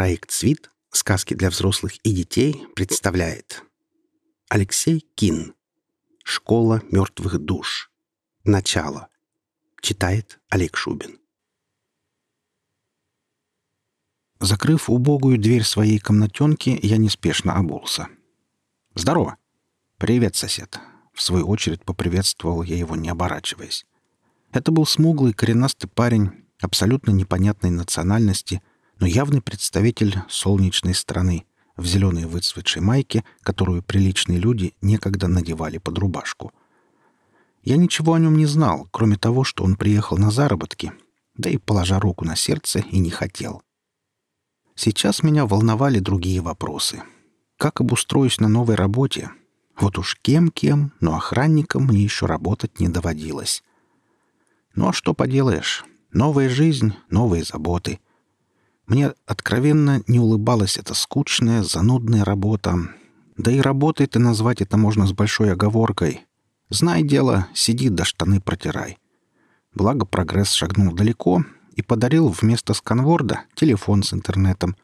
Проект «Свит. Сказки для взрослых и детей» представляет Алексей Кин «Школа мертвых душ. Начало». Читает Олег Шубин. Закрыв убогую дверь своей комнатенки, я неспешно обулся. «Здорово!» «Привет, сосед!» В свою очередь поприветствовал я его, не оборачиваясь. Это был смуглый, коренастый парень, абсолютно непонятной национальности, но явный представитель солнечной страны в зеленой выцветшей майке, которую приличные люди некогда надевали под рубашку. Я ничего о нем не знал, кроме того, что он приехал на заработки, да и, положа руку на сердце, и не хотел. Сейчас меня волновали другие вопросы. Как обустроюсь на новой работе? Вот уж кем-кем, но охранником мне еще работать не доводилось. Ну а что поделаешь? Новая жизнь, новые заботы. Мне откровенно не улыбалась эта скучная, занудная работа. Да и работой-то назвать это можно с большой оговоркой. Знай дело, сиди да штаны протирай. Благо прогресс шагнул далеко, и подарил вместо сканворда телефон с интернетом.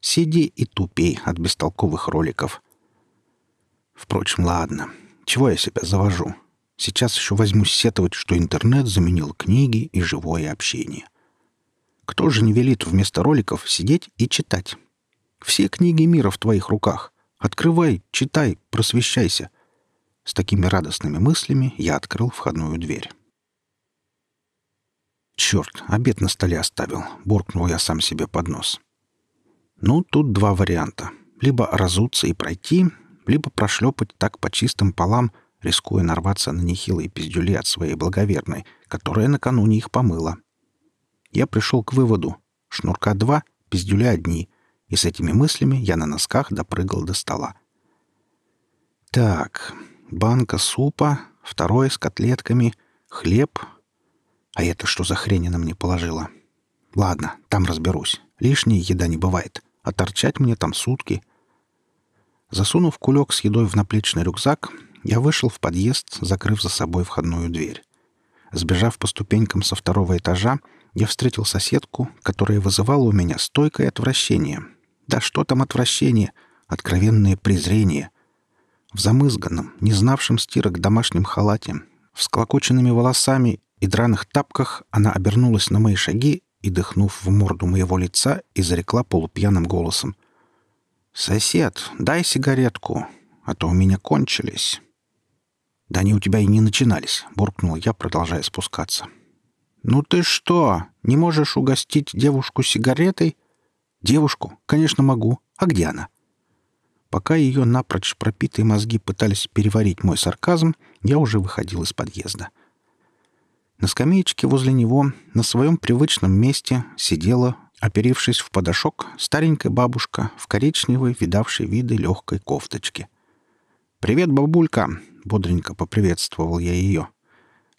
Сиди и тупей от бестолковых роликов. Впрочем, ладно. Чего я себя завожу? Сейчас еще возьмусь сетовать, что интернет заменил книги и живое общение. Кто же не велит вместо роликов сидеть и читать? Все книги мира в твоих руках. Открывай, читай, просвещайся. С такими радостными мыслями я открыл входную дверь. «Черт, обед на столе оставил», — буркнул я сам себе под нос. «Ну, тут два варианта. Либо разуться и пройти, либо прошлепать так по чистым полам, рискуя нарваться на нехилые пиздюли от своей благоверной, которая накануне их помыла. Я пришел к выводу. Шнурка два, пиздюли одни. И с этими мыслями я на носках допрыгал до стола. Так, банка супа, второе с котлетками, хлеб, а это что за хрень она мне положила? Ладно, там разберусь. Лишней еда не бывает. А торчать мне там сутки. Засунув кулек с едой в наплечный рюкзак, я вышел в подъезд, закрыв за собой входную дверь. Сбежав по ступенькам со второго этажа, я встретил соседку, которая вызывала у меня стойкое отвращение. Да что там отвращение? Откровенное презрение. В замызганном, не знавшем стирок домашнем халате, всклокоченными волосами и драных тапках она обернулась на мои шаги и, дыхнув в морду моего лица, изрекла полупьяным голосом. «Сосед, дай сигаретку, а то у меня кончились». «Да они у тебя и не начинались», — буркнул я, продолжая спускаться. «Ну ты что, не можешь угостить девушку сигаретой?» «Девушку? Конечно, могу. А где она?» Пока ее напрочь пропитые мозги пытались переварить мой сарказм, я уже выходил из подъезда. На скамеечке возле него, на своем привычном месте, сидела, оперившись в подошок, старенькая бабушка в коричневой, видавшей виды легкой кофточке. «Привет, бабулька!» — бодренько поприветствовал я ее.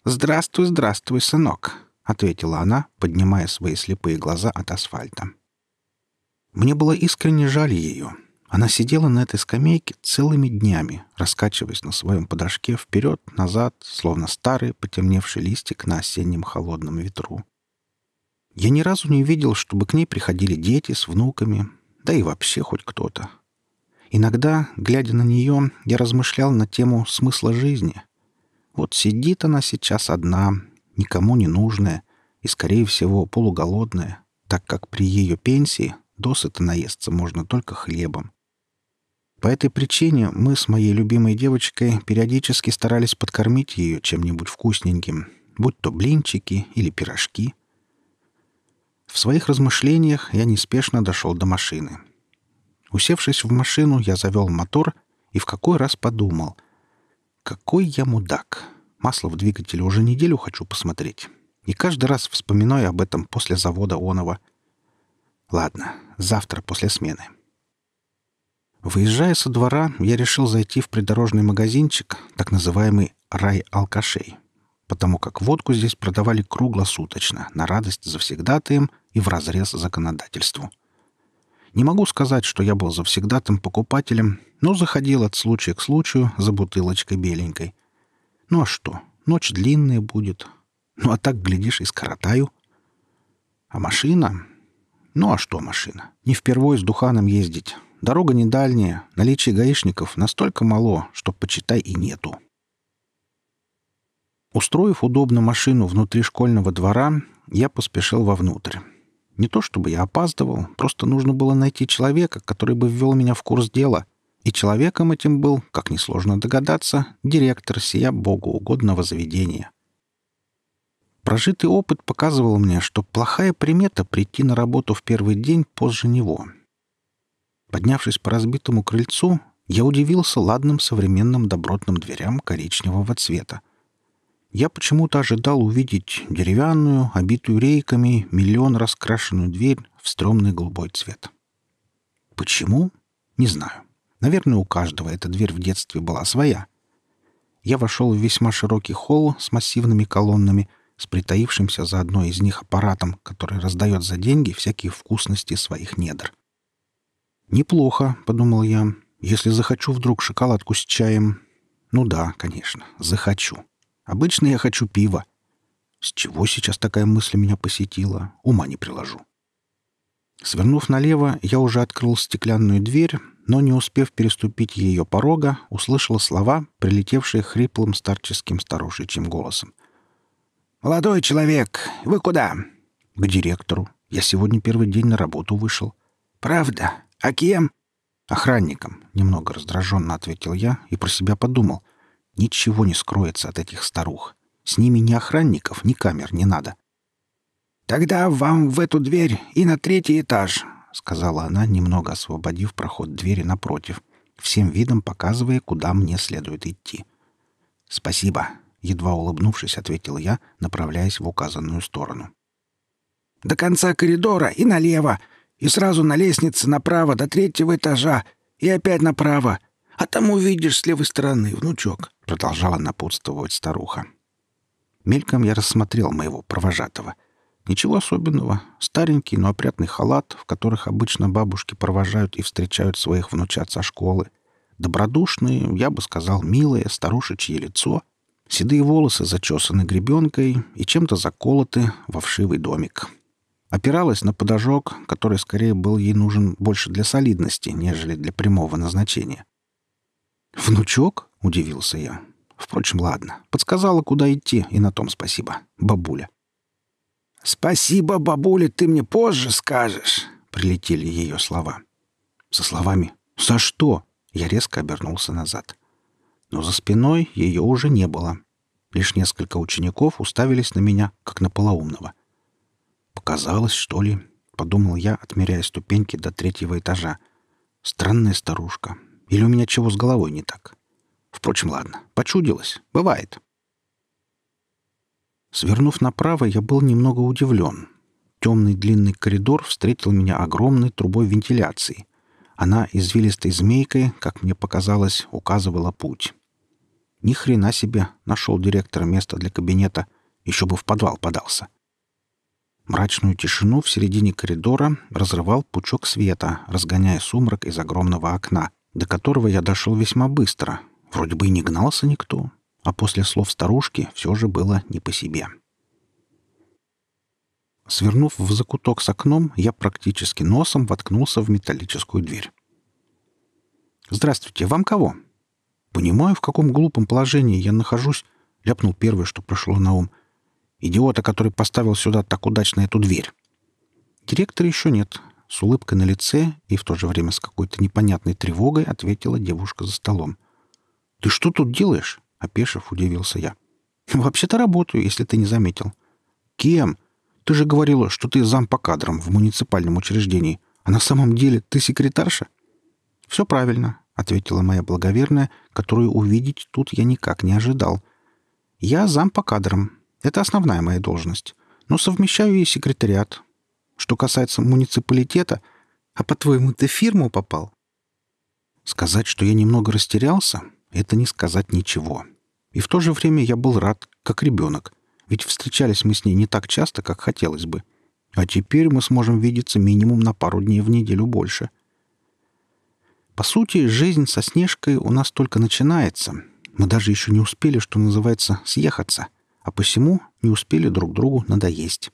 «Здравствуй, здравствуй, сынок!» — ответила она, поднимая свои слепые глаза от асфальта. Мне было искренне жаль ее. Она сидела на этой скамейке целыми днями, раскачиваясь на своем подошке вперед-назад, словно старый потемневший листик на осеннем холодном ветру. Я ни разу не видел, чтобы к ней приходили дети с внуками, да и вообще хоть кто-то. Иногда, глядя на нее, я размышлял на тему смысла жизни. Вот сидит она сейчас одна, никому не нужная и, скорее всего, полуголодная, так как при ее пенсии досыта наесться можно только хлебом. По этой причине мы с моей любимой девочкой периодически старались подкормить ее чем-нибудь вкусненьким, будь то блинчики или пирожки. В своих размышлениях я неспешно дошел до машины. Усевшись в машину, я завел мотор и в какой раз подумал. Какой я мудак! Масло в двигателе уже неделю хочу посмотреть. И каждый раз вспоминаю об этом после завода Онова. Ладно, завтра после смены. Выезжая со двора, я решил зайти в придорожный магазинчик, так называемый «рай алкашей», потому как водку здесь продавали круглосуточно, на радость завсегдатаем и вразрез законодательству. Не могу сказать, что я был завсегдатым покупателем, но заходил от случая к случаю за бутылочкой беленькой. Ну а что, ночь длинная будет. Ну а так, глядишь, и скоротаю. А машина? Ну а что машина? Не впервой с Духаном ездить. Дорога не дальняя, наличие гаишников настолько мало, что, почитай, и нету. Устроив удобно машину внутри школьного двора, я поспешил вовнутрь. Не то чтобы я опаздывал, просто нужно было найти человека, который бы ввел меня в курс дела. И человеком этим был, как несложно догадаться, директор сия богоугодного заведения. Прожитый опыт показывал мне, что плохая примета прийти на работу в первый день позже него. Поднявшись по разбитому крыльцу, я удивился ладным современным добротным дверям коричневого цвета. Я почему-то ожидал увидеть деревянную, обитую рейками, миллион раскрашенную дверь в стрёмный голубой цвет. Почему? Не знаю. Наверное, у каждого эта дверь в детстве была своя. Я вошел в весьма широкий холл с массивными колоннами — с притаившимся за одной из них аппаратом, который раздает за деньги всякие вкусности своих недр. «Неплохо», — подумал я, — «если захочу вдруг шоколадку с чаем». «Ну да, конечно, захочу. Обычно я хочу пива. С чего сейчас такая мысль меня посетила, ума не приложу». Свернув налево, я уже открыл стеклянную дверь, но, не успев переступить ее порога, услышал слова, прилетевшие хриплым старческим старушечьим голосом. «Молодой человек, вы куда?» «К директору. Я сегодня первый день на работу вышел». «Правда? А кем?» «Охранником», — немного раздраженно ответил я и про себя подумал. «Ничего не скроется от этих старух. С ними ни охранников, ни камер не надо». «Тогда вам в эту дверь и на третий этаж», — сказала она, немного освободив проход двери напротив, всем видом показывая, куда мне следует идти. «Спасибо», едва улыбнувшись, ответил я, направляясь в указанную сторону. «До конца коридора и налево, и сразу на лестнице направо до третьего этажа, и опять направо, а там увидишь с левой стороны, внучок», — продолжала напутствовать старуха. Мельком я рассмотрел моего провожатого. Ничего особенного. Старенький, но опрятный халат, в которых обычно бабушки провожают и встречают своих внучат со школы. Добродушное, я бы сказал, милое старушечье лицо — Седые волосы зачесаны гребенкой и чем-то заколоты во вшивый домик. Опиралась на подожок, который скорее был ей нужен больше для солидности, нежели для прямого назначения. «Внучок?» — удивился я. Впрочем, ладно. Подсказала, куда идти, и на том спасибо. Бабуля. «Спасибо, бабуля, ты мне позже скажешь», — прилетели ее слова. Со словами «За что?» я резко обернулся назад но за спиной ее уже не было. Лишь несколько учеников уставились на меня, как на полоумного. «Показалось, что ли?» — подумал я, отмеряя ступеньки до третьего этажа. «Странная старушка. Или у меня чего с головой не так?» Впрочем, ладно, почудилось. Бывает. Свернув направо, я был немного удивлен. Темный длинный коридор встретил меня огромной трубой вентиляции. Она извилистой змейкой, как мне показалось, указывала путь. Ни хрена себе, нашел директор место для кабинета, еще бы в подвал подался. Мрачную тишину в середине коридора разрывал пучок света, разгоняя сумрак из огромного окна, до которого я дошел весьма быстро. Вроде бы и не гнался никто, а после слов старушки все же было не по себе. Свернув в закуток с окном, я практически носом воткнулся в металлическую дверь. «Здравствуйте, вам кого?» Понимаю, в каком глупом положении я нахожусь, ляпнул первое, что пришло на ум. Идиота, который поставил сюда так удачно эту дверь. Директора еще нет. С улыбкой на лице и в то же время с какой-то непонятной тревогой ответила девушка за столом. «Ты что тут делаешь?» — опешив, удивился я. «Вообще-то работаю, если ты не заметил». «Кем? Ты же говорила, что ты зам по кадрам в муниципальном учреждении, а на самом деле ты секретарша?» «Все правильно. — ответила моя благоверная, которую увидеть тут я никак не ожидал. «Я зам по кадрам. Это основная моя должность. Но совмещаю и секретариат. Что касается муниципалитета, а по-твоему, ты фирму попал?» Сказать, что я немного растерялся, это не сказать ничего. И в то же время я был рад, как ребенок, ведь встречались мы с ней не так часто, как хотелось бы. А теперь мы сможем видеться минимум на пару дней в неделю больше — по сути, жизнь со Снежкой у нас только начинается. Мы даже еще не успели, что называется, съехаться, а посему не успели друг другу надоесть.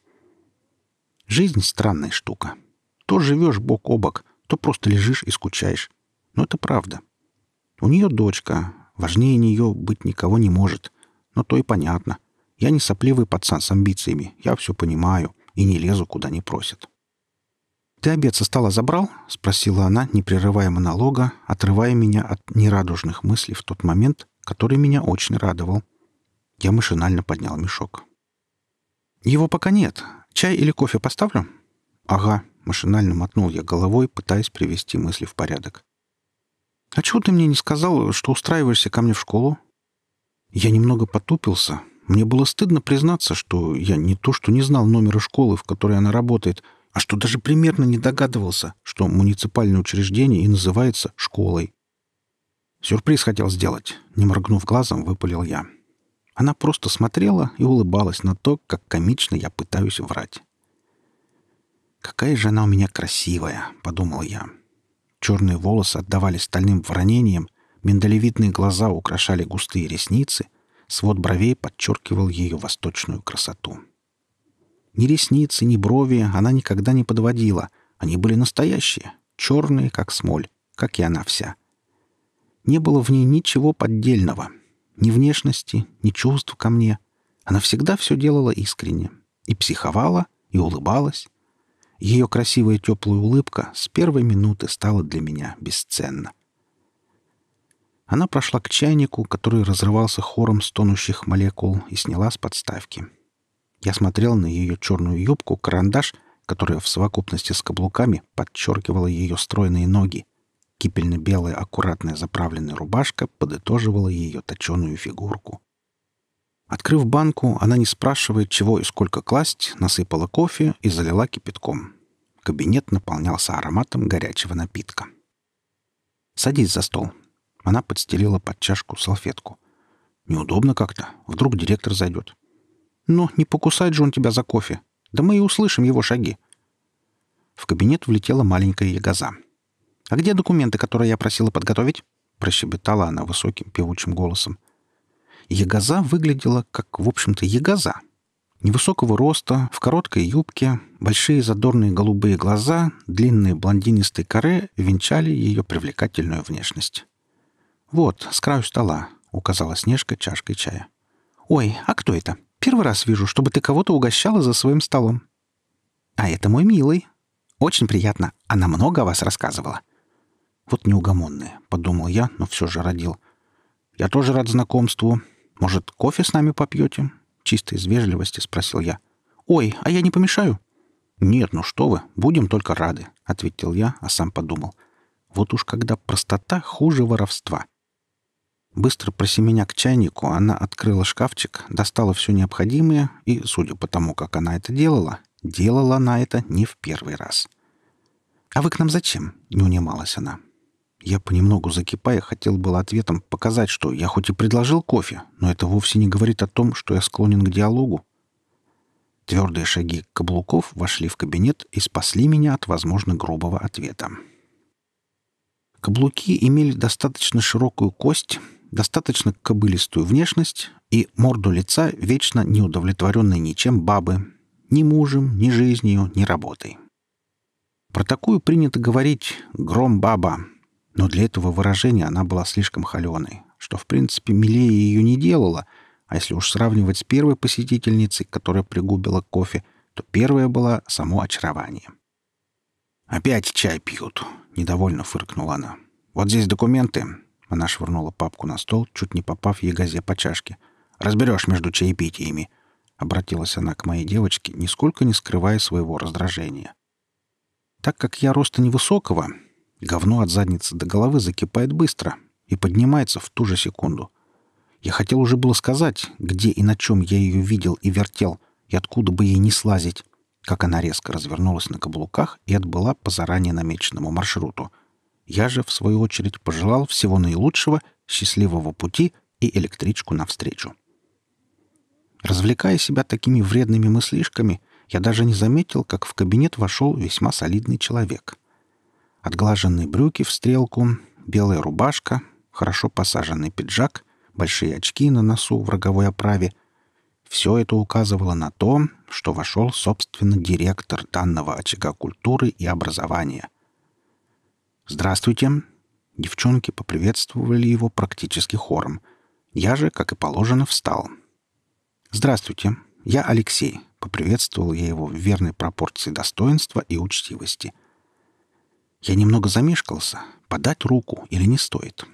Жизнь — странная штука. то живешь бок о бок, то просто лежишь и скучаешь. Но это правда. У нее дочка. Важнее нее быть никого не может. Но то и понятно. Я не сопливый пацан с амбициями. Я все понимаю и не лезу, куда не просят. «Ты обед со стола забрал?» — спросила она, не прерывая монолога, отрывая меня от нерадужных мыслей в тот момент, который меня очень радовал. Я машинально поднял мешок. «Его пока нет. Чай или кофе поставлю?» «Ага», — машинально мотнул я головой, пытаясь привести мысли в порядок. «А чего ты мне не сказал, что устраиваешься ко мне в школу?» Я немного потупился. Мне было стыдно признаться, что я не то что не знал номера школы, в которой она работает, а что даже примерно не догадывался, что муниципальное учреждение и называется школой. Сюрприз хотел сделать. Не моргнув глазом, выпалил я. Она просто смотрела и улыбалась на то, как комично я пытаюсь врать. «Какая же она у меня красивая!» — подумал я. Черные волосы отдавали стальным воронением, миндалевидные глаза украшали густые ресницы, свод бровей подчеркивал ее восточную красоту. Ни ресницы, ни брови она никогда не подводила. Они были настоящие, черные, как смоль, как и она вся. Не было в ней ничего поддельного. Ни внешности, ни чувств ко мне. Она всегда все делала искренне. И психовала, и улыбалась. Ее красивая теплая улыбка с первой минуты стала для меня бесценна. Она прошла к чайнику, который разрывался хором стонущих молекул, и сняла с подставки. — я смотрел на ее черную юбку-карандаш, которая в совокупности с каблуками подчеркивала ее стройные ноги. Кипельно-белая аккуратная заправленная рубашка подытоживала ее точеную фигурку. Открыв банку, она, не спрашивая, чего и сколько класть, насыпала кофе и залила кипятком. Кабинет наполнялся ароматом горячего напитка. «Садись за стол». Она подстелила под чашку салфетку. «Неудобно как-то. Вдруг директор зайдет». «Ну, не покусает же он тебя за кофе. Да мы и услышим его шаги». В кабинет влетела маленькая ягоза. «А где документы, которые я просила подготовить?» — прощебетала она высоким певучим голосом. Ягоза выглядела как, в общем-то, ягоза. Невысокого роста, в короткой юбке, большие задорные голубые глаза, длинные блондинистые коре венчали ее привлекательную внешность. «Вот, с краю стола», — указала Снежка чашкой чая. «Ой, а кто это?» Первый раз вижу, чтобы ты кого-то угощала за своим столом. А это мой милый. Очень приятно. Она много о вас рассказывала. Вот неугомонная, подумал я, но все же родил. Я тоже рад знакомству. Может, кофе с нами попьете? Чисто из вежливости спросил я. Ой, а я не помешаю? Нет, ну что вы, будем только рады, ответил я, а сам подумал. Вот уж когда простота хуже воровства. Быстро просеменя к чайнику, она открыла шкафчик, достала все необходимое и, судя по тому, как она это делала, делала она это не в первый раз. «А вы к нам зачем?» — не унималась она. Я, понемногу закипая, хотел было ответом показать, что я хоть и предложил кофе, но это вовсе не говорит о том, что я склонен к диалогу. Твердые шаги каблуков вошли в кабинет и спасли меня от, возможно, грубого ответа. Каблуки имели достаточно широкую кость, достаточно кобылистую внешность и морду лица вечно неудовлетворенной ничем бабы, ни мужем, ни жизнью, ни работой. Про такую принято говорить «гром баба», но для этого выражения она была слишком холеной, что, в принципе, милее ее не делала, а если уж сравнивать с первой посетительницей, которая пригубила кофе, то первая была само очарование. «Опять чай пьют», — недовольно фыркнула она. «Вот здесь документы. Она швырнула папку на стол, чуть не попав ей газе по чашке. «Разберешь между чаепитиями», — обратилась она к моей девочке, нисколько не скрывая своего раздражения. Так как я роста невысокого, говно от задницы до головы закипает быстро и поднимается в ту же секунду. Я хотел уже было сказать, где и на чем я ее видел и вертел, и откуда бы ей не слазить, как она резко развернулась на каблуках и отбыла по заранее намеченному маршруту — я же, в свою очередь, пожелал всего наилучшего, счастливого пути и электричку навстречу. Развлекая себя такими вредными мыслишками, я даже не заметил, как в кабинет вошел весьма солидный человек. Отглаженные брюки в стрелку, белая рубашка, хорошо посаженный пиджак, большие очки на носу в роговой оправе. Все это указывало на то, что вошел, собственно, директор данного очага культуры и образования. «Здравствуйте!» Девчонки поприветствовали его практически хором. Я же, как и положено, встал. «Здравствуйте, я Алексей», — поприветствовал я его в верной пропорции достоинства и учтивости. Я немного замешкался, подать руку или не стоит.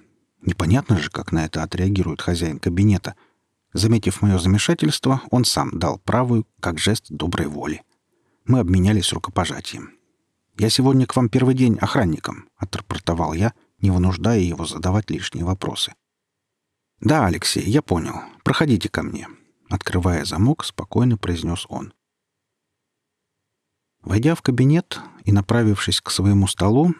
Непонятно же, как на это отреагирует хозяин кабинета. Заметив мое замешательство, он сам дал правую, как жест доброй воли. Мы обменялись рукопожатием. «Я сегодня к вам первый день охранником», — отрапортовал я, не вынуждая его задавать лишние вопросы. «Да, Алексей, я понял. Проходите ко мне. Открывая замок, спокойно произнес он. Войдя в кабинет и направившись к своему столу,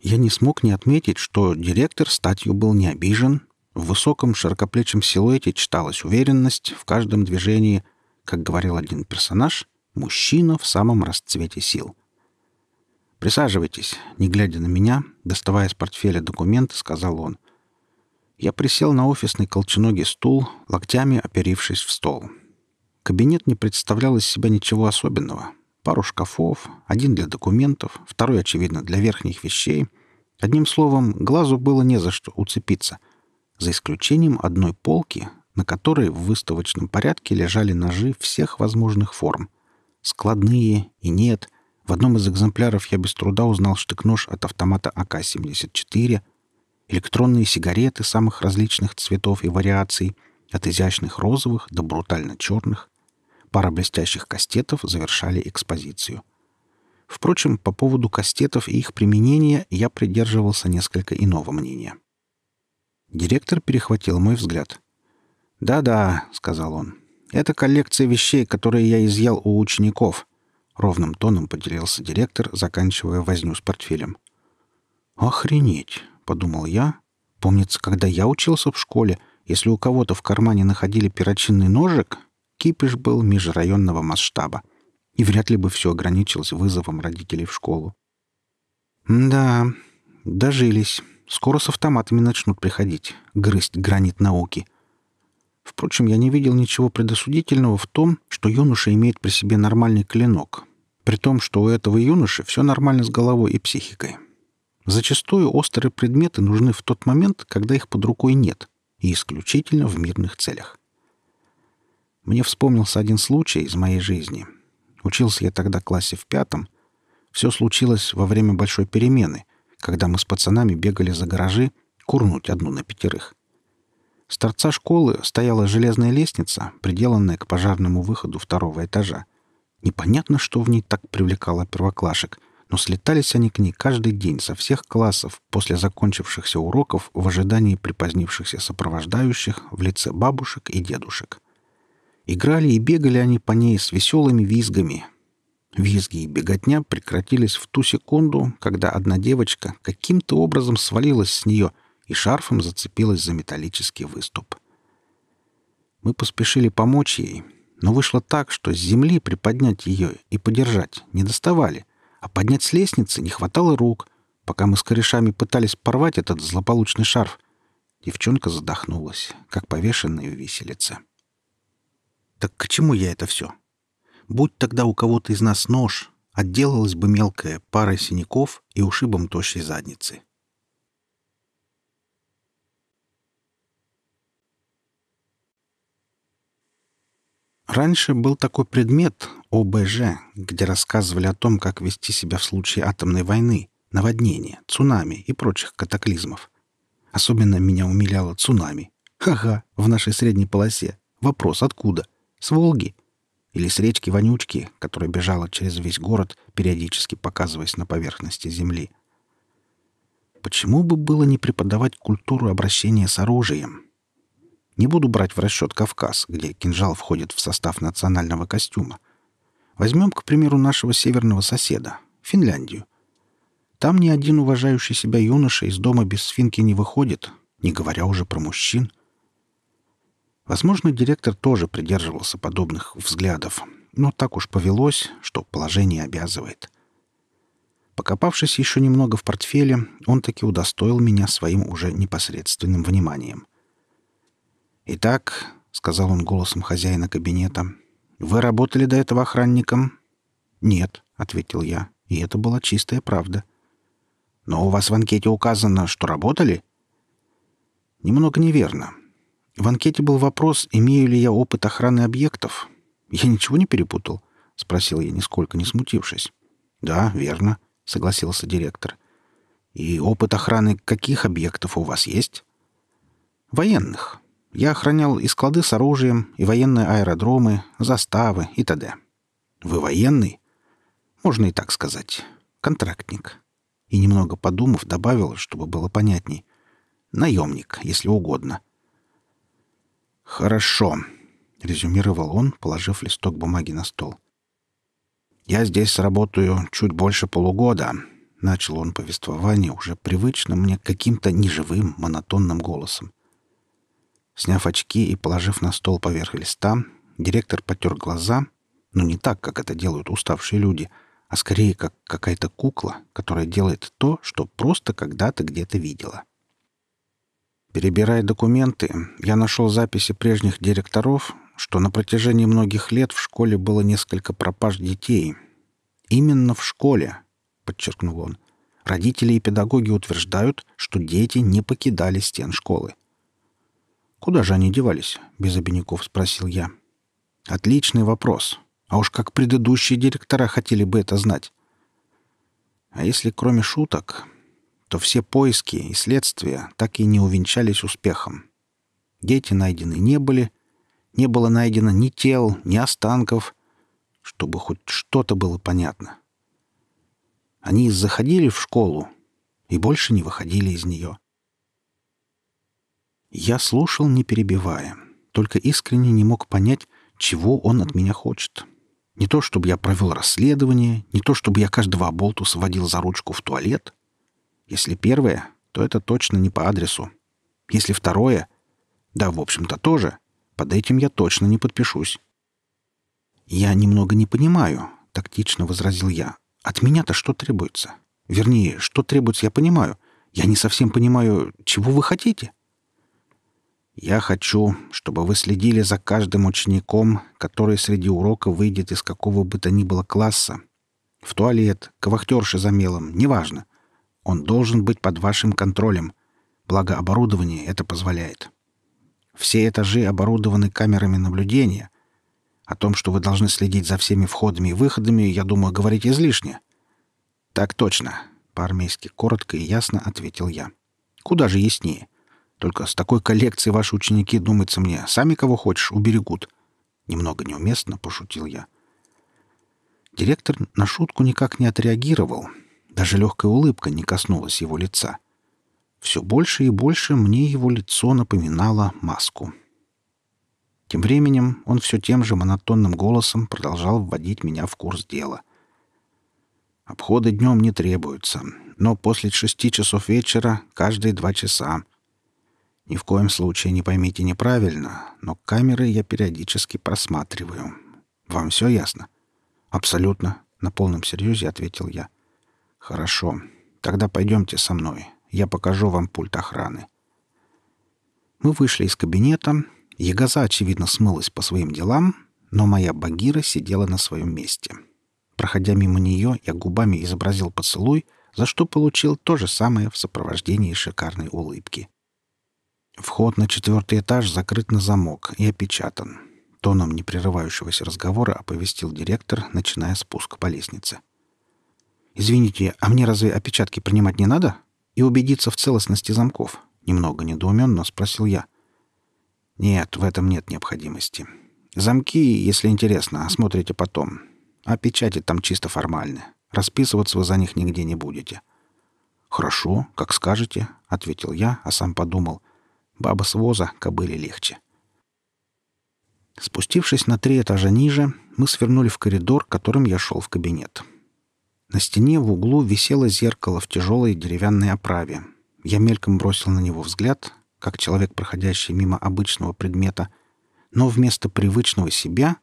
я не смог не отметить, что директор статью был не обижен, в высоком широкоплечем силуэте читалась уверенность в каждом движении, как говорил один персонаж, мужчина в самом расцвете сил. «Присаживайтесь», — не глядя на меня, доставая из портфеля документы, сказал он. Я присел на офисный колченогий стул, локтями оперившись в стол. Кабинет не представлял из себя ничего особенного. Пару шкафов, один для документов, второй, очевидно, для верхних вещей. Одним словом, глазу было не за что уцепиться. За исключением одной полки, на которой в выставочном порядке лежали ножи всех возможных форм. Складные и нет. В одном из экземпляров я без труда узнал штык-нож от автомата АК-74 — электронные сигареты самых различных цветов и вариаций, от изящных розовых до брутально черных. Пара блестящих кастетов завершали экспозицию. Впрочем, по поводу кастетов и их применения я придерживался несколько иного мнения. Директор перехватил мой взгляд. «Да-да», — сказал он, — «это коллекция вещей, которые я изъял у учеников», — ровным тоном поделился директор, заканчивая возню с портфелем. «Охренеть! подумал я. Помнится, когда я учился в школе, если у кого-то в кармане находили перочинный ножик, кипиш был межрайонного масштаба, и вряд ли бы все ограничилось вызовом родителей в школу. Да, дожились. Скоро с автоматами начнут приходить, грызть гранит науки. Впрочем, я не видел ничего предосудительного в том, что юноша имеет при себе нормальный клинок, при том, что у этого юноши все нормально с головой и психикой. Зачастую острые предметы нужны в тот момент, когда их под рукой нет, и исключительно в мирных целях. Мне вспомнился один случай из моей жизни. Учился я тогда в классе в пятом. Все случилось во время большой перемены, когда мы с пацанами бегали за гаражи курнуть одну на пятерых. С торца школы стояла железная лестница, приделанная к пожарному выходу второго этажа. Непонятно, что в ней так привлекало первоклашек — но слетались они к ней каждый день со всех классов после закончившихся уроков в ожидании припозднившихся сопровождающих в лице бабушек и дедушек. Играли и бегали они по ней с веселыми визгами. Визги и беготня прекратились в ту секунду, когда одна девочка каким-то образом свалилась с нее и шарфом зацепилась за металлический выступ. Мы поспешили помочь ей, но вышло так, что с земли приподнять ее и подержать не доставали — а поднять с лестницы не хватало рук. Пока мы с корешами пытались порвать этот злополучный шарф, девчонка задохнулась, как повешенная в виселице. Так к чему я это все? Будь тогда у кого-то из нас нож, отделалась бы мелкая пара синяков и ушибом тощей задницы. Раньше был такой предмет ОБЖ, где рассказывали о том, как вести себя в случае атомной войны, наводнения, цунами и прочих катаклизмов. Особенно меня умиляло цунами. Ха-ха, в нашей средней полосе. Вопрос откуда? С Волги? Или с речки Вонючки, которая бежала через весь город, периодически показываясь на поверхности земли? Почему бы было не преподавать культуру обращения с оружием, не буду брать в расчет Кавказ, где кинжал входит в состав национального костюма. Возьмем, к примеру, нашего северного соседа, Финляндию. Там ни один уважающий себя юноша из дома без свинки не выходит, не говоря уже про мужчин. Возможно, директор тоже придерживался подобных взглядов, но так уж повелось, что положение обязывает. Покопавшись еще немного в портфеле, он таки удостоил меня своим уже непосредственным вниманием — «Итак», — сказал он голосом хозяина кабинета. «Вы работали до этого охранником?» «Нет», — ответил я, и это была чистая правда. «Но у вас в анкете указано, что работали?» «Немного неверно. В анкете был вопрос, имею ли я опыт охраны объектов. Я ничего не перепутал?» — спросил я, нисколько не смутившись. «Да, верно», — согласился директор. «И опыт охраны каких объектов у вас есть?» «Военных. Я охранял и склады с оружием, и военные аэродромы, заставы и т.д. Вы военный? Можно и так сказать. Контрактник. И немного подумав, добавил, чтобы было понятней. Наемник, если угодно. Хорошо, резюмировал он, положив листок бумаги на стол. Я здесь работаю чуть больше полугода. Начал он повествование уже привычным мне каким-то неживым, монотонным голосом. Сняв очки и положив на стол поверх листа, директор потер глаза, но не так, как это делают уставшие люди, а скорее как какая-то кукла, которая делает то, что просто когда-то где-то видела. Перебирая документы, я нашел записи прежних директоров, что на протяжении многих лет в школе было несколько пропаж детей. Именно в школе, подчеркнул он. Родители и педагоги утверждают, что дети не покидали стен школы. «Куда же они девались?» — без обиняков спросил я. «Отличный вопрос. А уж как предыдущие директора хотели бы это знать. А если кроме шуток, то все поиски и следствия так и не увенчались успехом. Дети найдены не были, не было найдено ни тел, ни останков, чтобы хоть что-то было понятно. Они заходили в школу и больше не выходили из нее. Я слушал, не перебивая, только искренне не мог понять, чего он от меня хочет. Не то, чтобы я провел расследование, не то, чтобы я каждого оболту сводил за ручку в туалет. Если первое, то это точно не по адресу. Если второе, да, в общем-то, тоже, под этим я точно не подпишусь. «Я немного не понимаю», — тактично возразил я. «От меня-то что требуется? Вернее, что требуется, я понимаю. Я не совсем понимаю, чего вы хотите?» Я хочу, чтобы вы следили за каждым учеником, который среди урока выйдет из какого бы то ни было класса. В туалет, к вахтерше за мелом, неважно. Он должен быть под вашим контролем. Благо оборудование это позволяет. Все этажи оборудованы камерами наблюдения. О том, что вы должны следить за всеми входами и выходами, я думаю, говорить излишне. Так точно, по-армейски коротко и ясно ответил я. Куда же яснее? — только с такой коллекцией ваши ученики, думается мне, сами кого хочешь уберегут. Немного неуместно пошутил я. Директор на шутку никак не отреагировал. Даже легкая улыбка не коснулась его лица. Все больше и больше мне его лицо напоминало маску. Тем временем он все тем же монотонным голосом продолжал вводить меня в курс дела. Обходы днем не требуются, но после шести часов вечера каждые два часа — ни в коем случае не поймите неправильно, но камеры я периодически просматриваю. Вам все ясно? Абсолютно, на полном серьезе ответил я. Хорошо. Тогда пойдемте со мной. Я покажу вам пульт охраны. Мы вышли из кабинета. Ягоза, очевидно, смылась по своим делам, но моя Багира сидела на своем месте. Проходя мимо нее, я губами изобразил поцелуй, за что получил то же самое в сопровождении шикарной улыбки. Вход на четвертый этаж закрыт на замок и опечатан. Тоном непрерывающегося разговора оповестил директор, начиная спуск по лестнице. «Извините, а мне разве опечатки принимать не надо? И убедиться в целостности замков?» Немного недоуменно спросил я. «Нет, в этом нет необходимости. Замки, если интересно, осмотрите потом. А печати там чисто формальны. Расписываться вы за них нигде не будете». «Хорошо, как скажете», — ответил я, а сам подумал — Баба с воза кобыле легче. Спустившись на три этажа ниже, мы свернули в коридор, которым я шел в кабинет. На стене в углу висело зеркало в тяжелой деревянной оправе. Я мельком бросил на него взгляд, как человек, проходящий мимо обычного предмета, но вместо привычного себя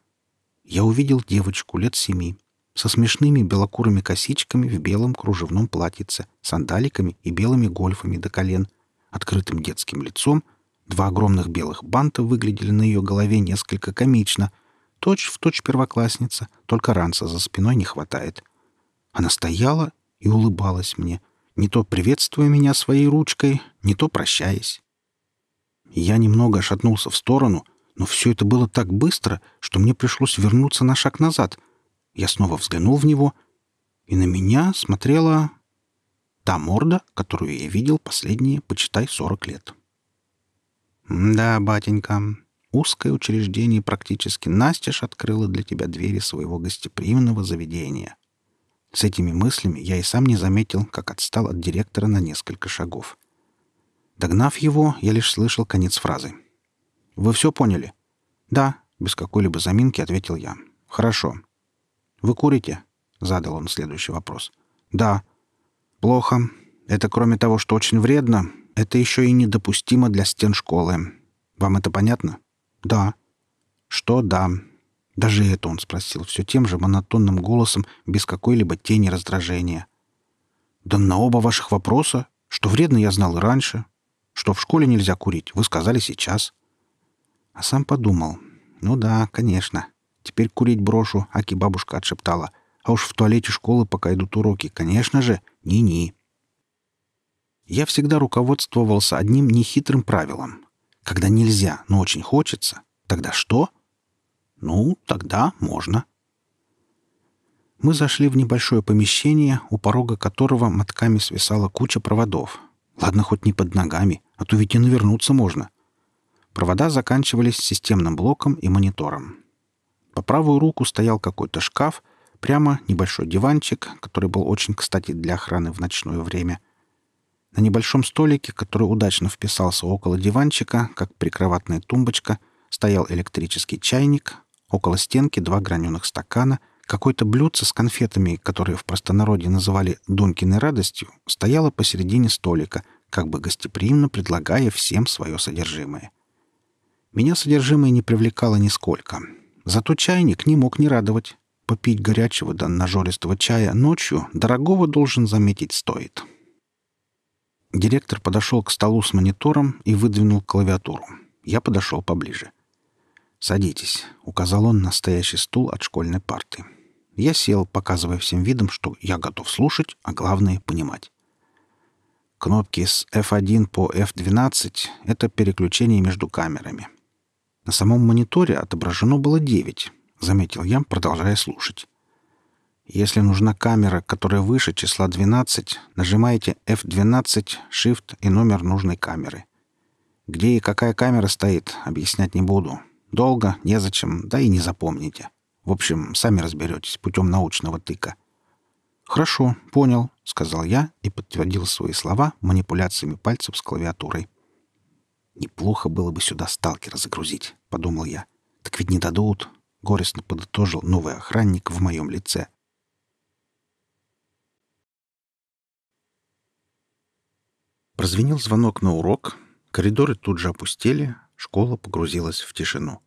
я увидел девочку лет семи со смешными белокурыми косичками в белом кружевном платьице, сандаликами и белыми гольфами до колен — открытым детским лицом, Два огромных белых банта выглядели на ее голове несколько комично. Точь в точь первоклассница, только ранца за спиной не хватает. Она стояла и улыбалась мне, не то приветствуя меня своей ручкой, не то прощаясь. Я немного шатнулся в сторону, но все это было так быстро, что мне пришлось вернуться на шаг назад. Я снова взглянул в него, и на меня смотрела та морда, которую я видел последние, почитай, сорок лет. «Да, батенька, узкое учреждение практически настежь открыло для тебя двери своего гостеприимного заведения». С этими мыслями я и сам не заметил, как отстал от директора на несколько шагов. Догнав его, я лишь слышал конец фразы. «Вы все поняли?» «Да», — без какой-либо заминки ответил я. «Хорошо». «Вы курите?» — задал он следующий вопрос. «Да». «Плохо. Это кроме того, что очень вредно, это еще и недопустимо для стен школы. Вам это понятно?» «Да». «Что да?» Даже это он спросил все тем же монотонным голосом, без какой-либо тени раздражения. «Да на оба ваших вопроса, что вредно я знал и раньше, что в школе нельзя курить, вы сказали сейчас». А сам подумал. «Ну да, конечно. Теперь курить брошу», — Аки бабушка отшептала. «А уж в туалете школы, пока идут уроки, конечно же, ни-ни». Я всегда руководствовался одним нехитрым правилом. Когда нельзя, но очень хочется, тогда что? Ну, тогда можно. Мы зашли в небольшое помещение, у порога которого мотками свисала куча проводов. Ладно, хоть не под ногами, а то ведь и навернуться можно. Провода заканчивались системным блоком и монитором. По правую руку стоял какой-то шкаф, прямо небольшой диванчик, который был очень кстати для охраны в ночное время. На небольшом столике, который удачно вписался около диванчика, как прикроватная тумбочка, стоял электрический чайник, около стенки два граненых стакана, какое-то блюдце с конфетами, которые в простонародье называли «Дунькиной радостью», стояло посередине столика, как бы гостеприимно предлагая всем свое содержимое. Меня содержимое не привлекало нисколько. Зато чайник не мог не радовать. Попить горячего да нажористого чая ночью дорогого, должен заметить, стоит. Директор подошел к столу с монитором и выдвинул клавиатуру. Я подошел поближе. «Садитесь», — указал он на стоящий стул от школьной парты. Я сел, показывая всем видом, что я готов слушать, а главное — понимать. Кнопки с F1 по F12 — это переключение между камерами. На самом мониторе отображено было 9, заметил я, продолжая слушать. Если нужна камера, которая выше числа 12, нажимаете F12, Shift и номер нужной камеры. Где и какая камера стоит, объяснять не буду. Долго, незачем, да и не запомните. В общем, сами разберетесь путем научного тыка. «Хорошо, понял», — сказал я и подтвердил свои слова манипуляциями пальцев с клавиатурой. «Неплохо было бы сюда сталкера загрузить», — подумал я. «Так ведь не дадут», — горестно подытожил новый охранник в моем лице. Прозвенел звонок на урок, коридоры тут же опустели, школа погрузилась в тишину.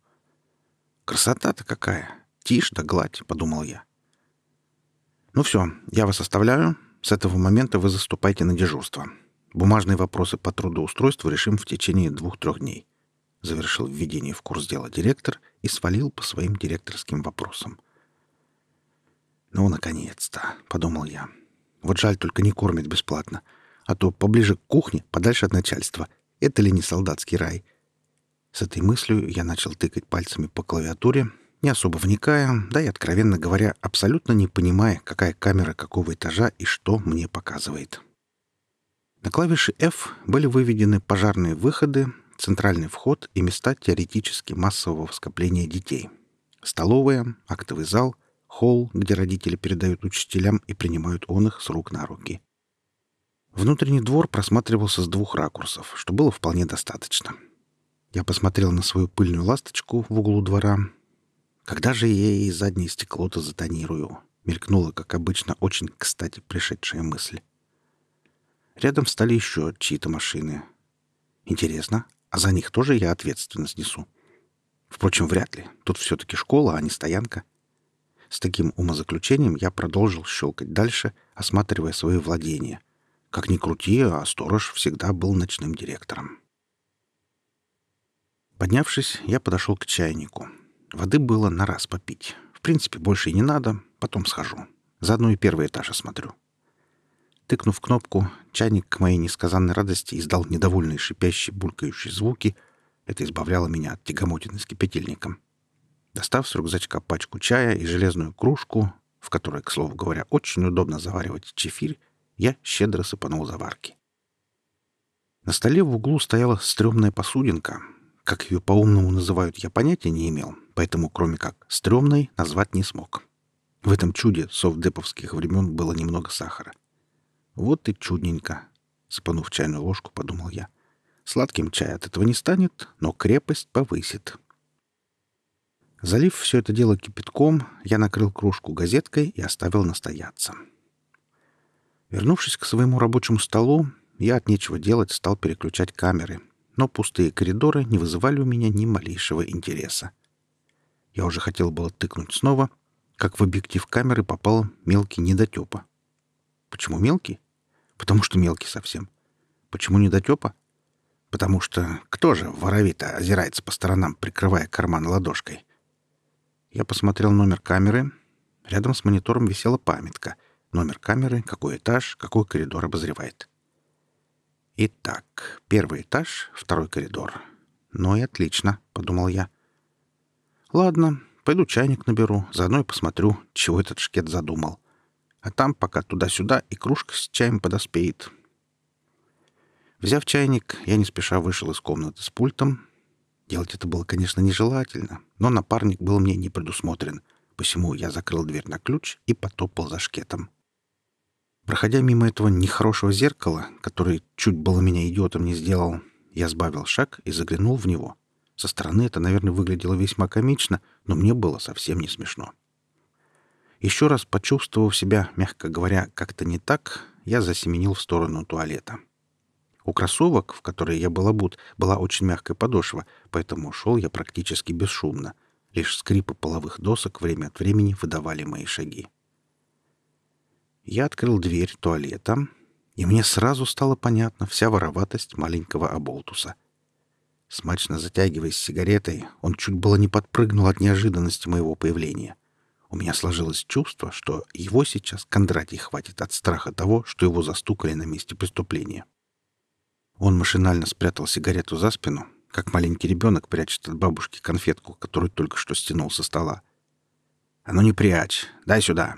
«Красота-то какая! Тишь да гладь», — подумал я. «Ну все, я вас оставляю. С этого момента вы заступайте на дежурство. Бумажные вопросы по трудоустройству решим в течение двух-трех дней. Завершил введение в курс дела директор и свалил по своим директорским вопросам. «Ну, наконец-то!» — подумал я. «Вот жаль, только не кормят бесплатно. А то поближе к кухне, подальше от начальства. Это ли не солдатский рай?» С этой мыслью я начал тыкать пальцами по клавиатуре, не особо вникая, да и, откровенно говоря, абсолютно не понимая, какая камера какого этажа и что мне показывает. На клавише F были выведены пожарные выходы, центральный вход и места теоретически массового скопления детей. Столовая, актовый зал, холл, где родители передают учителям и принимают он их с рук на руки. Внутренний двор просматривался с двух ракурсов, что было вполне достаточно. Я посмотрел на свою пыльную ласточку в углу двора. Когда же я ей заднее стекло-то затонирую? Мелькнула, как обычно, очень кстати пришедшая мысль. Рядом стали еще чьи-то машины. Интересно, а за них тоже я ответственность несу? Впрочем, вряд ли. Тут все-таки школа, а не стоянка. С таким умозаключением я продолжил щелкать дальше, осматривая свои владения. Как ни крути, а сторож всегда был ночным директором. Поднявшись, я подошел к чайнику. Воды было на раз попить. В принципе, больше и не надо, потом схожу. Заодно и первый этаж осмотрю. Тыкнув кнопку, чайник к моей несказанной радости издал недовольные шипящие, булькающие звуки. Это избавляло меня от тягомотины с кипятильником. Достав с рюкзачка пачку чая и железную кружку, в которой, к слову говоря, очень удобно заваривать чефирь, я щедро сыпанул заварки. На столе в углу стояла стрёмная посудинка. Как ее по-умному называют, я понятия не имел, поэтому кроме как «стрёмной» назвать не смог. В этом чуде совдеповских времен было немного сахара — вот и чудненько. Спанув чайную ложку, подумал я. Сладким чай от этого не станет, но крепость повысит. Залив все это дело кипятком, я накрыл кружку газеткой и оставил настояться. Вернувшись к своему рабочему столу, я от нечего делать стал переключать камеры, но пустые коридоры не вызывали у меня ни малейшего интереса. Я уже хотел было тыкнуть снова, как в объектив камеры попал мелкий недотепа. Почему мелкий? Потому что мелкий совсем. Почему не дотепа? Потому что кто же воровито озирается по сторонам, прикрывая карман ладошкой? Я посмотрел номер камеры. Рядом с монитором висела памятка. Номер камеры, какой этаж, какой коридор обозревает. Итак, первый этаж, второй коридор. Ну и отлично, подумал я. Ладно, пойду чайник наберу, заодно и посмотрю, чего этот шкет задумал. А там пока туда-сюда и кружка с чаем подоспеет. Взяв чайник, я не спеша вышел из комнаты с пультом. Делать это было, конечно, нежелательно, но напарник был мне не предусмотрен, посему я закрыл дверь на ключ и потопал за шкетом. Проходя мимо этого нехорошего зеркала, который чуть было меня идиотом не сделал, я сбавил шаг и заглянул в него. Со стороны это, наверное, выглядело весьма комично, но мне было совсем не смешно. Еще раз почувствовав себя, мягко говоря, как-то не так, я засеменил в сторону туалета. У кроссовок, в которые я был обут, была очень мягкая подошва, поэтому шел я практически бесшумно. Лишь скрипы половых досок время от времени выдавали мои шаги. Я открыл дверь туалета, и мне сразу стало понятна вся вороватость маленького оболтуса. Смачно затягиваясь сигаретой, он чуть было не подпрыгнул от неожиданности моего появления — у меня сложилось чувство, что его сейчас Кондратий хватит от страха того, что его застукали на месте преступления. Он машинально спрятал сигарету за спину, как маленький ребенок прячет от бабушки конфетку, которую только что стянул со стола. «А ну не прячь! Дай сюда!»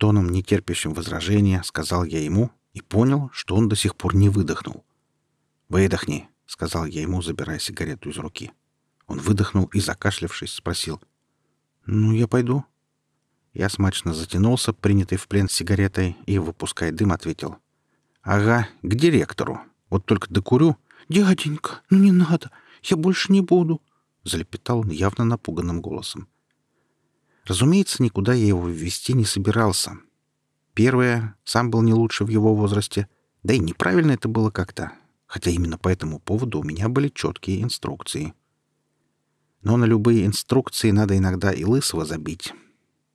Тоном, нетерпящим возражения, сказал я ему и понял, что он до сих пор не выдохнул. «Выдохни!» — сказал я ему, забирая сигарету из руки. Он выдохнул и, закашлявшись, спросил. «Ну, я пойду». Я смачно затянулся, принятый в плен сигаретой, и, выпуская дым, ответил. «Ага, к директору. Вот только докурю». «Дяденька, ну не надо, я больше не буду», — залепетал он явно напуганным голосом. Разумеется, никуда я его ввести не собирался. Первое, сам был не лучше в его возрасте, да и неправильно это было как-то, хотя именно по этому поводу у меня были четкие инструкции. Но на любые инструкции надо иногда и лысого забить,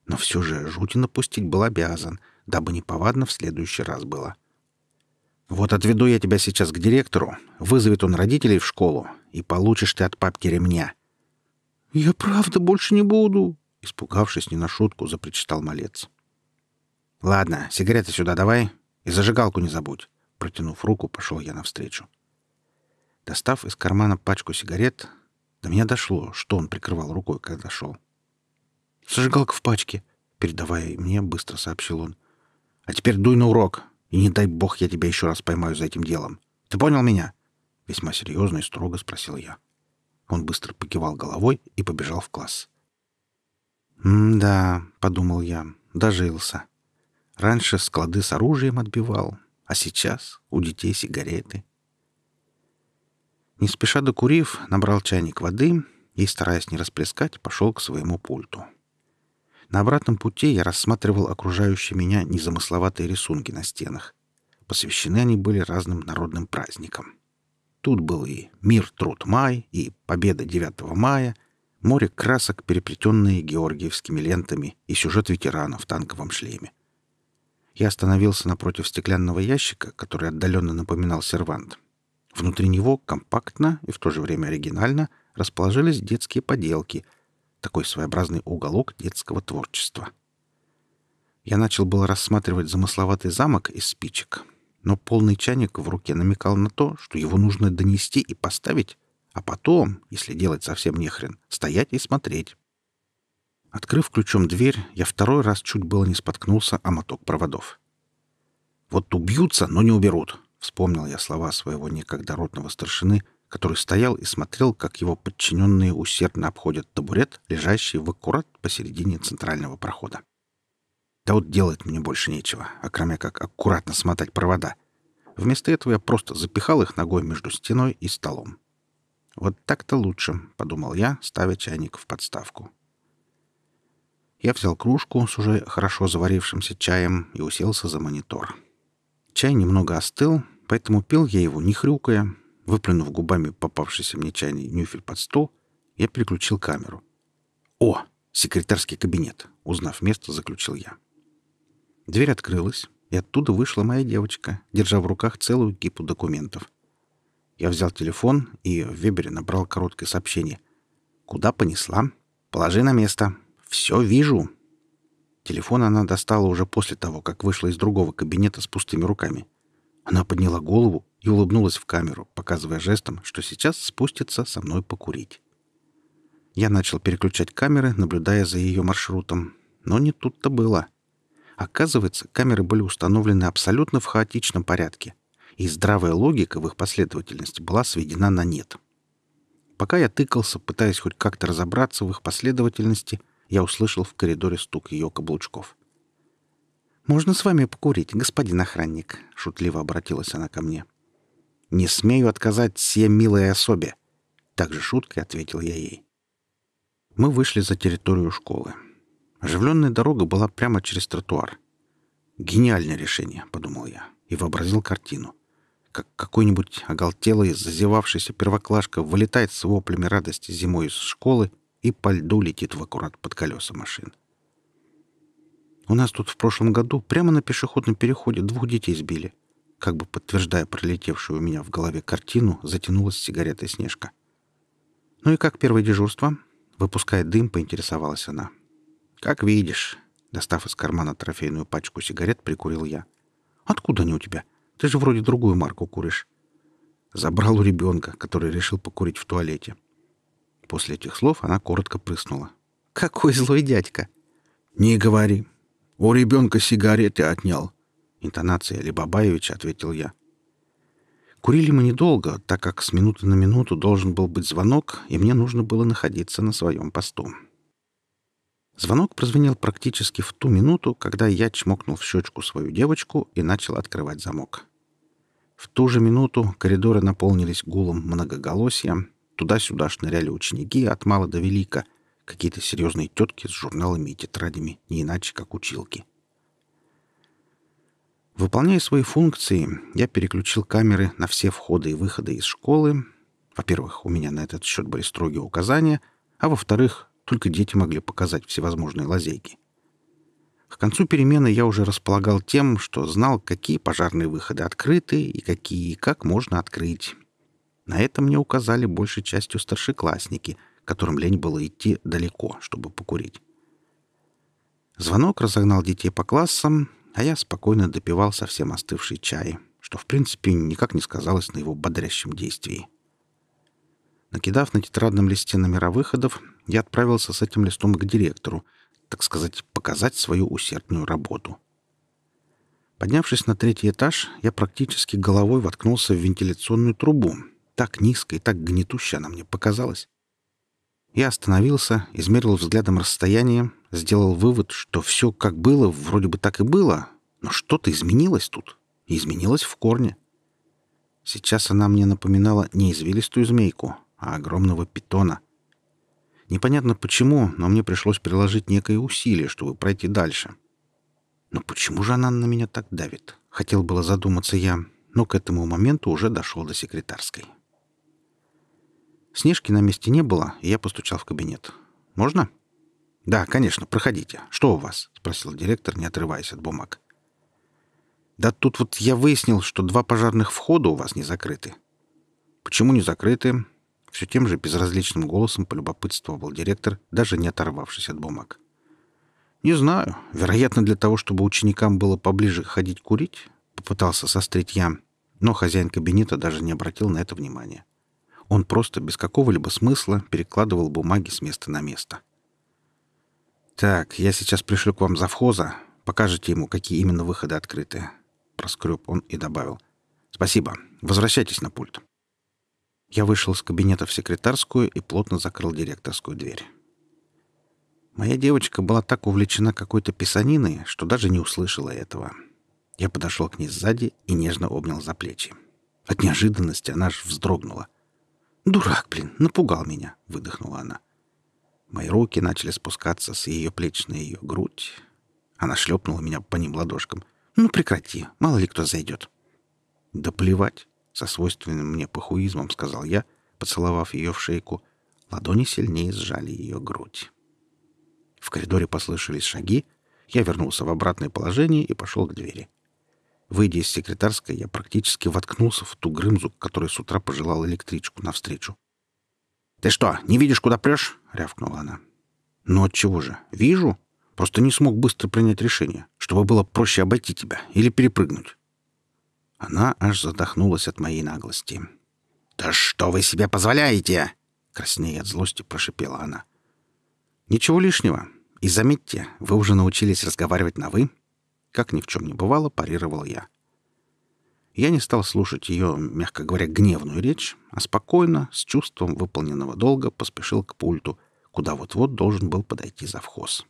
но все же жути напустить был обязан, дабы неповадно в следующий раз было. «Вот отведу я тебя сейчас к директору, вызовет он родителей в школу, и получишь ты от папки ремня». «Я правда больше не буду», — испугавшись не на шутку, запричитал малец. «Ладно, сигареты сюда давай и зажигалку не забудь». Протянув руку, пошел я навстречу. Достав из кармана пачку сигарет, до меня дошло, что он прикрывал рукой, когда шел. Зажигалка в пачке, передавая мне, быстро сообщил он. А теперь дуй на урок, и не дай бог я тебя еще раз поймаю за этим делом. Ты понял меня? Весьма серьезно и строго спросил я. Он быстро покивал головой и побежал в класс. «М-да», — подумал я, — дожился. Раньше склады с оружием отбивал, а сейчас у детей сигареты. Не спеша докурив, набрал чайник воды и, стараясь не расплескать, пошел к своему пульту. На обратном пути я рассматривал окружающие меня незамысловатые рисунки на стенах. Посвящены они были разным народным праздникам. Тут был и «Мир, труд, май», и «Победа 9 мая», море красок, переплетенные георгиевскими лентами, и сюжет ветерана в танковом шлеме. Я остановился напротив стеклянного ящика, который отдаленно напоминал сервант. Внутри него компактно и в то же время оригинально расположились детские поделки, такой своеобразный уголок детского творчества. Я начал было рассматривать замысловатый замок из спичек, но полный чайник в руке намекал на то, что его нужно донести и поставить, а потом, если делать совсем нехрен, стоять и смотреть. Открыв ключом дверь, я второй раз чуть было не споткнулся о моток проводов. «Вот убьются, но не уберут», — вспомнил я слова своего некогда ротного старшины, который стоял и смотрел, как его подчиненные усердно обходят табурет, лежащий в аккурат посередине центрального прохода. Да вот делать мне больше нечего, окромя как аккуратно смотать провода. Вместо этого я просто запихал их ногой между стеной и столом. «Вот так-то лучше», — подумал я, ставя чайник в подставку. Я взял кружку с уже хорошо заварившимся чаем и уселся за монитор. Чай немного остыл, поэтому пил я его не хрюкая. Выплюнув губами попавшийся мне чайный нюфель под стол, я переключил камеру. «О, секретарский кабинет!» — узнав место, заключил я. Дверь открылась, и оттуда вышла моя девочка, держа в руках целую кипу документов. Я взял телефон и в Вебере набрал короткое сообщение. «Куда понесла? Положи на место. Все вижу». Телефон она достала уже после того, как вышла из другого кабинета с пустыми руками. Она подняла голову и улыбнулась в камеру, показывая жестом, что сейчас спустится со мной покурить. Я начал переключать камеры, наблюдая за ее маршрутом. Но не тут-то было. Оказывается, камеры были установлены абсолютно в хаотичном порядке, и здравая логика в их последовательности была сведена на нет. Пока я тыкался, пытаясь хоть как-то разобраться в их последовательности, я услышал в коридоре стук ее каблучков. «Можно с вами покурить, господин охранник?» — шутливо обратилась она ко мне. «Не смею отказать все милой особе!» Также шуткой ответил я ей. Мы вышли за территорию школы. Оживленная дорога была прямо через тротуар. «Гениальное решение», — подумал я, и вообразил картину. Как какой-нибудь оголтелый, зазевавшийся первоклашка вылетает с воплями радости зимой из школы и по льду летит в аккурат под колеса машин. У нас тут в прошлом году прямо на пешеходном переходе двух детей сбили. Как бы подтверждая пролетевшую у меня в голове картину, затянулась сигаретой Снежка. «Ну и как первое дежурство?» Выпуская дым, поинтересовалась она. «Как видишь». Достав из кармана трофейную пачку сигарет, прикурил я. «Откуда они у тебя? Ты же вроде другую марку куришь». Забрал у ребенка, который решил покурить в туалете. После этих слов она коротко прыснула. «Какой злой дядька!» «Не говори. У ребенка сигареты отнял». Интонация Либабаевича ответил я. Курили мы недолго, так как с минуты на минуту должен был быть звонок, и мне нужно было находиться на своем посту. Звонок прозвенел практически в ту минуту, когда я чмокнул в щечку свою девочку и начал открывать замок. В ту же минуту коридоры наполнились гулом многоголосия, туда-сюда шныряли ученики от мала до велика, какие-то серьезные тетки с журналами и тетрадями, не иначе, как училки. Выполняя свои функции, я переключил камеры на все входы и выходы из школы. Во-первых, у меня на этот счет были строгие указания, а во-вторых, только дети могли показать всевозможные лазейки. К концу перемены я уже располагал тем, что знал, какие пожарные выходы открыты и какие и как можно открыть. На это мне указали большей частью старшеклассники, которым лень было идти далеко, чтобы покурить. Звонок разогнал детей по классам, а я спокойно допивал совсем остывший чай, что, в принципе, никак не сказалось на его бодрящем действии. Накидав на тетрадном листе номера выходов, я отправился с этим листом к директору, так сказать, показать свою усердную работу. Поднявшись на третий этаж, я практически головой воткнулся в вентиляционную трубу. Так низко и так гнетуще она мне показалась. Я остановился, измерил взглядом расстояние, сделал вывод, что все как было, вроде бы так и было, но что-то изменилось тут. И изменилось в корне. Сейчас она мне напоминала не извилистую змейку, а огромного питона. Непонятно почему, но мне пришлось приложить некое усилие, чтобы пройти дальше. Но почему же она на меня так давит? Хотел было задуматься я, но к этому моменту уже дошел до секретарской. Снежки на месте не было, и я постучал в кабинет. «Можно?» «Да, конечно, проходите. Что у вас?» — спросил директор, не отрываясь от бумаг. «Да тут вот я выяснил, что два пожарных входа у вас не закрыты». «Почему не закрыты?» Все тем же безразличным голосом полюбопытствовал директор, даже не оторвавшись от бумаг. «Не знаю. Вероятно, для того, чтобы ученикам было поближе ходить курить», — попытался сострить я, но хозяин кабинета даже не обратил на это внимания. Он просто без какого-либо смысла перекладывал бумаги с места на место. «Так, я сейчас пришлю к вам завхоза. Покажете ему, какие именно выходы открыты». Проскреб он и добавил. «Спасибо. Возвращайтесь на пульт». Я вышел из кабинета в секретарскую и плотно закрыл директорскую дверь. Моя девочка была так увлечена какой-то писаниной, что даже не услышала этого. Я подошел к ней сзади и нежно обнял за плечи. От неожиданности она аж вздрогнула. «Дурак, блин, напугал меня», — выдохнула она. Мои руки начали спускаться с ее плеч на ее грудь. Она шлепнула меня по ним ладошкам. «Ну, прекрати, мало ли кто зайдет». «Да плевать», — со свойственным мне похуизмом сказал я, поцеловав ее в шейку. Ладони сильнее сжали ее грудь. В коридоре послышались шаги. Я вернулся в обратное положение и пошел к двери. Выйдя из секретарской, я практически воткнулся в ту грымзу, которая с утра пожелала электричку навстречу. «Ты что, не видишь, куда прешь?» — рявкнула она. «Ну отчего же? Вижу. Просто не смог быстро принять решение, чтобы было проще обойти тебя или перепрыгнуть». Она аж задохнулась от моей наглости. «Да что вы себе позволяете?» — краснея от злости прошипела она. «Ничего лишнего. И заметьте, вы уже научились разговаривать на «вы», как ни в чем не бывало, парировал я. Я не стал слушать ее, мягко говоря, гневную речь, а спокойно, с чувством выполненного долга, поспешил к пульту, куда вот-вот должен был подойти завхоз.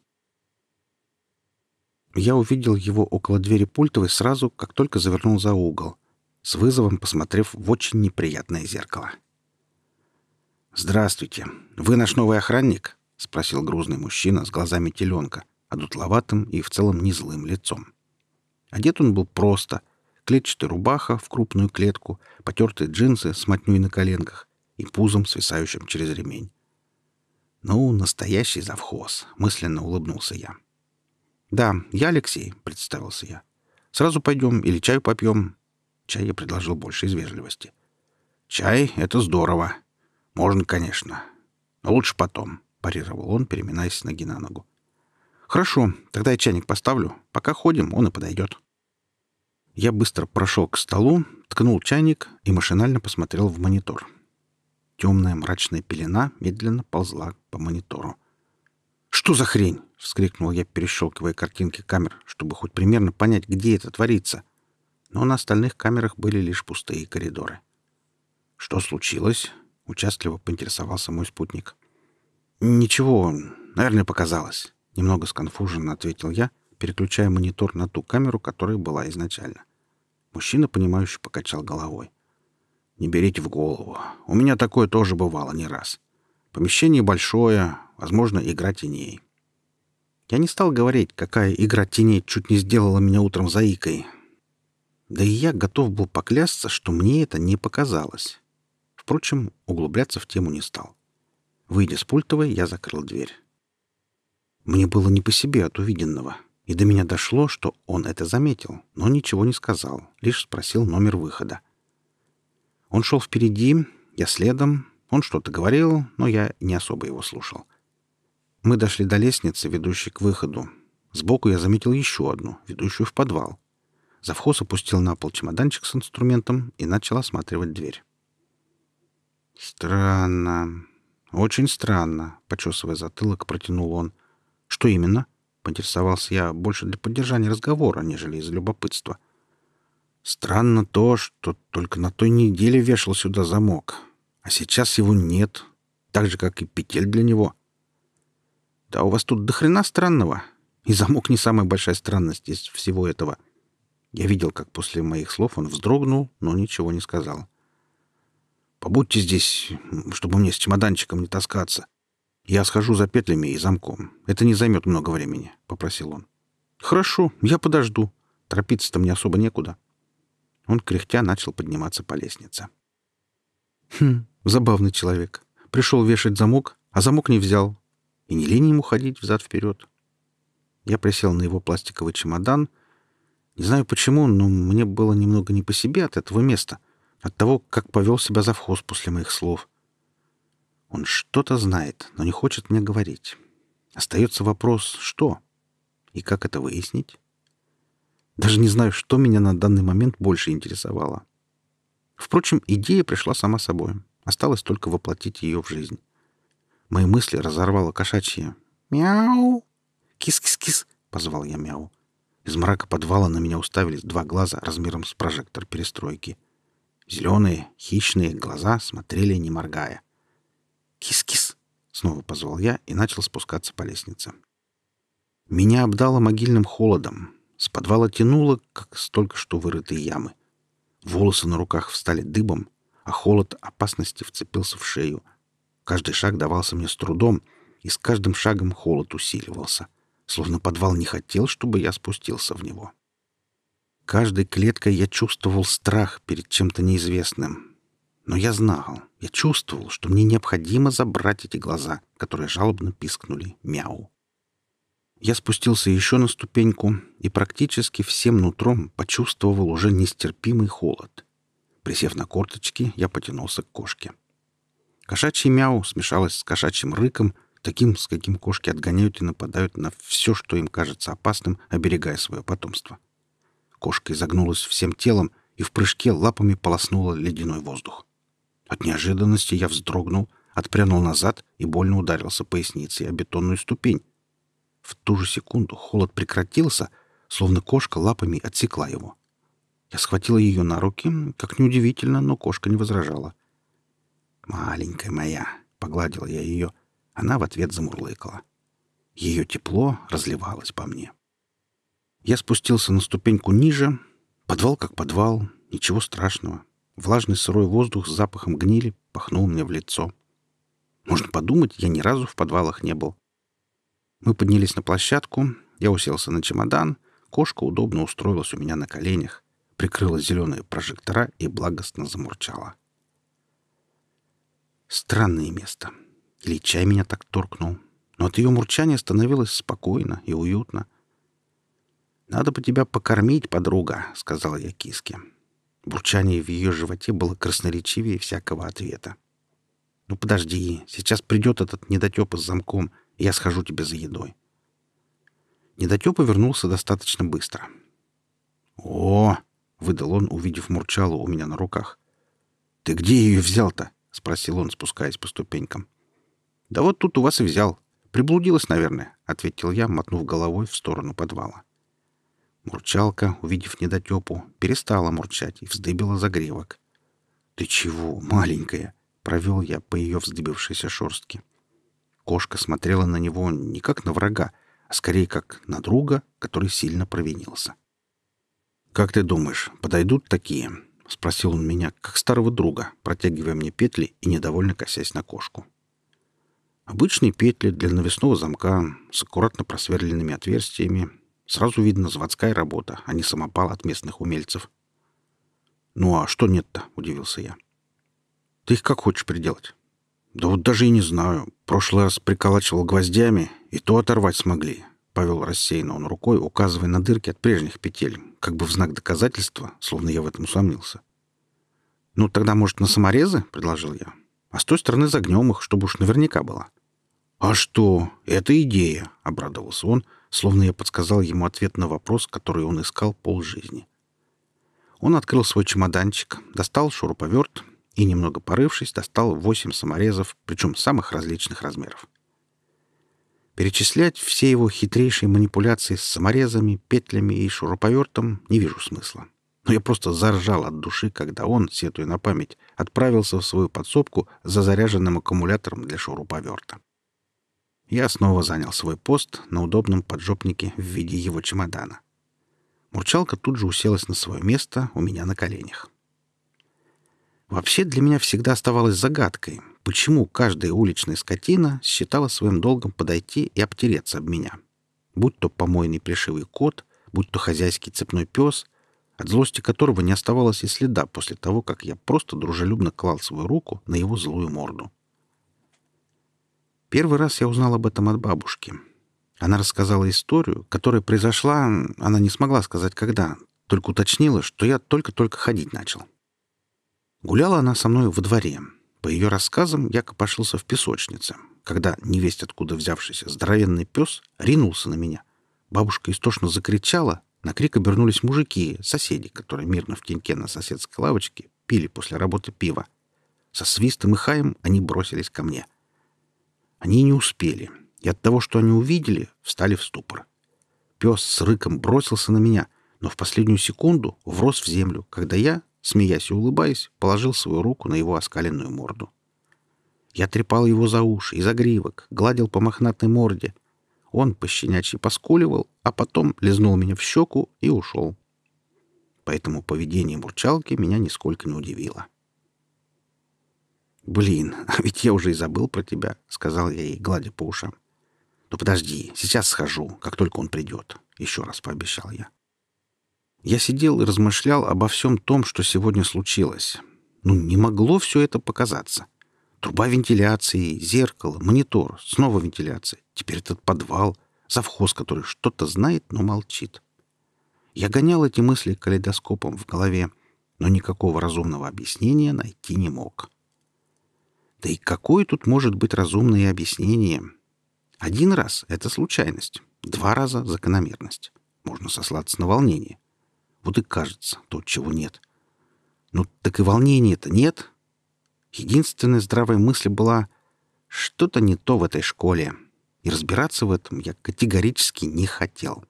Я увидел его около двери пультовой сразу, как только завернул за угол, с вызовом посмотрев в очень неприятное зеркало. «Здравствуйте. Вы наш новый охранник?» — спросил грузный мужчина с глазами теленка, одутловатым и в целом незлым лицом. Одет он был просто. Клетчатая рубаха в крупную клетку, потертые джинсы с мотней на коленках и пузом, свисающим через ремень. «Ну, настоящий завхоз», — мысленно улыбнулся я. «Да, я Алексей», — представился я. «Сразу пойдем или чаю попьем?» Чай я предложил больше из вежливости. «Чай — это здорово. Можно, конечно. Но лучше потом», — парировал он, переминаясь с ноги на ногу. «Хорошо, тогда я чайник поставлю. Пока ходим, он и подойдет». Я быстро прошел к столу, ткнул чайник и машинально посмотрел в монитор. Темная мрачная пелена медленно ползла по монитору. «Что за хрень?» — вскрикнул я, перещелкивая картинки камер, чтобы хоть примерно понять, где это творится. Но на остальных камерах были лишь пустые коридоры. «Что случилось?» — участливо поинтересовался мой спутник. «Ничего, наверное, показалось», — немного сконфуженно ответил я — переключая монитор на ту камеру, которая была изначально. Мужчина, понимающе покачал головой. «Не берите в голову. У меня такое тоже бывало не раз. Помещение большое, возможно, игра теней». Я не стал говорить, какая игра теней чуть не сделала меня утром заикой. Да и я готов был поклясться, что мне это не показалось. Впрочем, углубляться в тему не стал. Выйдя с пультовой, я закрыл дверь. Мне было не по себе от увиденного. И до меня дошло, что он это заметил, но ничего не сказал, лишь спросил номер выхода. Он шел впереди, я следом. Он что-то говорил, но я не особо его слушал. Мы дошли до лестницы, ведущей к выходу. Сбоку я заметил еще одну, ведущую в подвал. Завхоз опустил на пол чемоданчик с инструментом и начал осматривать дверь. «Странно. Очень странно», — почесывая затылок, протянул он. «Что именно?» Поинтересовался я больше для поддержания разговора, нежели из любопытства. Странно то, что только на той неделе вешал сюда замок, а сейчас его нет, так же, как и петель для него. Да у вас тут дохрена странного, и замок не самая большая странность из всего этого. Я видел, как после моих слов он вздрогнул, но ничего не сказал. «Побудьте здесь, чтобы мне с чемоданчиком не таскаться», «Я схожу за петлями и замком. Это не займет много времени», — попросил он. «Хорошо, я подожду. Торопиться-то мне особо некуда». Он, кряхтя, начал подниматься по лестнице. «Хм, забавный человек. Пришел вешать замок, а замок не взял. И не лень ему ходить взад-вперед». Я присел на его пластиковый чемодан. Не знаю почему, но мне было немного не по себе от этого места, от того, как повел себя завхоз после моих слов — Он что-то знает, но не хочет мне говорить. Остается вопрос, что? И как это выяснить? Даже не знаю, что меня на данный момент больше интересовало. Впрочем, идея пришла сама собой. Осталось только воплотить ее в жизнь. Мои мысли разорвало кошачье. «Мяу! Кис-кис-кис!» — позвал я мяу. Из мрака подвала на меня уставились два глаза размером с прожектор перестройки. Зеленые, хищные глаза смотрели, не моргая. «Кис-кис!» — снова позвал я и начал спускаться по лестнице. Меня обдало могильным холодом. С подвала тянуло, как с только что вырытой ямы. Волосы на руках встали дыбом, а холод опасности вцепился в шею. Каждый шаг давался мне с трудом, и с каждым шагом холод усиливался, словно подвал не хотел, чтобы я спустился в него. Каждой клеткой я чувствовал страх перед чем-то неизвестным. Но я знал, я чувствовал, что мне необходимо забрать эти глаза, которые жалобно пискнули «мяу». Я спустился еще на ступеньку и практически всем нутром почувствовал уже нестерпимый холод. Присев на корточки, я потянулся к кошке. Кошачий мяу смешалось с кошачьим рыком, таким, с каким кошки отгоняют и нападают на все, что им кажется опасным, оберегая свое потомство. Кошка изогнулась всем телом и в прыжке лапами полоснула ледяной воздух. От неожиданности я вздрогнул, отпрянул назад и больно ударился поясницей о бетонную ступень, в ту же секунду холод прекратился, словно кошка лапами отсекла его. Я схватила ее на руки, как неудивительно, но кошка не возражала. «Маленькая моя!» — погладил я ее. Она в ответ замурлыкала. Ее тепло разливалось по мне. Я спустился на ступеньку ниже. Подвал как подвал, ничего страшного. Влажный сырой воздух с запахом гнили пахнул мне в лицо. Можно подумать, я ни разу в подвалах не был. Мы поднялись на площадку, я уселся на чемодан, кошка удобно устроилась у меня на коленях, прикрыла зеленые прожектора и благостно замурчала. Странное место. Или чай меня так торкнул. Но от ее мурчания становилось спокойно и уютно. «Надо бы тебя покормить, подруга», — сказал я киске. Бурчание в ее животе было красноречивее всякого ответа. «Ну подожди, сейчас придет этот недотепа с замком — я схожу тебе за едой. Недотёпа вернулся достаточно быстро. «О!» — выдал он, увидев Мурчалу у меня на руках. «Ты где ее взял-то?» — спросил он, спускаясь по ступенькам. «Да вот тут у вас и взял. Приблудилась, наверное», — ответил я, мотнув головой в сторону подвала. Мурчалка, увидев недотёпу, перестала мурчать и вздыбила загревок. «Ты чего, маленькая?» — провел я по ее вздыбившейся шорстке. — Кошка смотрела на него не как на врага, а скорее как на друга, который сильно провинился. «Как ты думаешь, подойдут такие?» — спросил он меня, как старого друга, протягивая мне петли и недовольно косясь на кошку. Обычные петли для навесного замка с аккуратно просверленными отверстиями. Сразу видно заводская работа, а не самопал от местных умельцев. «Ну а что нет-то?» — удивился я. «Ты их как хочешь приделать?» «Да вот даже и не знаю. Прошлый раз приколачивал гвоздями, и то оторвать смогли». Повел рассеянно он рукой, указывая на дырки от прежних петель, как бы в знак доказательства, словно я в этом усомнился. «Ну, тогда, может, на саморезы?» — предложил я. «А с той стороны загнем их, чтобы уж наверняка было». «А что? Это идея!» — обрадовался он, словно я подсказал ему ответ на вопрос, который он искал полжизни. Он открыл свой чемоданчик, достал шуруповерт и, немного порывшись, достал восемь саморезов, причем самых различных размеров. Перечислять все его хитрейшие манипуляции с саморезами, петлями и шуруповертом не вижу смысла. Но я просто заржал от души, когда он, сетуя на память, отправился в свою подсобку за заряженным аккумулятором для шуруповерта. Я снова занял свой пост на удобном поджопнике в виде его чемодана. Мурчалка тут же уселась на свое место у меня на коленях. Вообще для меня всегда оставалось загадкой, почему каждая уличная скотина считала своим долгом подойти и обтереться об меня. Будь то помойный плешивый кот, будь то хозяйский цепной пес, от злости которого не оставалось и следа после того, как я просто дружелюбно клал свою руку на его злую морду. Первый раз я узнал об этом от бабушки. Она рассказала историю, которая произошла, она не смогла сказать когда, только уточнила, что я только-только ходить начал. Гуляла она со мной во дворе. По ее рассказам, я копошился в песочнице, когда невесть откуда взявшийся здоровенный пес ринулся на меня. Бабушка истошно закричала, на крик обернулись мужики, соседи, которые мирно в теньке на соседской лавочке пили после работы пива. Со свистом и хаем они бросились ко мне. Они не успели, и от того, что они увидели, встали в ступор. Пес с рыком бросился на меня, но в последнюю секунду врос в землю, когда я, смеясь и улыбаясь, положил свою руку на его оскаленную морду. Я трепал его за уши и за гривок, гладил по мохнатой морде. Он пощенячьи поскуливал, а потом лизнул меня в щеку и ушел. Поэтому поведение мурчалки меня нисколько не удивило. «Блин, а ведь я уже и забыл про тебя», — сказал я ей, гладя по ушам. «Ну подожди, сейчас схожу, как только он придет», — еще раз пообещал я. Я сидел и размышлял обо всем том, что сегодня случилось. Ну, не могло все это показаться. Труба вентиляции, зеркало, монитор, снова вентиляция. Теперь этот подвал, завхоз, который что-то знает, но молчит. Я гонял эти мысли калейдоскопом в голове, но никакого разумного объяснения найти не мог. Да и какое тут может быть разумное объяснение? Один раз — это случайность, два раза — закономерность. Можно сослаться на волнение. Вот и кажется то, чего нет. Ну, так и волнения-то нет, Единственная здравая мысль была «что-то не то в этой школе», и разбираться в этом я категорически не хотел.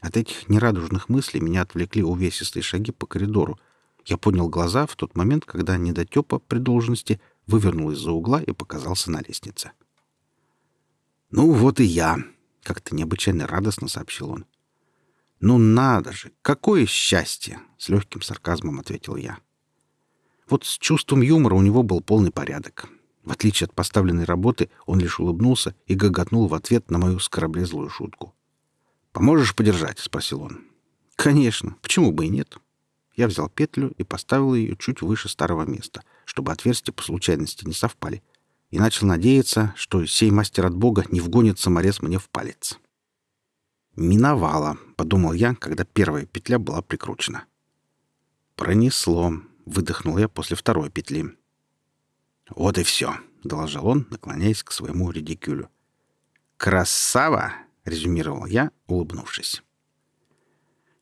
От этих нерадужных мыслей меня отвлекли увесистые шаги по коридору. Я поднял глаза в тот момент, когда недотепа при должности вывернул из-за угла и показался на лестнице. «Ну вот и я», — как-то необычайно радостно сообщил он. «Ну надо же! Какое счастье!» — с легким сарказмом ответил я. Вот с чувством юмора у него был полный порядок. В отличие от поставленной работы, он лишь улыбнулся и гоготнул в ответ на мою скороблезлую шутку. «Поможешь подержать?» — спросил он. «Конечно. Почему бы и нет?» Я взял петлю и поставил ее чуть выше старого места, чтобы отверстия по случайности не совпали, и начал надеяться, что сей мастер от Бога не вгонит саморез мне в палец. «Миновало», — подумал я, когда первая петля была прикручена. Пронесло выдохнул я после второй петли. «Вот и все», — доложил он, наклоняясь к своему редикюлю. «Красава!» — резюмировал я, улыбнувшись.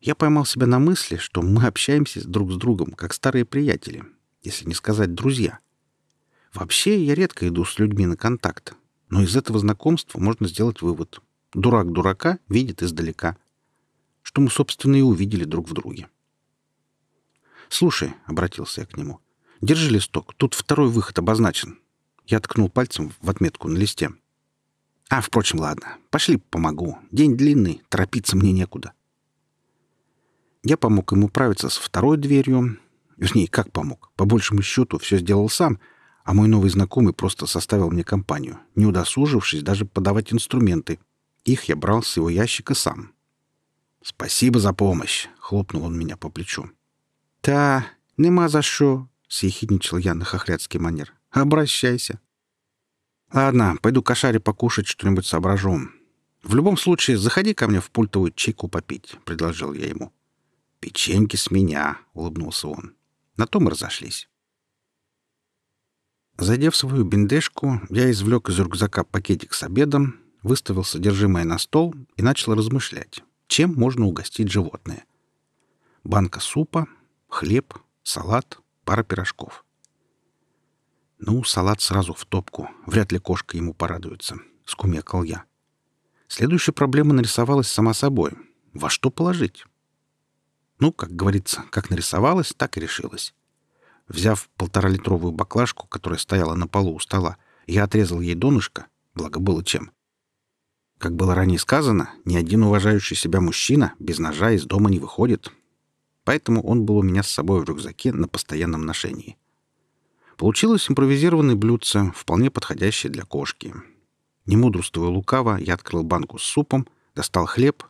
Я поймал себя на мысли, что мы общаемся друг с другом, как старые приятели, если не сказать друзья. Вообще, я редко иду с людьми на контакт, но из этого знакомства можно сделать вывод. Дурак дурака видит издалека, что мы, собственно, и увидели друг в друге. «Слушай», — обратился я к нему, — «держи листок, тут второй выход обозначен». Я ткнул пальцем в отметку на листе. «А, впрочем, ладно. Пошли помогу. День длинный, торопиться мне некуда». Я помог ему правиться с второй дверью. Вернее, как помог? По большему счету, все сделал сам, а мой новый знакомый просто составил мне компанию, не удосужившись даже подавать инструменты. Их я брал с его ящика сам. «Спасибо за помощь», — хлопнул он меня по плечу. «Та, нема за що», — съехидничал я на хохлядский манер. «Обращайся». «Ладно, пойду кошаре покушать что-нибудь соображу. В любом случае, заходи ко мне в пультовую чайку попить», — предложил я ему. «Печеньки с меня», — улыбнулся он. На том и разошлись. Зайдя в свою бендешку, я извлек из рюкзака пакетик с обедом, выставил содержимое на стол и начал размышлять, чем можно угостить животное. Банка супа, Хлеб, салат, пара пирожков. Ну, салат сразу в топку. Вряд ли кошка ему порадуется. Скумекал я. Следующая проблема нарисовалась сама собой. Во что положить? Ну, как говорится, как нарисовалась, так и решилась. Взяв полторалитровую баклажку, которая стояла на полу у стола, я отрезал ей донышко, благо было чем. Как было ранее сказано, ни один уважающий себя мужчина без ножа из дома не выходит, поэтому он был у меня с собой в рюкзаке на постоянном ношении. Получилось импровизированное блюдце, вполне подходящее для кошки. Не мудрствуя лукаво, я открыл банку с супом, достал хлеб,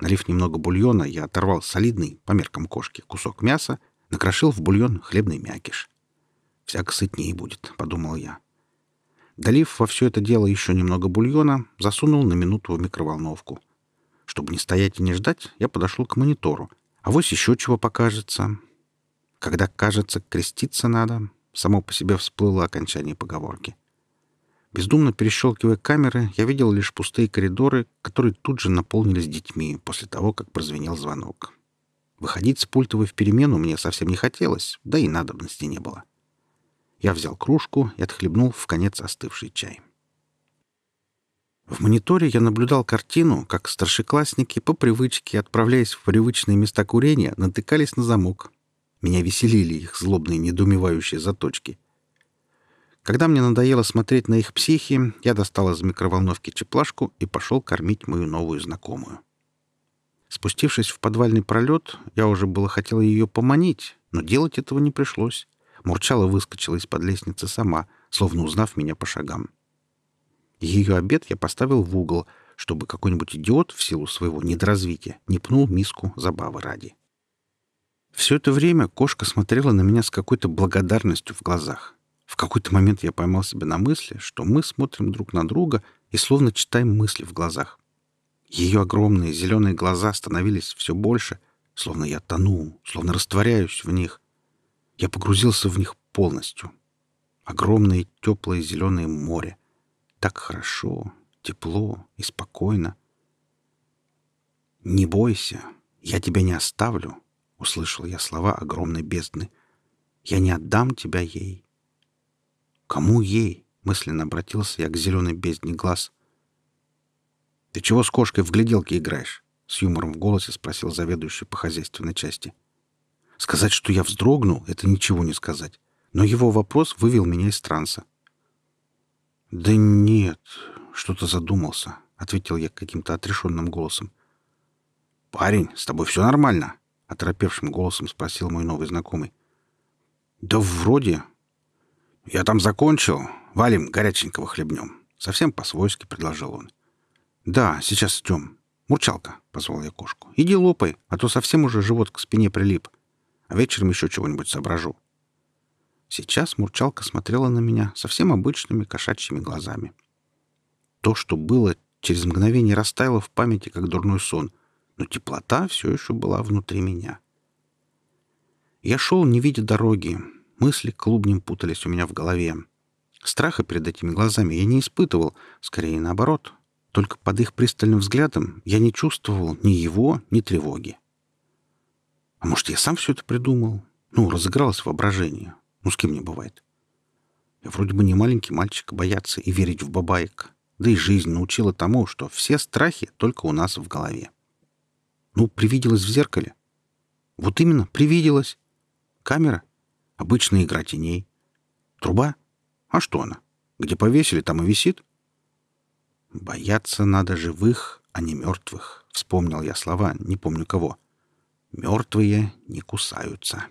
налив немного бульона, я оторвал солидный, по меркам кошки, кусок мяса, накрошил в бульон хлебный мякиш. «Всяко сытнее будет», — подумал я. Долив во все это дело еще немного бульона, засунул на минуту в микроволновку. Чтобы не стоять и не ждать, я подошел к монитору — а вось еще чего покажется. Когда кажется, креститься надо. Само по себе всплыло окончание поговорки. Бездумно перещелкивая камеры, я видел лишь пустые коридоры, которые тут же наполнились детьми после того, как прозвенел звонок. Выходить с пультовой в перемену мне совсем не хотелось, да и надобности не было. Я взял кружку и отхлебнул в конец остывший чай. В мониторе я наблюдал картину, как старшеклассники по привычке, отправляясь в привычные места курения, натыкались на замок. Меня веселили их злобные недоумевающие заточки. Когда мне надоело смотреть на их психи, я достал из микроволновки чеплашку и пошел кормить мою новую знакомую. Спустившись в подвальный пролет, я уже было хотел ее поманить, но делать этого не пришлось. Мурчала выскочила из-под лестницы сама, словно узнав меня по шагам. Ее обед я поставил в угол, чтобы какой-нибудь идиот в силу своего недоразвития не пнул миску забавы ради. Все это время кошка смотрела на меня с какой-то благодарностью в глазах. В какой-то момент я поймал себя на мысли, что мы смотрим друг на друга и словно читаем мысли в глазах. Ее огромные зеленые глаза становились все больше, словно я тону, словно растворяюсь в них. Я погрузился в них полностью. Огромное теплое зеленое море. Так хорошо, тепло и спокойно. «Не бойся, я тебя не оставлю», — услышал я слова огромной бездны. «Я не отдам тебя ей. «Кому ей?» — мысленно обратился я к зеленой бездне глаз. «Ты чего с кошкой в гляделке играешь?» — с юмором в голосе спросил заведующий по хозяйственной части. Сказать, что я вздрогнул, это ничего не сказать. Но его вопрос вывел меня из транса. «Да нет, что-то задумался», — ответил я каким-то отрешенным голосом. «Парень, с тобой все нормально?» — оторопевшим голосом спросил мой новый знакомый. «Да вроде», «Я там закончил. Валим горяченького хлебнем». Совсем по-свойски предложил он. «Да, сейчас идем. Мурчалка», — позвал я кошку. «Иди лопай, а то совсем уже живот к спине прилип. А вечером еще чего-нибудь соображу». Сейчас Мурчалка смотрела на меня совсем обычными кошачьими глазами. То, что было, через мгновение растаяло в памяти, как дурной сон, но теплота все еще была внутри меня. Я шел, не видя дороги, Мысли клубнем путались у меня в голове. Страха перед этими глазами я не испытывал, скорее наоборот. Только под их пристальным взглядом я не чувствовал ни его, ни тревоги. А может, я сам все это придумал? Ну, разыгралось воображение. Ну, с кем не бывает. Я вроде бы не маленький мальчик бояться и верить в бабаек. Да и жизнь научила тому, что все страхи только у нас в голове. Ну, привиделось в зеркале. Вот именно, привиделось. Камера Обычная игра теней. Труба? А что она? Где повесили, там и висит. Бояться надо живых, а не мертвых. Вспомнил я слова, не помню кого. Мертвые не кусаются.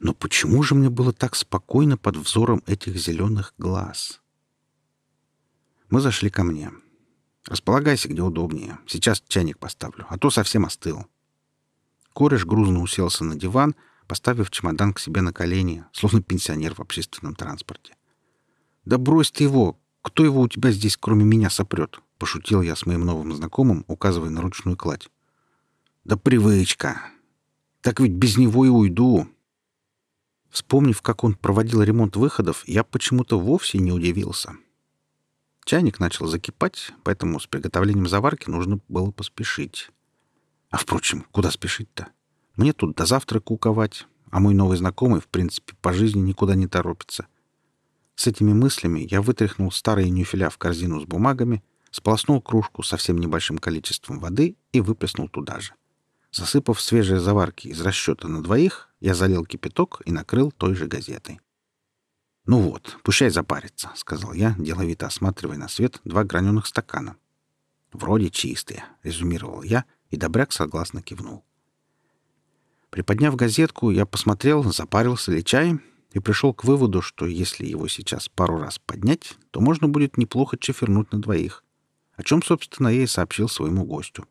Но почему же мне было так спокойно под взором этих зеленых глаз? Мы зашли ко мне. Располагайся где удобнее. Сейчас чайник поставлю, а то совсем остыл. Кореш грузно уселся на диван, поставив чемодан к себе на колени, словно пенсионер в общественном транспорте. «Да брось ты его! Кто его у тебя здесь, кроме меня, сопрет?» — пошутил я с моим новым знакомым, указывая на ручную кладь. «Да привычка! Так ведь без него и уйду!» Вспомнив, как он проводил ремонт выходов, я почему-то вовсе не удивился. Чайник начал закипать, поэтому с приготовлением заварки нужно было поспешить. А, впрочем, куда спешить-то? Мне тут до завтра куковать, а мой новый знакомый, в принципе, по жизни никуда не торопится. С этими мыслями я вытряхнул старые нюфеля в корзину с бумагами, сполоснул кружку совсем небольшим количеством воды и выплеснул туда же. Засыпав свежие заварки из расчета на двоих, я залил кипяток и накрыл той же газетой. «Ну вот, пущай запарится», — сказал я, деловито осматривая на свет два граненых стакана. «Вроде чистые», — резюмировал я, и Добряк согласно кивнул. Приподняв газетку, я посмотрел, запарился ли чай, и пришел к выводу, что если его сейчас пару раз поднять, то можно будет неплохо чефернуть на двоих, о чем, собственно, я и сообщил своему гостю.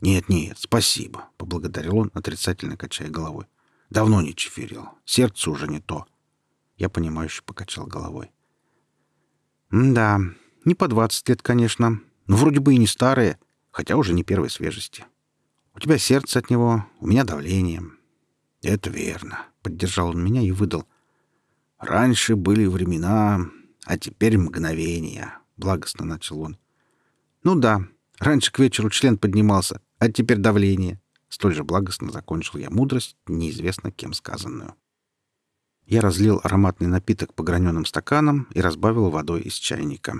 «Нет-нет, спасибо», — поблагодарил он, отрицательно качая головой. «Давно не чеферил. Сердце уже не то». Я понимающе покачал головой. «Да, не по двадцать лет, конечно, но вроде бы и не старые, хотя уже не первой свежести». У тебя сердце от него, у меня давление. «Это верно», — поддержал он меня и выдал. «Раньше были времена, а теперь мгновения», — благостно начал он. «Ну да, раньше к вечеру член поднимался, а теперь давление». Столь же благостно закончил я мудрость, неизвестно кем сказанную. Я разлил ароматный напиток по граненым стаканам и разбавил водой из чайника.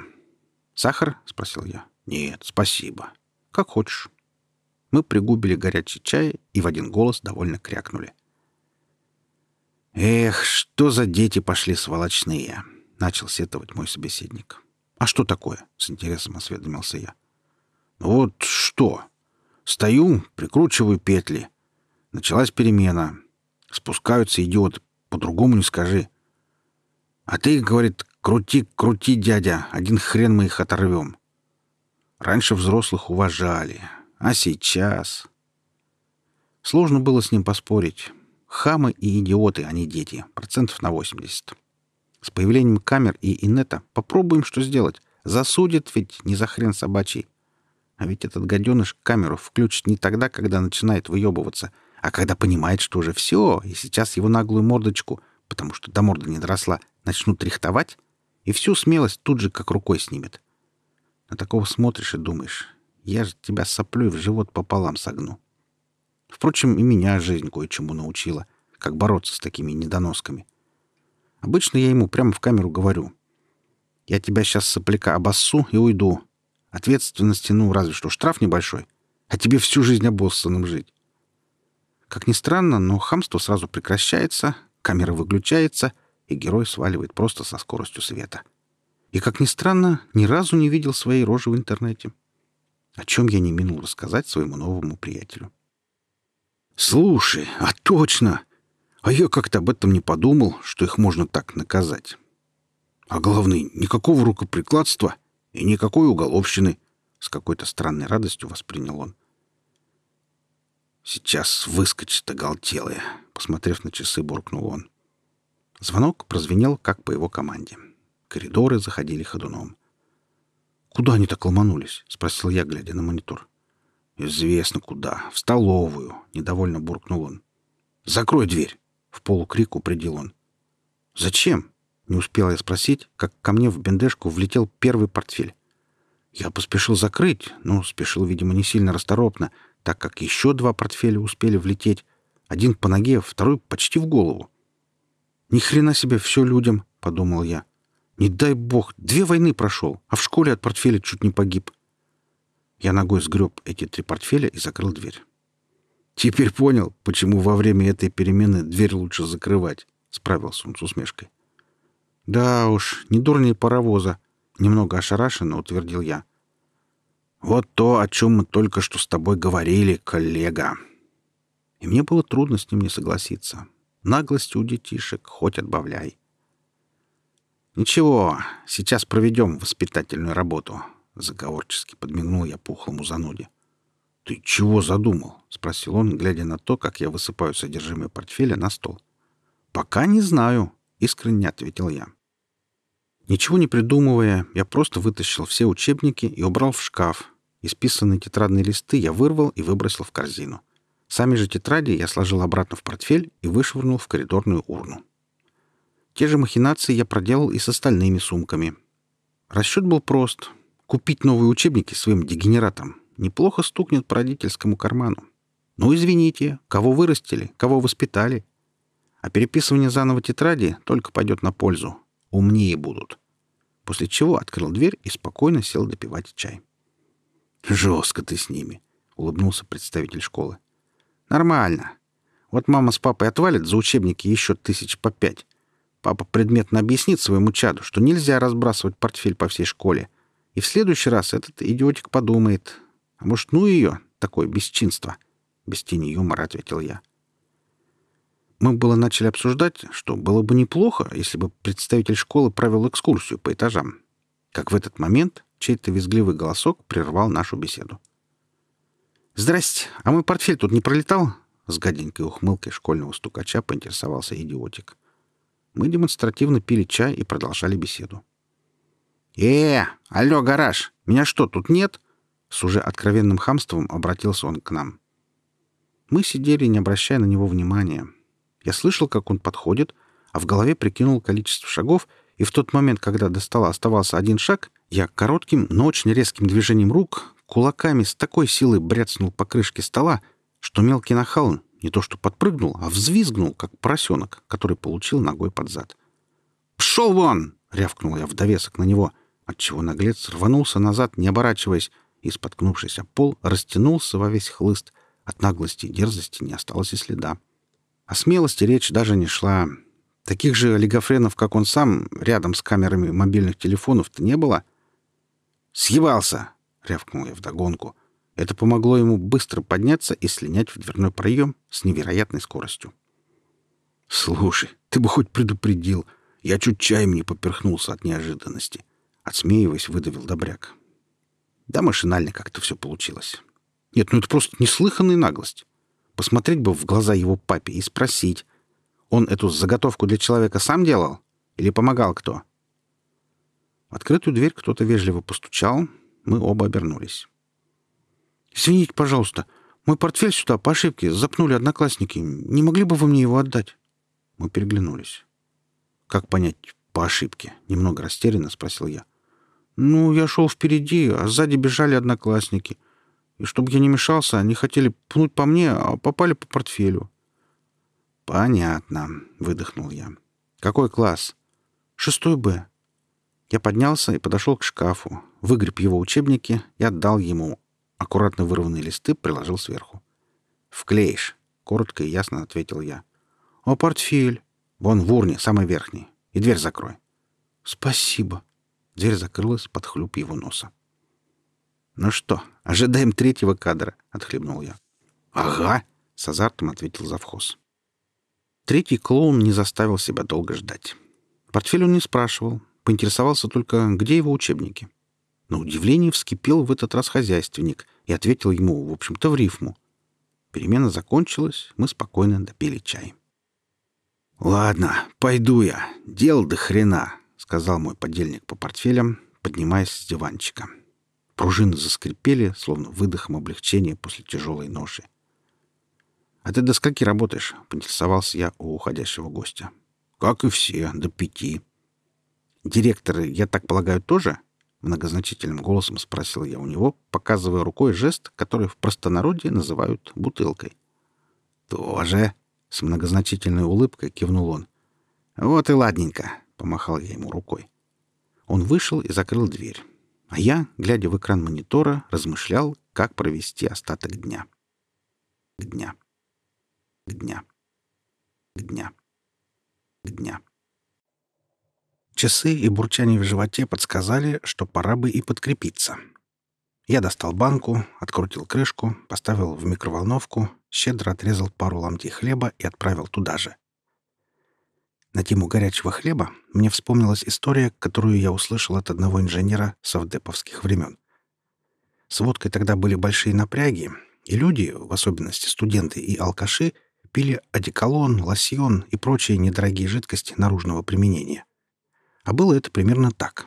«Сахар?» — спросил я. «Нет, спасибо. Как хочешь». Мы пригубили горячий чай и в один голос довольно крякнули. «Эх, что за дети пошли сволочные!» — начал сетовать мой собеседник. «А что такое?» — с интересом осведомился я. «Вот что? Стою, прикручиваю петли. Началась перемена. Спускаются идиоты, по-другому не скажи. А ты, говорит, крути, крути, дядя, один хрен мы их оторвем. Раньше взрослых уважали, а сейчас... Сложно было с ним поспорить. Хамы и идиоты, а не дети. Процентов на 80. С появлением камер и инета попробуем что сделать. Засудят ведь не за хрен собачий. А ведь этот гаденыш камеру включит не тогда, когда начинает выебываться, а когда понимает, что уже все, и сейчас его наглую мордочку, потому что до морды не доросла, начнут рихтовать, и всю смелость тут же как рукой снимет. На такого смотришь и думаешь, я же тебя соплю в живот пополам согну. Впрочем, и меня жизнь кое-чему научила, как бороться с такими недоносками. Обычно я ему прямо в камеру говорю. Я тебя сейчас сопляка обоссу и уйду. Ответственности, ну, разве что штраф небольшой. А тебе всю жизнь обоссанным жить. Как ни странно, но хамство сразу прекращается, камера выключается, и герой сваливает просто со скоростью света. И, как ни странно, ни разу не видел своей рожи в интернете о чем я не минул рассказать своему новому приятелю. «Слушай, а точно! А я как-то об этом не подумал, что их можно так наказать. А главное, никакого рукоприкладства и никакой уголовщины!» С какой-то странной радостью воспринял он. «Сейчас выскочит оголтелая», — посмотрев на часы, буркнул он. Звонок прозвенел, как по его команде. Коридоры заходили ходуном. «Куда они так ломанулись?» — спросил я, глядя на монитор. «Известно куда. В столовую», — недовольно буркнул он. «Закрой дверь!» — в полукрик упредил он. «Зачем?» — не успела я спросить, как ко мне в бендежку влетел первый портфель. Я поспешил закрыть, но спешил, видимо, не сильно расторопно, так как еще два портфеля успели влететь. Один по ноге, второй почти в голову. «Ни хрена себе все людям!» — подумал я. Не дай бог, две войны прошел, а в школе от портфеля чуть не погиб. Я ногой сгреб эти три портфеля и закрыл дверь. «Теперь понял, почему во время этой перемены дверь лучше закрывать», — справился он с усмешкой. «Да уж, не дурнее паровоза», — немного ошарашенно утвердил я. «Вот то, о чем мы только что с тобой говорили, коллега». И мне было трудно с ним не согласиться. Наглости у детишек хоть отбавляй. «Ничего, сейчас проведем воспитательную работу», — заговорчески подмигнул я пухлому зануде. «Ты чего задумал?» — спросил он, глядя на то, как я высыпаю содержимое портфеля на стол. «Пока не знаю», — искренне ответил я. Ничего не придумывая, я просто вытащил все учебники и убрал в шкаф. Исписанные тетрадные листы я вырвал и выбросил в корзину. Сами же тетради я сложил обратно в портфель и вышвырнул в коридорную урну. Те же махинации я проделал и с остальными сумками. Расчет был прост. Купить новые учебники своим дегенератам неплохо стукнет по родительскому карману. Ну, извините, кого вырастили, кого воспитали. А переписывание заново тетради только пойдет на пользу. Умнее будут. После чего открыл дверь и спокойно сел допивать чай. «Жестко ты с ними», — улыбнулся представитель школы. «Нормально. Вот мама с папой отвалят за учебники еще тысяч по пять, Папа предметно объяснит своему чаду, что нельзя разбрасывать портфель по всей школе. И в следующий раз этот идиотик подумает. А может, ну ее, такое бесчинство? Без тени юмора ответил я. Мы было начали обсуждать, что было бы неплохо, если бы представитель школы провел экскурсию по этажам. Как в этот момент чей-то визгливый голосок прервал нашу беседу. «Здрасте, а мой портфель тут не пролетал?» С гаденькой ухмылкой школьного стукача поинтересовался идиотик. Мы демонстративно пили чай и продолжали беседу. «Э, алло, гараж, меня что, тут нет?» С уже откровенным хамством обратился он к нам. Мы сидели, не обращая на него внимания. Я слышал, как он подходит, а в голове прикинул количество шагов, и в тот момент, когда до стола оставался один шаг, я коротким, но очень резким движением рук кулаками с такой силой бряцнул по крышке стола, что мелкий нахал не то что подпрыгнул, а взвизгнул, как поросенок, который получил ногой под зад. «Пшел вон!» — рявкнул я в довесок на него, отчего наглец рванулся назад, не оборачиваясь, и, споткнувшись о пол, растянулся во весь хлыст. От наглости и дерзости не осталось и следа. О смелости речь даже не шла. Таких же олигофренов, как он сам, рядом с камерами мобильных телефонов-то не было. «Съебался!» — рявкнул я вдогонку. Это помогло ему быстро подняться и слинять в дверной проем с невероятной скоростью. «Слушай, ты бы хоть предупредил. Я чуть чаем не поперхнулся от неожиданности». Отсмеиваясь, выдавил добряк. Да, машинально как-то все получилось. Нет, ну это просто неслыханная наглость. Посмотреть бы в глаза его папе и спросить, он эту заготовку для человека сам делал или помогал кто? В открытую дверь кто-то вежливо постучал, мы оба обернулись. «Извините, пожалуйста, мой портфель сюда по ошибке запнули одноклассники. Не могли бы вы мне его отдать?» Мы переглянулись. «Как понять по ошибке?» — немного растерянно спросил я. «Ну, я шел впереди, а сзади бежали одноклассники. И чтобы я не мешался, они хотели пнуть по мне, а попали по портфелю». «Понятно», — выдохнул я. «Какой класс?» «Шестой Б». Я поднялся и подошел к шкафу, выгреб его учебники и отдал ему, Аккуратно вырванные листы приложил сверху. «Вклеишь», — коротко и ясно ответил я. «А портфель?» «Вон в урне, самый верхний. И дверь закрой». «Спасибо». Дверь закрылась под хлюп его носа. «Ну что, ожидаем третьего кадра», — отхлебнул я. «Ага», — с азартом ответил завхоз. Третий клоун не заставил себя долго ждать. Портфель он не спрашивал, поинтересовался только, где его учебники. На удивление вскипел в этот раз хозяйственник и ответил ему, в общем-то, в рифму. Перемена закончилась, мы спокойно допили чай. «Ладно, пойду я. Дел до хрена», — сказал мой подельник по портфелям, поднимаясь с диванчика. Пружины заскрипели, словно выдохом облегчения после тяжелой ноши. «А ты до скольки работаешь?» — поинтересовался я у уходящего гостя. «Как и все, до пяти». «Директоры, я так полагаю, тоже?» Многозначительным голосом спросил я у него, показывая рукой жест, который в простонародье называют бутылкой. «Тоже?» — с многозначительной улыбкой кивнул он. «Вот и ладненько», — помахал я ему рукой. Он вышел и закрыл дверь. А я, глядя в экран монитора, размышлял, как провести остаток дня. Дня. Дня. Дня. Дня. Часы и бурчание в животе подсказали, что пора бы и подкрепиться. Я достал банку, открутил крышку, поставил в микроволновку, щедро отрезал пару ломтей хлеба и отправил туда же. На тему горячего хлеба мне вспомнилась история, которую я услышал от одного инженера совдеповских времен. С водкой тогда были большие напряги, и люди, в особенности студенты и алкаши, пили одеколон, лосьон и прочие недорогие жидкости наружного применения. А было это примерно так.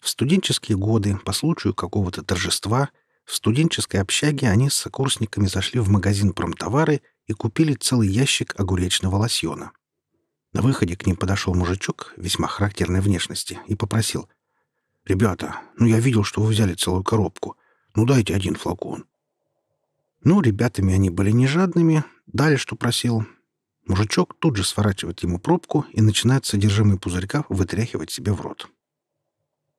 В студенческие годы, по случаю какого-то торжества, в студенческой общаге они с сокурсниками зашли в магазин промтовары и купили целый ящик огуречного лосьона. На выходе к ним подошел мужичок весьма характерной внешности и попросил. «Ребята, ну я видел, что вы взяли целую коробку. Ну дайте один флакон». Ну, ребятами они были не жадными, дали, что просил, Мужичок тут же сворачивает ему пробку и начинает содержимое пузырька вытряхивать себе в рот.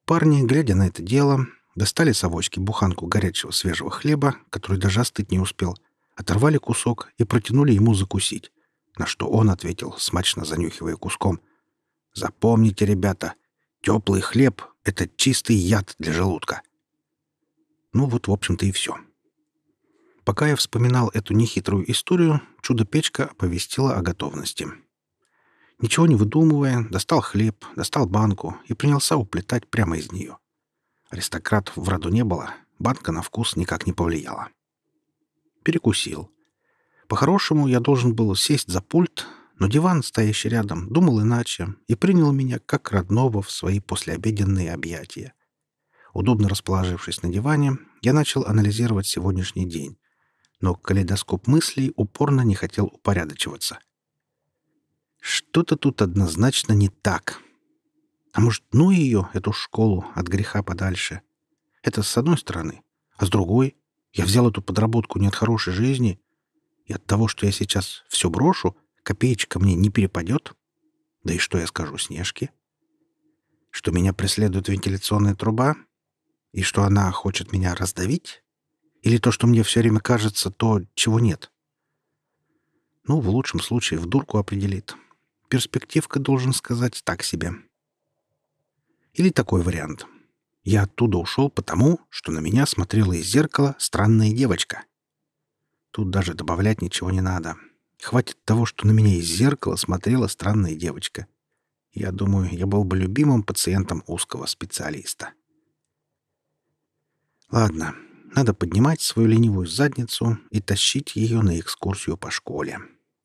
Парни, глядя на это дело, достали с авоськи буханку горячего свежего хлеба, который даже остыть не успел, оторвали кусок и протянули ему закусить, на что он ответил, смачно занюхивая куском. «Запомните, ребята, теплый хлеб — это чистый яд для желудка». Ну вот, в общем-то, и все. Пока я вспоминал эту нехитрую историю, чудо-печка оповестила о готовности. Ничего не выдумывая, достал хлеб, достал банку и принялся уплетать прямо из нее. Аристократов в роду не было, банка на вкус никак не повлияла. Перекусил. По-хорошему, я должен был сесть за пульт, но диван, стоящий рядом, думал иначе и принял меня как родного в свои послеобеденные объятия. Удобно расположившись на диване, я начал анализировать сегодняшний день но калейдоскоп мыслей упорно не хотел упорядочиваться. Что-то тут однозначно не так. А может, ну ее, эту школу, от греха подальше? Это с одной стороны. А с другой, я взял эту подработку не от хорошей жизни, и от того, что я сейчас все брошу, копеечка мне не перепадет. Да и что я скажу Снежке? Что меня преследует вентиляционная труба? И что она хочет меня раздавить? Или то, что мне все время кажется, то, чего нет? Ну, в лучшем случае, в дурку определит. Перспективка, должен сказать, так себе. Или такой вариант. Я оттуда ушел потому, что на меня смотрела из зеркала странная девочка. Тут даже добавлять ничего не надо. Хватит того, что на меня из зеркала смотрела странная девочка. Я думаю, я был бы любимым пациентом узкого специалиста. Ладно, надо поднимать свою ленивую задницу и тащить ее на экскурсию по школе.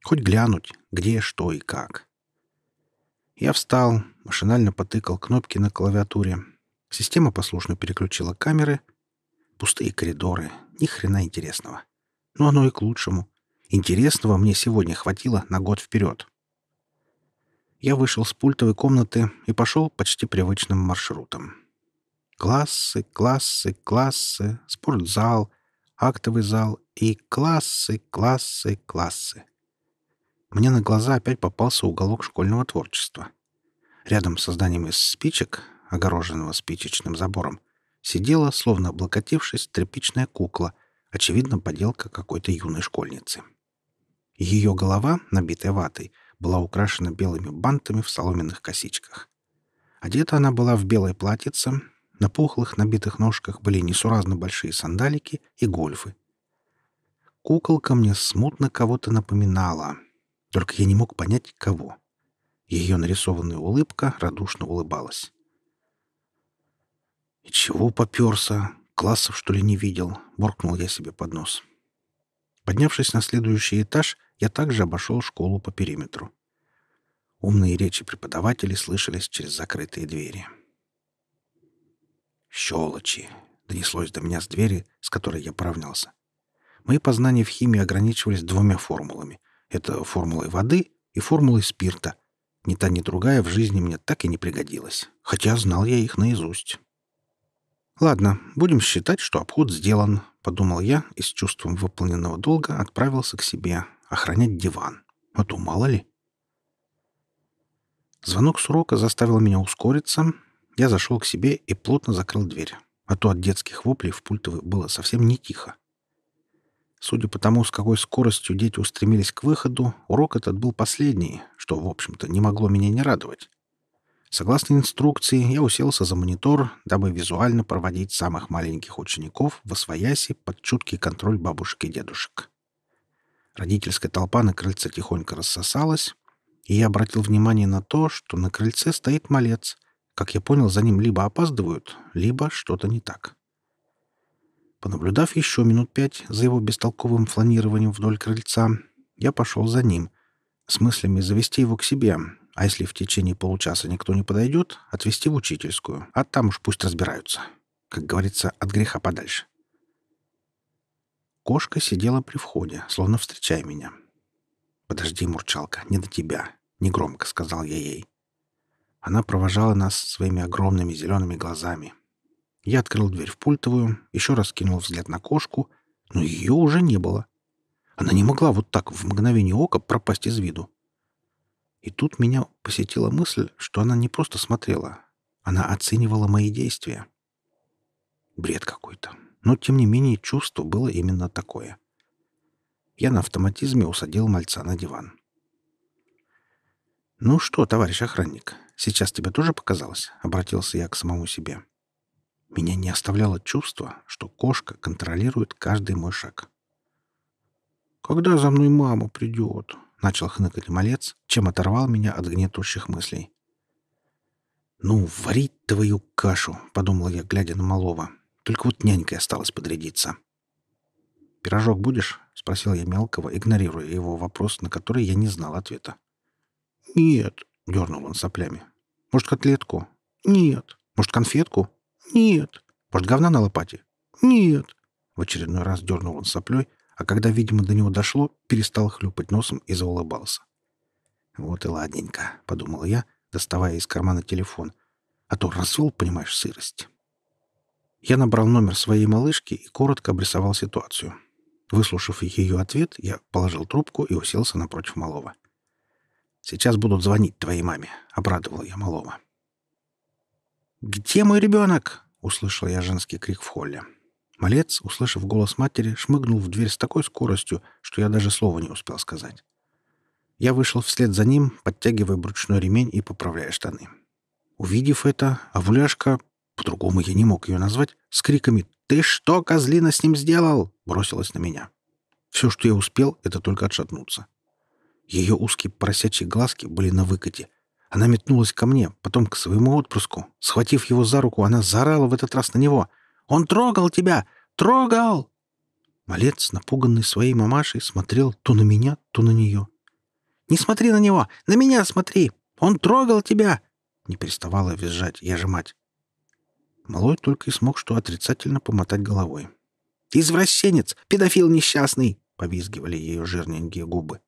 Хоть глянуть, где, что и как. Я встал, машинально потыкал кнопки на клавиатуре. Система послушно переключила камеры. Пустые коридоры. Ни хрена интересного. Но оно и к лучшему. Интересного мне сегодня хватило на год вперед. Я вышел с пультовой комнаты и пошел почти привычным маршрутом. Классы, классы, классы, спортзал, актовый зал и классы, классы, классы мне на глаза опять попался уголок школьного творчества. Рядом с зданием из спичек, огороженного спичечным забором, сидела, словно облокотившись, тряпичная кукла, очевидно, поделка какой-то юной школьницы. Ее голова, набитая ватой, была украшена белыми бантами в соломенных косичках. Одета она была в белое платьице, на пухлых набитых ножках были несуразно большие сандалики и гольфы. Куколка мне смутно кого-то напоминала — только я не мог понять, кого. Ее нарисованная улыбка радушно улыбалась. «И чего поперся? Классов, что ли, не видел?» — буркнул я себе под нос. Поднявшись на следующий этаж, я также обошел школу по периметру. Умные речи преподавателей слышались через закрытые двери. «Щелочи!» — донеслось до меня с двери, с которой я поравнялся. Мои познания в химии ограничивались двумя формулами — это формулой воды и формулой спирта. Ни та, ни другая в жизни мне так и не пригодилась, хотя знал я их наизусть. «Ладно, будем считать, что обход сделан», — подумал я и с чувством выполненного долга отправился к себе охранять диван. А то мало ли. Звонок с урока заставил меня ускориться. Я зашел к себе и плотно закрыл дверь, а то от детских воплей в пультовой было совсем не тихо. Судя по тому, с какой скоростью дети устремились к выходу, урок этот был последний, что, в общем-то, не могло меня не радовать. Согласно инструкции, я уселся за монитор, дабы визуально проводить самых маленьких учеников в освояси под чуткий контроль бабушек и дедушек. Родительская толпа на крыльце тихонько рассосалась, и я обратил внимание на то, что на крыльце стоит малец. Как я понял, за ним либо опаздывают, либо что-то не так. Понаблюдав еще минут пять за его бестолковым фланированием вдоль крыльца, я пошел за ним, с мыслями завести его к себе, а если в течение получаса никто не подойдет, отвезти в учительскую, а там уж пусть разбираются. Как говорится, от греха подальше. Кошка сидела при входе, словно встречая меня. «Подожди, Мурчалка, не до тебя», — негромко сказал я ей. Она провожала нас своими огромными зелеными глазами — я открыл дверь в пультовую, еще раз кинул взгляд на кошку, но ее уже не было. Она не могла вот так в мгновение ока пропасть из виду. И тут меня посетила мысль, что она не просто смотрела, она оценивала мои действия. Бред какой-то. Но, тем не менее, чувство было именно такое. Я на автоматизме усадил мальца на диван. «Ну что, товарищ охранник, сейчас тебе тоже показалось?» — обратился я к самому себе. Меня не оставляло чувство, что кошка контролирует каждый мой шаг. «Когда за мной мама придет?» — начал хныкать малец, чем оторвал меня от гнетущих мыслей. «Ну, варить твою кашу!» — подумал я, глядя на малого. «Только вот нянькой осталось подрядиться». «Пирожок будешь?» — спросил я мелкого, игнорируя его вопрос, на который я не знал ответа. «Нет», — дернул он соплями. «Может, котлетку?» «Нет». «Может, конфетку?» «Нет». «Может, говна на лопате?» «Нет». В очередной раз дернул он соплей, а когда, видимо, до него дошло, перестал хлюпать носом и заулыбался. Вот и ладненько, — подумал я, доставая из кармана телефон. А то развел, понимаешь, сырость. Я набрал номер своей малышки и коротко обрисовал ситуацию. Выслушав ее ответ, я положил трубку и уселся напротив малого. «Сейчас будут звонить твоей маме», — обрадовал я малого. «Где мой ребенок?» — услышал я женский крик в холле. Малец, услышав голос матери, шмыгнул в дверь с такой скоростью, что я даже слова не успел сказать. Я вышел вслед за ним, подтягивая брючной ремень и поправляя штаны. Увидев это, Авуляшка, по-другому я не мог ее назвать, с криками «Ты что, козлина, с ним сделал?» бросилась на меня. Все, что я успел, это только отшатнуться. Ее узкие поросячьи глазки были на выкате. Она метнулась ко мне, потом к своему отпрыску. Схватив его за руку, она заорала в этот раз на него. «Он трогал тебя! Трогал!» Малец, напуганный своей мамашей, смотрел то на меня, то на нее. «Не смотри на него! На меня смотри! Он трогал тебя!» Не переставала визжать я же мать. Малой только и смог что отрицательно помотать головой. «Извращенец! Педофил несчастный!» — повизгивали ее жирненькие губы.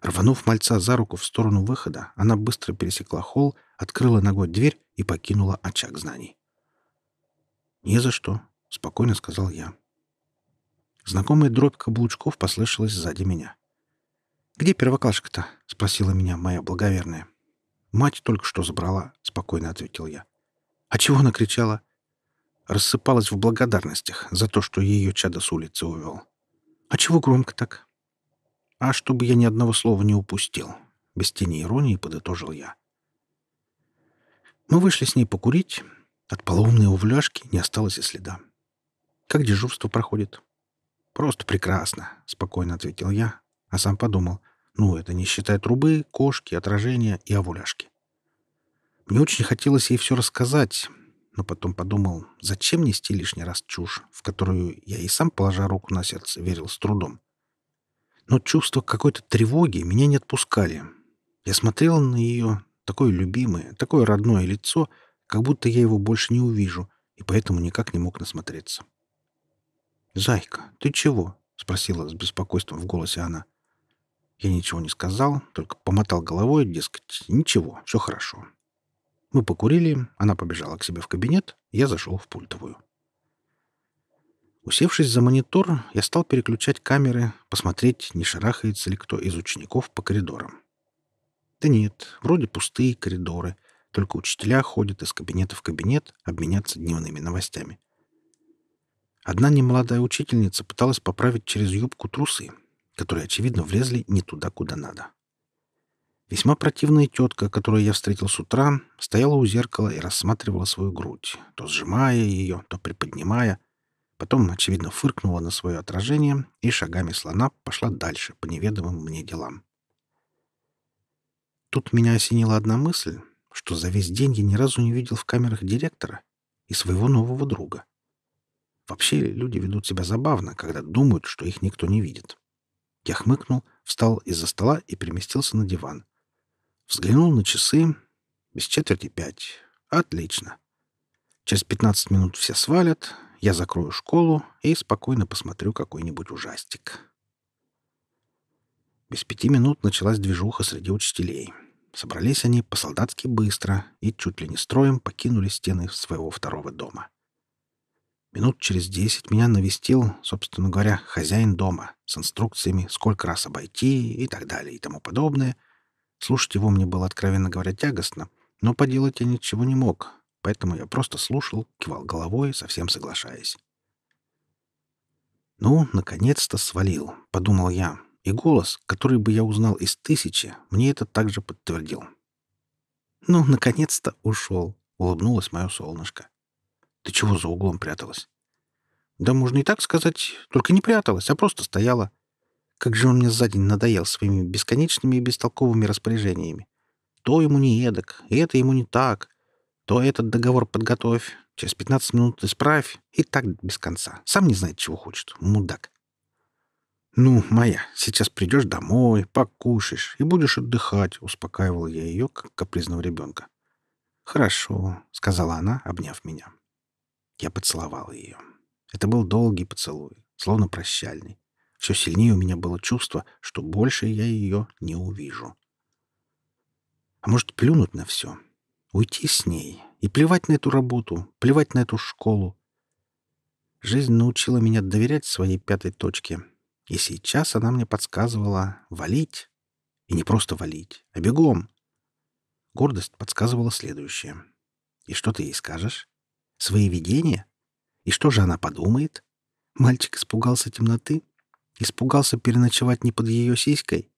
Рванув мальца за руку в сторону выхода, она быстро пересекла холл, открыла ногой дверь и покинула очаг знаний. «Не за что», — спокойно сказал я. Знакомая дробь каблучков послышалась сзади меня. «Где первоклашка-то?» — спросила меня моя благоверная. «Мать только что забрала», — спокойно ответил я. «А чего она кричала?» Рассыпалась в благодарностях за то, что ее чадо с улицы увел. «А чего громко так?» А чтобы я ни одного слова не упустил, без тени иронии подытожил я. Мы вышли с ней покурить. От полоумной увляшки не осталось и следа. Как дежурство проходит? Просто прекрасно, спокойно ответил я, а сам подумал, ну, это не считая трубы, кошки, отражения и овуляшки. Мне очень хотелось ей все рассказать, но потом подумал, зачем нести лишний раз чушь, в которую я и сам, положа руку на сердце, верил с трудом но чувство какой-то тревоги меня не отпускали. Я смотрел на ее такое любимое, такое родное лицо, как будто я его больше не увижу, и поэтому никак не мог насмотреться. «Зайка, ты чего?» — спросила с беспокойством в голосе она. Я ничего не сказал, только помотал головой, дескать, ничего, все хорошо. Мы покурили, она побежала к себе в кабинет, я зашел в пультовую. Усевшись за монитор, я стал переключать камеры, посмотреть, не шарахается ли кто из учеников по коридорам. Да нет, вроде пустые коридоры, только учителя ходят из кабинета в кабинет обменяться дневными новостями. Одна немолодая учительница пыталась поправить через юбку трусы, которые, очевидно, влезли не туда, куда надо. Весьма противная тетка, которую я встретил с утра, стояла у зеркала и рассматривала свою грудь, то сжимая ее, то приподнимая — Потом, очевидно, фыркнула на свое отражение и шагами слона пошла дальше по неведомым мне делам. Тут меня осенила одна мысль, что за весь день я ни разу не видел в камерах директора и своего нового друга. Вообще люди ведут себя забавно, когда думают, что их никто не видит. Я хмыкнул, встал из-за стола и переместился на диван. Взглянул на часы. Без четверти пять. Отлично. Через пятнадцать минут все свалят, я закрою школу и спокойно посмотрю какой-нибудь ужастик. Без пяти минут началась движуха среди учителей. Собрались они по-солдатски быстро и чуть ли не строем покинули стены своего второго дома. Минут через десять меня навестил, собственно говоря, хозяин дома с инструкциями, сколько раз обойти и так далее и тому подобное. Слушать его мне было, откровенно говоря, тягостно, но поделать я ничего не мог, поэтому я просто слушал, кивал головой, совсем соглашаясь. «Ну, наконец-то свалил», — подумал я, и голос, который бы я узнал из тысячи, мне это также подтвердил. «Ну, наконец-то ушел», — улыбнулось мое солнышко. «Ты чего за углом пряталась?» «Да можно и так сказать, только не пряталась, а просто стояла. Как же он мне за день надоел своими бесконечными и бестолковыми распоряжениями. То ему не эдак, и это ему не так, то этот договор подготовь, через 15 минут исправь, и так без конца. Сам не знает, чего хочет. Мудак. «Ну, моя, сейчас придешь домой, покушаешь и будешь отдыхать», — успокаивал я ее, как капризного ребенка. «Хорошо», — сказала она, обняв меня. Я поцеловал ее. Это был долгий поцелуй, словно прощальный. Все сильнее у меня было чувство, что больше я ее не увижу. А может, плюнуть на все? Уйти с ней и плевать на эту работу, плевать на эту школу. Жизнь научила меня доверять своей пятой точке, и сейчас она мне подсказывала валить. И не просто валить, а бегом. Гордость подсказывала следующее. И что ты ей скажешь? Свои видения? И что же она подумает? Мальчик испугался темноты? Испугался переночевать не под ее сиськой?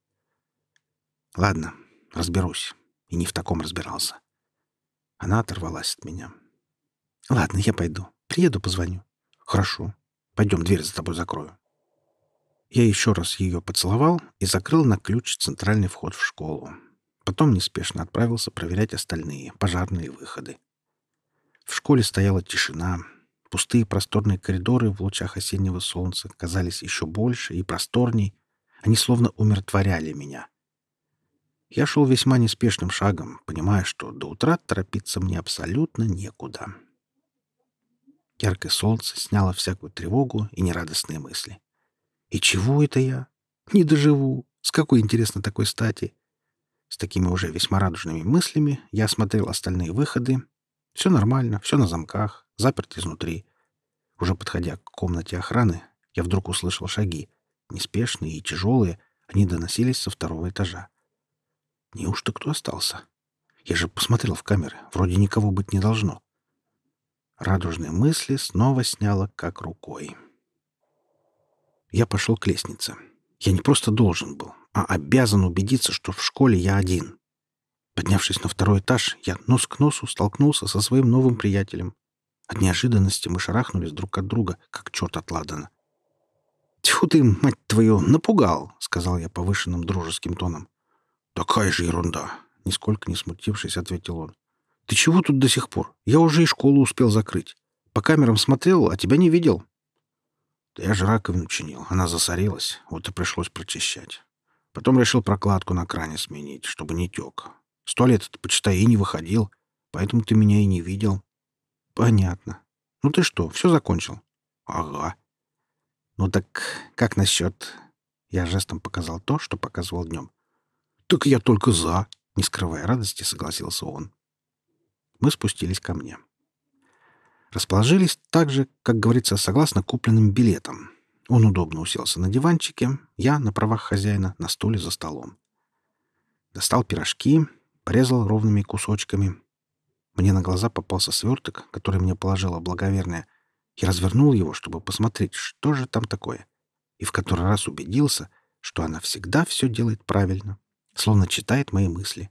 Ладно, разберусь. И не в таком разбирался. Она оторвалась от меня. Ладно, я пойду. Приеду, позвоню. Хорошо. Пойдем, дверь за тобой закрою. Я еще раз ее поцеловал и закрыл на ключ центральный вход в школу. Потом неспешно отправился проверять остальные пожарные выходы. В школе стояла тишина. Пустые просторные коридоры в лучах осеннего солнца казались еще больше и просторней. Они словно умиротворяли меня. Я шел весьма неспешным шагом, понимая, что до утра торопиться мне абсолютно некуда. Яркое солнце сняло всякую тревогу и нерадостные мысли. И чего это я? Не доживу. С какой, интересно, такой стати? С такими уже весьма радужными мыслями я осмотрел остальные выходы. Все нормально, все на замках, заперт изнутри. Уже подходя к комнате охраны, я вдруг услышал шаги. Неспешные и тяжелые, они доносились со второго этажа. Неужто кто остался? Я же посмотрел в камеры. Вроде никого быть не должно. Радужные мысли снова сняло как рукой. Я пошел к лестнице. Я не просто должен был, а обязан убедиться, что в школе я один. Поднявшись на второй этаж, я нос к носу столкнулся со своим новым приятелем. От неожиданности мы шарахнулись друг от друга, как черт от ладана. «Тьфу ты, мать твою, напугал!» — сказал я повышенным дружеским тоном. «Такая же ерунда!» — нисколько не смутившись, ответил он. «Ты чего тут до сих пор? Я уже и школу успел закрыть. По камерам смотрел, а тебя не видел». «Да я же раковину чинил. Она засорилась. Вот и пришлось прочищать. Потом решил прокладку на кране сменить, чтобы не тек. Сто лет это, почитай, и не выходил, поэтому ты меня и не видел». «Понятно. Ну ты что, все закончил?» «Ага». «Ну так как насчет...» Я жестом показал то, что показывал днем. «Так я только за!» — не скрывая радости, согласился он. Мы спустились ко мне. Расположились так же, как говорится, согласно купленным билетам. Он удобно уселся на диванчике, я на правах хозяина на стуле за столом. Достал пирожки, порезал ровными кусочками. Мне на глаза попался сверток, который мне положила благоверная. Я развернул его, чтобы посмотреть, что же там такое. И в который раз убедился, что она всегда все делает правильно словно читает мои мысли.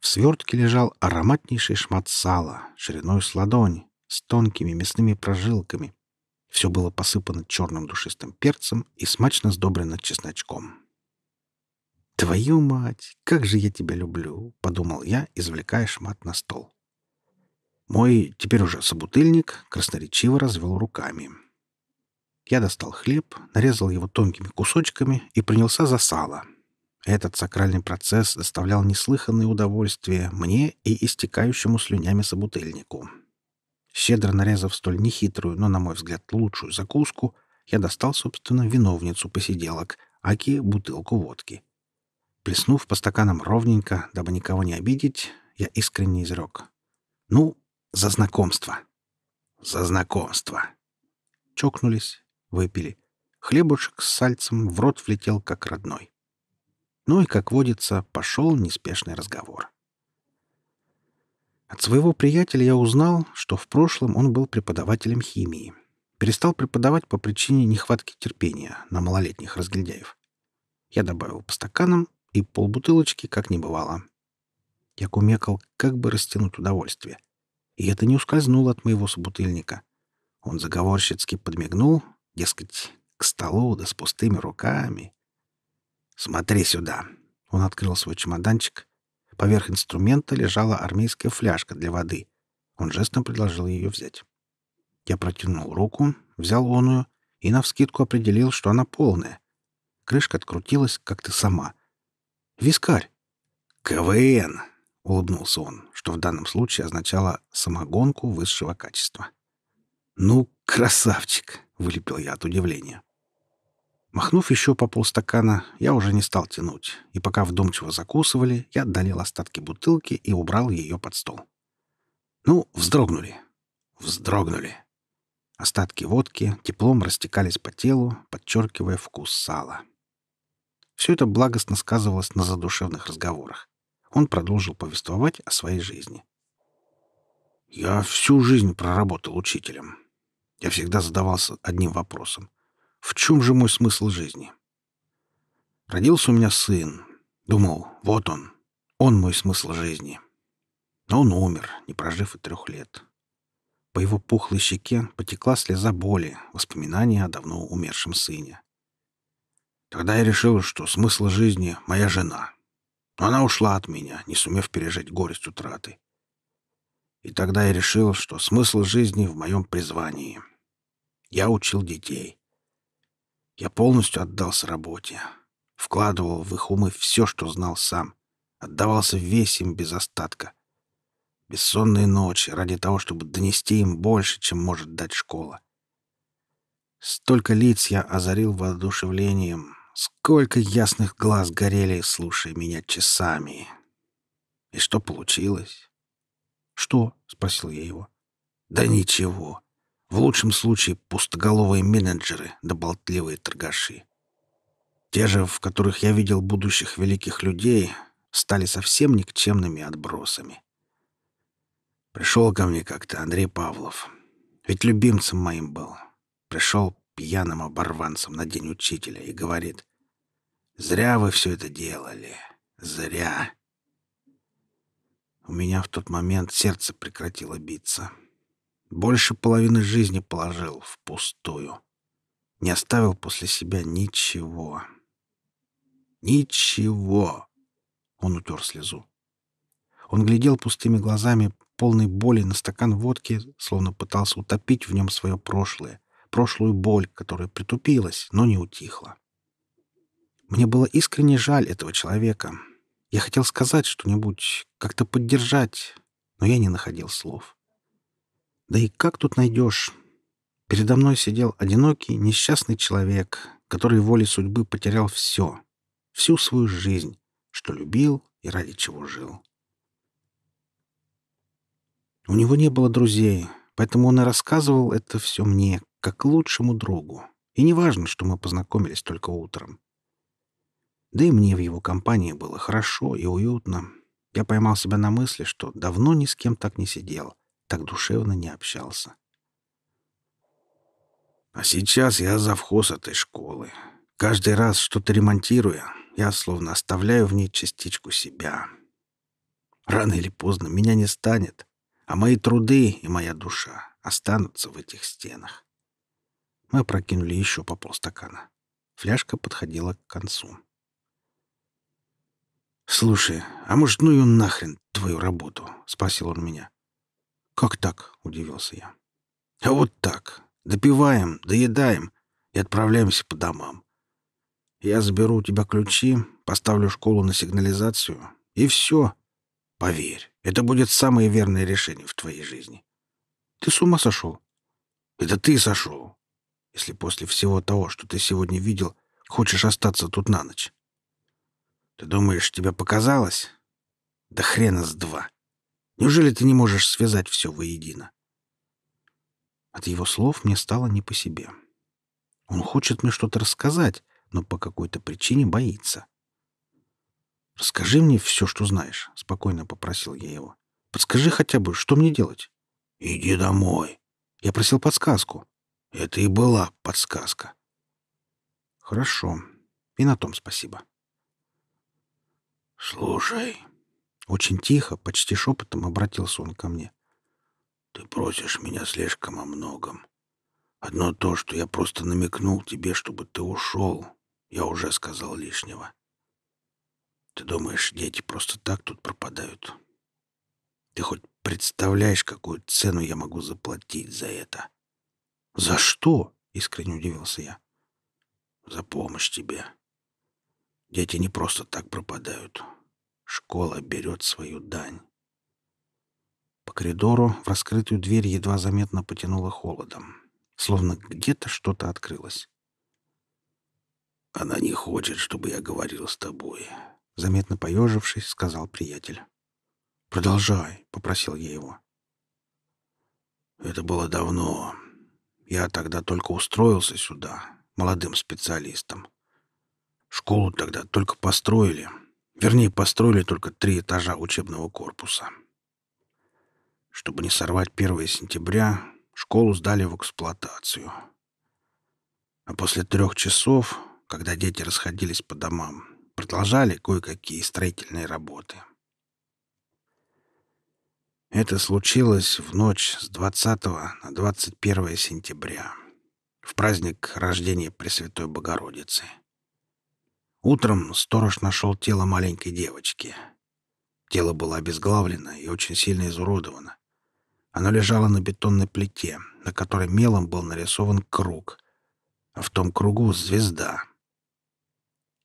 В свертке лежал ароматнейший шмат сала, шириной с ладонь, с тонкими мясными прожилками. Все было посыпано черным душистым перцем и смачно сдобрено чесночком. «Твою мать, как же я тебя люблю!» — подумал я, извлекая шмат на стол. Мой теперь уже собутыльник красноречиво развел руками. Я достал хлеб, нарезал его тонкими кусочками и принялся за сало — этот сакральный процесс доставлял неслыханное удовольствие мне и истекающему слюнями собутыльнику. Щедро нарезав столь нехитрую, но, на мой взгляд, лучшую закуску, я достал, собственно, виновницу посиделок, аки бутылку водки. Плеснув по стаканам ровненько, дабы никого не обидеть, я искренне изрек. «Ну, за знакомство!» «За знакомство!» Чокнулись, выпили. Хлебушек с сальцем в рот влетел, как родной. Ну и, как водится, пошел неспешный разговор. От своего приятеля я узнал, что в прошлом он был преподавателем химии. Перестал преподавать по причине нехватки терпения на малолетних разгильдяев. Я добавил по стаканам, и полбутылочки как не бывало. Я кумекал, как бы растянуть удовольствие. И это не ускользнуло от моего собутыльника. Он заговорщицки подмигнул, дескать, к столу да с пустыми руками. «Смотри сюда!» Он открыл свой чемоданчик. Поверх инструмента лежала армейская фляжка для воды. Он жестом предложил ее взять. Я протянул руку, взял оную и навскидку определил, что она полная. Крышка открутилась как-то сама. «Вискарь!» «КВН!» — улыбнулся он, что в данном случае означало самогонку высшего качества. «Ну, красавчик!» — вылепил я от удивления. Махнув еще по полстакана, я уже не стал тянуть, и пока вдумчиво закусывали, я отдалил остатки бутылки и убрал ее под стол. Ну, вздрогнули. Вздрогнули. Остатки водки теплом растекались по телу, подчеркивая вкус сала. Все это благостно сказывалось на задушевных разговорах. Он продолжил повествовать о своей жизни. «Я всю жизнь проработал учителем. Я всегда задавался одним вопросом. В чем же мой смысл жизни? Родился у меня сын. Думал, вот он. Он мой смысл жизни. Но он умер, не прожив и трех лет. По его пухлой щеке потекла слеза боли, воспоминания о давно умершем сыне. Тогда я решил, что смысл жизни — моя жена. Но она ушла от меня, не сумев пережить горесть утраты. И тогда я решил, что смысл жизни в моем призвании. Я учил детей. Я полностью отдался работе. Вкладывал в их умы все, что знал сам. Отдавался весь им без остатка. Бессонные ночи ради того, чтобы донести им больше, чем может дать школа. Столько лиц я озарил воодушевлением. Сколько ясных глаз горели, слушая меня часами. И что получилось? «Что?» — спросил я его. «Да ничего. В лучшем случае пустоголовые менеджеры да болтливые торгаши. Те же, в которых я видел будущих великих людей, стали совсем никчемными отбросами. Пришел ко мне как-то Андрей Павлов. Ведь любимцем моим был. Пришел пьяным оборванцем на день учителя и говорит, «Зря вы все это делали. Зря». У меня в тот момент сердце прекратило биться. Больше половины жизни положил впустую. Не оставил после себя ничего. Ничего. Он утер слезу. Он глядел пустыми глазами, полной боли на стакан водки, словно пытался утопить в нем свое прошлое, прошлую боль, которая притупилась, но не утихла. Мне было искренне жаль этого человека. Я хотел сказать что-нибудь, как-то поддержать, но я не находил слов. Да и как тут найдешь? Передо мной сидел одинокий, несчастный человек, который волей судьбы потерял все, всю свою жизнь, что любил и ради чего жил. У него не было друзей, поэтому он и рассказывал это все мне, как лучшему другу. И не важно, что мы познакомились только утром. Да и мне в его компании было хорошо и уютно. Я поймал себя на мысли, что давно ни с кем так не сидел так душевно не общался. А сейчас я завхоз этой школы. Каждый раз, что-то ремонтируя, я словно оставляю в ней частичку себя. Рано или поздно меня не станет, а мои труды и моя душа останутся в этих стенах. Мы опрокинули еще по полстакана. Фляжка подходила к концу. «Слушай, а может, ну и нахрен твою работу?» — спросил он меня. «Как так?» — удивился я. «А вот так. Допиваем, доедаем и отправляемся по домам. Я заберу у тебя ключи, поставлю школу на сигнализацию, и все. Поверь, это будет самое верное решение в твоей жизни. Ты с ума сошел? Это ты сошел, если после всего того, что ты сегодня видел, хочешь остаться тут на ночь. Ты думаешь, тебе показалось? Да хрена с два. Неужели ты не можешь связать все воедино?» От его слов мне стало не по себе. Он хочет мне что-то рассказать, но по какой-то причине боится. «Расскажи мне все, что знаешь», — спокойно попросил я его. «Подскажи хотя бы, что мне делать?» «Иди домой». Я просил подсказку. Это и была подсказка. «Хорошо. И на том спасибо». «Слушай», очень тихо, почти шепотом обратился он ко мне. «Ты просишь меня слишком о многом. Одно то, что я просто намекнул тебе, чтобы ты ушел, я уже сказал лишнего. Ты думаешь, дети просто так тут пропадают? Ты хоть представляешь, какую цену я могу заплатить за это?» «За что?» — искренне удивился я. «За помощь тебе. Дети не просто так пропадают. Школа берет свою дань. По коридору в раскрытую дверь едва заметно потянуло холодом, словно где-то что-то открылось. Она не хочет, чтобы я говорил с тобой. Заметно поежившись, сказал приятель. «Продолжай», — попросил я его. Это было давно. Я тогда только устроился сюда, молодым специалистом. Школу тогда только построили. Вернее, построили только три этажа учебного корпуса. Чтобы не сорвать 1 сентября, школу сдали в эксплуатацию. А после трех часов, когда дети расходились по домам, продолжали кое-какие строительные работы. Это случилось в ночь с 20 на 21 сентября, в праздник рождения Пресвятой Богородицы. Утром сторож нашел тело маленькой девочки. Тело было обезглавлено и очень сильно изуродовано. Оно лежало на бетонной плите, на которой мелом был нарисован круг, а в том кругу — звезда.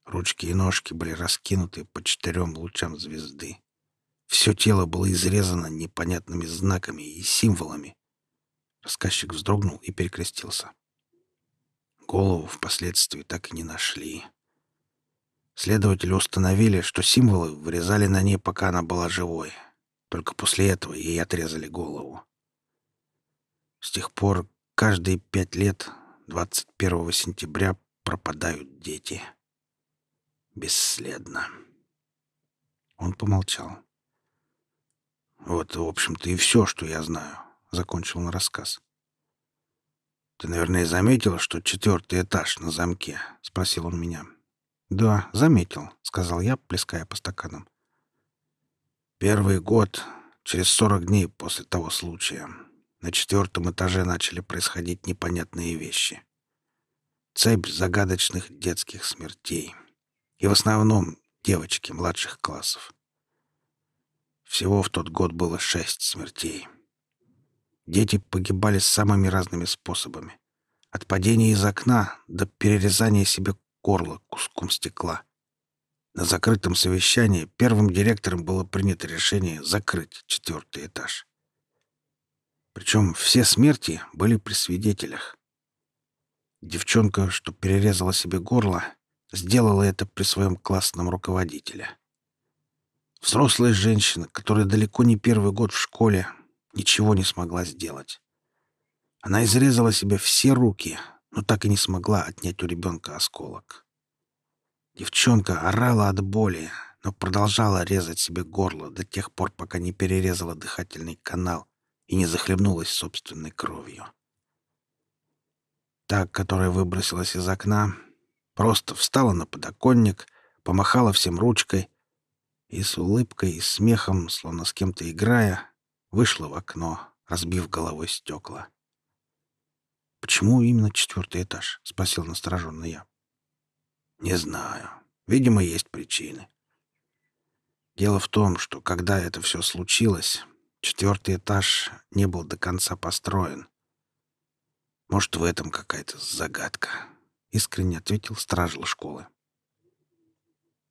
Ручки и ножки были раскинуты по четырем лучам звезды. Все тело было изрезано непонятными знаками и символами. Рассказчик вздрогнул и перекрестился. Голову впоследствии так и не нашли. Следователи установили, что символы вырезали на ней, пока она была живой. Только после этого ей отрезали голову. С тех пор каждые пять лет, 21 сентября, пропадают дети. Бесследно. Он помолчал. Вот, в общем-то, и все, что я знаю, — закончил он рассказ. «Ты, наверное, заметил, что четвертый этаж на замке?» — спросил он меня. «Да, заметил», — сказал я, плеская по стаканам. «Первый год, через сорок дней после того случая, на четвертом этаже начали происходить непонятные вещи. Цепь загадочных детских смертей. И в основном девочки младших классов. Всего в тот год было шесть смертей. Дети погибали самыми разными способами. От падения из окна до перерезания себе горла куском стекла. На закрытом совещании первым директором было принято решение закрыть четвертый этаж. Причем все смерти были при свидетелях. Девчонка, что перерезала себе горло, сделала это при своем классном руководителе. Взрослая женщина, которая далеко не первый год в школе, ничего не смогла сделать. Она изрезала себе все руки, но так и не смогла отнять у ребенка осколок. Девчонка орала от боли, но продолжала резать себе горло до тех пор, пока не перерезала дыхательный канал и не захлебнулась собственной кровью. Та, которая выбросилась из окна, просто встала на подоконник, помахала всем ручкой и с улыбкой и смехом, словно с кем-то играя, вышла в окно, разбив головой стекла. «Почему именно четвертый этаж?» — спросил настороженно я. «Не знаю. Видимо, есть причины. Дело в том, что когда это все случилось, четвертый этаж не был до конца построен. Может, в этом какая-то загадка», — искренне ответил стражил школы.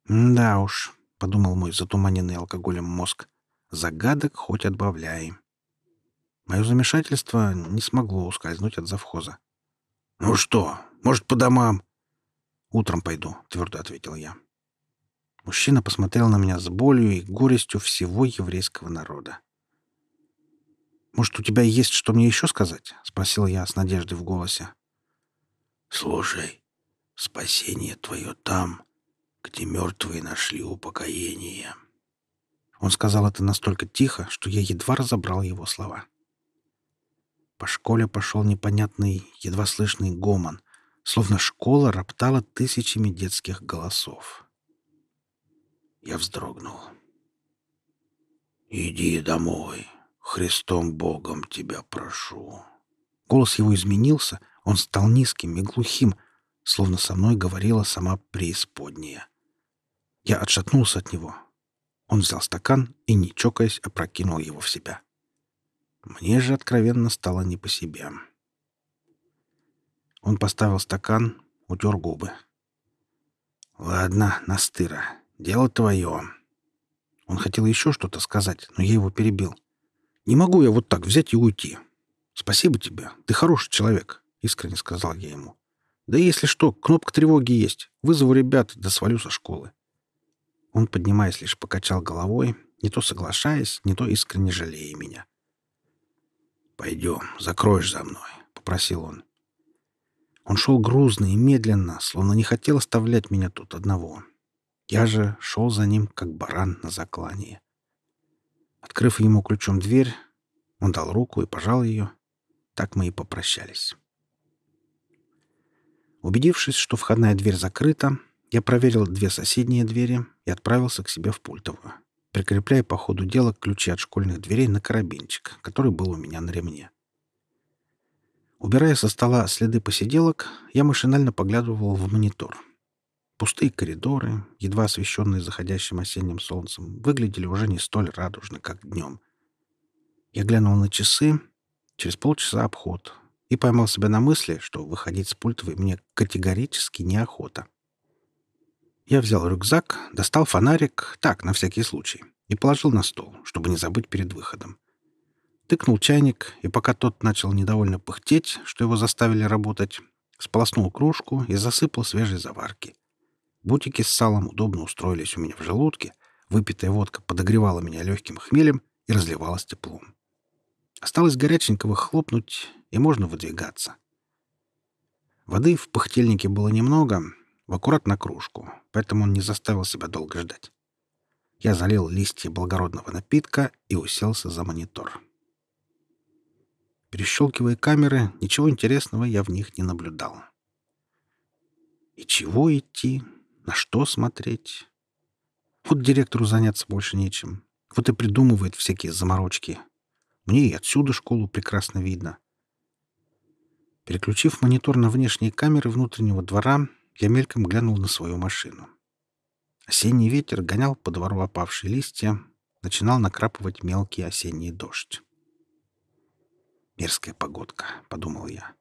«Да уж», — подумал мой затуманенный алкоголем мозг. «Загадок хоть отбавляй». Мое замешательство не смогло ускользнуть от завхоза. «Ну что, может, по домам?» «Утром пойду», — твердо ответил я. Мужчина посмотрел на меня с болью и горестью всего еврейского народа. «Может, у тебя есть что мне еще сказать?» — спросил я с надеждой в голосе. «Слушай, спасение твое там, где мертвые нашли упокоение. Он сказал это настолько тихо, что я едва разобрал его слова. По школе пошел непонятный, едва слышный гомон, словно школа роптала тысячами детских голосов. Я вздрогнул. «Иди домой, Христом Богом тебя прошу». Голос его изменился, он стал низким и глухим, словно со мной говорила сама преисподняя. Я отшатнулся от него. Он взял стакан и, не чокаясь, опрокинул его в себя. Мне же откровенно стало не по себе. Он поставил стакан, утер губы. «Ладно, Настыра, дело твое». Он хотел еще что-то сказать, но я его перебил. «Не могу я вот так взять и уйти. Спасибо тебе, ты хороший человек», — искренне сказал я ему. Да если что, кнопка тревоги есть. Вызову ребят, да свалю со школы. Он, поднимаясь, лишь покачал головой, не то соглашаясь, не то искренне жалея меня. «Пойдем, закроешь за мной», — попросил он. Он шел грузно и медленно, словно не хотел оставлять меня тут одного. Я же шел за ним, как баран на заклание. Открыв ему ключом дверь, он дал руку и пожал ее. Так мы и попрощались. Убедившись, что входная дверь закрыта, я проверил две соседние двери и отправился к себе в пультовую, прикрепляя по ходу дела ключи от школьных дверей на карабинчик, который был у меня на ремне. Убирая со стола следы посиделок, я машинально поглядывал в монитор. Пустые коридоры, едва освещенные заходящим осенним солнцем, выглядели уже не столь радужно, как днем. Я глянул на часы. Через полчаса обход, и поймал себя на мысли, что выходить с пультовой мне категорически неохота. Я взял рюкзак, достал фонарик, так, на всякий случай, и положил на стол, чтобы не забыть перед выходом. Тыкнул чайник, и пока тот начал недовольно пыхтеть, что его заставили работать, сполоснул кружку и засыпал свежей заварки. Бутики с салом удобно устроились у меня в желудке, выпитая водка подогревала меня легким хмелем и разливалась теплом. Осталось горяченького хлопнуть, и можно выдвигаться. Воды в пыхтельнике было немного, в аккурат на кружку, поэтому он не заставил себя долго ждать. Я залил листья благородного напитка и уселся за монитор. Перещелкивая камеры, ничего интересного я в них не наблюдал. И чего идти? На что смотреть? Вот директору заняться больше нечем. Вот и придумывает всякие заморочки. Мне и отсюда школу прекрасно видно. Переключив монитор на внешние камеры внутреннего двора, я мельком глянул на свою машину. Осенний ветер гонял по двору опавшие листья, начинал накрапывать мелкий осенний дождь. «Мерзкая погодка», — подумал я.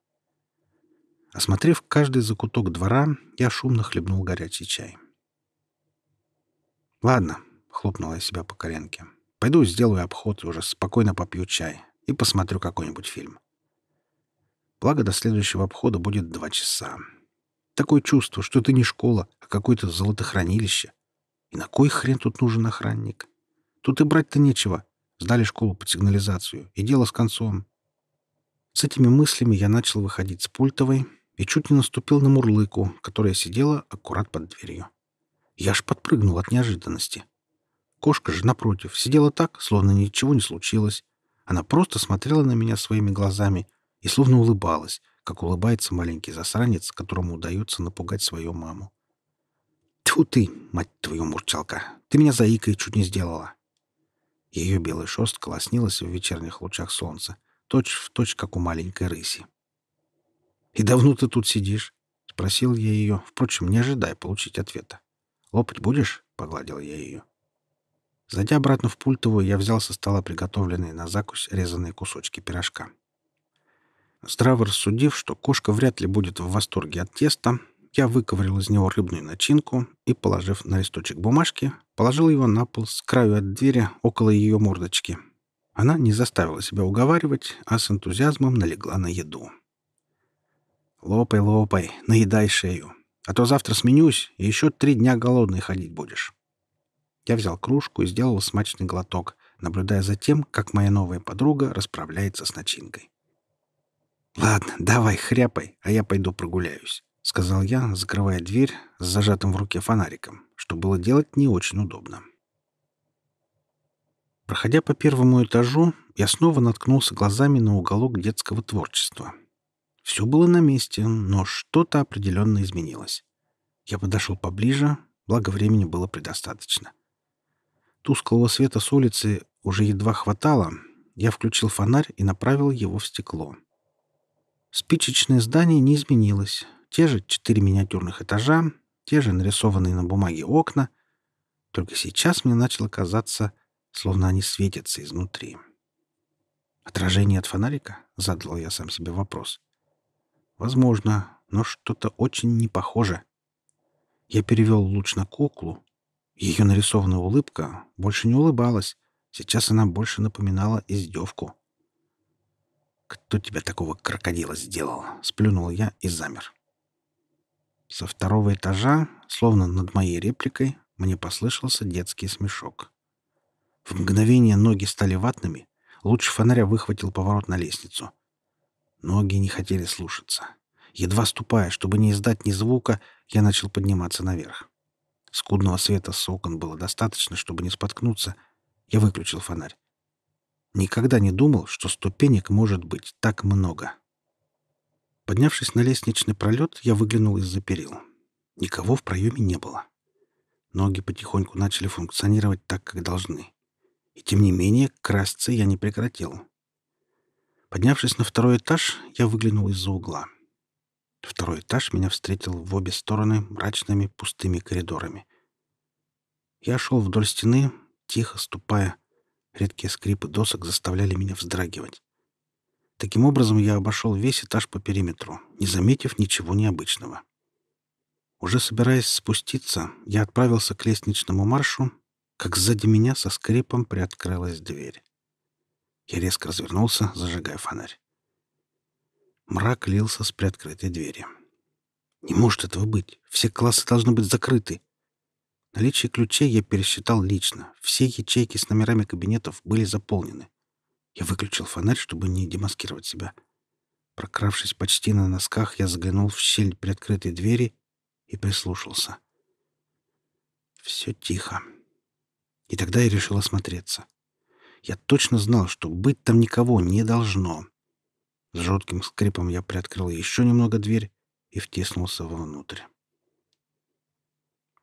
Осмотрев каждый закуток двора, я шумно хлебнул горячий чай. «Ладно», — хлопнула я себя по коленке. «Пойду сделаю обход и уже спокойно попью чай и посмотрю какой-нибудь фильм». Благо, до следующего обхода будет два часа. Такое чувство, что это не школа, а какое-то золотохранилище. И на кой хрен тут нужен охранник? Тут и брать-то нечего. Сдали школу под сигнализацию, и дело с концом. С этими мыслями я начал выходить с пультовой и чуть не наступил на мурлыку, которая сидела аккурат под дверью. Я аж подпрыгнул от неожиданности. Кошка же, напротив, сидела так, словно ничего не случилось. Она просто смотрела на меня своими глазами и словно улыбалась, как улыбается маленький засранец, которому удается напугать свою маму. «Тьфу ты, мать твою, мурчалка! Ты меня заикой чуть не сделала!» Ее белая шерстка лоснилась в вечерних лучах солнца, точь в точь, как у маленькой рыси. «И давно ты тут сидишь?» — спросил я ее, впрочем, не ожидая получить ответа. «Лопать будешь?» — погладил я ее. Зайдя обратно в пультовую, я взял со стола приготовленные на закусь резанные кусочки пирожка. Здраво рассудив, что кошка вряд ли будет в восторге от теста, я выковырил из него рыбную начинку и, положив на листочек бумажки, положил его на пол с краю от двери около ее мордочки. Она не заставила себя уговаривать, а с энтузиазмом налегла на еду. «Лопай, лопай, наедай шею, а то завтра сменюсь, и еще три дня голодный ходить будешь». Я взял кружку и сделал смачный глоток, наблюдая за тем, как моя новая подруга расправляется с начинкой. «Ладно, давай, хряпай, а я пойду прогуляюсь», — сказал я, закрывая дверь с зажатым в руке фонариком, что было делать не очень удобно. Проходя по первому этажу, я снова наткнулся глазами на уголок детского творчества. Все было на месте, но что-то определенно изменилось. Я подошел поближе, благо времени было предостаточно. Тусклого света с улицы уже едва хватало, я включил фонарь и направил его в стекло. Спичечное здание не изменилось. Те же четыре миниатюрных этажа, те же нарисованные на бумаге окна. Только сейчас мне начало казаться, словно они светятся изнутри. «Отражение от фонарика?» — задал я сам себе вопрос. «Возможно, но что-то очень не похоже». Я перевел луч на куклу. Ее нарисованная улыбка больше не улыбалась. Сейчас она больше напоминала издевку. «Кто тебя такого крокодила сделал?» — сплюнул я и замер. Со второго этажа, словно над моей репликой, мне послышался детский смешок. В мгновение ноги стали ватными, луч фонаря выхватил поворот на лестницу. Ноги не хотели слушаться. Едва ступая, чтобы не издать ни звука, я начал подниматься наверх. Скудного света с окон было достаточно, чтобы не споткнуться. Я выключил фонарь. Никогда не думал, что ступенек может быть так много. Поднявшись на лестничный пролет, я выглянул из-за перил. Никого в проеме не было. Ноги потихоньку начали функционировать так, как должны. И тем не менее, красться я не прекратил. Поднявшись на второй этаж, я выглянул из-за угла. Второй этаж меня встретил в обе стороны мрачными пустыми коридорами. Я шел вдоль стены, тихо ступая. Редкие скрипы досок заставляли меня вздрагивать. Таким образом, я обошел весь этаж по периметру, не заметив ничего необычного. Уже собираясь спуститься, я отправился к лестничному маршу, как сзади меня со скрипом приоткрылась дверь. Я резко развернулся, зажигая фонарь. Мрак лился с приоткрытой двери. Не может этого быть. Все классы должны быть закрыты. Наличие ключей я пересчитал лично. Все ячейки с номерами кабинетов были заполнены. Я выключил фонарь, чтобы не демаскировать себя. Прокравшись почти на носках, я заглянул в щель приоткрытой двери и прислушался. Все тихо. И тогда я решил осмотреться. Я точно знал, что быть там никого не должно. С жутким скрипом я приоткрыл еще немного дверь и втиснулся вовнутрь.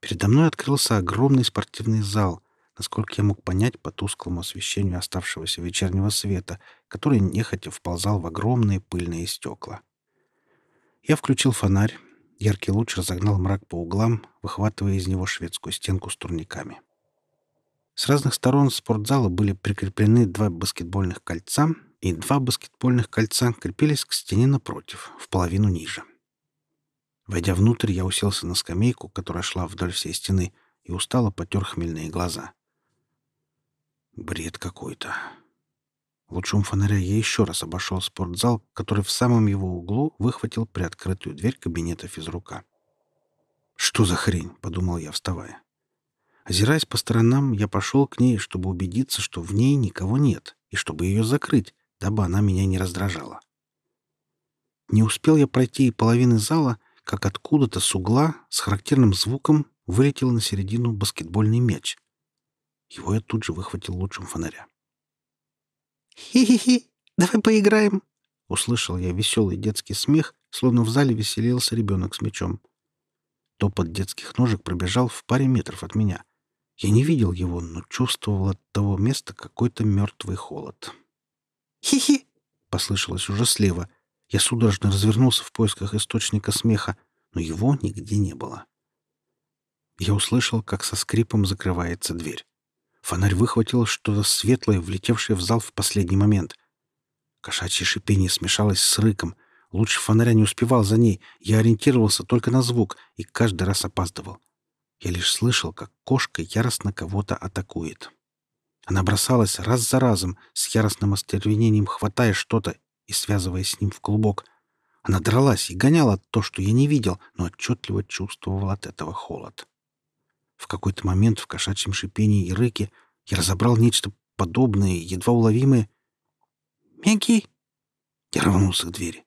Передо мной открылся огромный спортивный зал, насколько я мог понять по тусклому освещению оставшегося вечернего света, который нехотя вползал в огромные пыльные стекла. Я включил фонарь. Яркий луч разогнал мрак по углам, выхватывая из него шведскую стенку с турниками. С разных сторон спортзала были прикреплены два баскетбольных кольца и два баскетбольных кольца крепились к стене напротив, в половину ниже. Войдя внутрь, я уселся на скамейку, которая шла вдоль всей стены, и устало потер хмельные глаза. Бред какой-то. Лучом фонаря я еще раз обошел спортзал, который в самом его углу выхватил приоткрытую дверь кабинета физрука. «Что за хрень?» — подумал я, вставая. Озираясь по сторонам, я пошел к ней, чтобы убедиться, что в ней никого нет, и чтобы ее закрыть, дабы она меня не раздражала. Не успел я пройти и половины зала, как откуда-то с угла с характерным звуком вылетел на середину баскетбольный мяч. Его я тут же выхватил лучом фонаря. «Хи-хи-хи! Давай поиграем!» Услышал я веселый детский смех, словно в зале веселился ребенок с мячом. Топот детских ножек пробежал в паре метров от меня. Я не видел его, но чувствовал от того места какой-то мертвый холод. «Хи-хи!» — послышалось уже слева. Я судорожно развернулся в поисках источника смеха, но его нигде не было. Я услышал, как со скрипом закрывается дверь. Фонарь выхватил что-то светлое, влетевшее в зал в последний момент. Кошачье шипение смешалось с рыком. Луч фонаря не успевал за ней. Я ориентировался только на звук и каждый раз опаздывал. Я лишь слышал, как кошка яростно кого-то атакует. Она бросалась раз за разом, с яростным остервенением хватая что-то и связывая с ним в клубок. Она дралась и гоняла то, что я не видел, но отчетливо чувствовал от этого холод. В какой-то момент в кошачьем шипении и рыке я разобрал нечто подобное, едва уловимое. «Мегги!» Я рванулся к двери.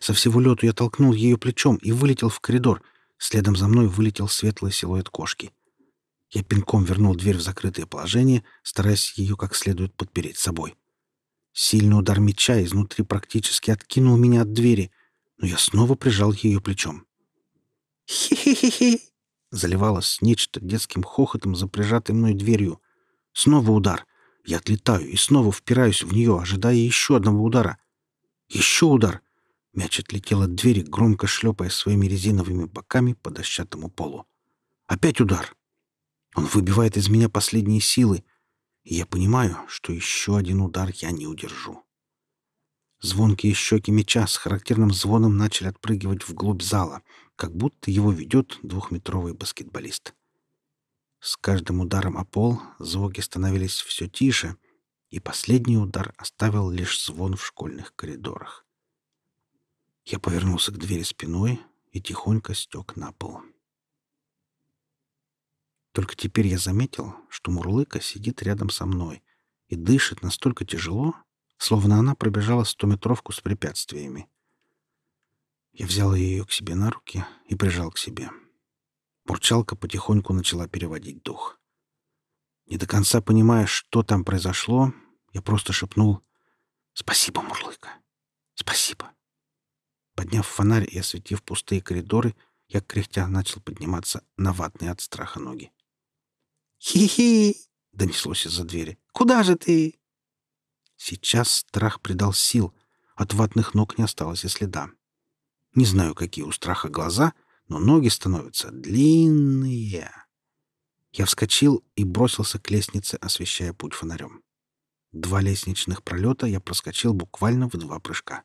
Со всего лету я толкнул ее плечом и вылетел в коридор. Следом за мной вылетел светлый силуэт кошки. Я пинком вернул дверь в закрытое положение, стараясь ее как следует подпереть собой. Сильный удар меча изнутри практически откинул меня от двери, но я снова прижал ее плечом. «Хи-хи-хи-хи!» Заливалось нечто детским хохотом за прижатой мной дверью. Снова удар. Я отлетаю и снова впираюсь в нее, ожидая еще одного удара. Еще удар. Мяч отлетел от двери, громко шлепая своими резиновыми боками по дощатому полу. Опять удар. Он выбивает из меня последние силы, и я понимаю, что еще один удар я не удержу. Звонкие щеки меча с характерным звоном начали отпрыгивать вглубь зала, как будто его ведет двухметровый баскетболист. С каждым ударом о пол звуки становились все тише, и последний удар оставил лишь звон в школьных коридорах. Я повернулся к двери спиной и тихонько стек на пол. Только теперь я заметил, что Мурлыка сидит рядом со мной и дышит настолько тяжело, словно она пробежала стометровку с препятствиями. Я взял ее к себе на руки и прижал к себе. Мурчалка потихоньку начала переводить дух. Не до конца понимая, что там произошло, я просто шепнул «Спасибо, Мурлыка! Спасибо!» Подняв фонарь и осветив пустые коридоры, я кряхтя начал подниматься на ватные от страха ноги. «Хи-хи!» — донеслось из-за двери. «Куда же ты?» Сейчас страх придал сил. От ватных ног не осталось и следа. Не знаю, какие у страха глаза, но ноги становятся длинные. Я вскочил и бросился к лестнице, освещая путь фонарем. Два лестничных пролета я проскочил буквально в два прыжка.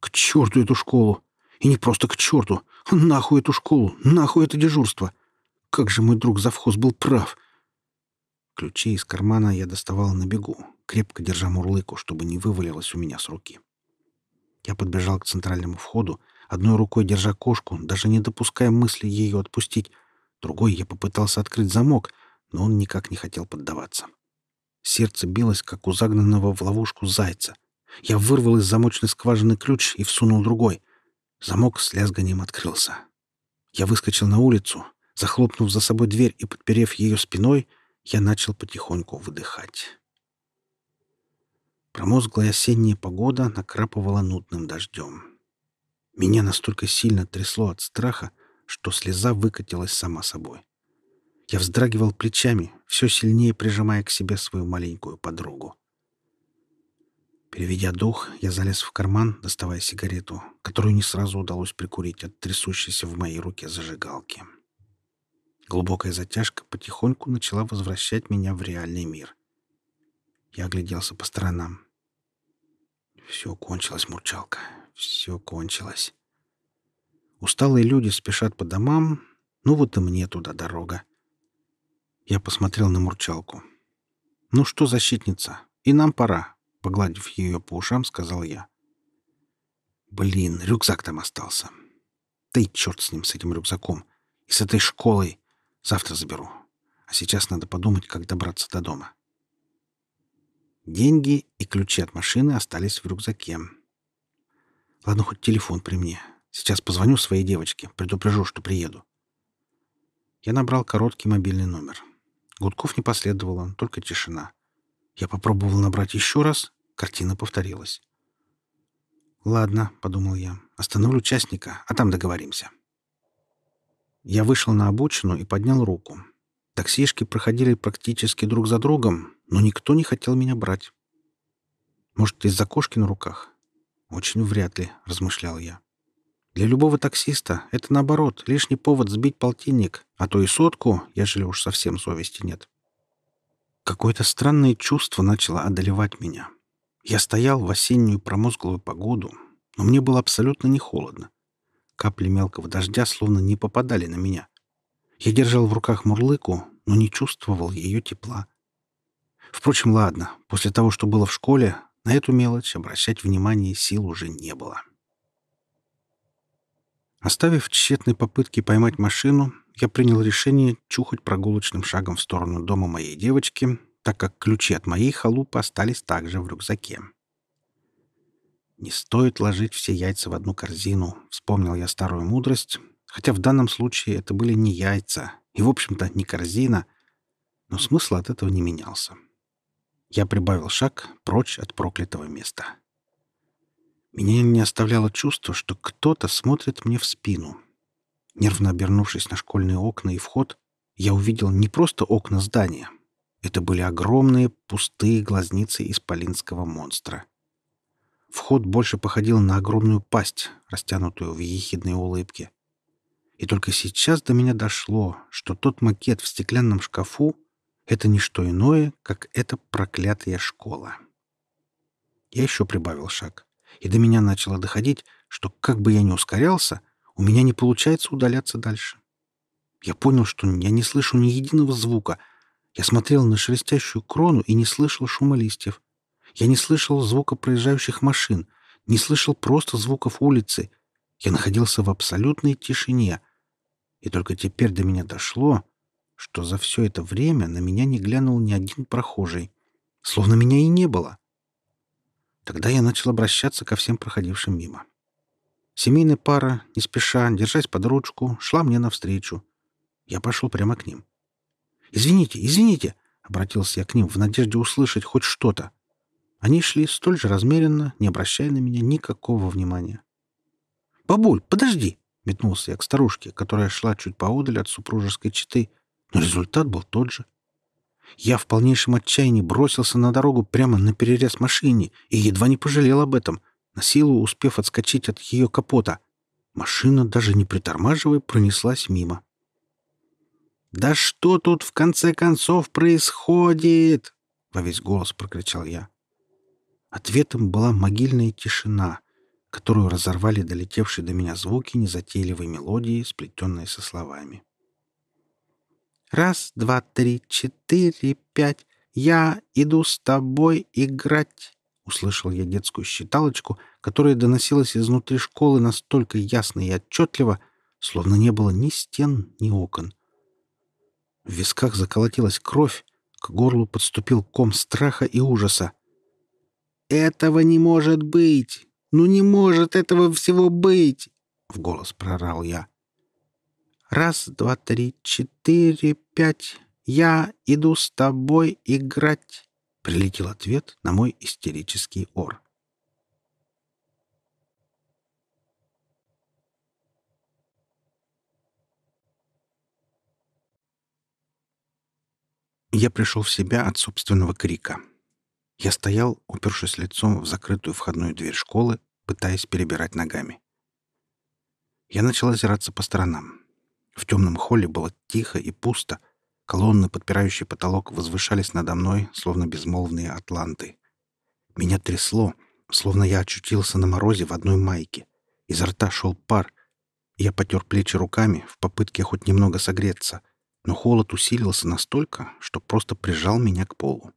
К черту эту школу! И не просто к черту! Нахуй эту школу! Нахуй это дежурство! Как же мой друг завхоз был прав! Ключи из кармана я доставал на бегу, крепко держа мурлыку, чтобы не вывалилось у меня с руки. Я подбежал к центральному входу, одной рукой держа кошку, даже не допуская мысли ее отпустить. Другой я попытался открыть замок, но он никак не хотел поддаваться. Сердце билось, как у загнанного в ловушку зайца. Я вырвал из замочной скважины ключ и всунул другой. Замок с лязганием открылся. Я выскочил на улицу. Захлопнув за собой дверь и подперев ее спиной, я начал потихоньку выдыхать. Промозглая осенняя погода накрапывала нудным дождем. Меня настолько сильно трясло от страха, что слеза выкатилась сама собой. Я вздрагивал плечами, все сильнее прижимая к себе свою маленькую подругу. Переведя дух, я залез в карман, доставая сигарету, которую не сразу удалось прикурить от трясущейся в моей руке зажигалки. Глубокая затяжка потихоньку начала возвращать меня в реальный мир. Я огляделся по сторонам. Все кончилось, Мурчалка, все кончилось. Усталые люди спешат по домам, ну вот и мне туда дорога. Я посмотрел на Мурчалку. «Ну что, защитница, и нам пора. Погладив ее по ушам, сказал я. «Блин, рюкзак там остался. Да и черт с ним, с этим рюкзаком. И с этой школой. Завтра заберу. А сейчас надо подумать, как добраться до дома». Деньги и ключи от машины остались в рюкзаке. Ладно, хоть телефон при мне. Сейчас позвоню своей девочке, предупрежу, что приеду. Я набрал короткий мобильный номер. Гудков не последовало, только тишина. Я попробовал набрать еще раз. Картина повторилась. «Ладно», — подумал я, — «остановлю частника, а там договоримся». Я вышел на обочину и поднял руку. Таксишки проходили практически друг за другом, но никто не хотел меня брать. Может, из-за кошки на руках? Очень вряд ли, размышлял я. Для любого таксиста это, наоборот, лишний повод сбить полтинник, а то и сотку, ежели уж совсем совести нет. Какое-то странное чувство начало одолевать меня. Я стоял в осеннюю промозглую погоду, но мне было абсолютно не холодно. Капли мелкого дождя словно не попадали на меня. Я держал в руках мурлыку, но не чувствовал ее тепла. Впрочем, ладно, после того, что было в школе, на эту мелочь обращать внимание сил уже не было. Оставив тщетные попытки поймать машину, я принял решение чухать прогулочным шагом в сторону дома моей девочки, так как ключи от моей халупы остались также в рюкзаке. «Не стоит ложить все яйца в одну корзину», — вспомнил я старую мудрость, хотя в данном случае это были не яйца и, в общем-то, не корзина, но смысл от этого не менялся. Я прибавил шаг прочь от проклятого места. Меня не оставляло чувство, что кто-то смотрит мне в спину — Нервно обернувшись на школьные окна и вход, я увидел не просто окна здания. Это были огромные пустые глазницы исполинского монстра. Вход больше походил на огромную пасть, растянутую в ехидной улыбке. И только сейчас до меня дошло, что тот макет в стеклянном шкафу — это не что иное, как эта проклятая школа. Я еще прибавил шаг, и до меня начало доходить, что как бы я ни ускорялся — у меня не получается удаляться дальше. Я понял, что я не слышу ни единого звука. Я смотрел на шелестящую крону и не слышал шума листьев. Я не слышал звука проезжающих машин, не слышал просто звуков улицы. Я находился в абсолютной тишине, и только теперь до меня дошло, что за все это время на меня не глянул ни один прохожий, словно меня и не было. Тогда я начал обращаться ко всем проходившим мимо. Семейная пара, не спеша, держась под ручку, шла мне навстречу. Я пошел прямо к ним. «Извините, извините!» — обратился я к ним в надежде услышать хоть что-то. Они шли столь же размеренно, не обращая на меня никакого внимания. «Бабуль, подожди!» — метнулся я к старушке, которая шла чуть поодаль от супружеской четы, но результат был тот же. Я в полнейшем отчаянии бросился на дорогу прямо на перерез машине и едва не пожалел об этом, на силу успев отскочить от ее капота. Машина, даже не притормаживая, пронеслась мимо. «Да что тут в конце концов происходит?» — во весь голос прокричал я. Ответом была могильная тишина, которую разорвали долетевшие до меня звуки незатейливой мелодии, сплетенные со словами. «Раз, два, три, четыре, пять. Я иду с тобой играть». Услышал я детскую считалочку, которая доносилась изнутри школы настолько ясно и отчетливо, словно не было ни стен, ни окон. В висках заколотилась кровь, к горлу подступил ком страха и ужаса. «Этого не может быть! Ну не может этого всего быть!» — в голос прорал я. «Раз, два, три, четыре, пять. Я иду с тобой играть!» — прилетел ответ на мой истерический ор. Я пришел в себя от собственного крика. Я стоял, упершись лицом в закрытую входную дверь школы, пытаясь перебирать ногами. Я начал озираться по сторонам. В темном холле было тихо и пусто. Колонны, подпирающие потолок, возвышались надо мной, словно безмолвные атланты. Меня трясло, словно я очутился на морозе в одной майке. Изо рта шел пар. Я потер плечи руками в попытке хоть немного согреться, но холод усилился настолько, что просто прижал меня к полу.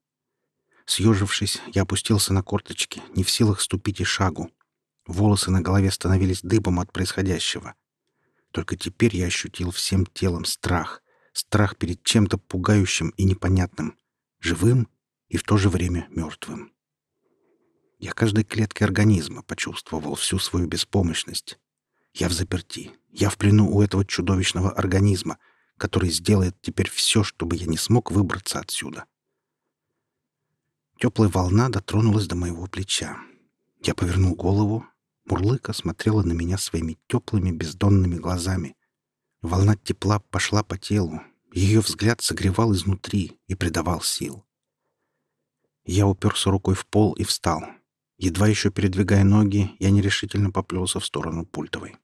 Съежившись, я опустился на корточки, не в силах ступить и шагу. Волосы на голове становились дыбом от происходящего. Только теперь я ощутил всем телом страх. Страх перед чем-то пугающим и непонятным. Живым и в то же время мертвым. Я каждой клеткой организма почувствовал всю свою беспомощность. Я в заперти. Я в плену у этого чудовищного организма, который сделает теперь все, чтобы я не смог выбраться отсюда. Теплая волна дотронулась до моего плеча. Я повернул голову. Мурлыка смотрела на меня своими теплыми бездонными глазами. Волна тепла пошла по телу. Ее взгляд согревал изнутри и придавал сил. Я уперся рукой в пол и встал. Едва еще передвигая ноги, я нерешительно поплелся в сторону пультовой.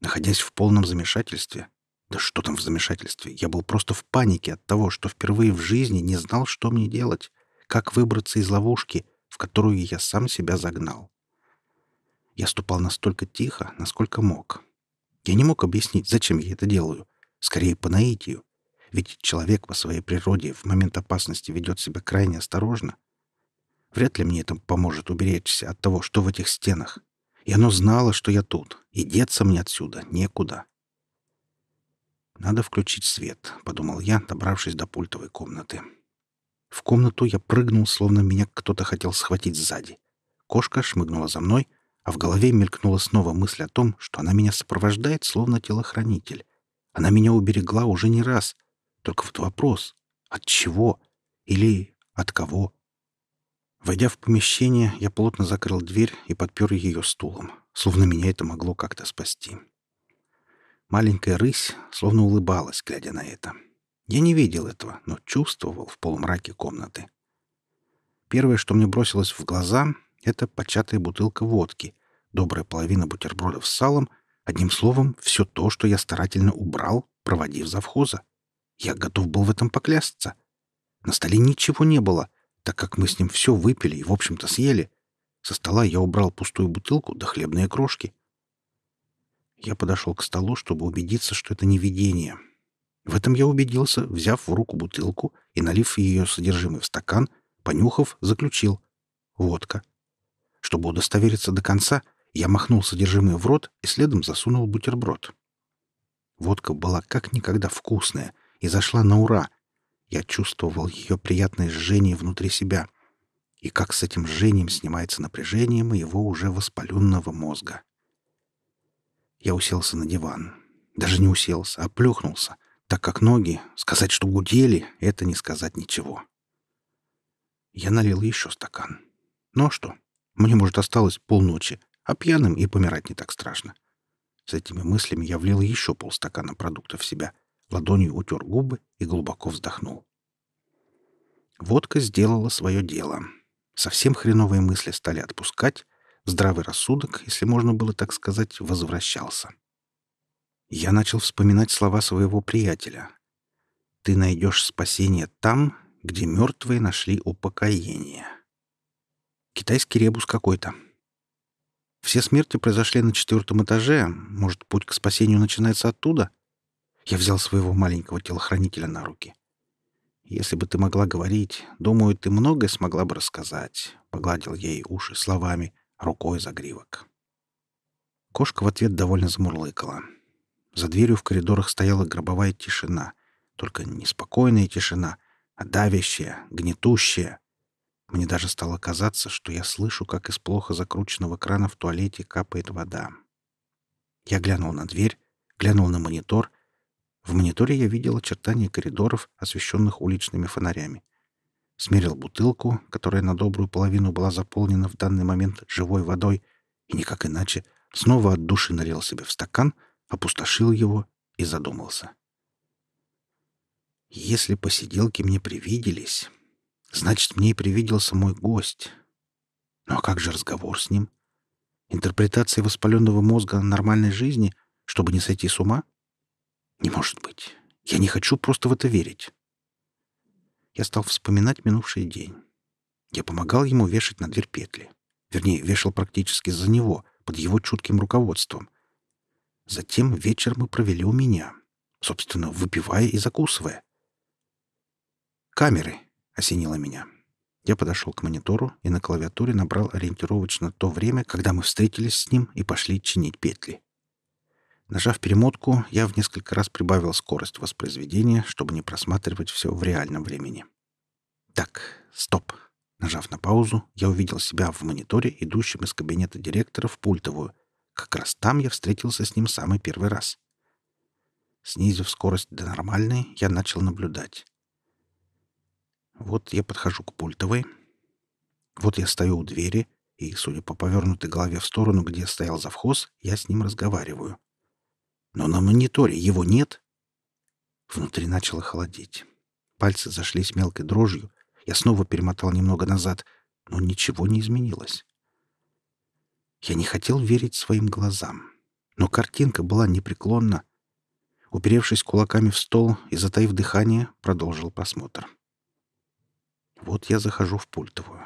Находясь в полном замешательстве, да что там в замешательстве, я был просто в панике от того, что впервые в жизни не знал, что мне делать как выбраться из ловушки, в которую я сам себя загнал. Я ступал настолько тихо, насколько мог. Я не мог объяснить, зачем я это делаю. Скорее, по наитию. Ведь человек по своей природе в момент опасности ведет себя крайне осторожно. Вряд ли мне это поможет уберечься от того, что в этих стенах. И оно знало, что я тут, и деться мне отсюда некуда. «Надо включить свет», — подумал я, добравшись до пультовой комнаты. В комнату я прыгнул, словно меня кто-то хотел схватить сзади. Кошка шмыгнула за мной, а в голове мелькнула снова мысль о том, что она меня сопровождает, словно телохранитель. Она меня уберегла уже не раз. Только вот вопрос — от чего? Или от кого? Войдя в помещение, я плотно закрыл дверь и подпер ее стулом, словно меня это могло как-то спасти. Маленькая рысь словно улыбалась, глядя на это. — я не видел этого, но чувствовал в полумраке комнаты. Первое, что мне бросилось в глаза, — это початая бутылка водки, добрая половина бутербродов с салом, одним словом, все то, что я старательно убрал, проводив завхоза. Я готов был в этом поклясться. На столе ничего не было, так как мы с ним все выпили и, в общем-то, съели. Со стола я убрал пустую бутылку да хлебные крошки. Я подошел к столу, чтобы убедиться, что это не видение, в этом я убедился, взяв в руку бутылку и налив ее содержимое в стакан, понюхав, заключил. Водка. Чтобы удостовериться до конца, Я махнул содержимое в рот и следом засунул бутерброд. Водка была как никогда вкусная и зашла на ура. Я чувствовал ее приятное жжение внутри себя и как с этим жжением снимается напряжение моего уже воспаленного мозга. Я уселся на диван. Даже не уселся, а плюхнулся, так как ноги, сказать, что гудели, это не сказать ничего. Я налил еще стакан. Ну а что? Мне, может, осталось полночи, а пьяным и помирать не так страшно. С этими мыслями я влил еще полстакана продукта в себя, ладонью утер губы и глубоко вздохнул. Водка сделала свое дело. Совсем хреновые мысли стали отпускать, здравый рассудок, если можно было так сказать, возвращался. Я начал вспоминать слова своего приятеля. «Ты найдешь спасение там, где мертвые нашли упокоение». Китайский ребус какой-то. Все смерти произошли на четвертом этаже. Может, путь к спасению начинается оттуда? Я взял своего маленького телохранителя на руки. Если бы ты могла говорить, думаю, ты многое смогла бы рассказать. Погладил ей уши словами, рукой за гривок. Кошка в ответ довольно замурлыкала. За дверью в коридорах стояла гробовая тишина. Только не спокойная тишина, а давящая, гнетущая, мне даже стало казаться, что я слышу, как из плохо закрученного крана в туалете капает вода. Я глянул на дверь, глянул на монитор. В мониторе я видел очертания коридоров, освещенных уличными фонарями. Смерил бутылку, которая на добрую половину была заполнена в данный момент живой водой, и никак иначе снова от души налил себе в стакан, опустошил его и задумался. Если посиделки мне привиделись, Значит, мне и привиделся мой гость. Ну а как же разговор с ним? Интерпретация воспаленного мозга нормальной жизни, чтобы не сойти с ума? Не может быть. Я не хочу просто в это верить. Я стал вспоминать минувший день. Я помогал ему вешать на дверь петли. Вернее, вешал практически за него, под его чутким руководством. Затем вечер мы провели у меня, собственно, выпивая и закусывая. Камеры, осенило меня. Я подошел к монитору и на клавиатуре набрал ориентировочно то время, когда мы встретились с ним и пошли чинить петли. Нажав перемотку, я в несколько раз прибавил скорость воспроизведения, чтобы не просматривать все в реальном времени. Так, стоп. Нажав на паузу, я увидел себя в мониторе, идущем из кабинета директора в пультовую. Как раз там я встретился с ним самый первый раз. Снизив скорость до нормальной, я начал наблюдать. Вот я подхожу к пультовой. Вот я стою у двери, и, судя по повернутой голове в сторону, где стоял завхоз, я с ним разговариваю. Но на мониторе его нет. Внутри начало холодеть. Пальцы зашлись мелкой дрожью. Я снова перемотал немного назад, но ничего не изменилось. Я не хотел верить своим глазам. Но картинка была непреклонна. Уперевшись кулаками в стол и затаив дыхание, продолжил просмотр. Вот я захожу в пультовую.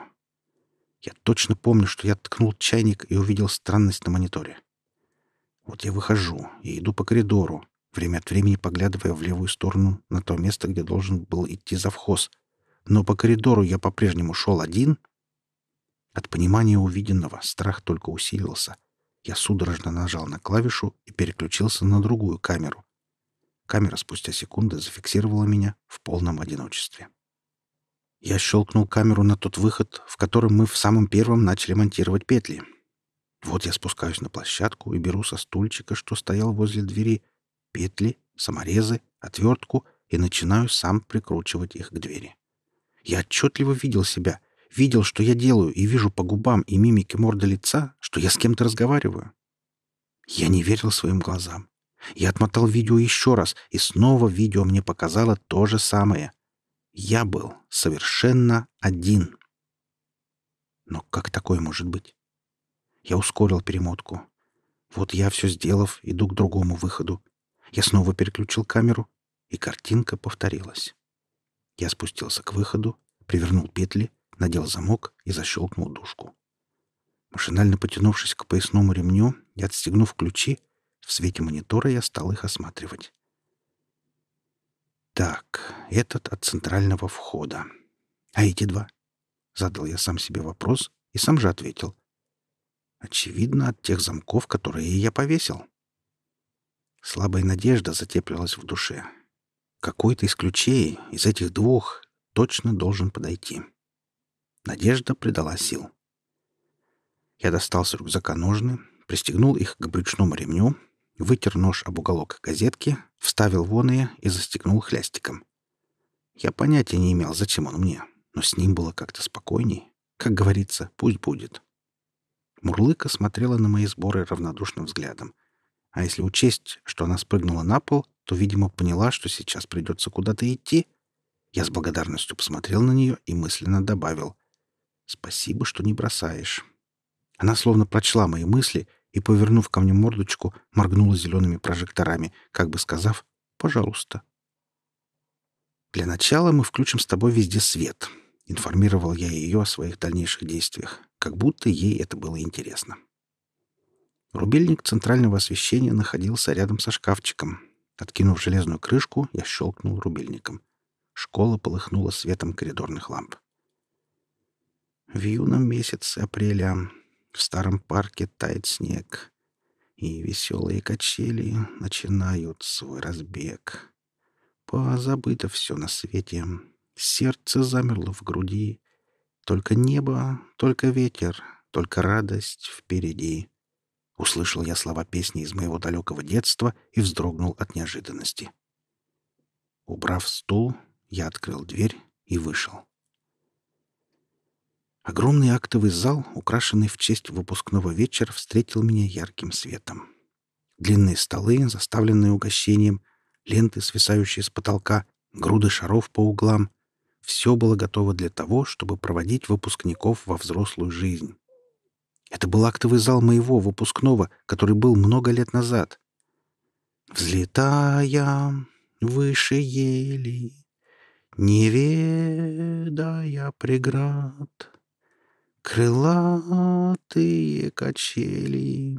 Я точно помню, что я ткнул чайник и увидел странность на мониторе. Вот я выхожу и иду по коридору, время от времени поглядывая в левую сторону на то место, где должен был идти завхоз. Но по коридору я по-прежнему шел один. От понимания увиденного страх только усилился. Я судорожно нажал на клавишу и переключился на другую камеру. Камера спустя секунды зафиксировала меня в полном одиночестве. Я щелкнул камеру на тот выход, в котором мы в самом первом начали монтировать петли. Вот я спускаюсь на площадку и беру со стульчика, что стоял возле двери, петли, саморезы, отвертку и начинаю сам прикручивать их к двери. Я отчетливо видел себя, видел, что я делаю, и вижу по губам и мимике морды лица, что я с кем-то разговариваю. Я не верил своим глазам. Я отмотал видео еще раз, и снова видео мне показало то же самое — я был совершенно один. Но как такое может быть? Я ускорил перемотку. Вот я, все сделав, иду к другому выходу. Я снова переключил камеру, и картинка повторилась. Я спустился к выходу, привернул петли, надел замок и защелкнул дужку. Машинально потянувшись к поясному ремню и отстегнув ключи, в свете монитора я стал их осматривать. Так, этот от центрального входа. А эти два? Задал я сам себе вопрос и сам же ответил. Очевидно, от тех замков, которые я повесил. Слабая надежда затеплилась в душе. Какой-то из ключей из этих двух точно должен подойти. Надежда придала сил. Я достал с рюкзака ножны, пристегнул их к брючному ремню, вытер нож об уголок газетки, вставил воные и застегнул хлястиком. Я понятия не имел, зачем он мне, но с ним было как-то спокойней. Как говорится, пусть будет. Мурлыка смотрела на мои сборы равнодушным взглядом. А если учесть, что она спрыгнула на пол, то, видимо, поняла, что сейчас придется куда-то идти. Я с благодарностью посмотрел на нее и мысленно добавил. «Спасибо, что не бросаешь». Она словно прочла мои мысли и, повернув ко мне мордочку, моргнула зелеными прожекторами, как бы сказав «пожалуйста». «Для начала мы включим с тобой везде свет», — информировал я ее о своих дальнейших действиях, как будто ей это было интересно. Рубильник центрального освещения находился рядом со шкафчиком. Откинув железную крышку, я щелкнул рубильником. Школа полыхнула светом коридорных ламп. В юном месяце апреля в старом парке тает снег, и веселые качели начинают свой разбег. Позабыто все на свете, сердце замерло в груди. Только небо, только ветер, только радость впереди. Услышал я слова песни из моего далекого детства и вздрогнул от неожиданности. Убрав стул, я открыл дверь и вышел. Огромный актовый зал, украшенный в честь выпускного вечера, встретил меня ярким светом. Длинные столы, заставленные угощением, ленты, свисающие с потолка, груды шаров по углам — все было готово для того, чтобы проводить выпускников во взрослую жизнь. Это был актовый зал моего выпускного, который был много лет назад. «Взлетая выше ели, не ведая преград», Крылатые качели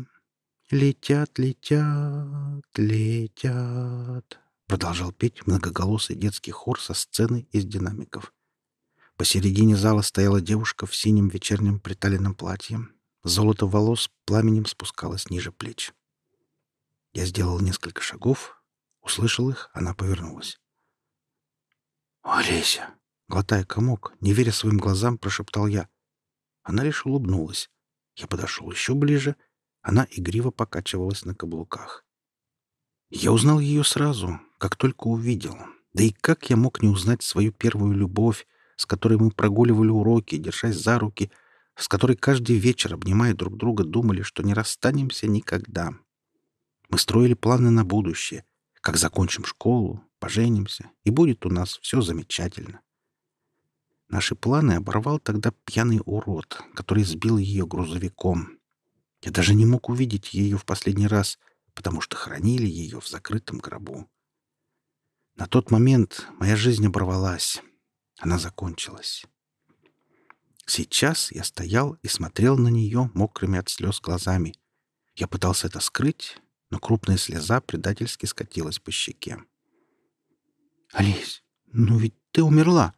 летят, летят, летят. Продолжал петь многоголосый детский хор со сцены из динамиков. Посередине зала стояла девушка в синем вечернем приталенном платье. Золото волос пламенем спускалось ниже плеч. Я сделал несколько шагов, услышал их, она повернулась. «Олеся!» Глотая комок, не веря своим глазам, прошептал я. Она лишь улыбнулась. Я подошел еще ближе. Она игриво покачивалась на каблуках. Я узнал ее сразу, как только увидел. Да и как я мог не узнать свою первую любовь, с которой мы прогуливали уроки, держась за руки, с которой каждый вечер, обнимая друг друга, думали, что не расстанемся никогда. Мы строили планы на будущее, как закончим школу, поженимся, и будет у нас все замечательно. Наши планы оборвал тогда пьяный урод, который сбил ее грузовиком. Я даже не мог увидеть ее в последний раз, потому что хранили ее в закрытом гробу. На тот момент моя жизнь оборвалась. Она закончилась. Сейчас я стоял и смотрел на нее мокрыми от слез глазами. Я пытался это скрыть, но крупная слеза предательски скатилась по щеке. «Олесь, ну ведь ты умерла!»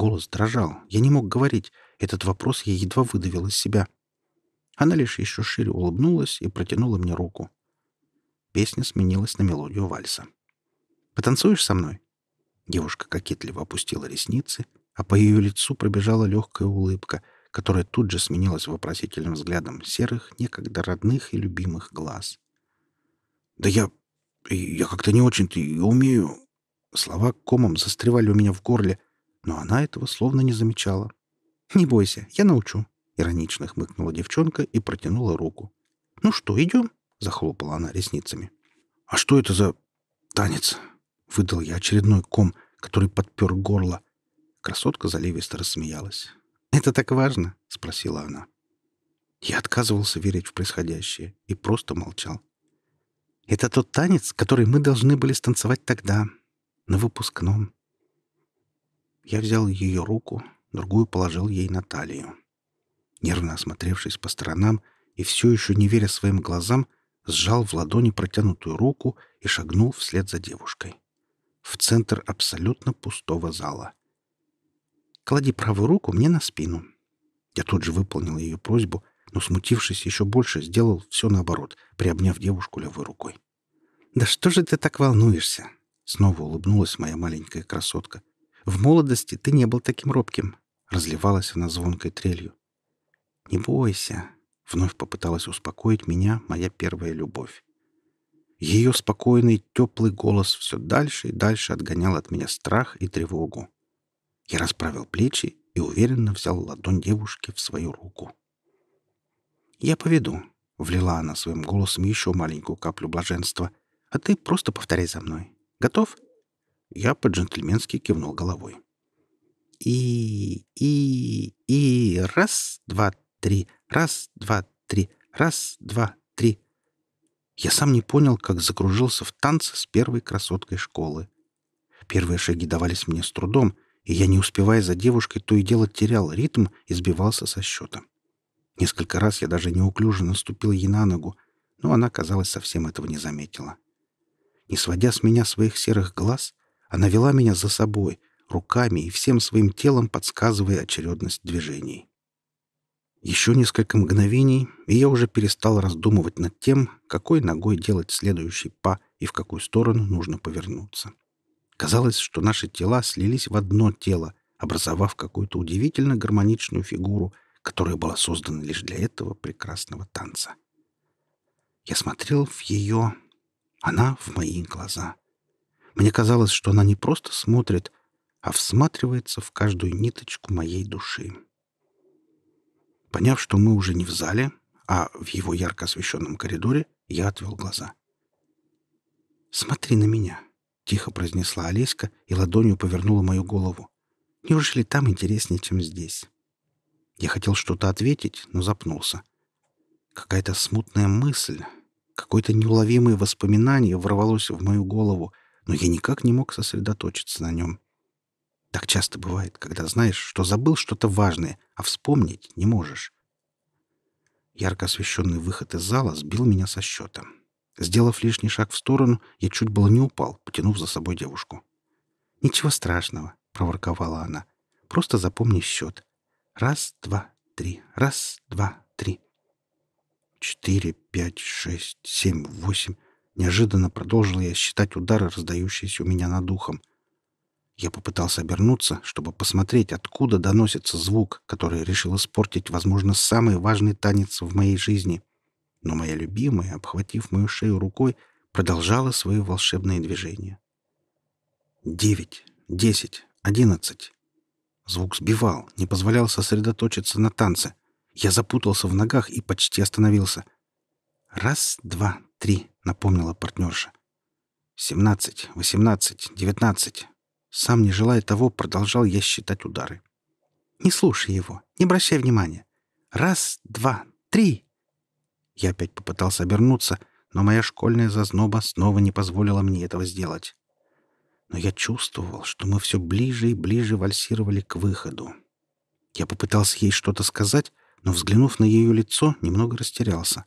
Голос дрожал. Я не мог говорить. Этот вопрос я едва выдавил из себя. Она лишь еще шире улыбнулась и протянула мне руку. Песня сменилась на мелодию вальса. «Потанцуешь со мной?» Девушка кокетливо опустила ресницы, а по ее лицу пробежала легкая улыбка, которая тут же сменилась вопросительным взглядом серых, некогда родных и любимых глаз. «Да я... я как-то не очень-то умею...» Слова комом застревали у меня в горле — но она этого словно не замечала. «Не бойся, я научу», — иронично хмыкнула девчонка и протянула руку. «Ну что, идем?» — захлопала она ресницами. «А что это за танец?» — выдал я очередной ком, который подпер горло. Красотка заливисто рассмеялась. «Это так важно?» — спросила она. Я отказывался верить в происходящее и просто молчал. «Это тот танец, который мы должны были станцевать тогда, на выпускном. Я взял ее руку, другую положил ей на талию. Нервно осмотревшись по сторонам и все еще не веря своим глазам, сжал в ладони протянутую руку и шагнул вслед за девушкой. В центр абсолютно пустого зала. «Клади правую руку мне на спину». Я тут же выполнил ее просьбу, но, смутившись еще больше, сделал все наоборот, приобняв девушку левой рукой. «Да что же ты так волнуешься?» Снова улыбнулась моя маленькая красотка. «В молодости ты не был таким робким», — разливалась она звонкой трелью. «Не бойся», — вновь попыталась успокоить меня моя первая любовь. Ее спокойный, теплый голос все дальше и дальше отгонял от меня страх и тревогу. Я расправил плечи и уверенно взял ладонь девушки в свою руку. «Я поведу», — влила она своим голосом еще маленькую каплю блаженства, «а ты просто повторяй за мной. Готов?» Я по-джентльменски кивнул головой. «И... и... и... раз, два, три, раз, два, три, раз, два, три». Я сам не понял, как закружился в танце с первой красоткой школы. Первые шаги давались мне с трудом, и я, не успевая за девушкой, то и дело терял ритм и сбивался со счета. Несколько раз я даже неуклюже наступил ей на ногу, но она, казалось, совсем этого не заметила. Не сводя с меня своих серых глаз, она вела меня за собой, руками и всем своим телом подсказывая очередность движений. Еще несколько мгновений, и я уже перестал раздумывать над тем, какой ногой делать следующий па и в какую сторону нужно повернуться. Казалось, что наши тела слились в одно тело, образовав какую-то удивительно гармоничную фигуру — которая была создана лишь для этого прекрасного танца. Я смотрел в ее... Она в мои глаза. Мне казалось, что она не просто смотрит, а всматривается в каждую ниточку моей души. Поняв, что мы уже не в зале, а в его ярко освещенном коридоре, я отвел глаза. «Смотри на меня», — тихо произнесла Олеська и ладонью повернула мою голову. «Неужели там интереснее, чем здесь?» Я хотел что-то ответить, но запнулся. Какая-то смутная мысль, какое-то неуловимое воспоминание ворвалось в мою голову, но я никак не мог сосредоточиться на нем. Так часто бывает, когда знаешь, что забыл что-то важное, а вспомнить не можешь. Ярко освещенный выход из зала сбил меня со счета. Сделав лишний шаг в сторону, я чуть было не упал, потянув за собой девушку. «Ничего страшного», — проворковала она. «Просто запомни счет. Раз, два, три. Раз, два, три. Четыре, пять, шесть, семь, восемь. Неожиданно продолжил я считать удары, раздающиеся у меня над духом. Я попытался обернуться, чтобы посмотреть, откуда доносится звук, который решил испортить, возможно, самый важный танец в моей жизни. Но моя любимая, обхватив мою шею рукой, продолжала свои волшебные движения. Девять, десять, одиннадцать. Звук сбивал, не позволял сосредоточиться на танце. Я запутался в ногах и почти остановился. «Раз, два, три», — напомнила партнерша. «Семнадцать, восемнадцать, девятнадцать». Сам, не желая того, продолжал я считать удары. «Не слушай его, не обращай внимания. Раз, два, три». Я опять попытался обернуться, но моя школьная зазноба снова не позволила мне этого сделать но я чувствовал, что мы все ближе и ближе вальсировали к выходу. Я попытался ей что-то сказать, но, взглянув на ее лицо, немного растерялся.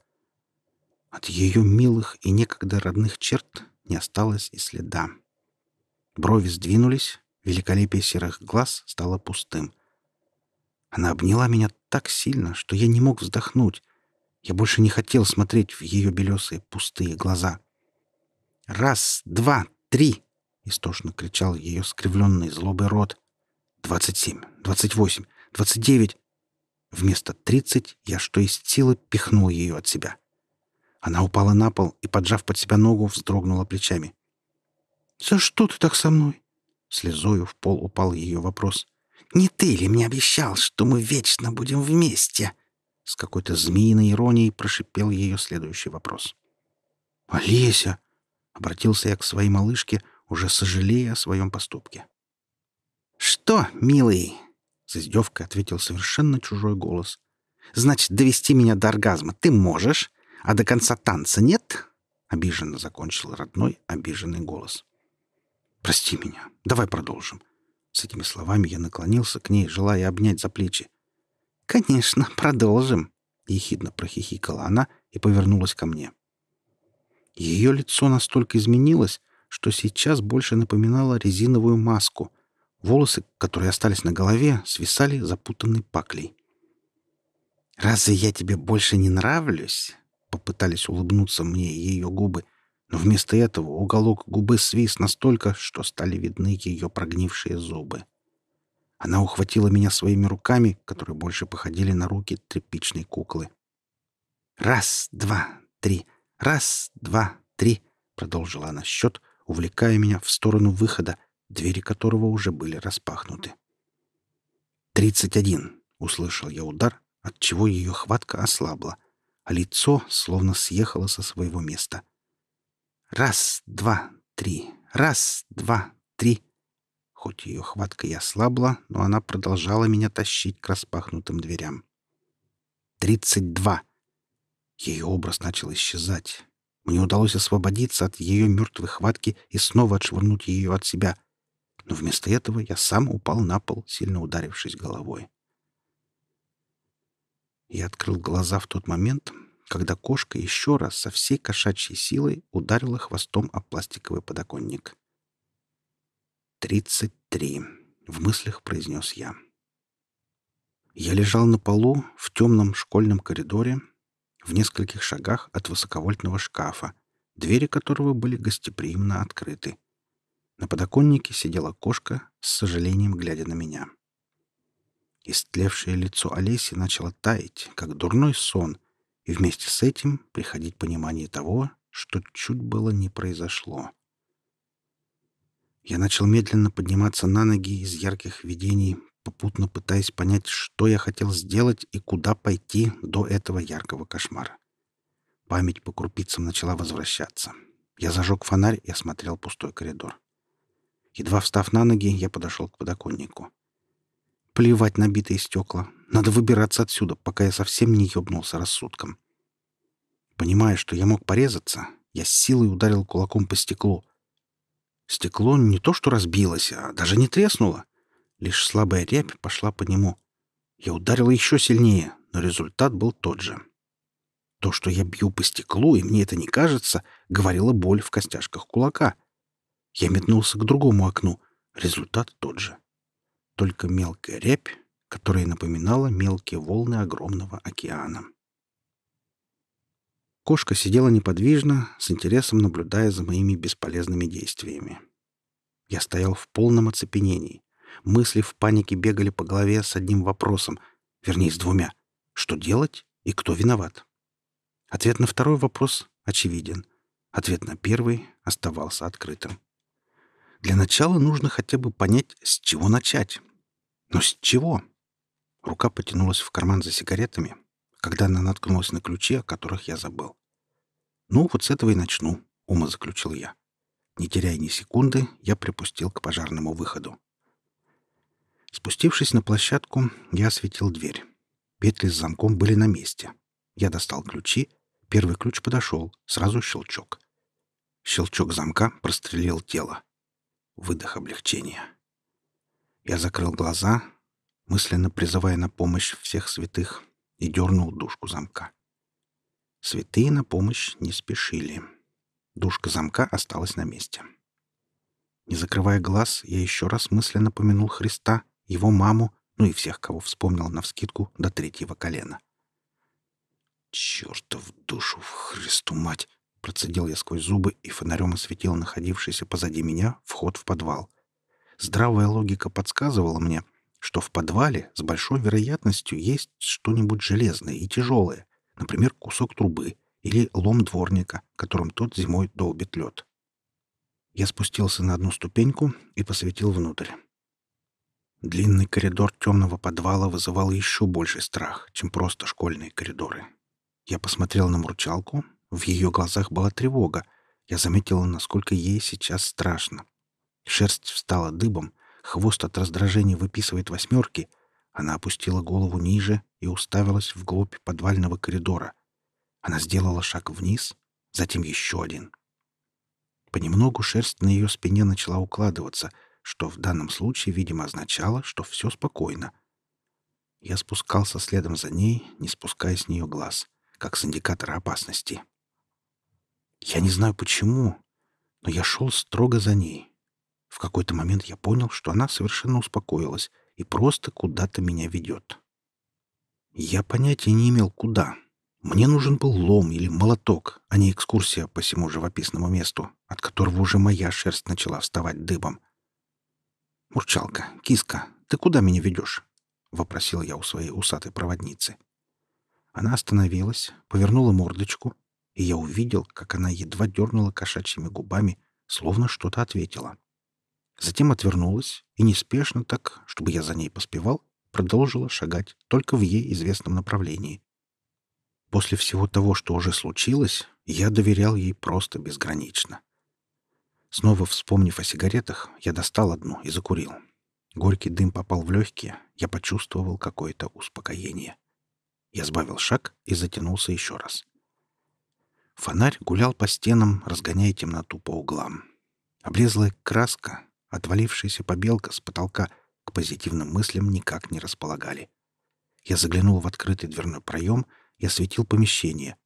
От ее милых и некогда родных черт не осталось и следа. Брови сдвинулись, великолепие серых глаз стало пустым. Она обняла меня так сильно, что я не мог вздохнуть. Я больше не хотел смотреть в ее белесые пустые глаза. «Раз, два, три!» — истошно кричал ее скривленный злобый рот. «Двадцать семь, двадцать восемь, двадцать девять!» Вместо тридцать я что из силы пихнул ее от себя. Она упала на пол и, поджав под себя ногу, вздрогнула плечами. «За что ты так со мной?» Слезою в пол упал ее вопрос. «Не ты ли мне обещал, что мы вечно будем вместе?» С какой-то змеиной иронией прошипел ее следующий вопрос. «Олеся!» — обратился я к своей малышке, уже сожалея о своем поступке. «Что, милый?» — с издевкой ответил совершенно чужой голос. «Значит, довести меня до оргазма ты можешь, а до конца танца нет?» — обиженно закончил родной, обиженный голос. «Прости меня. Давай продолжим». С этими словами я наклонился к ней, желая обнять за плечи. «Конечно, продолжим», — ехидно прохихикала она и повернулась ко мне. Ее лицо настолько изменилось, что сейчас больше напоминало резиновую маску. Волосы, которые остались на голове, свисали запутанной паклей. «Разве я тебе больше не нравлюсь?» Попытались улыбнуться мне ее губы, но вместо этого уголок губы свис настолько, что стали видны ее прогнившие зубы. Она ухватила меня своими руками, которые больше походили на руки тряпичной куклы. «Раз, два, три. Раз, два, три», — продолжила она счет, увлекая меня в сторону выхода, двери которого уже были распахнуты. «Тридцать один», — услышал я удар, отчего ее хватка ослабла, а лицо словно съехало со своего места. «Раз, два, три. Раз, два, три». Хоть ее хватка и ослабла, но она продолжала меня тащить к распахнутым дверям. «Тридцать два». Ее образ начал исчезать. Мне удалось освободиться от ее мертвой хватки и снова отшвырнуть ее от себя. Но вместо этого я сам упал на пол, сильно ударившись головой. Я открыл глаза в тот момент, когда кошка еще раз со всей кошачьей силой ударила хвостом о пластиковый подоконник. «Тридцать три», — в мыслях произнес я. Я лежал на полу в темном школьном коридоре, в нескольких шагах от высоковольтного шкафа, двери которого были гостеприимно открыты. На подоконнике сидела кошка, с сожалением глядя на меня. Истлевшее лицо Олеси начало таять, как дурной сон, и вместе с этим приходить понимание того, что чуть было не произошло. Я начал медленно подниматься на ноги из ярких видений, попутно пытаясь понять, что я хотел сделать и куда пойти до этого яркого кошмара. Память по крупицам начала возвращаться. Я зажег фонарь и осмотрел пустой коридор. Едва встав на ноги, я подошел к подоконнику. Плевать на битые стекла. Надо выбираться отсюда, пока я совсем не ёбнулся рассудком. Понимая, что я мог порезаться, я с силой ударил кулаком по стеклу. Стекло не то что разбилось, а даже не треснуло. Лишь слабая рябь пошла по нему. Я ударил еще сильнее, но результат был тот же. То, что я бью по стеклу, и мне это не кажется, говорила боль в костяшках кулака. Я метнулся к другому окну. Результат тот же только мелкая рябь, которая напоминала мелкие волны огромного океана. Кошка сидела неподвижно, с интересом наблюдая за моими бесполезными действиями. Я стоял в полном оцепенении. Мысли в панике бегали по голове с одним вопросом, вернее, с двумя. Что делать и кто виноват? Ответ на второй вопрос очевиден. Ответ на первый оставался открытым. Для начала нужно хотя бы понять, с чего начать. Но с чего? Рука потянулась в карман за сигаретами, когда она наткнулась на ключи, о которых я забыл. «Ну, вот с этого и начну», — ума заключил я. Не теряя ни секунды, я припустил к пожарному выходу. Спустившись на площадку, я осветил дверь. Петли с замком были на месте. Я достал ключи. Первый ключ подошел. Сразу щелчок. Щелчок замка прострелил тело. Выдох облегчения. Я закрыл глаза, мысленно призывая на помощь всех святых, и дернул дужку замка. Святые на помощь не спешили. Дужка замка осталась на месте. Не закрывая глаз, я еще раз мысленно помянул Христа, его маму, ну и всех, кого вспомнил навскидку до третьего колена. «Чертов душу в Христу мать!» Процедил я сквозь зубы и фонарем осветил находившийся позади меня вход в подвал. Здравая логика подсказывала мне, что в подвале с большой вероятностью есть что-нибудь железное и тяжелое, например, кусок трубы или лом дворника, которым тот зимой долбит лед. Я спустился на одну ступеньку и посветил внутрь. Длинный коридор темного подвала вызывал еще больший страх, чем просто школьные коридоры. Я посмотрел на мурчалку, в ее глазах была тревога. Я заметила, насколько ей сейчас страшно. Шерсть встала дыбом, хвост от раздражения выписывает восьмерки. Она опустила голову ниже и уставилась вглубь подвального коридора. Она сделала шаг вниз, затем еще один. Понемногу шерсть на ее спине начала укладываться, что в данном случае, видимо, означало, что все спокойно. Я спускался следом за ней, не спуская с нее глаз, как с индикатора опасности. Я не знаю почему, но я шел строго за ней. В какой-то момент я понял, что она совершенно успокоилась и просто куда-то меня ведет. Я понятия не имел, куда. Мне нужен был лом или молоток, а не экскурсия по всему живописному месту, от которого уже моя шерсть начала вставать дыбом. «Мурчалка, киска, ты куда меня ведешь?» — вопросил я у своей усатой проводницы. Она остановилась, повернула мордочку, и я увидел, как она едва дернула кошачьими губами, словно что-то ответила. Затем отвернулась и неспешно так, чтобы я за ней поспевал, продолжила шагать только в ей известном направлении. После всего того, что уже случилось, я доверял ей просто безгранично. Снова вспомнив о сигаретах, я достал одну и закурил. Горький дым попал в легкие, я почувствовал какое-то успокоение. Я сбавил шаг и затянулся еще раз. Фонарь гулял по стенам, разгоняя темноту по углам. Облезлая краска, отвалившаяся побелка с потолка к позитивным мыслям никак не располагали. Я заглянул в открытый дверной проем и осветил помещение.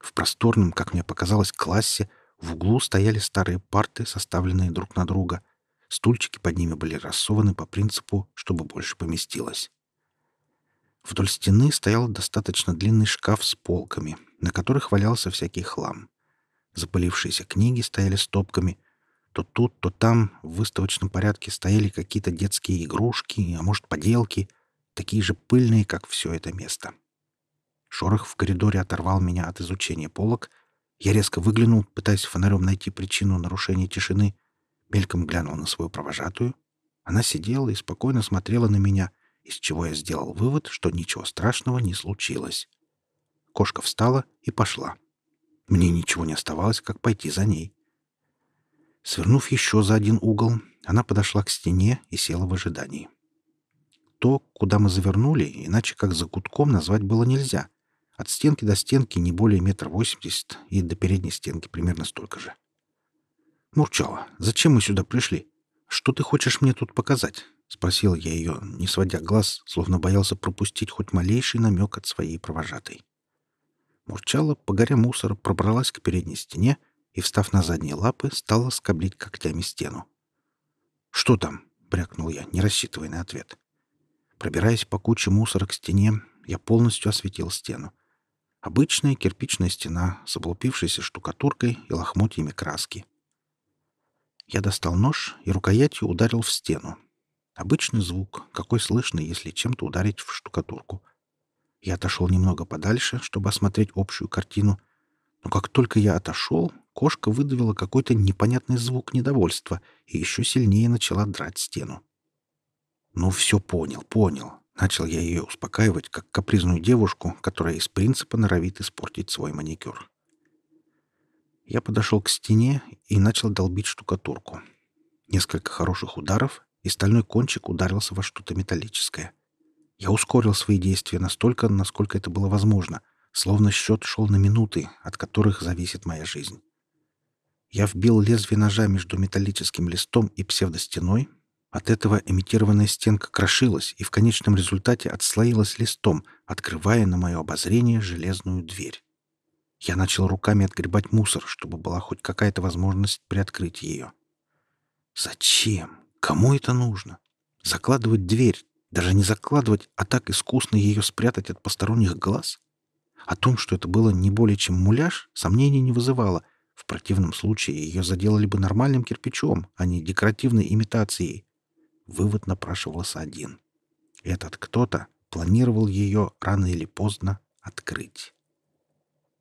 В просторном, как мне показалось, классе в углу стояли старые парты, составленные друг на друга. Стульчики под ними были рассованы по принципу, чтобы больше поместилось. Вдоль стены стоял достаточно длинный шкаф с полками, на которых валялся всякий хлам. Запылившиеся книги стояли стопками. То тут, то там в выставочном порядке стояли какие-то детские игрушки, а может, поделки, такие же пыльные, как все это место. Шорох в коридоре оторвал меня от изучения полок. Я резко выглянул, пытаясь фонарем найти причину нарушения тишины. Мельком глянул на свою провожатую. Она сидела и спокойно смотрела на меня — из чего я сделал вывод, что ничего страшного не случилось. Кошка встала и пошла. Мне ничего не оставалось, как пойти за ней. Свернув еще за один угол, она подошла к стене и села в ожидании. То, куда мы завернули, иначе как за кутком назвать было нельзя. От стенки до стенки не более метра восемьдесят и до передней стенки примерно столько же. «Мурчала, зачем мы сюда пришли? Что ты хочешь мне тут показать?» — спросил я ее, не сводя глаз, словно боялся пропустить хоть малейший намек от своей провожатой. Мурчала, по горе мусора, пробралась к передней стене и, встав на задние лапы, стала скоблить когтями стену. «Что там?» — брякнул я, не рассчитывая на ответ. Пробираясь по куче мусора к стене, я полностью осветил стену. Обычная кирпичная стена с облупившейся штукатуркой и лохмотьями краски. Я достал нож и рукоятью ударил в стену, Обычный звук, какой слышно, если чем-то ударить в штукатурку. Я отошел немного подальше, чтобы осмотреть общую картину, но как только я отошел, кошка выдавила какой-то непонятный звук недовольства и еще сильнее начала драть стену. «Ну все понял, понял», — начал я ее успокаивать, как капризную девушку, которая из принципа норовит испортить свой маникюр. Я подошел к стене и начал долбить штукатурку. Несколько хороших ударов, и стальной кончик ударился во что-то металлическое. Я ускорил свои действия настолько, насколько это было возможно, словно счет шел на минуты, от которых зависит моя жизнь. Я вбил лезвие ножа между металлическим листом и псевдостеной. От этого имитированная стенка крошилась и в конечном результате отслоилась листом, открывая на мое обозрение железную дверь. Я начал руками отгребать мусор, чтобы была хоть какая-то возможность приоткрыть ее. Зачем? Кому это нужно? Закладывать дверь, даже не закладывать, а так искусно ее спрятать от посторонних глаз? О том, что это было не более чем муляж, сомнений не вызывало. В противном случае ее заделали бы нормальным кирпичом, а не декоративной имитацией. Вывод напрашивался один. Этот кто-то планировал ее рано или поздно открыть.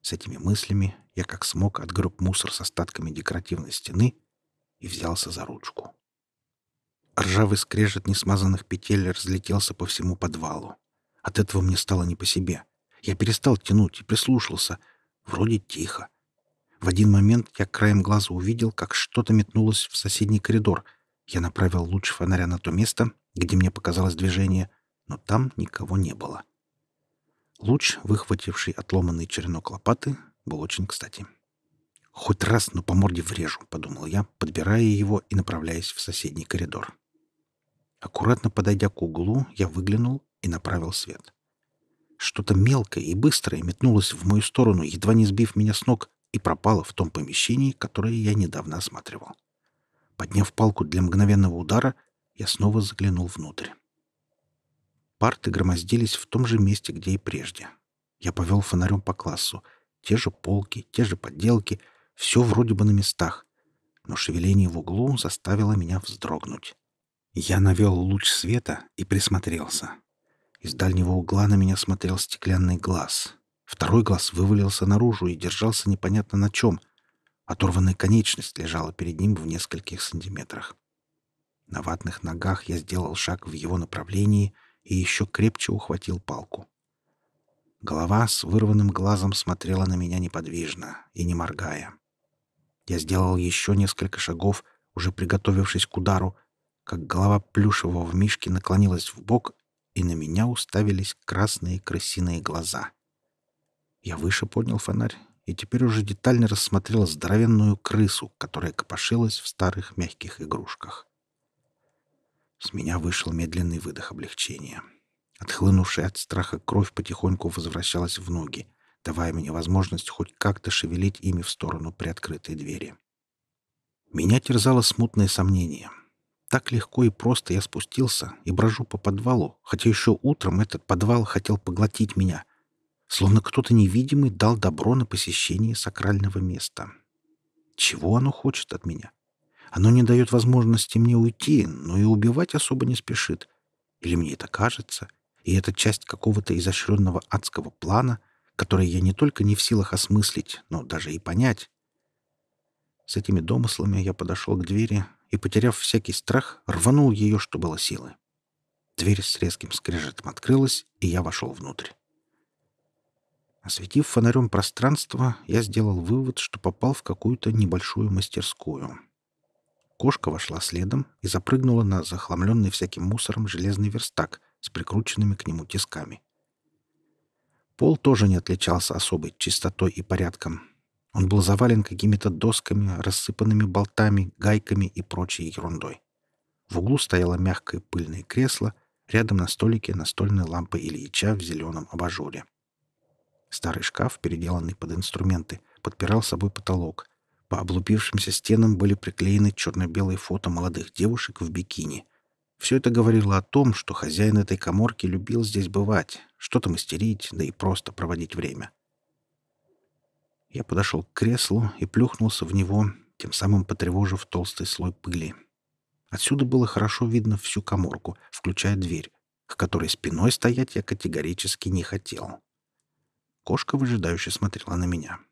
С этими мыслями я как смог отгреб мусор с остатками декоративной стены и взялся за ручку. Ржавый скрежет несмазанных петель разлетелся по всему подвалу. От этого мне стало не по себе. Я перестал тянуть и прислушался. Вроде тихо. В один момент я краем глаза увидел, как что-то метнулось в соседний коридор. Я направил луч фонаря на то место, где мне показалось движение, но там никого не было. Луч, выхвативший отломанный черенок лопаты, был очень кстати. «Хоть раз, но по морде врежу», — подумал я, подбирая его и направляясь в соседний коридор. Аккуратно подойдя к углу, я выглянул и направил свет. Что-то мелкое и быстрое метнулось в мою сторону, едва не сбив меня с ног, и пропало в том помещении, которое я недавно осматривал. Подняв палку для мгновенного удара, я снова заглянул внутрь. Парты громоздились в том же месте, где и прежде. Я повел фонарем по классу. Те же полки, те же подделки, все вроде бы на местах. Но шевеление в углу заставило меня вздрогнуть. Я навел луч света и присмотрелся. Из дальнего угла на меня смотрел стеклянный глаз. Второй глаз вывалился наружу и держался непонятно на чем. Оторванная конечность лежала перед ним в нескольких сантиметрах. На ватных ногах я сделал шаг в его направлении и еще крепче ухватил палку. Голова с вырванным глазом смотрела на меня неподвижно и не моргая. Я сделал еще несколько шагов, уже приготовившись к удару, как голова плюшевого в мишке наклонилась в бок, и на меня уставились красные крысиные глаза. Я выше поднял фонарь и теперь уже детально рассмотрел здоровенную крысу, которая копошилась в старых мягких игрушках. С меня вышел медленный выдох облегчения. Отхлынувшая от страха кровь потихоньку возвращалась в ноги, давая мне возможность хоть как-то шевелить ими в сторону приоткрытой двери. Меня терзало смутное сомнение. Так легко и просто я спустился и брожу по подвалу, хотя еще утром этот подвал хотел поглотить меня, словно кто-то невидимый дал добро на посещение сакрального места. Чего оно хочет от меня? — оно не дает возможности мне уйти, но и убивать особо не спешит. Или мне это кажется, и это часть какого-то изощренного адского плана, который я не только не в силах осмыслить, но даже и понять. С этими домыслами я подошел к двери и, потеряв всякий страх, рванул ее, что было силы. Дверь с резким скрежетом открылась, и я вошел внутрь. Осветив фонарем пространство, я сделал вывод, что попал в какую-то небольшую мастерскую — Кошка вошла следом и запрыгнула на захламленный всяким мусором железный верстак с прикрученными к нему тисками. Пол тоже не отличался особой чистотой и порядком. Он был завален какими-то досками, рассыпанными болтами, гайками и прочей ерундой. В углу стояло мягкое пыльное кресло, рядом на столике настольная лампа Ильича в зеленом абажуре. Старый шкаф, переделанный под инструменты, подпирал собой потолок, по облупившимся стенам были приклеены черно-белые фото молодых девушек в бикини. Все это говорило о том, что хозяин этой коморки любил здесь бывать, что-то мастерить, да и просто проводить время. Я подошел к креслу и плюхнулся в него, тем самым потревожив толстый слой пыли. Отсюда было хорошо видно всю коморку, включая дверь, к которой спиной стоять я категорически не хотел. Кошка выжидающе смотрела на меня. —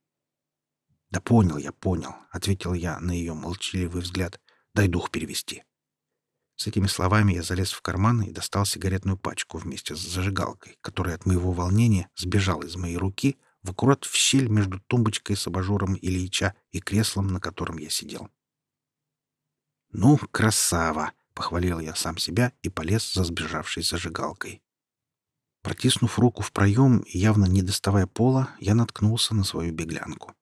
«Да понял я, понял», — ответил я на ее молчаливый взгляд. «Дай дух перевести». С этими словами я залез в карман и достал сигаретную пачку вместе с зажигалкой, которая от моего волнения сбежала из моей руки в аккурат в щель между тумбочкой с абажуром Ильича и креслом, на котором я сидел. «Ну, красава!» — похвалил я сам себя и полез за сбежавшей зажигалкой. Протиснув руку в проем и явно не доставая пола, я наткнулся на свою беглянку.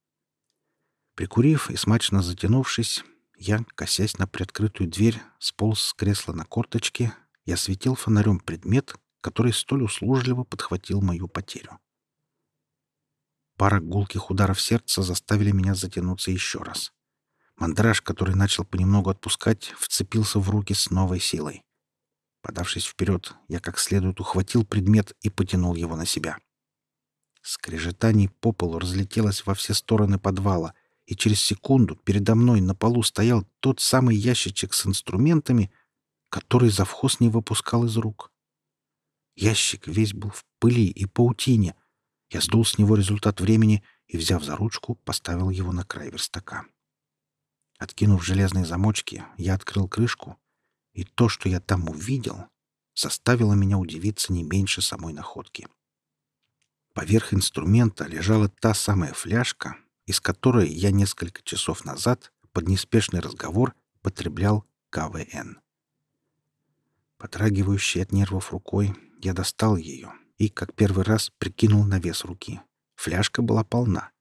Прикурив и смачно затянувшись, я, косясь на приоткрытую дверь, сполз с кресла на корточки и осветил фонарем предмет, который столь услужливо подхватил мою потерю. Пара гулких ударов сердца заставили меня затянуться еще раз. Мандраж, который начал понемногу отпускать, вцепился в руки с новой силой. Подавшись вперед, я как следует ухватил предмет и потянул его на себя. Скрежетание по полу разлетелось во все стороны подвала, и через секунду передо мной на полу стоял тот самый ящичек с инструментами, который завхоз не выпускал из рук. Ящик весь был в пыли и паутине. Я сдул с него результат времени и, взяв за ручку, поставил его на край верстака. Откинув железные замочки, я открыл крышку, и то, что я там увидел, заставило меня удивиться не меньше самой находки. Поверх инструмента лежала та самая фляжка, из которой я несколько часов назад под неспешный разговор потреблял КВН. Потрагивающий от нервов рукой, я достал ее и, как первый раз, прикинул на вес руки. Фляжка была полна.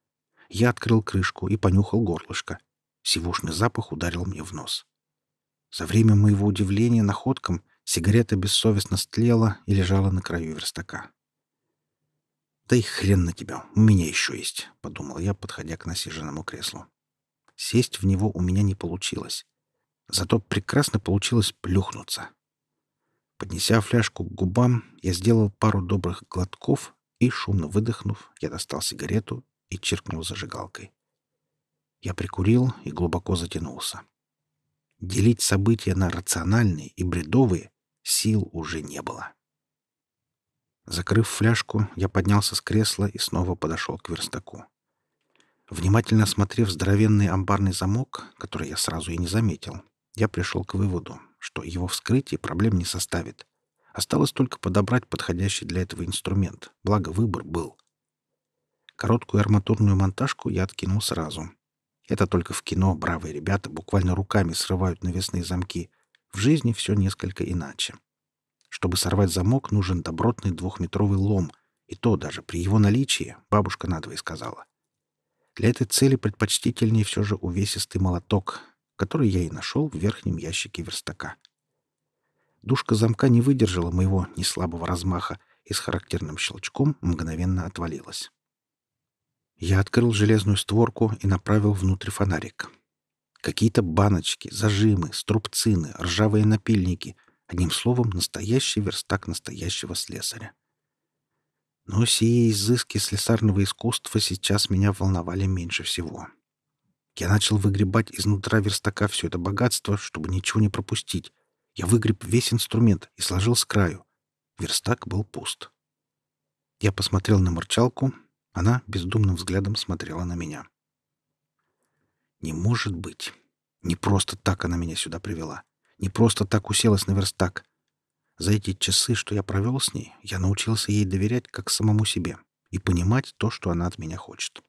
Я открыл крышку и понюхал горлышко. Сивушный запах ударил мне в нос. За время моего удивления находкам сигарета бессовестно стлела и лежала на краю верстака. «Да и хрен на тебя, у меня еще есть», — подумал я, подходя к насиженному креслу. Сесть в него у меня не получилось. Зато прекрасно получилось плюхнуться. Поднеся фляжку к губам, я сделал пару добрых глотков и, шумно выдохнув, я достал сигарету и чиркнул зажигалкой. Я прикурил и глубоко затянулся. Делить события на рациональные и бредовые сил уже не было. Закрыв фляжку, я поднялся с кресла и снова подошел к верстаку. Внимательно осмотрев здоровенный амбарный замок, который я сразу и не заметил, я пришел к выводу, что его вскрытие проблем не составит. Осталось только подобрать подходящий для этого инструмент, благо выбор был. Короткую арматурную монтажку я откинул сразу. Это только в кино бравые ребята буквально руками срывают навесные замки. В жизни все несколько иначе. Чтобы сорвать замок, нужен добротный двухметровый лом, и то даже при его наличии, бабушка надвое сказала. Для этой цели предпочтительнее все же увесистый молоток, который я и нашел в верхнем ящике верстака. Душка замка не выдержала моего неслабого размаха и с характерным щелчком мгновенно отвалилась. Я открыл железную створку и направил внутрь фонарик. Какие-то баночки, зажимы, струбцины, ржавые напильники. Одним словом, настоящий верстак настоящего слесаря. Но сие изыски слесарного искусства сейчас меня волновали меньше всего. Я начал выгребать изнутра верстака все это богатство, чтобы ничего не пропустить. Я выгреб весь инструмент и сложил с краю. Верстак был пуст. Я посмотрел на морчалку. Она бездумным взглядом смотрела на меня. Не может быть. Не просто так она меня сюда привела. Не просто так уселась на верстак. За эти часы, что я провел с ней, я научился ей доверять как самому себе и понимать то, что она от меня хочет.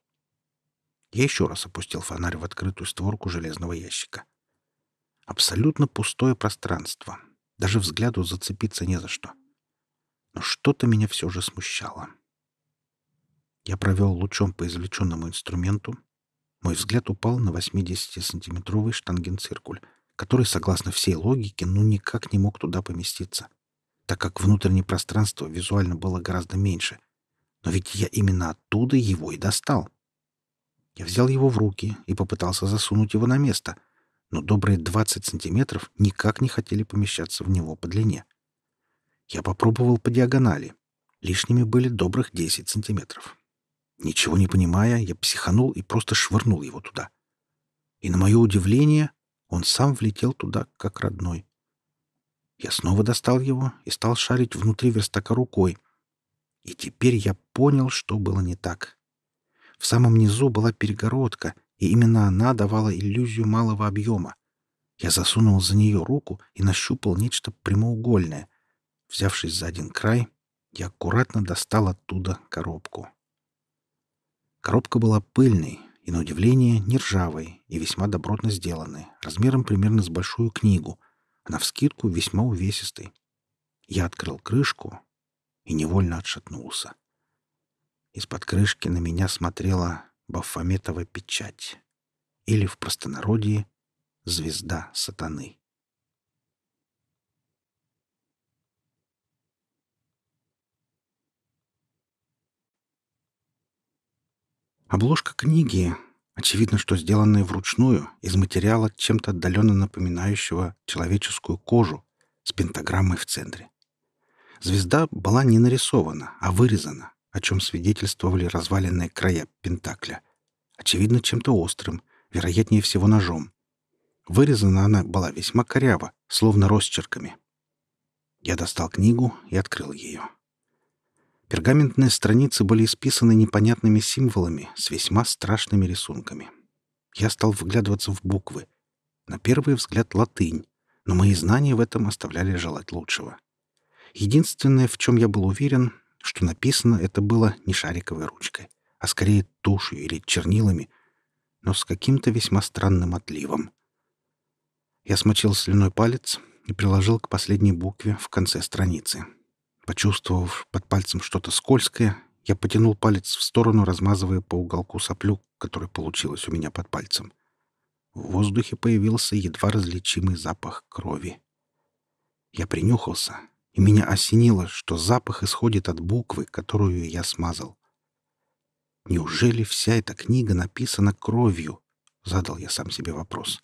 Я еще раз опустил фонарь в открытую створку железного ящика. Абсолютно пустое пространство. Даже взгляду зацепиться не за что. Но что-то меня все же смущало. Я провел лучом по извлеченному инструменту. Мой взгляд упал на 80-сантиметровый штангенциркуль, который, согласно всей логике, ну никак не мог туда поместиться, так как внутреннее пространство визуально было гораздо меньше. Но ведь я именно оттуда его и достал. Я взял его в руки и попытался засунуть его на место, но добрые 20 сантиметров никак не хотели помещаться в него по длине. Я попробовал по диагонали. Лишними были добрых 10 сантиметров. Ничего не понимая, я психанул и просто швырнул его туда. И на мое удивление, он сам влетел туда, как родной. Я снова достал его и стал шарить внутри верстака рукой. И теперь я понял, что было не так. В самом низу была перегородка, и именно она давала иллюзию малого объема. Я засунул за нее руку и нащупал нечто прямоугольное. Взявшись за один край, я аккуратно достал оттуда коробку. Коробка была пыльной и, на удивление, не ржавой и весьма добротно сделанной, размером примерно с большую книгу, а навскидку весьма увесистой. Я открыл крышку и невольно отшатнулся. Из-под крышки на меня смотрела Бафометова печать. Или в простонародье «Звезда сатаны». Обложка книги, очевидно, что сделанная вручную, из материала, чем-то отдаленно напоминающего человеческую кожу, с пентаграммой в центре. Звезда была не нарисована, а вырезана, о чем свидетельствовали разваленные края Пентакля. Очевидно, чем-то острым, вероятнее всего ножом. Вырезана она была весьма коряво, словно росчерками. Я достал книгу и открыл ее. Пергаментные страницы были исписаны непонятными символами с весьма страшными рисунками. Я стал вглядываться в буквы. На первый взгляд латынь, но мои знания в этом оставляли желать лучшего. Единственное, в чем я был уверен, что написано это было не шариковой ручкой, а скорее тушью или чернилами, но с каким-то весьма странным отливом. Я смочил слюной палец и приложил к последней букве в конце страницы. Почувствовав под пальцем что-то скользкое, я потянул палец в сторону, размазывая по уголку соплю, которая получилась у меня под пальцем. В воздухе появился едва различимый запах крови. Я принюхался и меня осенило, что запах исходит от буквы, которую я смазал. «Неужели вся эта книга написана кровью?» — задал я сам себе вопрос.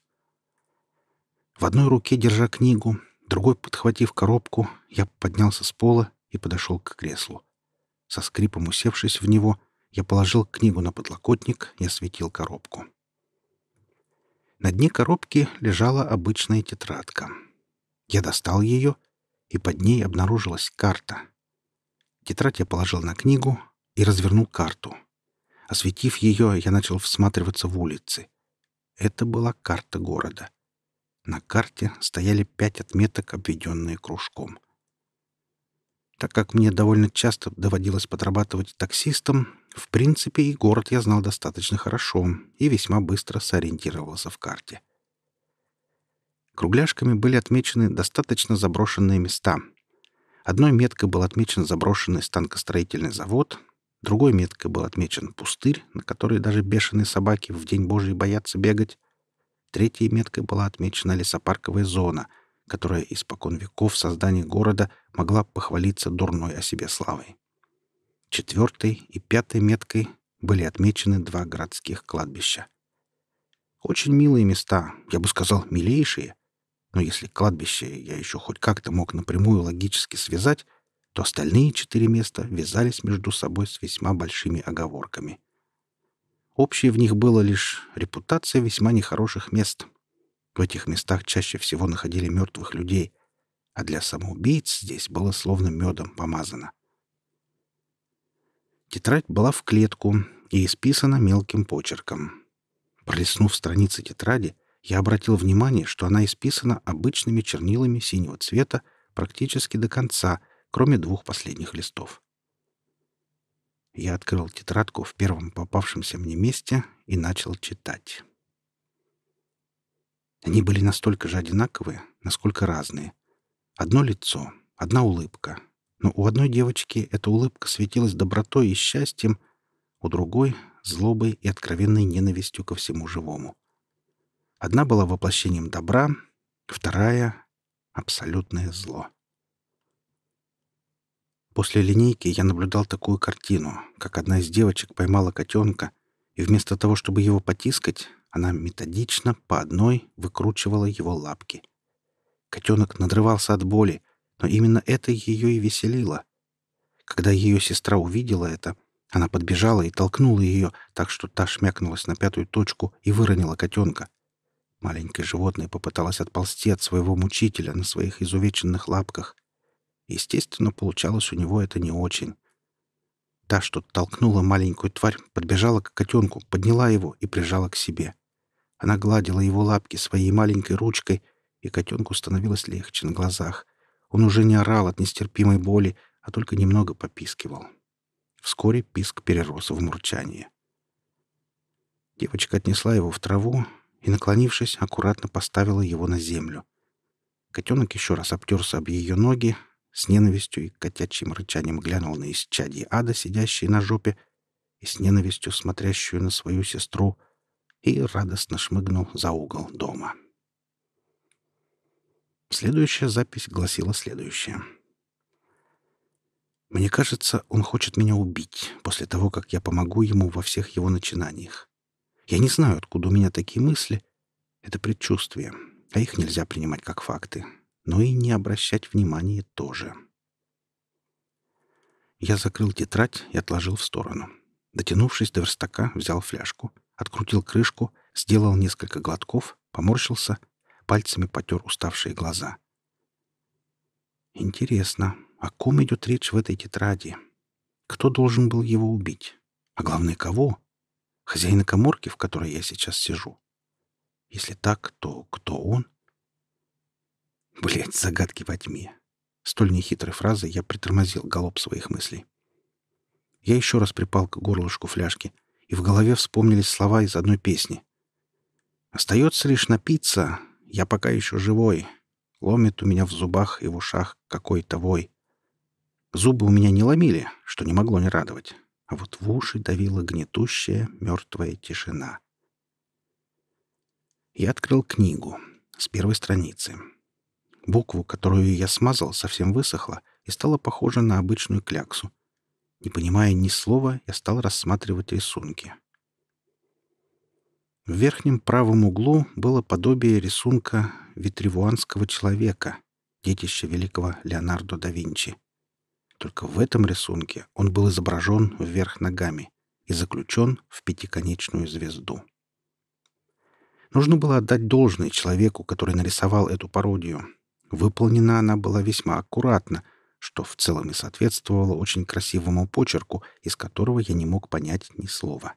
В одной руке, держа книгу, Другой, подхватив коробку, я поднялся с пола и подошел к креслу. Со скрипом усевшись в него, я положил книгу на подлокотник и осветил коробку. На дне коробки лежала обычная тетрадка. Я достал ее, и под ней обнаружилась карта. Тетрадь я положил на книгу и развернул карту. Осветив ее, я начал всматриваться в улицы. Это была карта города. На карте стояли пять отметок, обведенные кружком. Так как мне довольно часто доводилось подрабатывать таксистом, в принципе, и город я знал достаточно хорошо и весьма быстро сориентировался в карте. Кругляшками были отмечены достаточно заброшенные места. Одной меткой был отмечен заброшенный станкостроительный завод, другой меткой был отмечен пустырь, на который даже бешеные собаки в День Божий боятся бегать. Третьей меткой была отмечена лесопарковая зона, которая испокон веков создания города могла похвалиться дурной о себе славой. Четвертой и пятой меткой были отмечены два городских кладбища. Очень милые места, я бы сказал, милейшие. Но если кладбище я еще хоть как-то мог напрямую логически связать, то остальные четыре места вязались между собой с весьма большими оговорками. Общее в них было лишь репутация весьма нехороших мест. В этих местах чаще всего находили мертвых людей, а для самоубийц здесь было словно медом помазано. Тетрадь была в клетку и исписана мелким почерком. Пролистнув страницы тетради, я обратил внимание, что она исписана обычными чернилами синего цвета практически до конца, кроме двух последних листов. Я открыл тетрадку в первом попавшемся мне месте и начал читать. Они были настолько же одинаковые, насколько разные. Одно лицо, одна улыбка, но у одной девочки эта улыбка светилась добротой и счастьем, у другой — злобой и откровенной ненавистью ко всему живому. Одна была воплощением добра, вторая — абсолютное зло. После линейки я наблюдал такую картину, как одна из девочек поймала котенка, и вместо того, чтобы его потискать, она методично по одной выкручивала его лапки. Котенок надрывался от боли, но именно это ее и веселило. Когда ее сестра увидела это, она подбежала и толкнула ее, так что та шмякнулась на пятую точку и выронила котенка. Маленькое животное попыталось отползти от своего мучителя на своих изувеченных лапках. Естественно, получалось у него это не очень. Та, что толкнула маленькую тварь, подбежала к котенку, подняла его и прижала к себе. Она гладила его лапки своей маленькой ручкой, и котенку становилось легче на глазах — он уже не орал от нестерпимой боли, а только немного попискивал. Вскоре писк перерос в мурчание. Девочка отнесла его в траву и, наклонившись, аккуратно поставила его на землю. Котенок еще раз обтерся об ее ноги, с ненавистью и котячьим рычанием глянул на исчадье ада, сидящее на жопе, и с ненавистью смотрящую на свою сестру, и радостно шмыгнул за угол дома. Следующая запись гласила следующее. «Мне кажется, он хочет меня убить после того, как я помогу ему во всех его начинаниях. Я не знаю, откуда у меня такие мысли. Это предчувствие, а их нельзя принимать как факты. Но и не обращать внимания тоже». Я закрыл тетрадь и отложил в сторону. Дотянувшись до верстака, взял фляжку, открутил крышку, сделал несколько глотков, поморщился пальцами потер уставшие глаза. Интересно, о ком идет речь в этой тетради? Кто должен был его убить? А главное, кого? Хозяина коморки, в которой я сейчас сижу? Если так, то кто он? Блять, загадки во тьме. Столь нехитрой фразой я притормозил галоп своих мыслей. Я еще раз припал к горлышку фляжки, и в голове вспомнились слова из одной песни. «Остается лишь напиться, я пока еще живой. Ломит у меня в зубах и в ушах какой-то вой. Зубы у меня не ломили, что не могло не радовать. А вот в уши давила гнетущая мертвая тишина. Я открыл книгу с первой страницы. Букву, которую я смазал, совсем высохла и стала похожа на обычную кляксу. Не понимая ни слова, я стал рассматривать рисунки. В верхнем правом углу было подобие рисунка витревуанского человека. детище великого Леонардо да Винчи. Только в этом рисунке он был изображен вверх ногами и заключен в пятиконечную звезду. Нужно было отдать должное человеку, который нарисовал эту пародию. Выполнена она была весьма аккуратно, что в целом и соответствовало очень красивому почерку, из которого я не мог понять ни слова.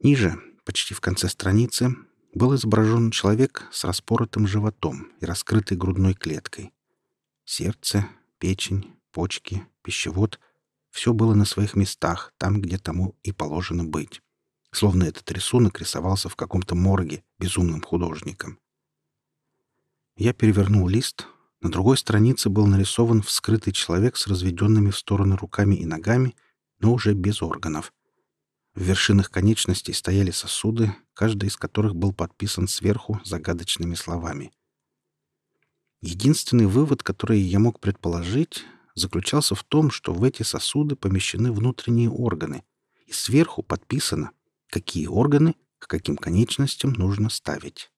Ниже, почти в конце страницы, был изображен человек с распоротым животом и раскрытой грудной клеткой. Сердце, печень, почки, пищевод — все было на своих местах, там, где тому и положено быть. Словно этот рисунок рисовался в каком-то морге безумным художником. Я перевернул лист. На другой странице был нарисован вскрытый человек с разведенными в стороны руками и ногами, но уже без органов. В вершинах конечностей стояли сосуды, каждый из которых был подписан сверху загадочными словами. Единственный вывод, который я мог предположить, заключался в том, что в эти сосуды помещены внутренние органы, и сверху подписано, какие органы к каким конечностям нужно ставить.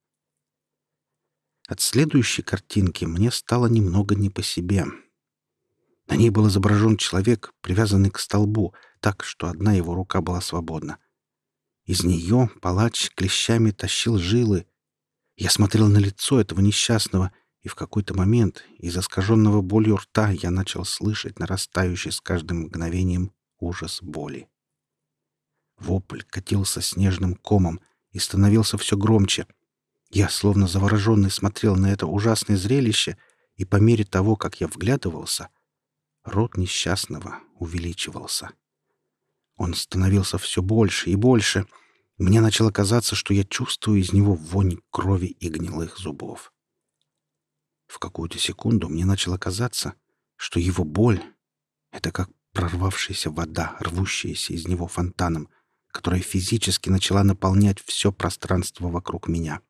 От следующей картинки мне стало немного не по себе. На ней был изображен человек, привязанный к столбу, так, что одна его рука была свободна. Из нее палач клещами тащил жилы. Я смотрел на лицо этого несчастного — и в какой-то момент из искаженного болью рта я начал слышать нарастающий с каждым мгновением ужас боли. Вопль катился снежным комом и становился все громче. Я, словно завороженный, смотрел на это ужасное зрелище, и по мере того, как я вглядывался, рот несчастного увеличивался. Он становился все больше и больше. Мне начало казаться, что я чувствую из него вонь крови и гнилых зубов. В какую-то секунду мне начало казаться, что его боль — это как прорвавшаяся вода, рвущаяся из него фонтаном, которая физически начала наполнять все пространство вокруг меня.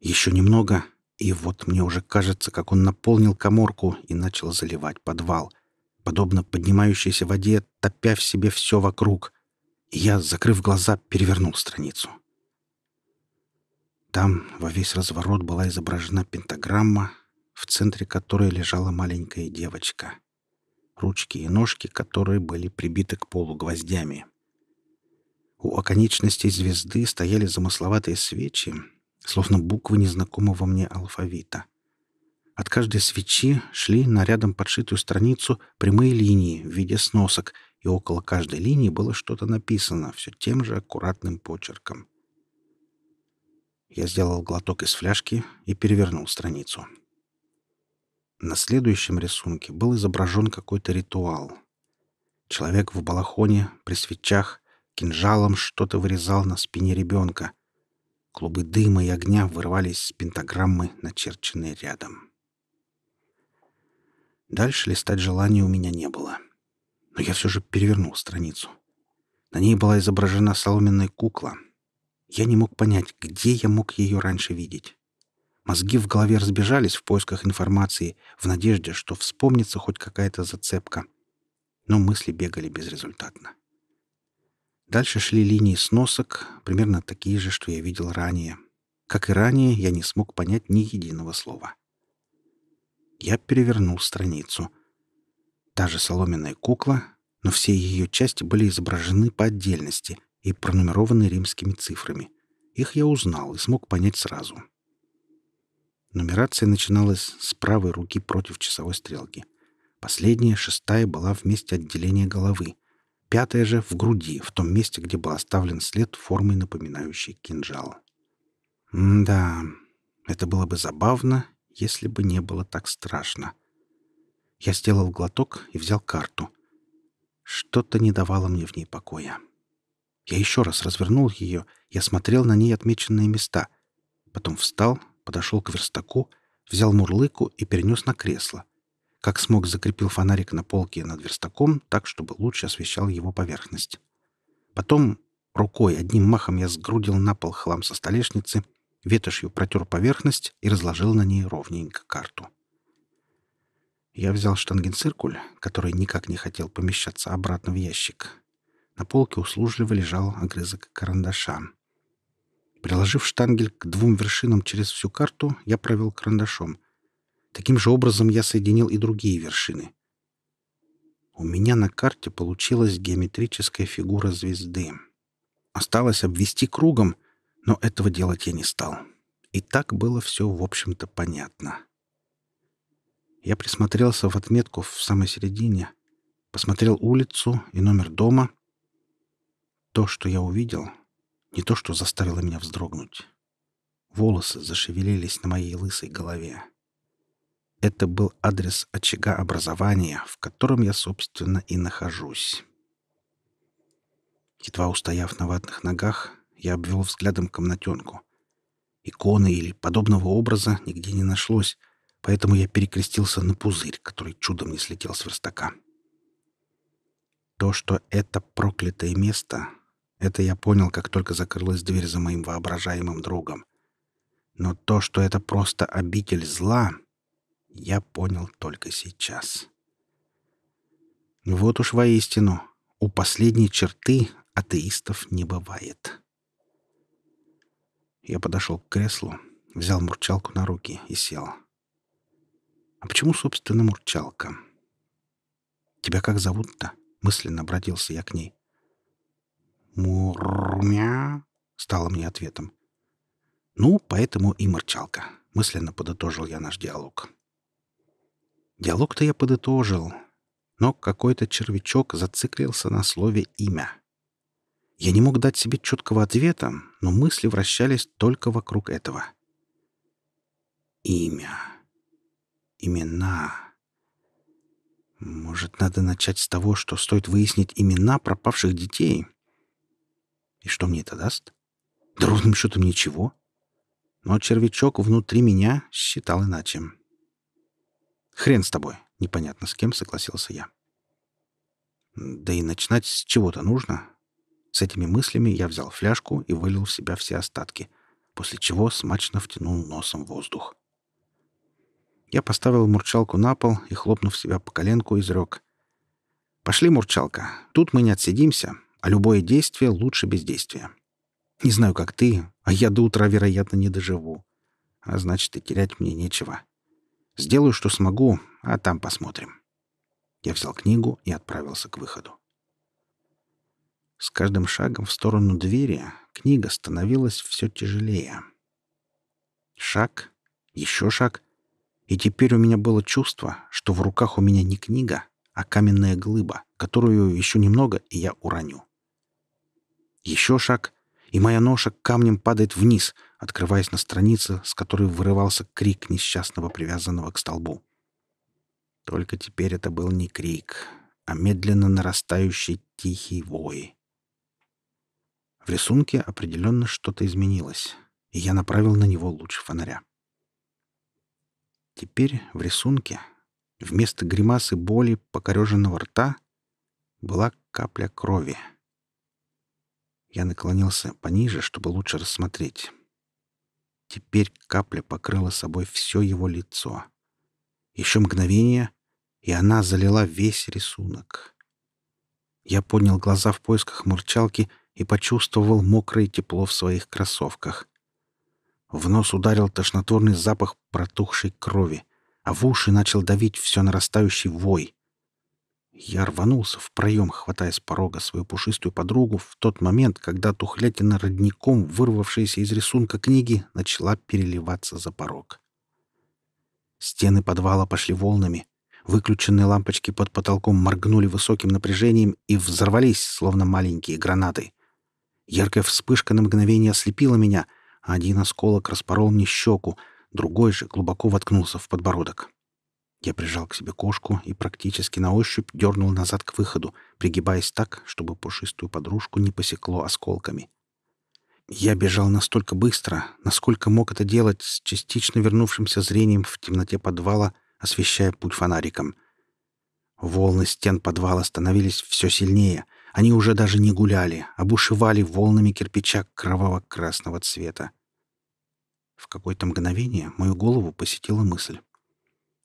Еще немного, и вот мне уже кажется, как он наполнил коморку и начал заливать подвал, подобно поднимающейся воде, топя в себе все вокруг. И я, закрыв глаза, перевернул страницу. Там во весь разворот была изображена пентаграмма, в центре которой лежала маленькая девочка. Ручки и ножки которой были прибиты к полу гвоздями. У оконечностей звезды стояли замысловатые свечи, словно буквы незнакомого мне алфавита. От каждой свечи шли на рядом подшитую страницу прямые линии в виде сносок, и около каждой линии было что-то написано все тем же аккуратным почерком. Я сделал глоток из фляжки и перевернул страницу. На следующем рисунке был изображен какой-то ритуал. Человек в балахоне, при свечах, кинжалом что-то вырезал на спине ребенка. Клубы дыма и огня вырывались с пентаграммы, начерченной рядом. Дальше листать желания у меня не было. Но я все же перевернул страницу. На ней была изображена соломенная кукла — я не мог понять, где я мог ее раньше видеть. Мозги в голове разбежались в поисках информации, в надежде, что вспомнится хоть какая-то зацепка. Но мысли бегали безрезультатно. Дальше шли линии сносок, примерно такие же, что я видел ранее. Как и ранее, я не смог понять ни единого слова. Я перевернул страницу. Та же соломенная кукла, но все ее части были изображены по отдельности, и пронумерованы римскими цифрами. Их я узнал и смог понять сразу. Нумерация начиналась с правой руки против часовой стрелки. Последняя, шестая, была в месте отделения головы. Пятая же — в груди, в том месте, где был оставлен след формой, напоминающей кинжал. М да, это было бы забавно, если бы не было так страшно. Я сделал глоток и взял карту. Что-то не давало мне в ней покоя. Я еще раз развернул ее и осмотрел на ней отмеченные места. Потом встал, подошел к верстаку, взял мурлыку и перенес на кресло. Как смог, закрепил фонарик на полке над верстаком так, чтобы лучше освещал его поверхность. Потом рукой одним махом я сгрудил на пол хлам со столешницы, ветошью протер поверхность и разложил на ней ровненько карту. Я взял штангенциркуль, который никак не хотел помещаться обратно в ящик, на полке услужливо лежал огрызок карандаша. Приложив штангель к двум вершинам через всю карту, я провел карандашом. Таким же образом я соединил и другие вершины. У меня на карте получилась геометрическая фигура звезды. Осталось обвести кругом, но этого делать я не стал. И так было все, в общем-то, понятно. Я присмотрелся в отметку в самой середине, посмотрел улицу и номер дома. То, что я увидел, не то, что заставило меня вздрогнуть. Волосы зашевелились на моей лысой голове. Это был адрес очага образования, в котором я, собственно, и нахожусь. Едва устояв на ватных ногах, я обвел взглядом комнатенку. Иконы или подобного образа нигде не нашлось, поэтому я перекрестился на пузырь, который чудом не слетел с верстака. То, что это проклятое место, это я понял, как только закрылась дверь за моим воображаемым другом. Но то, что это просто обитель зла, я понял только сейчас. Вот уж воистину, у последней черты атеистов не бывает. Я подошел к креслу, взял мурчалку на руки и сел. А почему, собственно, мурчалка? Тебя как зовут-то? Мысленно обратился я к ней. «Мурмя?» — стало мне ответом. «Ну, поэтому и мурчалка», — мысленно подытожил я наш диалог. Диалог-то я подытожил, но какой-то червячок зациклился на слове «имя». Я не мог дать себе четкого ответа, но мысли вращались только вокруг этого. Имя. Имена. Может, надо начать с того, что стоит выяснить имена пропавших детей? И что мне это даст? Да ровным счетом ничего. Но червячок внутри меня считал иначе. «Хрен с тобой!» — непонятно с кем согласился я. «Да и начинать с чего-то нужно». С этими мыслями я взял фляжку и вылил в себя все остатки, после чего смачно втянул носом воздух. Я поставил мурчалку на пол и, хлопнув себя по коленку, изрек. «Пошли, мурчалка, тут мы не отсидимся, а любое действие лучше бездействия. Не знаю, как ты, а я до утра, вероятно, не доживу. А значит, и терять мне нечего. Сделаю, что смогу, а там посмотрим». Я взял книгу и отправился к выходу. С каждым шагом в сторону двери книга становилась все тяжелее. Шаг, еще шаг, и теперь у меня было чувство, что в руках у меня не книга, а каменная глыба, которую еще немного, и я уроню. Еще шаг, и моя ноша камнем падает вниз, открываясь на странице, с которой вырывался крик несчастного, привязанного к столбу. Только теперь это был не крик, а медленно нарастающий тихий вой. В рисунке определенно что-то изменилось, и я направил на него луч фонаря. Теперь в рисунке вместо гримасы боли покореженного рта была капля крови. Я наклонился пониже, чтобы лучше рассмотреть. Теперь капля покрыла собой все его лицо. Еще мгновение, и она залила весь рисунок. Я поднял глаза в поисках мурчалки и почувствовал мокрое тепло в своих кроссовках. В нос ударил тошнотворный запах протухшей крови, а в уши начал давить все нарастающий вой. Я рванулся в проем, хватая с порога свою пушистую подругу в тот момент, когда тухлятина родником, вырвавшаяся из рисунка книги, начала переливаться за порог. Стены подвала пошли волнами. Выключенные лампочки под потолком моргнули высоким напряжением и взорвались, словно маленькие гранаты. Яркая вспышка на мгновение ослепила меня, один осколок распорол мне щеку, другой же глубоко воткнулся в подбородок. Я прижал к себе кошку и практически на ощупь дернул назад к выходу, пригибаясь так, чтобы пушистую подружку не посекло осколками. Я бежал настолько быстро, насколько мог это делать с частично вернувшимся зрением в темноте подвала, освещая путь фонариком. Волны стен подвала становились все сильнее — они уже даже не гуляли, а бушевали волнами кирпича кроваво-красного цвета. В какое-то мгновение мою голову посетила мысль.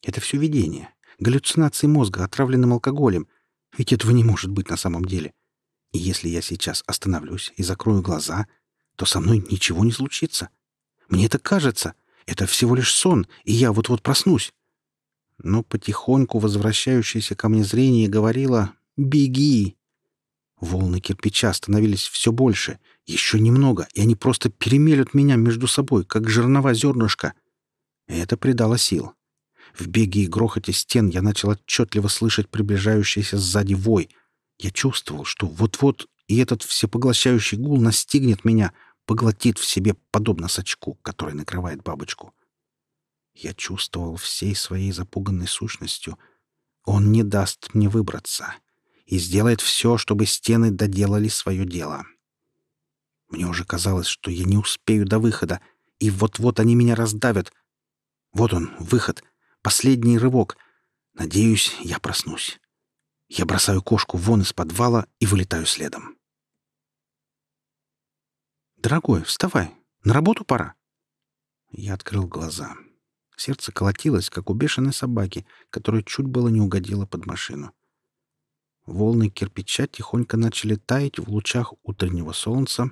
Это все видение, галлюцинации мозга, отравленным алкоголем. Ведь этого не может быть на самом деле. И если я сейчас остановлюсь и закрою глаза, то со мной ничего не случится. Мне это кажется. Это всего лишь сон, и я вот-вот проснусь. но потихоньку возвращающееся ко мне зрение говорило «Беги!». Волны кирпича становились все больше. Еще немного, и они просто перемелют меня между собой, как жернова зернышко. Это придало сил. В беге и грохоте стен я начал отчетливо слышать приближающийся сзади вой. Я чувствовал, что вот-вот и этот всепоглощающий гул настигнет меня, поглотит в себе, подобно сачку, который накрывает бабочку. Я чувствовал всей своей запуганной сущностью. Он не даст мне выбраться и сделает все, чтобы стены доделали свое дело. Мне уже казалось, что я не успею до выхода, и вот-вот они меня раздавят. Вот он, выход, последний рывок. Надеюсь, я проснусь. Я бросаю кошку вон из подвала и вылетаю следом. «Дорогой, вставай. На работу пора». Я открыл глаза. Сердце колотилось, как у бешеной собаки, которая чуть было не угодила под машину. Волны кирпича тихонько начали таять в лучах утреннего солнца.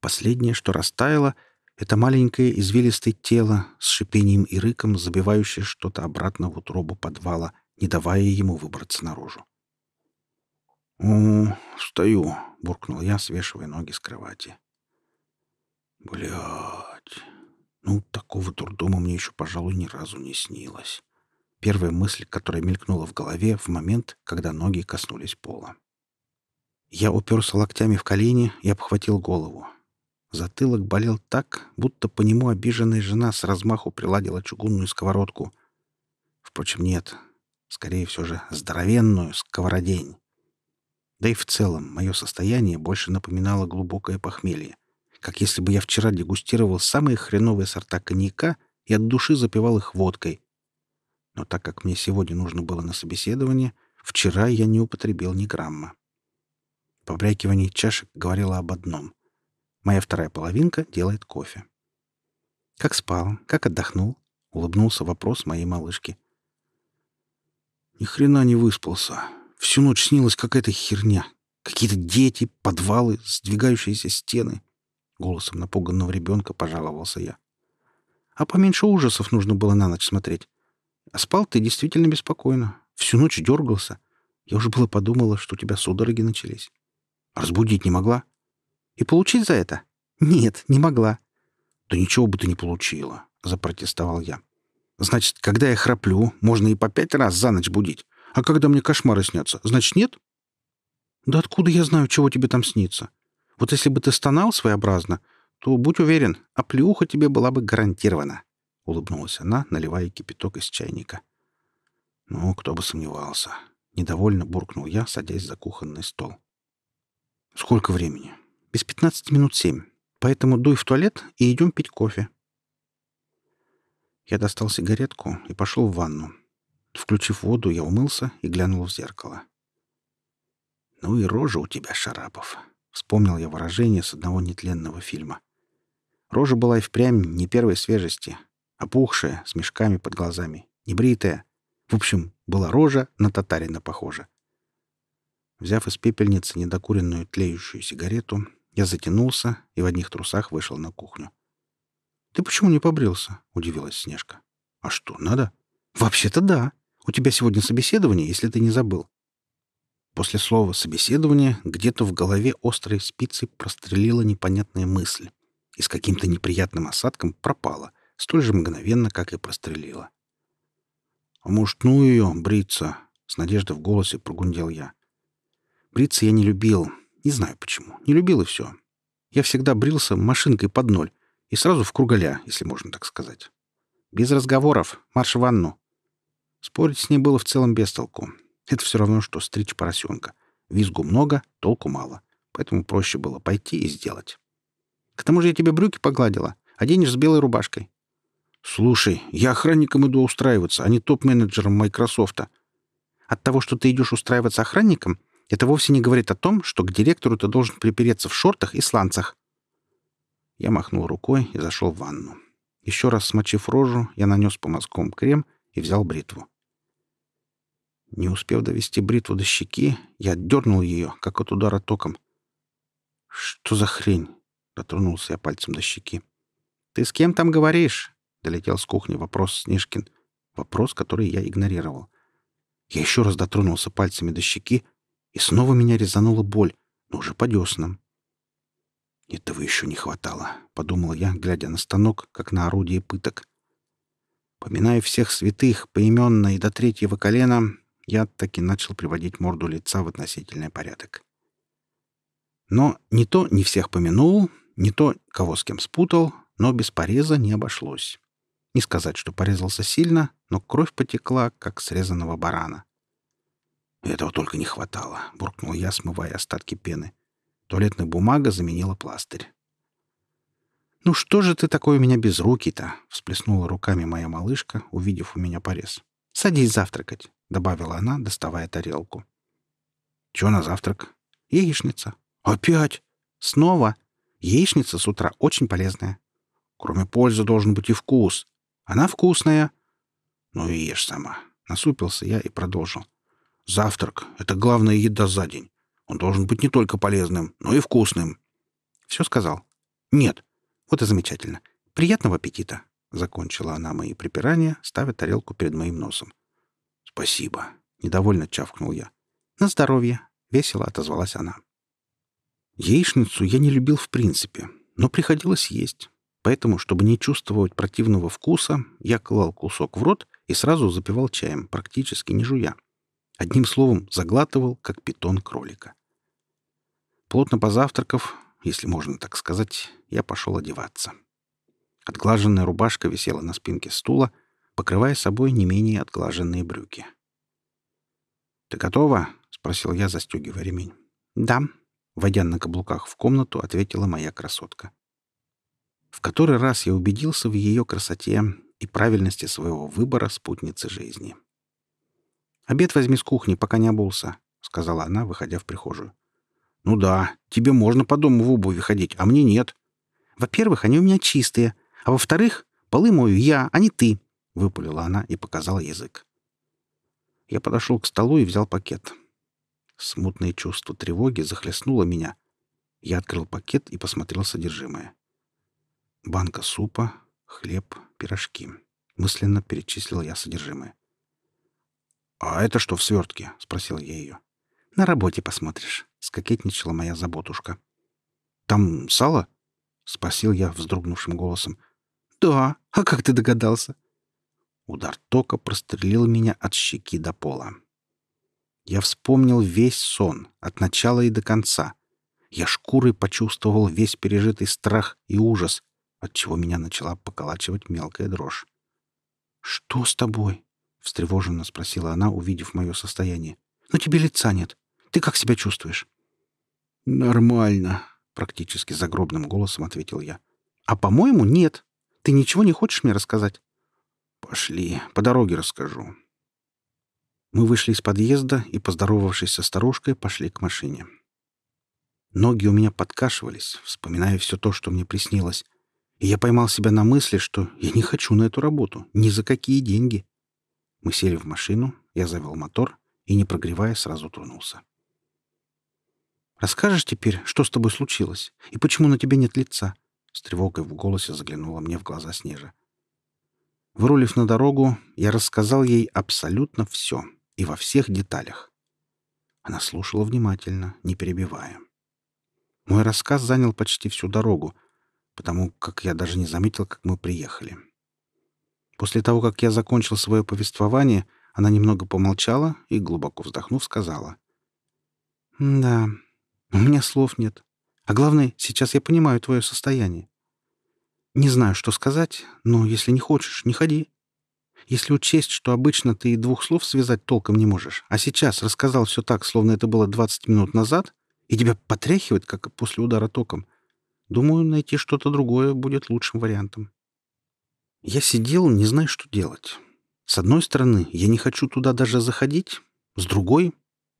Последнее, что растаяло, — это маленькое извилистое тело с шипением и рыком, забивающее что-то обратно в утробу подвала, не давая ему выбраться наружу. «О, встаю», — буркнул я, свешивая ноги с кровати. Блядь. Ну, такого дурдома мне еще, пожалуй, ни разу не снилось. Первая мысль, которая мелькнула в голове в момент, когда ноги коснулись пола. Я уперся локтями в колени и обхватил голову. Затылок болел так, будто по нему обиженная жена с размаху приладила чугунную сковородку. Впрочем, нет. Скорее все же здоровенную сковородень. Да и в целом мое состояние больше напоминало глубокое похмелье, как если бы я вчера дегустировал самые хреновые сорта коньяка и от души запивал их водкой, но так как мне сегодня нужно было на собеседование, вчера я не употребил ни грамма. Побрякивание чашек говорило об одном. Моя вторая половинка делает кофе. «Как спал? Как отдохнул?» — улыбнулся вопрос моей малышки. «Ни хрена не выспался. Всю ночь снилась какая-то херня. Какие-то дети, подвалы, сдвигающиеся стены». Голосом напуганного ребенка пожаловался я. «А поменьше ужасов нужно было на ночь смотреть. А спал ты действительно беспокойно. Всю ночь дергался. Я уже было подумала, что у тебя судороги начались. Разбудить не могла? И получить за это? Нет, не могла. Да ничего бы ты не получила, запротестовал я. Значит, когда я храплю, можно и по пять раз за ночь будить. А когда мне кошмары снятся, значит, нет? Да откуда я знаю, чего тебе там снится? Вот если бы ты стонал своеобразно, то, будь уверен, оплеуха тебе была бы гарантирована. — улыбнулась она, наливая кипяток из чайника. «Ну, кто бы сомневался». Недовольно буркнул я, садясь за кухонный стол. «Сколько времени?» «Без пятнадцати минут семь. Поэтому дуй в туалет и идем пить кофе». Я достал сигаретку и пошел в ванну. Включив воду, я умылся и глянул в зеркало. «Ну и рожа у тебя, Шарапов», — вспомнил я выражение с одного нетленного фильма. Рожа была и впрямь не первой свежести, опухшая, с мешками под глазами, небритая. В общем, была рожа на татарина похожа. Взяв из пепельницы недокуренную тлеющую сигарету, я затянулся и в одних трусах вышел на кухню. «Ты почему не побрился?» — удивилась Снежка. «А что, надо?» «Вообще-то да. У тебя сегодня собеседование, если ты не забыл». После слова «собеседование» где-то в голове острой спицей прострелила непонятная мысль и с каким-то неприятным осадком пропала — столь же мгновенно, как и прострелила. «А может, ну ее, бриться?» — с надеждой в голосе прогундел я. Бриться я не любил. Не знаю почему. Не любил и все. Я всегда брился машинкой под ноль и сразу в круголя, если можно так сказать. Без разговоров. Марш в ванну. Спорить с ней было в целом без толку. Это все равно, что стричь поросенка. Визгу много, толку мало. Поэтому проще было пойти и сделать. К тому же я тебе брюки погладила. Оденешь с белой рубашкой. «Слушай, я охранником иду устраиваться, а не топ-менеджером Майкрософта». «От того, что ты идешь устраиваться охранником, это вовсе не говорит о том, что к директору ты должен припереться в шортах и сланцах». Я махнул рукой и зашел в ванну. Еще раз смочив рожу, я нанес по мазкам крем и взял бритву. Не успев довести бритву до щеки, я отдернул ее, как от удара током. «Что за хрень?» — дотронулся я пальцем до щеки. «Ты с кем там говоришь?» долетел с кухни вопрос Снежкин. Вопрос, который я игнорировал. Я еще раз дотронулся пальцами до щеки, и снова меня резанула боль, но уже по деснам. «Этого еще не хватало», — подумал я, глядя на станок, как на орудие пыток. Поминая всех святых поименно и до третьего колена, я таки начал приводить морду лица в относительный порядок. Но не то не всех помянул, не то кого с кем спутал, но без пореза не обошлось. Не сказать, что порезался сильно, но кровь потекла, как срезанного барана. «Этого только не хватало», — буркнул я, смывая остатки пены. Туалетная бумага заменила пластырь. «Ну что же ты такой у меня без руки-то?» — всплеснула руками моя малышка, увидев у меня порез. «Садись завтракать», — добавила она, доставая тарелку. «Чего на завтрак?» «Яичница». «Опять?» «Снова. Яичница с утра очень полезная». «Кроме пользы должен быть и вкус. Она вкусная». «Ну и ешь сама». Насупился я и продолжил. «Завтрак — это главная еда за день. Он должен быть не только полезным, но и вкусным». «Все сказал?» «Нет». «Вот и замечательно. Приятного аппетита!» — закончила она мои припирания, ставя тарелку перед моим носом. «Спасибо!» — недовольно чавкнул я. «На здоровье!» — весело отозвалась она. Яичницу я не любил в принципе, но приходилось есть. Поэтому, чтобы не чувствовать противного вкуса, я клал кусок в рот и сразу запивал чаем, практически не жуя. Одним словом, заглатывал, как питон кролика. Плотно позавтракав, если можно так сказать, я пошел одеваться. Отглаженная рубашка висела на спинке стула, покрывая собой не менее отглаженные брюки. «Ты готова?» — спросил я, застегивая ремень. «Да», — войдя на каблуках в комнату, ответила моя красотка. В который раз я убедился в ее красоте и правильности своего выбора спутницы жизни. «Обед возьми с кухни, пока не обулся», — сказала она, выходя в прихожую. «Ну да, тебе можно по дому в обуви ходить, а мне нет». «Во-первых, они у меня чистые, а во-вторых, полы мою я, а не ты», — выпалила она и показала язык. Я подошел к столу и взял пакет. Смутное чувство тревоги захлестнуло меня. Я открыл пакет и посмотрел содержимое. Банка супа, хлеб, пирожки. Мысленно перечислил я содержимое. «А это что в свертке?» — спросил я ее. «На работе посмотришь», — скокетничала моя заботушка. «Там сало?» — спросил я вздрогнувшим голосом. «Да, а как ты догадался?» Удар тока прострелил меня от щеки до пола. Я вспомнил весь сон, от начала и до конца. Я шкурой почувствовал весь пережитый страх и ужас, от чего меня начала поколачивать мелкая дрожь. «Что с тобой?» — встревоженно спросила она, увидев мое состояние. «Но тебе лица нет. Ты как себя чувствуешь?» «Нормально», — практически загробным голосом ответил я. «А, по-моему, нет. Ты ничего не хочешь мне рассказать?» «Пошли, по дороге расскажу», мы вышли из подъезда и, поздоровавшись со старушкой, пошли к машине. Ноги у меня подкашивались, вспоминая все то, что мне приснилось, и я поймал себя на мысли, что я не хочу на эту работу, ни за какие деньги. Мы сели в машину, я завел мотор и, не прогревая, сразу тронулся. «Расскажешь теперь, что с тобой случилось, и почему на тебе нет лица?» С тревогой в голосе заглянула мне в глаза Снежа. Вырулив на дорогу, я рассказал ей абсолютно все — и во всех деталях. Она слушала внимательно, не перебивая. Мой рассказ занял почти всю дорогу, потому как я даже не заметил, как мы приехали. После того, как я закончил свое повествование, она немного помолчала и, глубоко вздохнув, сказала. «Да, у меня слов нет. А главное, сейчас я понимаю твое состояние. Не знаю, что сказать, но если не хочешь, не ходи. Если учесть, что обычно ты и двух слов связать толком не можешь, а сейчас рассказал все так, словно это было 20 минут назад, и тебя потряхивает, как после удара током, думаю, найти что-то другое будет лучшим вариантом. Я сидел, не зная, что делать. С одной стороны, я не хочу туда даже заходить, с другой,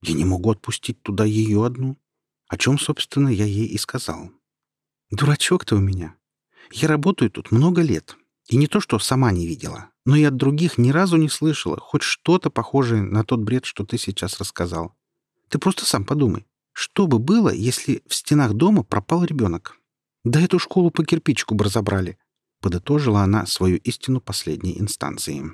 я не могу отпустить туда ее одну, о чем, собственно, я ей и сказал. Дурачок ты у меня. Я работаю тут много лет, и не то, что сама не видела, но и от других ни разу не слышала хоть что-то похожее на тот бред, что ты сейчас рассказал. Ты просто сам подумай, что бы было, если в стенах дома пропал ребенок? Да эту школу по кирпичику бы разобрали. Подытожила она свою истину последней инстанции.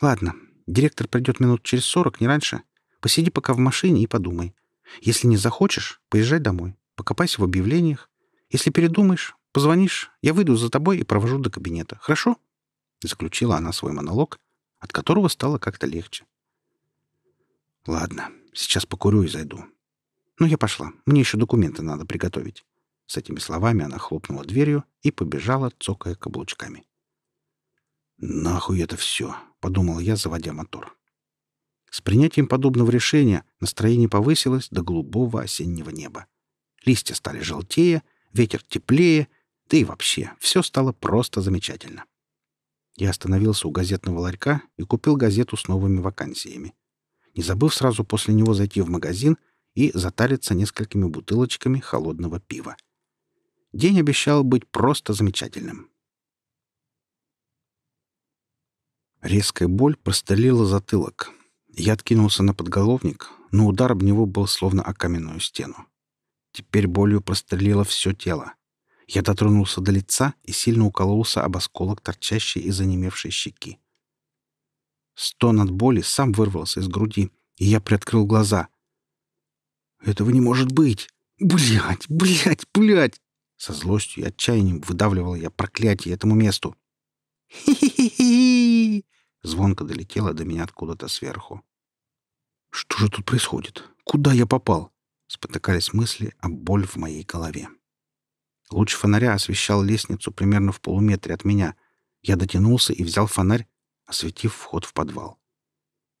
Ладно, директор придет минут через сорок, не раньше. Посиди пока в машине и подумай. Если не захочешь, поезжай домой. Покопайся в объявлениях. Если передумаешь, позвонишь, я выйду за тобой и провожу до кабинета. Хорошо?» Заключила она свой монолог, от которого стало как-то легче. «Ладно, сейчас покурю и зайду. Ну, я пошла. Мне еще документы надо приготовить». С этими словами она хлопнула дверью и побежала, цокая каблучками. «Нахуй это все!» — подумал я, заводя мотор. С принятием подобного решения настроение повысилось до голубого осеннего неба. Листья стали желтее, ветер теплее, да и вообще все стало просто замечательно. Я остановился у газетного ларька и купил газету с новыми вакансиями. Не забыв сразу после него зайти в магазин и затариться несколькими бутылочками холодного пива. День обещал быть просто замечательным. Резкая боль прострелила затылок. Я откинулся на подголовник, но удар об него был словно о каменную стену. Теперь болью прострелило все тело. Я дотронулся до лица и сильно укололся об осколок, торчащий из онемевшей щеки. Стон от боли сам вырвался из груди, и я приоткрыл глаза. «Этого не может быть! Блядь, блядь, блядь!» Со злостью и отчаянием выдавливал я проклятие этому месту. «Хи-хи-хи!» Звонко долетело до меня откуда-то сверху. «Что же тут происходит? Куда я попал?» Спотыкались мысли о боль в моей голове. Луч фонаря освещал лестницу примерно в полуметре от меня. Я дотянулся и взял фонарь, осветив вход в подвал.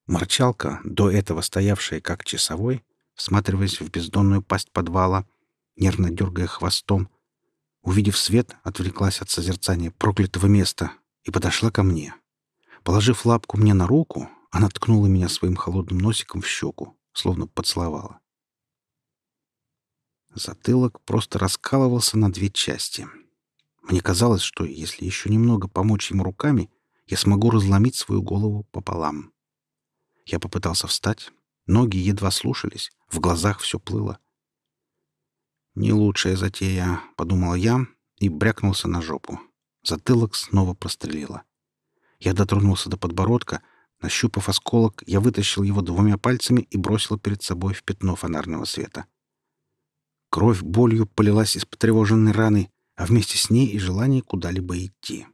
Морчалка, до этого стоявшая как часовой, всматриваясь в бездонную пасть подвала, нервно дергая хвостом, увидев свет, отвлеклась от созерцания проклятого места и подошла ко мне. Положив лапку мне на руку, она ткнула меня своим холодным носиком в щеку, словно поцеловала. Затылок просто раскалывался на две части. Мне казалось, что если еще немного помочь ему руками, я смогу разломить свою голову пополам. Я попытался встать. Ноги едва слушались, в глазах все плыло. «Не лучшая затея», — подумал я и брякнулся на жопу. Затылок снова прострелило. Я дотронулся до подбородка. Нащупав осколок, я вытащил его двумя пальцами и бросил перед собой в пятно фонарного света. Кровь болью полилась из потревоженной раны, а вместе с ней и желание куда-либо идти.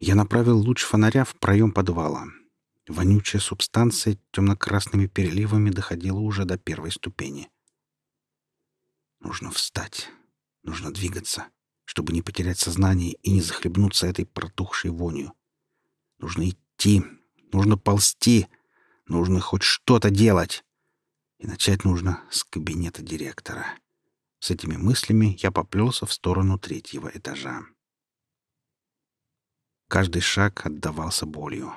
Я направил луч фонаря в проем подвала. Вонючая субстанция темно-красными переливами доходила уже до первой ступени. Нужно встать. Нужно двигаться, чтобы не потерять сознание и не захлебнуться этой протухшей вонью. Нужно идти. Нужно ползти. Нужно хоть что-то делать. И начать нужно с кабинета директора. С этими мыслями я поплелся в сторону третьего этажа. Каждый шаг отдавался болью.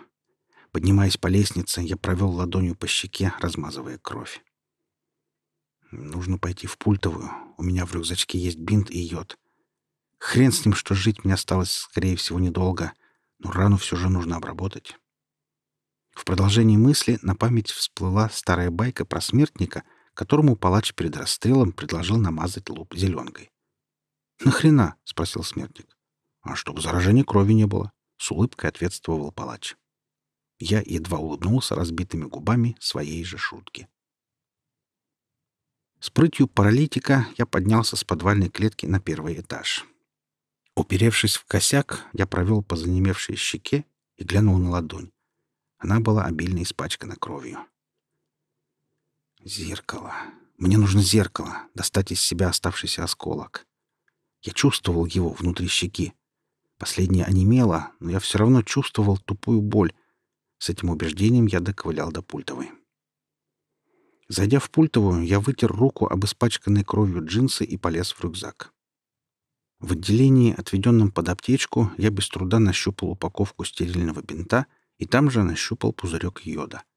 Поднимаясь по лестнице, я провел ладонью по щеке, размазывая кровь. Нужно пойти в пультовую. У меня в рюкзачке есть бинт и йод. Хрен с ним, что жить мне осталось, скорее всего, недолго, но рану все же нужно обработать. В продолжении мысли на память всплыла старая байка про смертника — которому палач перед расстрелом предложил намазать лоб зеленкой. «Нахрена?» — спросил смертник. «А чтобы заражения крови не было», — с улыбкой ответствовал палач. Я едва улыбнулся разбитыми губами своей же шутки. С прытью паралитика я поднялся с подвальной клетки на первый этаж. Уперевшись в косяк, я провел по занемевшей щеке и глянул на ладонь. Она была обильно испачкана кровью. Зеркало. Мне нужно зеркало, достать из себя оставшийся осколок. Я чувствовал его внутри щеки. Последнее онемело, но я все равно чувствовал тупую боль. С этим убеждением я доковылял до пультовой. Зайдя в пультовую, я вытер руку об испачканной кровью джинсы и полез в рюкзак. В отделении, отведенном под аптечку, я без труда нащупал упаковку стерильного бинта и там же нащупал пузырек йода —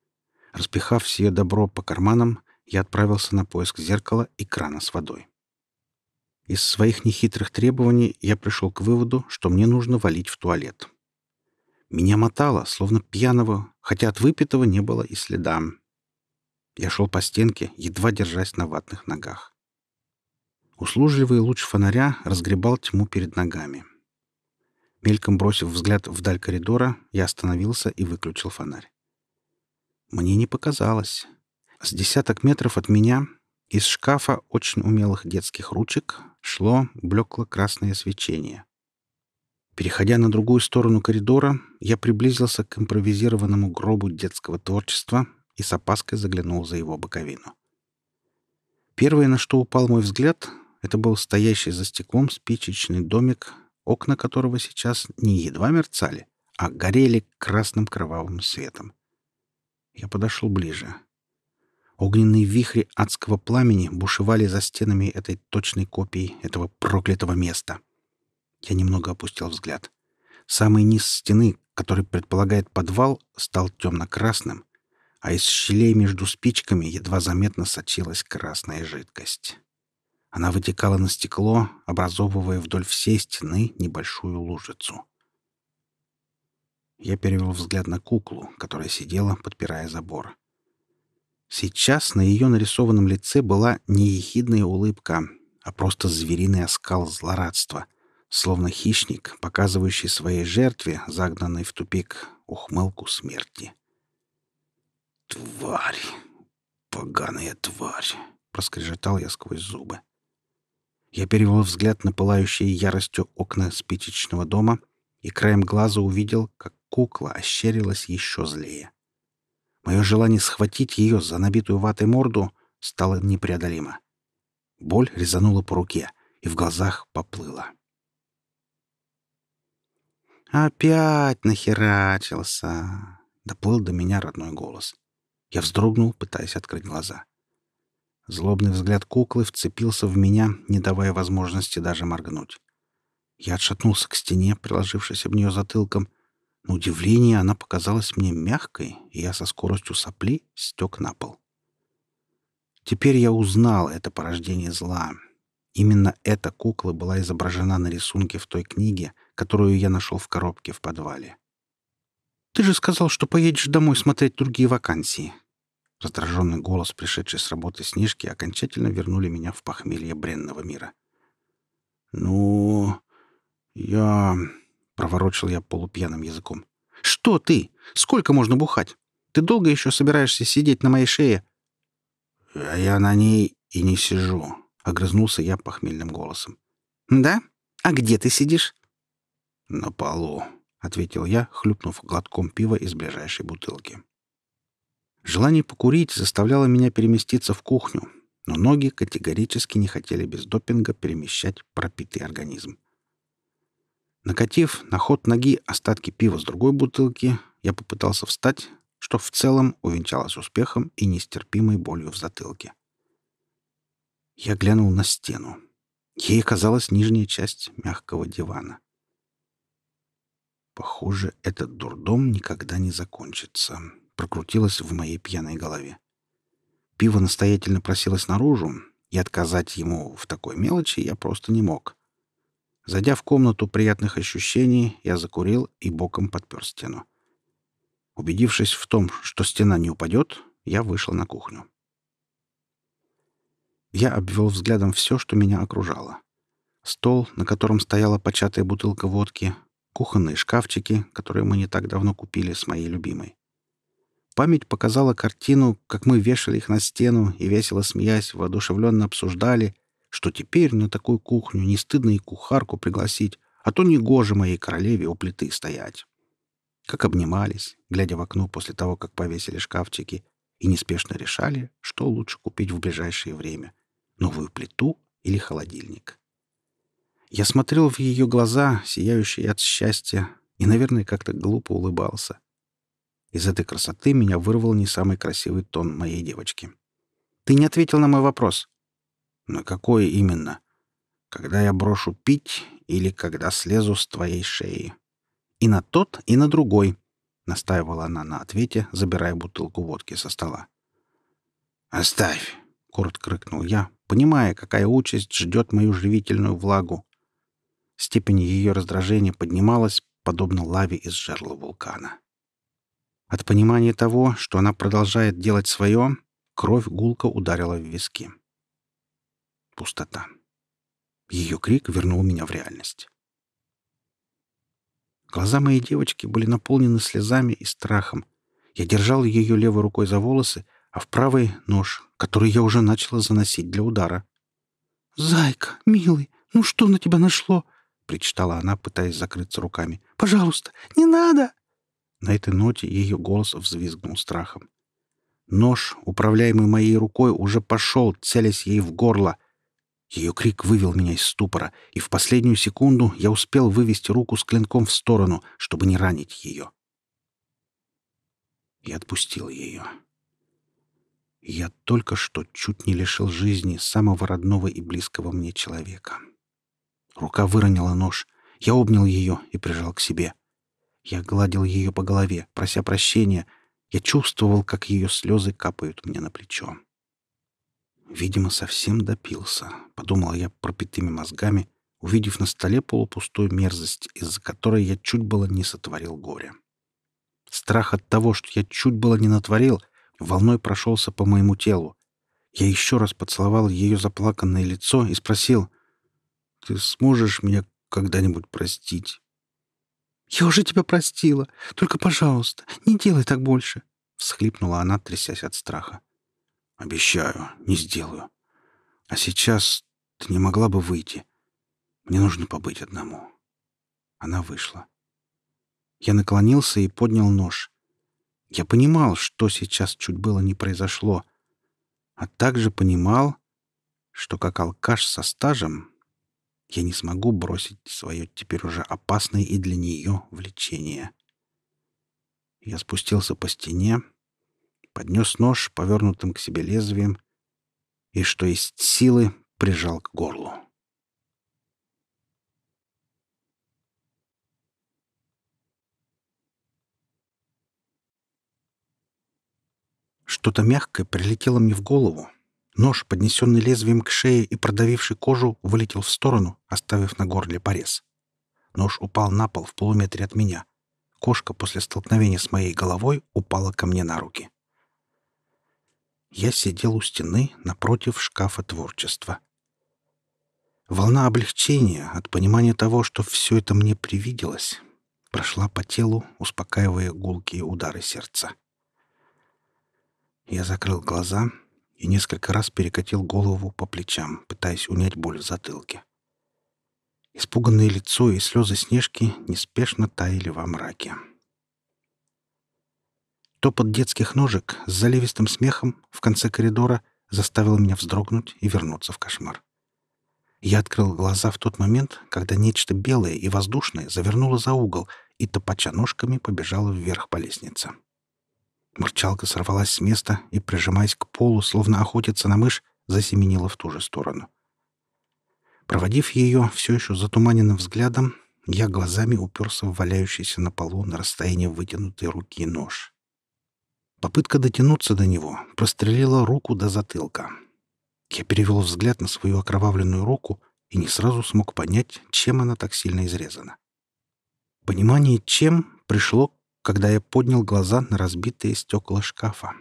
Распихав все добро по карманам, я отправился на поиск зеркала и крана с водой. Из своих нехитрых требований я пришел к выводу, что мне нужно валить в туалет. Меня мотало, словно пьяного, хотя от выпитого не было и следа. Я шел по стенке, едва держась на ватных ногах. Услужливый луч фонаря разгребал тьму перед ногами. Мельком бросив взгляд вдаль коридора, я остановился и выключил фонарь. Мне не показалось. С десяток метров от меня из шкафа очень умелых детских ручек шло блекло-красное свечение. Переходя на другую сторону коридора, я приблизился к импровизированному гробу детского творчества и с опаской заглянул за его боковину. Первое, на что упал мой взгляд, это был стоящий за стеклом спичечный домик, окна которого сейчас не едва мерцали, а горели красным кровавым светом. Я подошел ближе. Огненные вихри адского пламени бушевали за стенами этой точной копии этого проклятого места. Я немного опустил взгляд. Самый низ стены, который предполагает подвал, стал темно-красным, а из щелей между спичками едва заметно сочилась красная жидкость. Она вытекала на стекло, образовывая вдоль всей стены небольшую лужицу. Я перевел взгляд на куклу, которая сидела, подпирая забор. Сейчас на ее нарисованном лице была не ехидная улыбка, а просто звериный оскал злорадства, словно хищник, показывающий своей жертве, загнанной в тупик, ухмылку смерти. «Тварь! Поганая тварь!» — проскрежетал я сквозь зубы. Я перевел взгляд на пылающие яростью окна спичечного дома и краем глаза увидел, как кукла ощерилась еще злее. Мое желание схватить ее за набитую ватой морду стало непреодолимо. Боль резанула по руке и в глазах поплыла. «Опять нахерачился!» — доплыл до меня родной голос. Я вздрогнул, пытаясь открыть глаза. Злобный взгляд куклы вцепился в меня, не давая возможности даже моргнуть. Я отшатнулся к стене, приложившись об нее затылком. На удивление она показалась мне мягкой, и я со скоростью сопли стек на пол. Теперь я узнал это порождение зла. Именно эта кукла была изображена на рисунке в той книге, которую я нашел в коробке в подвале. «Ты же сказал, что поедешь домой смотреть другие вакансии». Раздраженный голос, пришедший с работы Снежки, окончательно вернули меня в похмелье бренного мира. «Ну, я...» — проворочил я полупьяным языком. «Что ты? Сколько можно бухать? Ты долго еще собираешься сидеть на моей шее?» «А я на ней и не сижу», — огрызнулся я похмельным голосом. «Да? А где ты сидишь?» «На полу», — ответил я, хлюпнув глотком пива из ближайшей бутылки. Желание покурить заставляло меня переместиться в кухню, но ноги категорически не хотели без допинга перемещать пропитый организм. Накатив на ход ноги остатки пива с другой бутылки, я попытался встать, что в целом увенчалось успехом и нестерпимой болью в затылке. Я глянул на стену. Ей казалась нижняя часть мягкого дивана. Похоже, этот дурдом никогда не закончится, прокрутилось в моей пьяной голове. Пиво настоятельно просилось наружу, и отказать ему в такой мелочи я просто не мог. Зайдя в комнату приятных ощущений, я закурил и боком подпер стену. Убедившись в том, что стена не упадет, я вышел на кухню. Я обвел взглядом все, что меня окружало. Стол, на котором стояла початая бутылка водки, кухонные шкафчики, которые мы не так давно купили с моей любимой. Память показала картину, как мы вешали их на стену и, весело смеясь, воодушевленно обсуждали, что теперь на такую кухню не стыдно и кухарку пригласить, а то не гоже моей королеве у плиты стоять. Как обнимались, глядя в окно после того, как повесили шкафчики, и неспешно решали, что лучше купить в ближайшее время — новую плиту или холодильник. Я смотрел в ее глаза, сияющие от счастья, и, наверное, как-то глупо улыбался. Из этой красоты меня вырвал не самый красивый тон моей девочки. «Ты не ответил на мой вопрос». «На какой именно? Когда я брошу пить или когда слезу с твоей шеи?» «И на тот, и на другой», — настаивала она на ответе, забирая бутылку водки со стола. «Оставь!» — коротко рыкнул я, понимая, какая участь ждет мою живительную влагу, Степень ее раздражения поднималась, подобно лаве из жерла вулкана. От понимания того, что она продолжает делать свое, кровь гулко ударила в виски. Пустота. Ее крик вернул меня в реальность. Глаза моей девочки были наполнены слезами и страхом. Я держал ее левой рукой за волосы, а в правой — нож, который я уже начала заносить для удара. «Зайка, милый, ну что на тебя нашло?» — причитала она, пытаясь закрыться руками. «Пожалуйста, не надо!» На этой ноте ее голос взвизгнул страхом. Нож, управляемый моей рукой, уже пошел, целясь ей в горло. Ее крик вывел меня из ступора, и в последнюю секунду я успел вывести руку с клинком в сторону, чтобы не ранить ее. Я отпустил ее. Я только что чуть не лишил жизни самого родного и близкого мне человека. Рука выронила нож. Я обнял ее и прижал к себе. Я гладил ее по голове, прося прощения. Я чувствовал, как ее слезы капают мне на плечо. Видимо, совсем допился, подумал я пропитыми мозгами, увидев на столе полупустую мерзость, из-за которой я чуть было не сотворил горе. Страх от того, что я чуть было не натворил, волной прошелся по моему телу. Я еще раз поцеловал ее заплаканное лицо и спросил, «Ты сможешь меня когда-нибудь простить?» «Я уже тебя простила. Только, пожалуйста, не делай так больше», — всхлипнула она, трясясь от страха. «Обещаю, не сделаю. А сейчас ты не могла бы выйти. Мне нужно побыть одному». Она вышла. Я наклонился и поднял нож. Я понимал, что сейчас чуть было не произошло, а также понимал, что как алкаш со стажем я не смогу бросить свое теперь уже опасное и для нее влечение. Я спустился по стене, поднес нож повернутым к себе лезвием и, что есть силы, прижал к горлу. Что-то мягкое прилетело мне в голову. Нож, поднесенный лезвием к шее и продавивший кожу, вылетел в сторону, оставив на горле порез. Нож упал на пол в полуметре от меня. Кошка после столкновения с моей головой упала ко мне на руки. Я сидел у стены напротив шкафа творчества. Волна облегчения от понимания того, что все это мне привиделось, прошла по телу, успокаивая гулкие удары сердца. Я закрыл глаза и несколько раз перекатил голову по плечам, пытаясь унять боль в затылке. Испуганное лицо и слезы Снежки неспешно таяли во мраке. Топот детских ножек с заливистым смехом в конце коридора заставил меня вздрогнуть и вернуться в кошмар. Я открыл глаза в тот момент, когда нечто белое и воздушное завернуло за угол и, топача ножками, побежало вверх по лестнице. Мурчалка сорвалась с места и, прижимаясь к полу, словно охотится на мышь, засеменила в ту же сторону. Проводив ее все еще затуманенным взглядом, я глазами уперся в валяющийся на полу на расстоянии вытянутой руки нож. Попытка дотянуться до него прострелила руку до затылка. Я перевел взгляд на свою окровавленную руку и не сразу смог понять, чем она так сильно изрезана. Понимание «чем» пришло когда я поднял глаза на разбитые стекла шкафа.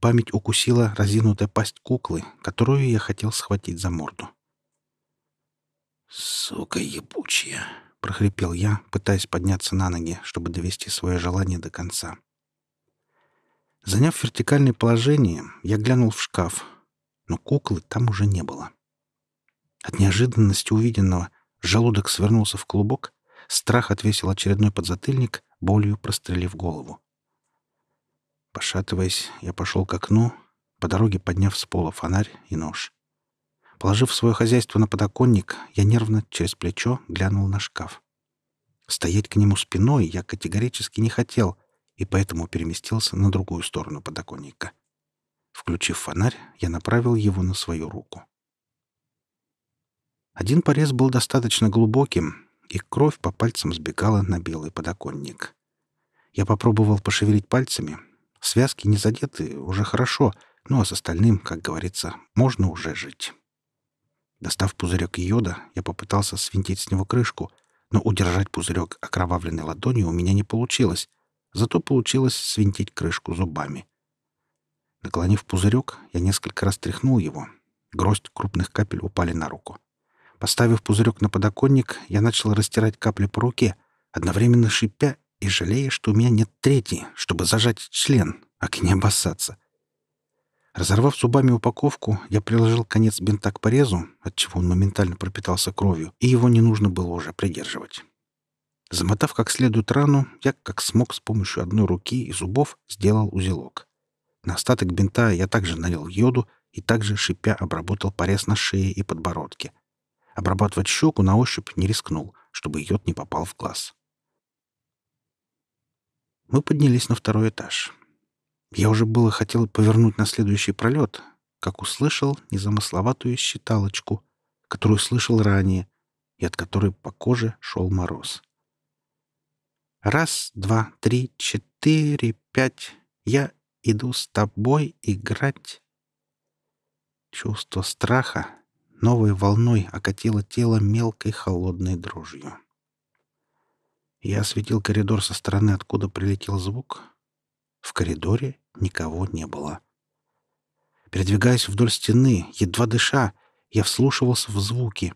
Память укусила разинутая пасть куклы, которую я хотел схватить за морду. «Сука ебучая!» — прохрипел я, пытаясь подняться на ноги, чтобы довести свое желание до конца. Заняв вертикальное положение, я глянул в шкаф, но куклы там уже не было. От неожиданности увиденного желудок свернулся в клубок, страх отвесил очередной подзатыльник, болью прострелив голову. Пошатываясь, я пошел к окну, по дороге подняв с пола фонарь и нож. Положив свое хозяйство на подоконник, я нервно через плечо глянул на шкаф. Стоять к нему спиной я категорически не хотел, и поэтому переместился на другую сторону подоконника. Включив фонарь, я направил его на свою руку. Один порез был достаточно глубоким, и кровь по пальцам сбегала на белый подоконник. Я попробовал пошевелить пальцами. Связки не задеты, уже хорошо, ну а с остальным, как говорится, можно уже жить. Достав пузырек йода, я попытался свинтить с него крышку, но удержать пузырек окровавленной ладонью у меня не получилось, зато получилось свинтить крышку зубами. Наклонив пузырек, я несколько раз тряхнул его. Гроздь крупных капель упали на руку. Поставив пузырек на подоконник, я начал растирать капли по руке, одновременно шипя и жалея, что у меня нет третьей, чтобы зажать член, а к не обоссаться. Разорвав зубами упаковку, я приложил конец бинта к порезу, отчего он моментально пропитался кровью, и его не нужно было уже придерживать. Замотав как следует рану, я, как смог, с помощью одной руки и зубов сделал узелок. На остаток бинта я также налил йоду и также, шипя, обработал порез на шее и подбородке. Обрабатывать щеку на ощупь не рискнул, чтобы йод не попал в глаз. Мы поднялись на второй этаж. Я уже было хотел повернуть на следующий пролет, как услышал незамысловатую считалочку, которую слышал ранее, и от которой по коже шел мороз. Раз, два, три, четыре, пять. Я иду с тобой играть. Чувство страха новой волной окатило тело мелкой холодной дрожью. Я осветил коридор со стороны, откуда прилетел звук. В коридоре никого не было. Передвигаясь вдоль стены, едва дыша, я вслушивался в звуки.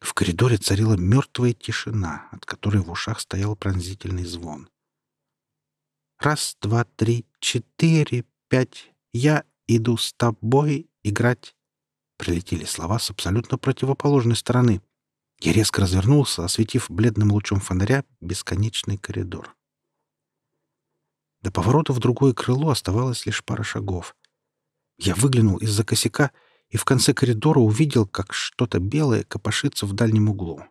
В коридоре царила мертвая тишина, от которой в ушах стоял пронзительный звон. «Раз, два, три, четыре, пять. Я иду с тобой играть». Прилетели слова с абсолютно противоположной стороны. Я резко развернулся, осветив бледным лучом фонаря бесконечный коридор. До поворота в другое крыло оставалось лишь пара шагов. Я выглянул из-за косяка и в конце коридора увидел, как что-то белое копошится в дальнем углу.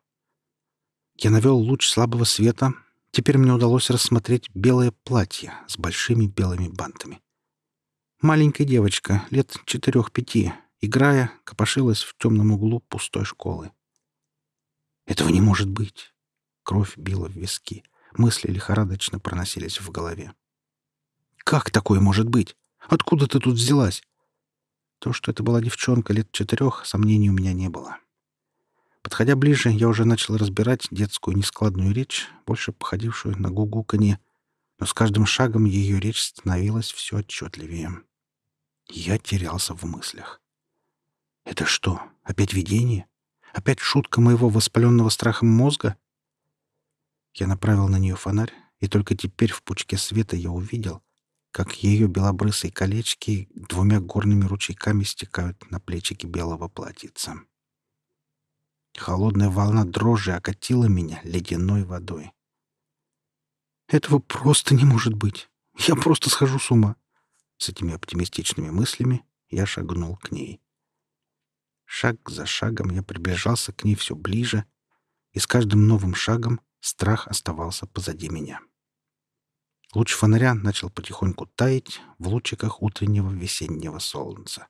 Я навел луч слабого света. Теперь мне удалось рассмотреть белое платье с большими белыми бантами. Маленькая девочка, лет четырех-пяти, играя, копошилась в темном углу пустой школы. Этого не может быть. Кровь била в виски. Мысли лихорадочно проносились в голове. Как такое может быть? Откуда ты тут взялась? То, что это была девчонка лет четырех, сомнений у меня не было. Подходя ближе, я уже начал разбирать детскую нескладную речь, больше походившую на гугуканье, но с каждым шагом ее речь становилась все отчетливее. Я терялся в мыслях. Это что, опять видение? Опять шутка моего воспаленного страхом мозга? Я направил на нее фонарь, и только теперь в пучке света я увидел, как ее белобрысые колечки двумя горными ручейками стекают на плечики белого платьица. Холодная волна дрожи окатила меня ледяной водой. «Этого просто не может быть! Я просто схожу с ума!» С этими оптимистичными мыслями я шагнул к ней. Шаг за шагом я приближался к ней все ближе, и с каждым новым шагом страх оставался позади меня. Луч фонаря начал потихоньку таять в лучиках утреннего весеннего солнца.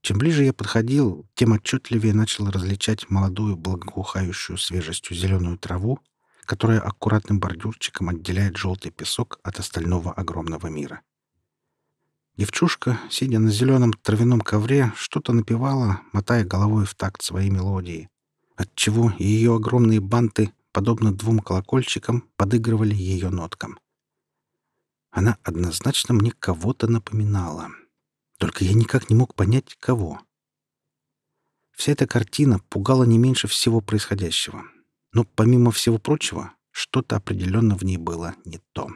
Чем ближе я подходил, тем отчетливее начал различать молодую благоухающую свежестью зеленую траву, которая аккуратным бордюрчиком отделяет желтый песок от остального огромного мира. Девчушка, сидя на зеленом травяном ковре, что-то напевала, мотая головой в такт своей мелодии, отчего ее огромные банты подобно двум колокольчикам, подыгрывали ее ноткам. Она однозначно мне кого-то напоминала. Только я никак не мог понять, кого. Вся эта картина пугала не меньше всего происходящего. Но, помимо всего прочего, что-то определенно в ней было не то.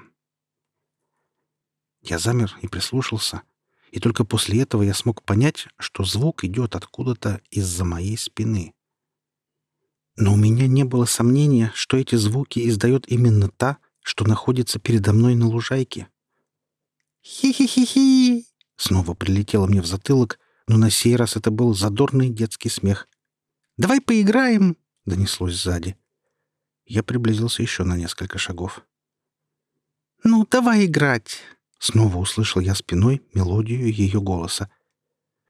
Я замер и прислушался, и только после этого я смог понять, что звук идет откуда-то из-за моей спины. Но у меня не было сомнения, что эти звуки издает именно та, что находится передо мной на лужайке. «Хи-хи-хи-хи!» Снова прилетело мне в затылок, но на сей раз это был задорный детский смех. «Давай поиграем!» — донеслось сзади. Я приблизился еще на несколько шагов. «Ну, давай играть!» — снова услышал я спиной мелодию ее голоса.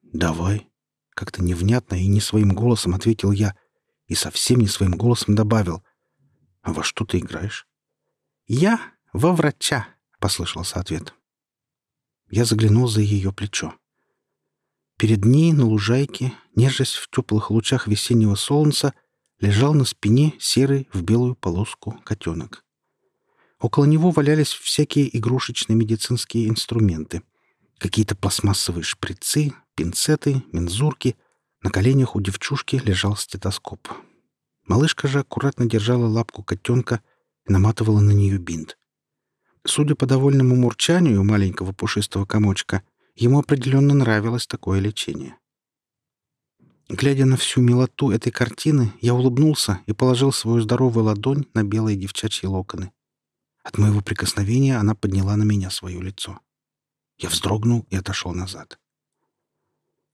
«Давай!» — как-то невнятно и не своим голосом ответил я — и совсем не своим голосом добавил. «А во что ты играешь?» «Я во врача», — послышался ответ. Я заглянул за ее плечо. Перед ней на лужайке, нежась в теплых лучах весеннего солнца, лежал на спине серый в белую полоску котенок. Около него валялись всякие игрушечные медицинские инструменты. Какие-то пластмассовые шприцы, пинцеты, мензурки — на коленях у девчушки лежал стетоскоп. Малышка же аккуратно держала лапку котенка и наматывала на нее бинт. Судя по довольному мурчанию маленького пушистого комочка, ему определенно нравилось такое лечение. Глядя на всю милоту этой картины, я улыбнулся и положил свою здоровую ладонь на белые девчачьи локоны. От моего прикосновения она подняла на меня свое лицо. Я вздрогнул и отошел назад.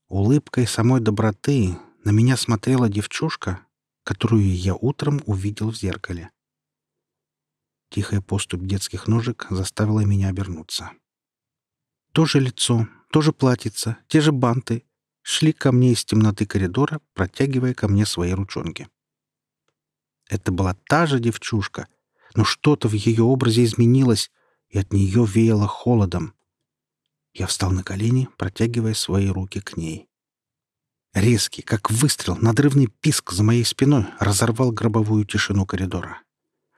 Улыбкой самой доброты на меня смотрела девчушка, которую я утром увидел в зеркале. Тихая поступь детских ножек заставила меня обернуться. То же лицо, то же платьице, те же банты шли ко мне из темноты коридора, протягивая ко мне свои ручонки. Это была та же девчушка, но что-то в ее образе изменилось, и от нее веяло холодом. Я встал на колени, протягивая свои руки к ней. Резкий, как выстрел, надрывный писк за моей спиной разорвал гробовую тишину коридора.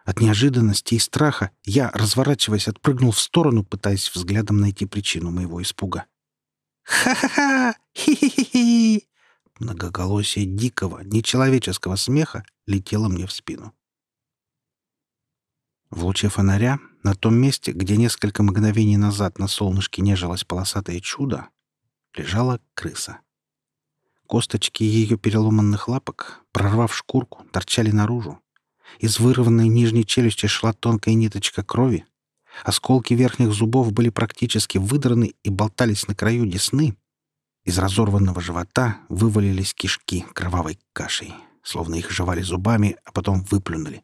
От неожиданности и страха я, разворачиваясь, отпрыгнул в сторону, пытаясь взглядом найти причину моего испуга. «Ха-ха-ха! Хи-хи-хи!» Многоголосие дикого, нечеловеческого смеха летело мне в спину. В луче фонаря, на том месте, где несколько мгновений назад на солнышке нежилось полосатое чудо, лежала крыса. Косточки ее переломанных лапок, прорвав шкурку, торчали наружу. Из вырванной нижней челюсти шла тонкая ниточка крови. Осколки верхних зубов были практически выдраны и болтались на краю десны. Из разорванного живота вывалились кишки кровавой кашей, словно их жевали зубами, а потом выплюнули.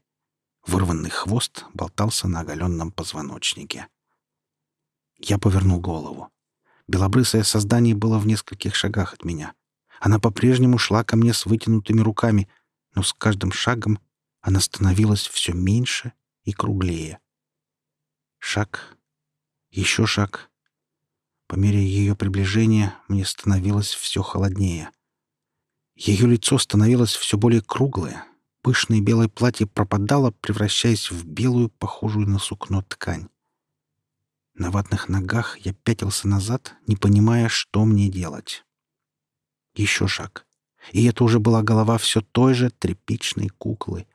Вырванный хвост болтался на оголенном позвоночнике. Я повернул голову. Белобрысое создание было в нескольких шагах от меня. Она по-прежнему шла ко мне с вытянутыми руками, но с каждым шагом она становилась все меньше и круглее. Шаг, еще шаг. По мере ее приближения мне становилось все холоднее. Ее лицо становилось все более круглое. Пышное белое платье пропадало, превращаясь в белую, похожую на сукно ткань. На ватных ногах я пятился назад, не понимая, что мне делать. Еще шаг. И это уже была голова все той же тряпичной куклы,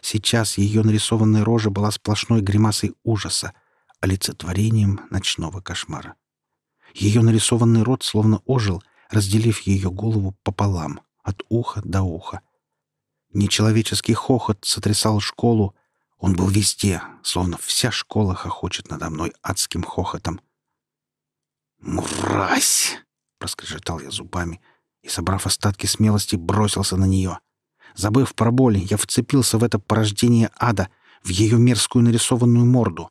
Сейчас ее нарисованная рожа была сплошной гримасой ужаса, олицетворением ночного кошмара. Ее нарисованный рот словно ожил, разделив ее голову пополам, от уха до уха. Нечеловеческий хохот сотрясал школу. Он был везде, словно вся школа хохочет надо мной адским хохотом. «Мразь!» — проскрежетал я зубами и, собрав остатки смелости, бросился на нее — Забыв про боль, я вцепился в это порождение ада, в ее мерзкую нарисованную морду.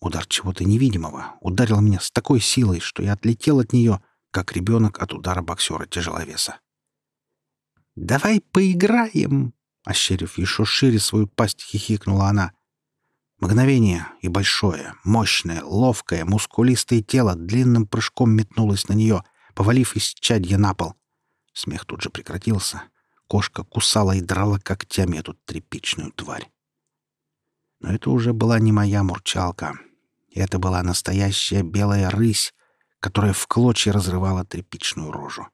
Удар чего-то невидимого ударил меня с такой силой, что я отлетел от нее, как ребенок от удара боксера-тяжеловеса. «Давай поиграем!» — ощерив еще шире свою пасть, хихикнула она. Мгновение, и большое, мощное, ловкое, мускулистое тело длинным прыжком метнулось на нее, повалив из чадья на пол. Смех тут же прекратился, Кошка кусала и драла когтями эту тряпичную тварь. Но это уже была не моя мурчалка. Это была настоящая белая рысь, которая в клочья разрывала тряпичную рожу.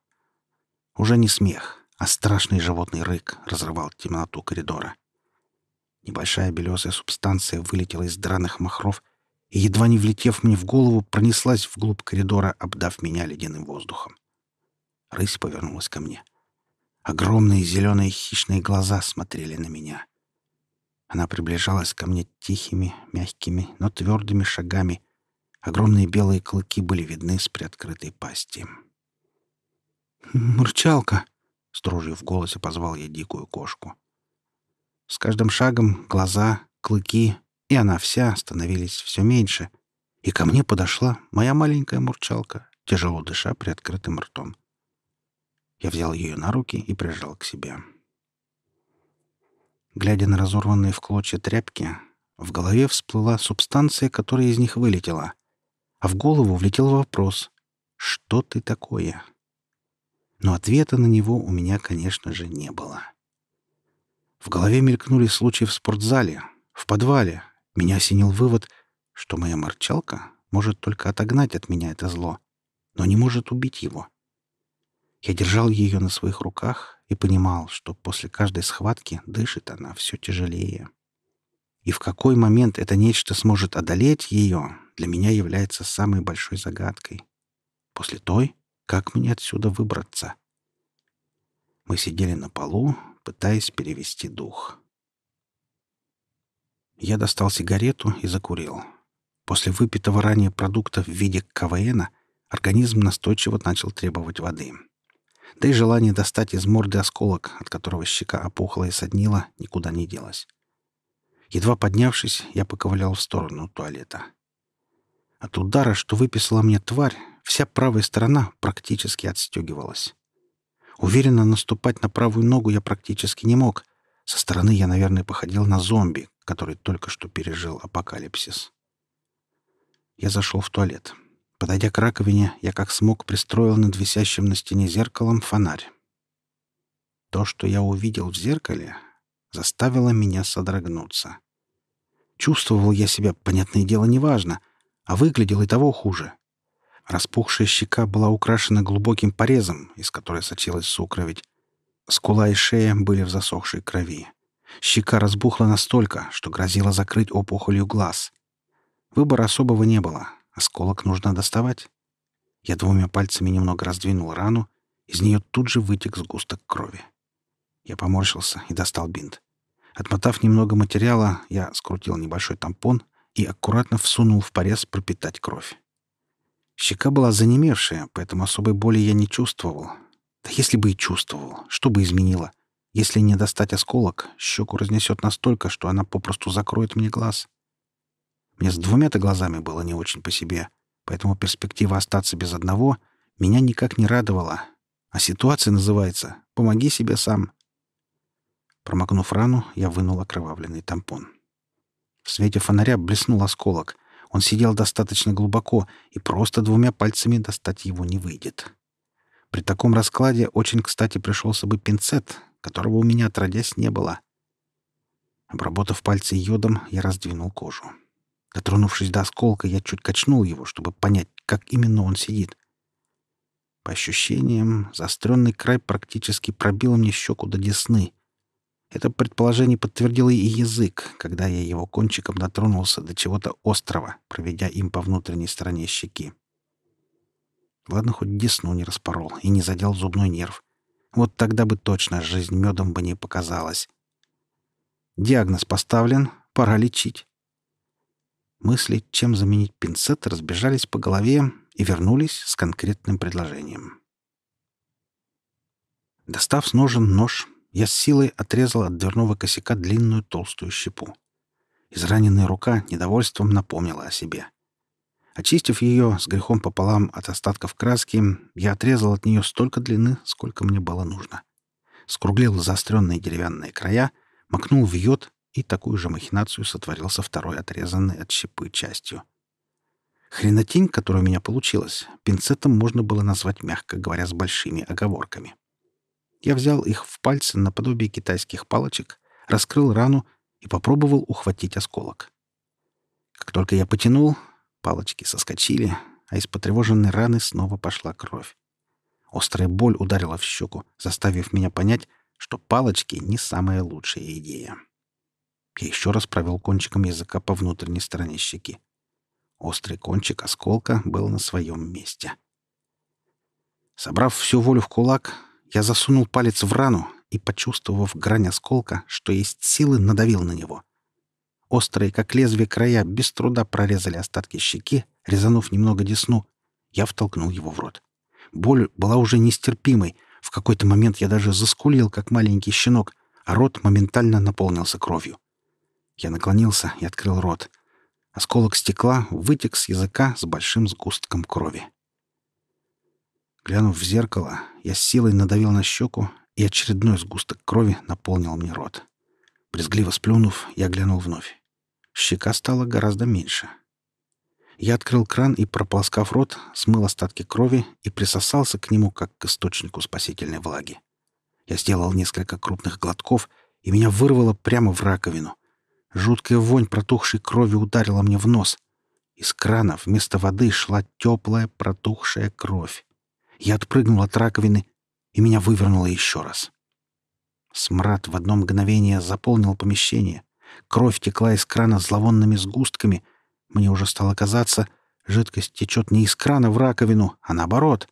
Уже не смех, а страшный животный рык разрывал темноту коридора. Небольшая белесая субстанция вылетела из драных махров и, едва не влетев мне в голову, пронеслась вглубь коридора, обдав меня ледяным воздухом. Рысь повернулась ко мне — Огромные зеленые хищные глаза смотрели на меня. Она приближалась ко мне тихими, мягкими, но твердыми шагами. Огромные белые клыки были видны с приоткрытой пасти. «Мурчалка!» — с дрожью в голосе позвал я дикую кошку. С каждым шагом глаза, клыки и она вся становились все меньше, и ко мне подошла моя маленькая мурчалка, тяжело дыша приоткрытым ртом. Я взял ее на руки и прижал к себе. Глядя на разорванные в клочья тряпки, в голове всплыла субстанция, которая из них вылетела. А в голову влетел вопрос «Что ты такое?». Но ответа на него у меня, конечно же, не было. В голове мелькнули случаи в спортзале, в подвале. Меня осенил вывод, что моя морчалка может только отогнать от меня это зло, но не может убить его. Я держал ее на своих руках и понимал, что после каждой схватки дышит она все тяжелее. И в какой момент это нечто сможет одолеть ее, для меня является самой большой загадкой. После той, как мне отсюда выбраться? Мы сидели на полу, пытаясь перевести дух. Я достал сигарету и закурил. После выпитого ранее продукта в виде КВНа организм настойчиво начал требовать воды. Да и желание достать из морды осколок, от которого щека опухла и соднила, никуда не делось. Едва поднявшись, я поковылял в сторону туалета. От удара, что выписала мне тварь, вся правая сторона практически отстегивалась. Уверенно наступать на правую ногу я практически не мог. Со стороны я, наверное, походил на зомби, который только что пережил апокалипсис. Я зашел в туалет. Подойдя к раковине, я как смог пристроил над висящим на стене зеркалом фонарь. То, что я увидел в зеркале, заставило меня содрогнуться. Чувствовал я себя, понятное дело, неважно, а выглядел и того хуже. Распухшая щека была украшена глубоким порезом, из которой сочилась сукровить. Скула и шея были в засохшей крови. Щека разбухла настолько, что грозила закрыть опухолью глаз. Выбора особого не было. Осколок нужно доставать. Я двумя пальцами немного раздвинул рану, из нее тут же вытек сгусток крови. Я поморщился и достал бинт. Отмотав немного материала, я скрутил небольшой тампон и аккуратно всунул в порез пропитать кровь. Щека была занемевшая, поэтому особой боли я не чувствовал. Да если бы и чувствовал, что бы изменило? Если не достать осколок, щеку разнесет настолько, что она попросту закроет мне глаз. Мне с двумя-то глазами было не очень по себе, поэтому перспектива остаться без одного меня никак не радовала. А ситуация называется «Помоги себе сам». Промокнув рану, я вынул окровавленный тампон. В свете фонаря блеснул осколок — он сидел достаточно глубоко, и просто двумя пальцами достать его не выйдет. При таком раскладе очень кстати пришелся бы пинцет, которого у меня отродясь не было. Обработав пальцы йодом, я раздвинул кожу. Дотронувшись до осколка, я чуть качнул его, чтобы понять, как именно он сидит. По ощущениям, заостренный край практически пробил мне щеку до десны. Это предположение подтвердил и язык, когда я его кончиком дотронулся до чего-то острого, проведя им по внутренней стороне щеки. Ладно, хоть десну не распорол и не задел зубной нерв. Вот тогда бы точно жизнь медом бы не показалась. Диагноз поставлен, пора лечить. Мысли, чем заменить пинцет, разбежались по голове и вернулись с конкретным предложением. Достав с ножен нож, я с силой отрезал от дверного косяка длинную толстую щепу. Израненная рука недовольством напомнила о себе. Очистив ее с грехом пополам от остатков краски, я отрезал от нее столько длины, сколько мне было нужно. Скруглил заостренные деревянные края, макнул в йод и такую же махинацию сотворил со второй отрезанной от щепы частью. Хренотень, которая у меня получилась, пинцетом можно было назвать, мягко говоря, с большими оговорками. Я взял их в пальцы наподобие китайских палочек, раскрыл рану и попробовал ухватить осколок. Как только я потянул, палочки соскочили, а из потревоженной раны снова пошла кровь. Острая боль ударила в щеку, заставив меня понять, что палочки — не самая лучшая идея. Я еще раз провел кончиком языка по внутренней стороне щеки. Острый кончик осколка был на своем месте. Собрав всю волю в кулак, я засунул палец в рану и, почувствовав грань осколка, что есть силы, надавил на него. Острые, как лезвие края, без труда прорезали остатки щеки, резанув немного десну. Я втолкнул его в рот. Боль была уже нестерпимой. В какой-то момент я даже заскулил, как маленький щенок, а рот моментально наполнился кровью. Я наклонился и открыл рот. Осколок стекла вытек с языка с большим сгустком крови. Глянув в зеркало, я с силой надавил на щеку, и очередной сгусток крови наполнил мне рот. Брезгливо сплюнув, я глянул вновь. Щека стала гораздо меньше. Я открыл кран и, прополоскав рот, смыл остатки крови и присосался к нему, как к источнику спасительной влаги. Я сделал несколько крупных глотков, и меня вырвало прямо в раковину. Жуткая вонь протухшей крови ударила мне в нос. Из крана вместо воды шла теплая протухшая кровь. Я отпрыгнул от раковины и меня вывернуло еще раз. Смрад в одно мгновение заполнил помещение. Кровь текла из крана зловонными сгустками. Мне уже стало казаться, жидкость течет не из крана в раковину, а наоборот.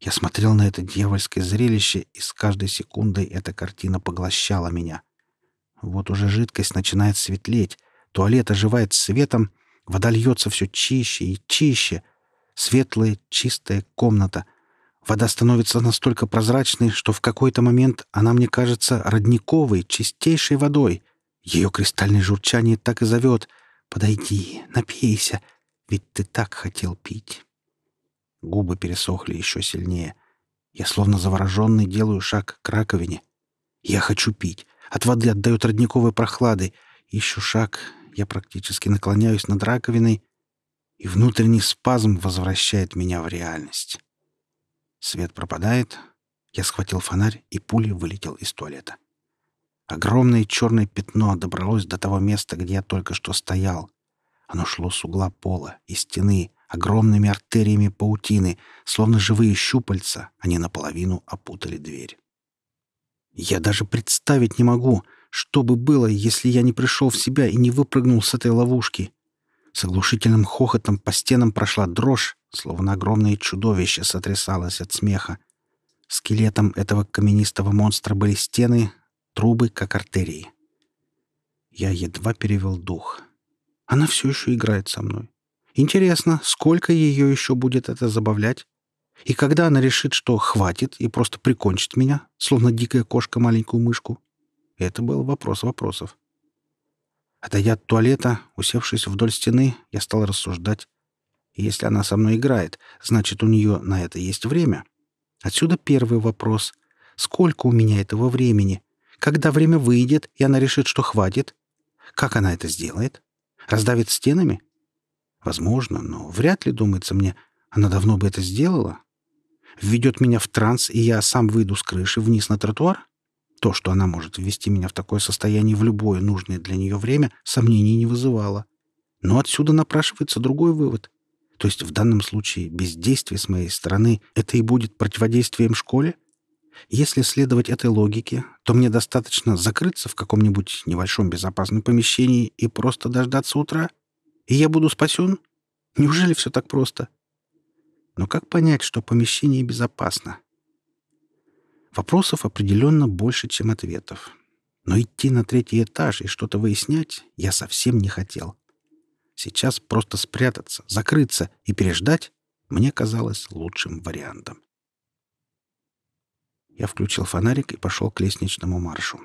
Я смотрел на это дьявольское зрелище, и с каждой секундой эта картина поглощала меня. Вот уже жидкость начинает светлеть, туалет оживает светом, вода льется все чище и чище. Светлая, чистая комната. Вода становится настолько прозрачной, что в какой-то момент она мне кажется родниковой, чистейшей водой. Ее кристальное журчание так и зовет «Подойди, напейся, ведь ты так хотел пить». Губы пересохли еще сильнее. Я словно завороженный делаю шаг к раковине. Я хочу пить. От воды отдает родниковой прохладой. Ищу шаг. Я практически наклоняюсь над раковиной, и внутренний спазм возвращает меня в реальность. Свет пропадает. Я схватил фонарь, и пулей вылетел из туалета. Огромное черное пятно добралось до того места, где я только что стоял. Оно шло с угла пола и стены, огромными артериями паутины, словно живые щупальца, они наполовину опутали дверь. Я даже представить не могу, что бы было, если я не пришел в себя и не выпрыгнул с этой ловушки. С оглушительным хохотом по стенам прошла дрожь, словно огромное чудовище сотрясалось от смеха. Скелетом этого каменистого монстра были стены, трубы, как артерии. Я едва перевел дух. Она все еще играет со мной. Интересно, сколько ее еще будет это забавлять? И когда она решит, что хватит и просто прикончит меня, словно дикая кошка маленькую мышку? Это был вопрос вопросов. Отойдя от туалета, усевшись вдоль стены, я стал рассуждать. Если она со мной играет, значит, у нее на это есть время. Отсюда первый вопрос. Сколько у меня этого времени? Когда время выйдет, и она решит, что хватит? Как она это сделает? Раздавит стенами? Возможно, но вряд ли, думается мне, она давно бы это сделала. Введет меня в транс, и я сам выйду с крыши вниз на тротуар? То, что она может ввести меня в такое состояние в любое нужное для нее время, сомнений не вызывало. Но отсюда напрашивается другой вывод. То есть в данном случае бездействие с моей стороны — это и будет противодействием школе? Если следовать этой логике, то мне достаточно закрыться в каком-нибудь небольшом безопасном помещении и просто дождаться утра — и я буду спасен? Неужели все так просто? Но как понять, что помещение безопасно? Вопросов определенно больше, чем ответов. Но идти на третий этаж и что-то выяснять я совсем не хотел. Сейчас просто спрятаться, закрыться и переждать мне казалось лучшим вариантом. Я включил фонарик и пошел к лестничному маршу.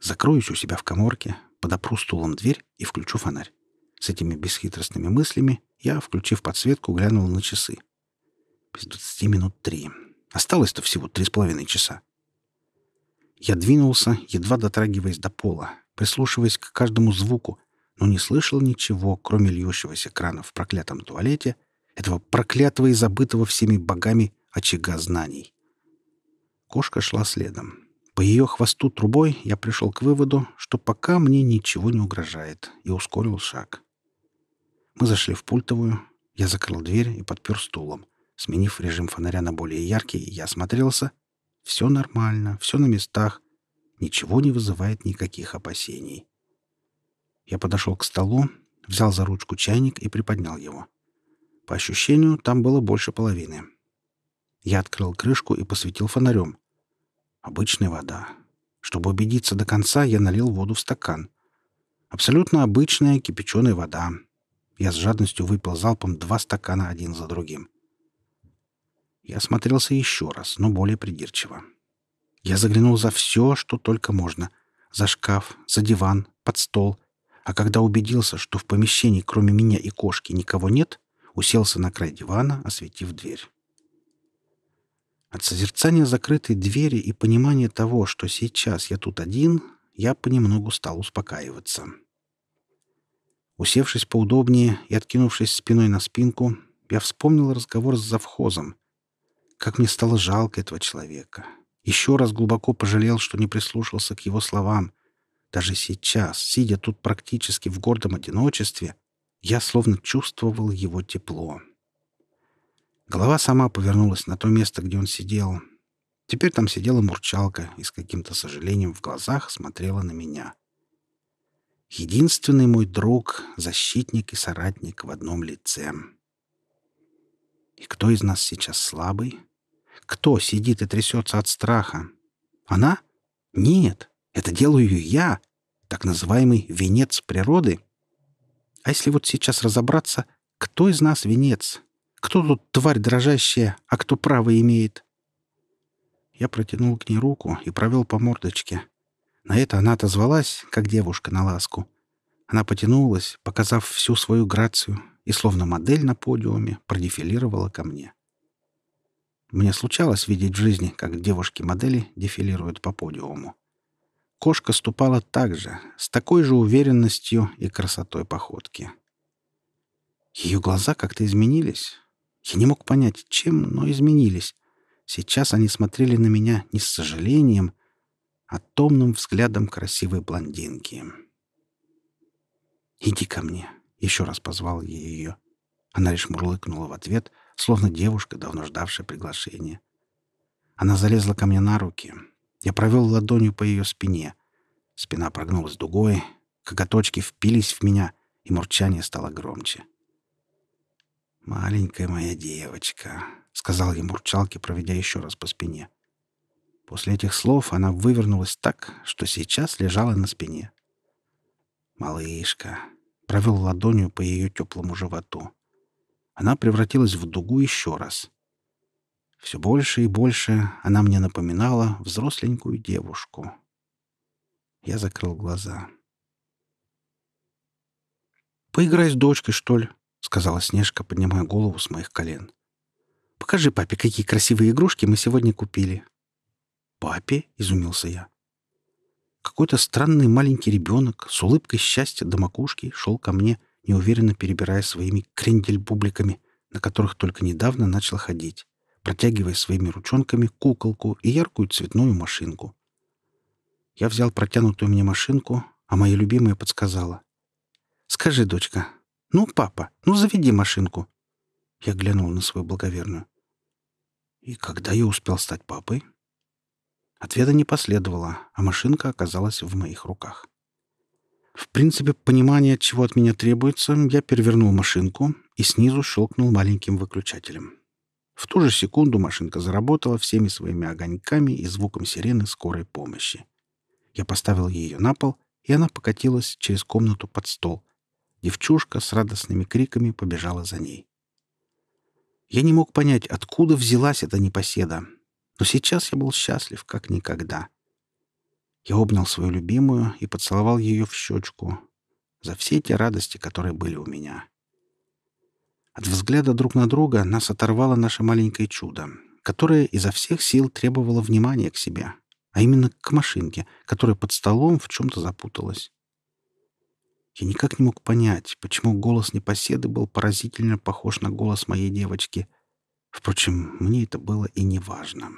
Закроюсь у себя в коморке, подопру стулом дверь и включу фонарь. С этими бесхитростными мыслями я, включив подсветку, глянул на часы. Без двадцати минут три. Осталось-то всего три с половиной часа. Я двинулся, едва дотрагиваясь до пола, прислушиваясь к каждому звуку, но не слышал ничего, кроме льющегося крана в проклятом туалете, этого проклятого и забытого всеми богами очага знаний. Кошка шла следом. По ее хвосту трубой я пришел к выводу, что пока мне ничего не угрожает, и ускорил шаг. Мы зашли в пультовую. Я закрыл дверь и подпер стулом. Сменив режим фонаря на более яркий, я осмотрелся. Все нормально, все на местах. Ничего не вызывает никаких опасений. Я подошел к столу, взял за ручку чайник и приподнял его. По ощущению, там было больше половины. Я открыл крышку и посветил фонарем. Обычная вода. Чтобы убедиться до конца, я налил воду в стакан. Абсолютно обычная кипяченая вода, я с жадностью выпил залпом два стакана один за другим. Я осмотрелся еще раз, но более придирчиво. Я заглянул за все, что только можно. За шкаф, за диван, под стол. А когда убедился, что в помещении кроме меня и кошки никого нет, уселся на край дивана, осветив дверь. От созерцания закрытой двери и понимания того, что сейчас я тут один, я понемногу стал успокаиваться. Усевшись поудобнее и откинувшись спиной на спинку, я вспомнил разговор с завхозом. Как мне стало жалко этого человека. Еще раз глубоко пожалел, что не прислушался к его словам. Даже сейчас, сидя тут практически в гордом одиночестве, я словно чувствовал его тепло. Голова сама повернулась на то место, где он сидел. Теперь там сидела мурчалка и с каким-то сожалением в глазах смотрела на меня. Единственный мой друг, защитник и соратник в одном лице. И кто из нас сейчас слабый? Кто сидит и трясется от страха? Она? Нет, это делаю я, так называемый венец природы. А если вот сейчас разобраться, кто из нас венец? Кто тут тварь дрожащая, а кто право имеет? Я протянул к ней руку и провел по мордочке. На это она отозвалась, как девушка на ласку. Она потянулась, показав всю свою грацию, и словно модель на подиуме продефилировала ко мне. Мне случалось видеть в жизни, как девушки-модели дефилируют по подиуму. Кошка ступала так же, с такой же уверенностью и красотой походки. Ее глаза как-то изменились. Я не мог понять, чем, но изменились. Сейчас они смотрели на меня не с сожалением, а томным взглядом красивой блондинки. «Иди ко мне», — еще раз позвал я ее. Она лишь мурлыкнула в ответ, словно девушка, давно ждавшая приглашения. Она залезла ко мне на руки — я провел ладонью по ее спине. Спина прогнулась дугой, коготочки впились в меня, и мурчание стало громче. «Маленькая моя девочка», — сказал я мурчалке, проведя еще раз по спине. После этих слов она вывернулась так, что сейчас лежала на спине. «Малышка», — провел ладонью по ее теплому животу. Она превратилась в дугу еще раз. Все больше и больше она мне напоминала взросленькую девушку. Я закрыл глаза. «Поиграй с дочкой, что ли?» — сказала Снежка, поднимая голову с моих колен. «Покажи папе, какие красивые игрушки мы сегодня купили». «Папе?» — изумился я. Какой-то странный маленький ребенок с улыбкой счастья до макушки шел ко мне, неуверенно перебирая своими крендель-бубликами, на которых только недавно начал ходить протягивая своими ручонками куколку и яркую цветную машинку. Я взял протянутую мне машинку, а моя любимая подсказала. «Скажи, дочка, ну, папа, ну, заведи машинку». Я глянул на свою благоверную. «И когда я успел стать папой?» Ответа не последовало, а машинка оказалась в моих руках. В принципе, понимание, чего от меня требуется, я перевернул машинку и снизу щелкнул маленьким выключателем. В ту же секунду машинка заработала всеми своими огоньками и звуком сирены скорой помощи. Я поставил ее на пол, и она покатилась через комнату под стол. Девчушка с радостными криками побежала за ней. Я не мог понять, откуда взялась эта непоседа, но сейчас я был счастлив, как никогда. Я обнял свою любимую и поцеловал ее в щечку за все те радости, которые были у меня. От взгляда друг на друга нас оторвало наше маленькое чудо, которое изо всех сил требовало внимания к себе, а именно к машинке, которая под столом в чем-то запуталась. Я никак не мог понять, почему голос непоседы был поразительно похож на голос моей девочки. Впрочем, мне это было и не важно.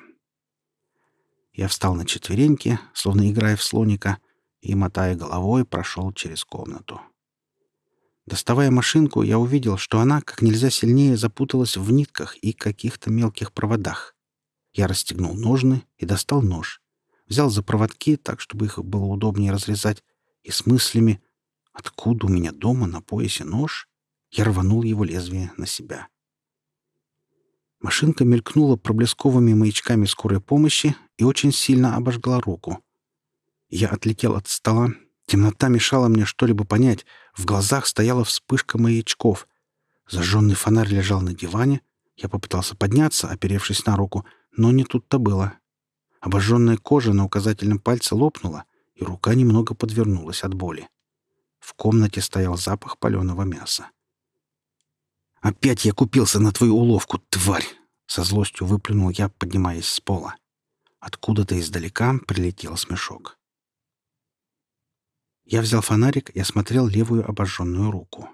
Я встал на четвереньки, словно играя в слоника, и, мотая головой, прошел через комнату. Доставая машинку, я увидел, что она как нельзя сильнее запуталась в нитках и каких-то мелких проводах. Я расстегнул ножны и достал нож. Взял за проводки так, чтобы их было удобнее разрезать, и с мыслями «Откуда у меня дома на поясе нож?» я рванул его лезвие на себя. Машинка мелькнула проблесковыми маячками скорой помощи и очень сильно обожгла руку. Я отлетел от стола, Темнота мешала мне что-либо понять. В глазах стояла вспышка маячков. Зажженный фонарь лежал на диване. Я попытался подняться, оперевшись на руку, но не тут-то было. Обожженная кожа на указательном пальце лопнула, и рука немного подвернулась от боли. В комнате стоял запах паленого мяса. «Опять я купился на твою уловку, тварь!» Со злостью выплюнул я, поднимаясь с пола. Откуда-то издалека прилетел смешок. Я взял фонарик и осмотрел левую обожженную руку.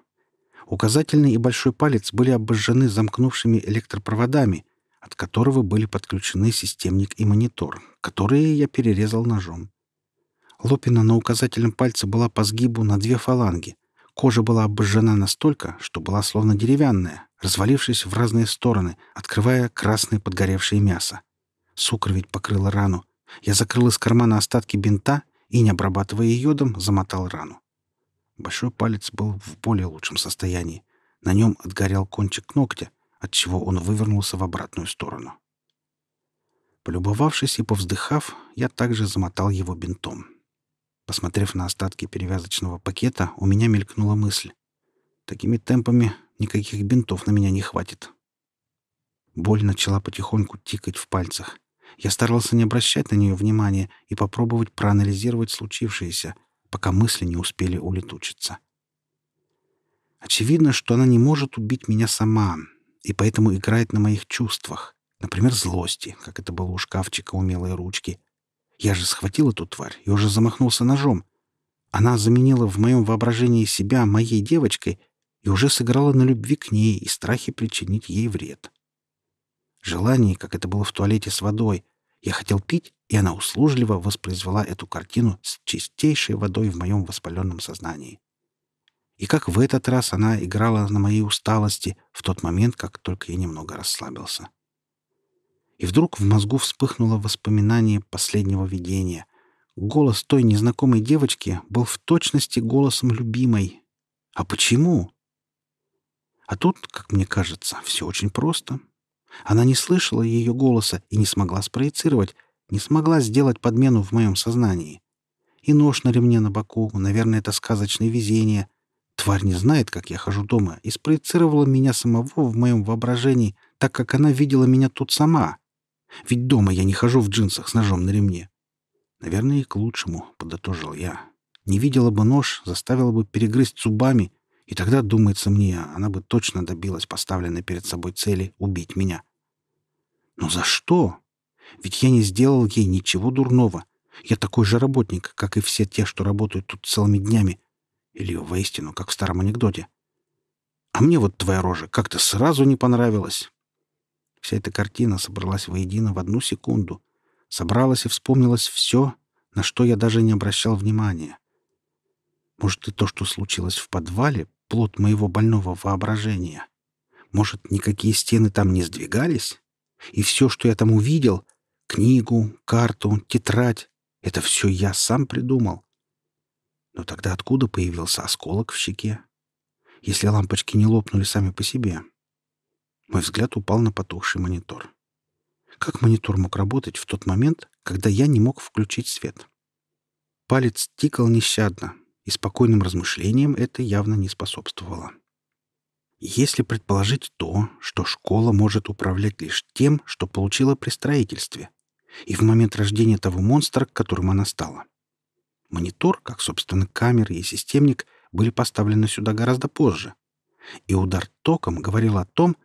Указательный и большой палец были обожжены замкнувшими электропроводами, от которого были подключены системник и монитор, которые я перерезал ножом. Лопина на указательном пальце была по сгибу на две фаланги. Кожа была обожжена настолько, что была словно деревянная, развалившись в разные стороны, открывая красное подгоревшее мясо. Сукр ведь покрыла рану. Я закрыл из кармана остатки бинта и, не обрабатывая йодом, замотал рану. Большой палец был в более лучшем состоянии. На нем отгорел кончик ногтя, отчего он вывернулся в обратную сторону. Полюбовавшись и повздыхав, я также замотал его бинтом. Посмотрев на остатки перевязочного пакета, у меня мелькнула мысль. Такими темпами никаких бинтов на меня не хватит. Боль начала потихоньку тикать в пальцах. Я старался не обращать на нее внимания и попробовать проанализировать случившееся, пока мысли не успели улетучиться. Очевидно, что она не может убить меня сама, и поэтому играет на моих чувствах, например, злости, как это было у шкафчика умелой ручки. Я же схватил эту тварь и уже замахнулся ножом. Она заменила в моем воображении себя моей девочкой и уже сыграла на любви к ней и страхе причинить ей вред. Желание, как это было в туалете с водой. Я хотел пить, и она услужливо воспроизвела эту картину с чистейшей водой в моем воспаленном сознании. И как в этот раз она играла на моей усталости в тот момент, как только я немного расслабился. И вдруг в мозгу вспыхнуло воспоминание последнего видения. Голос той незнакомой девочки был в точности голосом любимой. А почему? А тут, как мне кажется, все очень просто. Она не слышала ее голоса и не смогла спроецировать, не смогла сделать подмену в моем сознании. И нож на ремне на боку, наверное, это сказочное везение. Тварь не знает, как я хожу дома, и спроецировала меня самого в моем воображении, так как она видела меня тут сама. Ведь дома я не хожу в джинсах с ножом на ремне. Наверное, и к лучшему, — подытожил я. Не видела бы нож, заставила бы перегрызть зубами, и тогда, думается мне, она бы точно добилась поставленной перед собой цели убить меня. Но за что? Ведь я не сделал ей ничего дурного. Я такой же работник, как и все те, что работают тут целыми днями. Или воистину, как в старом анекдоте. А мне вот твоя рожа как-то сразу не понравилась. Вся эта картина собралась воедино в одну секунду. Собралась и вспомнилось все, на что я даже не обращал внимания. Может, и то, что случилось в подвале, плод моего больного воображения. Может, никакие стены там не сдвигались? И все, что я там увидел — книгу, карту, тетрадь — это все я сам придумал. Но тогда откуда появился осколок в щеке? Если лампочки не лопнули сами по себе. Мой взгляд упал на потухший монитор. Как монитор мог работать в тот момент, когда я не мог включить свет? Палец тикал нещадно, и спокойным размышлениям это явно не способствовало. Если предположить то, что школа может управлять лишь тем, что получила при строительстве, и в момент рождения того монстра, которым она стала. Монитор, как, собственно, камеры и системник, были поставлены сюда гораздо позже. И удар током говорил о том,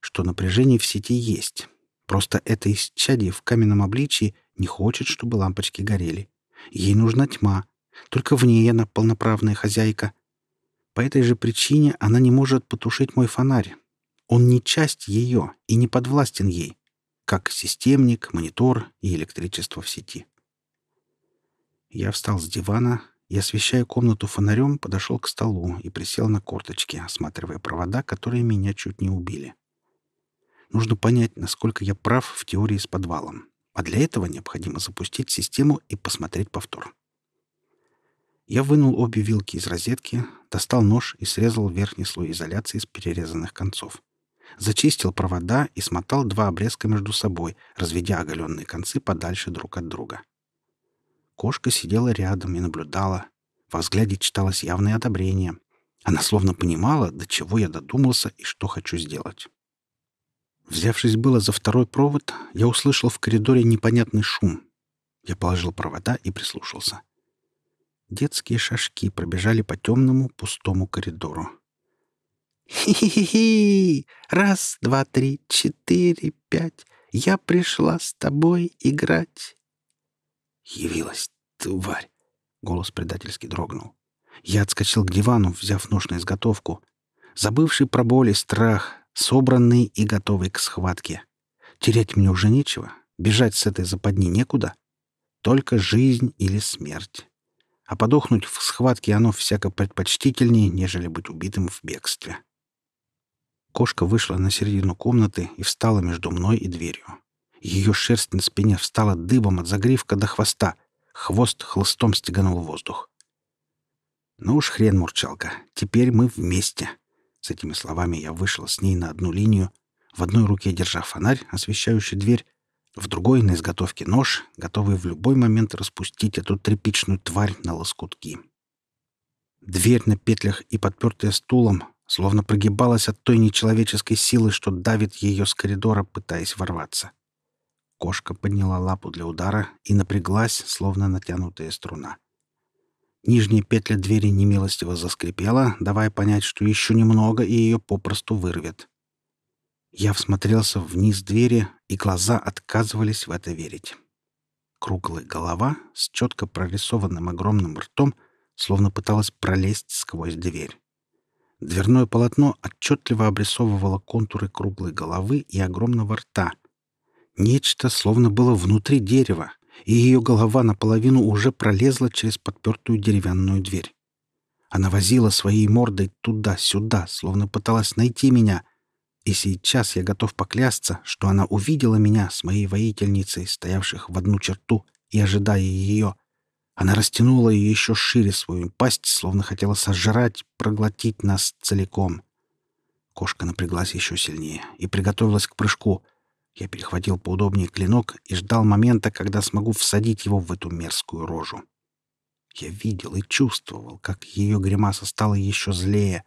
что напряжение в сети есть. Просто это исчадие в каменном обличии не хочет, чтобы лампочки горели. Ей нужна тьма, только в ней она полноправная хозяйка. По этой же причине она не может потушить мой фонарь. Он не часть ее и не подвластен ей, как системник, монитор и электричество в сети. Я встал с дивана и, освещая комнату фонарем, подошел к столу и присел на корточки, осматривая провода, которые меня чуть не убили. Нужно понять, насколько я прав в теории с подвалом. А для этого необходимо запустить систему и посмотреть повтор. Я вынул обе вилки из розетки, достал нож и срезал верхний слой изоляции с перерезанных концов. Зачистил провода и смотал два обрезка между собой, разведя оголенные концы подальше друг от друга. Кошка сидела рядом и наблюдала. Во взгляде читалось явное одобрение. Она словно понимала, до чего я додумался и что хочу сделать. Взявшись было за второй провод, я услышал в коридоре непонятный шум. Я положил провода и прислушался. Детские шажки пробежали по темному пустому коридору. «Хи-хи-хи! Раз, два, три, четыре, пять. Я пришла с тобой играть!» «Явилась, тварь!» — голос предательски дрогнул. Я отскочил к дивану, взяв нож на изготовку. Забывший про боль и страх, собранный и готовый к схватке. Терять мне уже нечего, бежать с этой западни некуда. Только жизнь или смерть а подохнуть в схватке оно всяко предпочтительнее, нежели быть убитым в бегстве. Кошка вышла на середину комнаты и встала между мной и дверью. Ее шерсть на спине встала дыбом от загривка до хвоста. Хвост хлыстом стеганул воздух. «Ну уж хрен, Мурчалка, теперь мы вместе». С этими словами я вышел с ней на одну линию, в одной руке держа фонарь, освещающий дверь, в другой — на изготовке нож, готовый в любой момент распустить эту тряпичную тварь на лоскутки. Дверь на петлях и подпертая стулом словно прогибалась от той нечеловеческой силы, что давит ее с коридора, пытаясь ворваться. Кошка подняла лапу для удара и напряглась, словно натянутая струна. Нижняя петля двери немилостиво заскрипела, давая понять, что еще немного, и ее попросту вырвет. Я всмотрелся вниз двери, и глаза отказывались в это верить. Круглая голова с четко прорисованным огромным ртом словно пыталась пролезть сквозь дверь. Дверное полотно отчетливо обрисовывало контуры круглой головы и огромного рта — Нечто словно было внутри дерева, и ее голова наполовину уже пролезла через подпертую деревянную дверь. Она возила своей мордой туда-сюда, словно пыталась найти меня. И сейчас я готов поклясться, что она увидела меня с моей воительницей, стоявших в одну черту и ожидая ее. Она растянула еще шире свою пасть, словно хотела сожрать, проглотить нас целиком. Кошка напряглась еще сильнее и приготовилась к прыжку — я перехватил поудобнее клинок и ждал момента, когда смогу всадить его в эту мерзкую рожу. Я видел и чувствовал, как ее гримаса стала еще злее,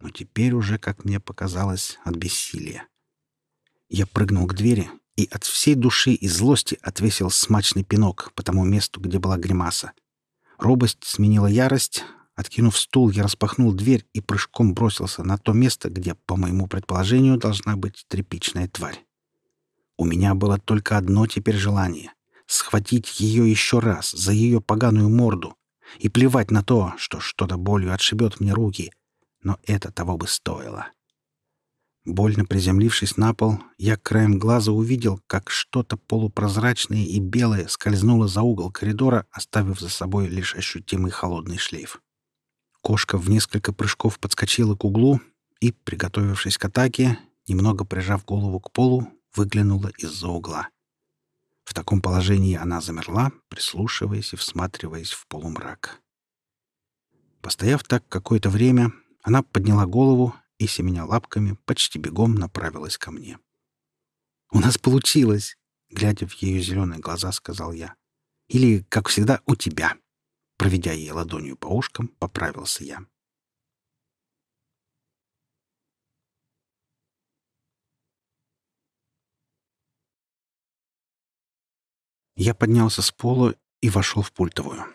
но теперь уже, как мне показалось, от бессилия. Я прыгнул к двери и от всей души и злости отвесил смачный пинок по тому месту, где была гримаса. Робость сменила ярость. Откинув стул, я распахнул дверь и прыжком бросился на то место, где, по моему предположению, должна быть тряпичная тварь. У меня было только одно теперь желание — схватить ее еще раз за ее поганую морду и плевать на то, что что-то болью отшибет мне руки, но это того бы стоило. Больно приземлившись на пол, я краем глаза увидел, как что-то полупрозрачное и белое скользнуло за угол коридора, оставив за собой лишь ощутимый холодный шлейф. Кошка в несколько прыжков подскочила к углу и, приготовившись к атаке, немного прижав голову к полу, выглянула из-за угла. В таком положении она замерла, прислушиваясь и всматриваясь в полумрак. Постояв так какое-то время, она подняла голову и, семеня лапками, почти бегом направилась ко мне. «У нас получилось!» — глядя в ее зеленые глаза, сказал я. «Или, как всегда, у тебя!» Проведя ей ладонью по ушкам, поправился я. Я поднялся с пола и вошел в пультовую.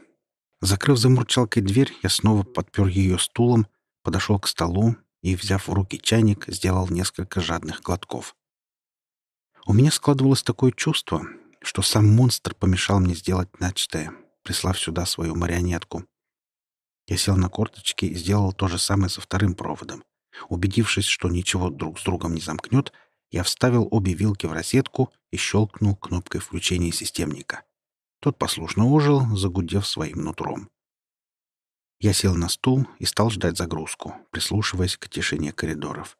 Закрыв за мурчалкой дверь, я снова подпер ее стулом, подошел к столу и, взяв в руки чайник, сделал несколько жадных глотков. У меня складывалось такое чувство, что сам монстр помешал мне сделать начатое, прислав сюда свою марионетку. Я сел на корточки и сделал то же самое со вторым проводом. Убедившись, что ничего друг с другом не замкнет, я вставил обе вилки в розетку и щелкнул кнопкой включения системника. Тот послушно ожил, загудев своим нутром. Я сел на стул и стал ждать загрузку, прислушиваясь к тишине коридоров.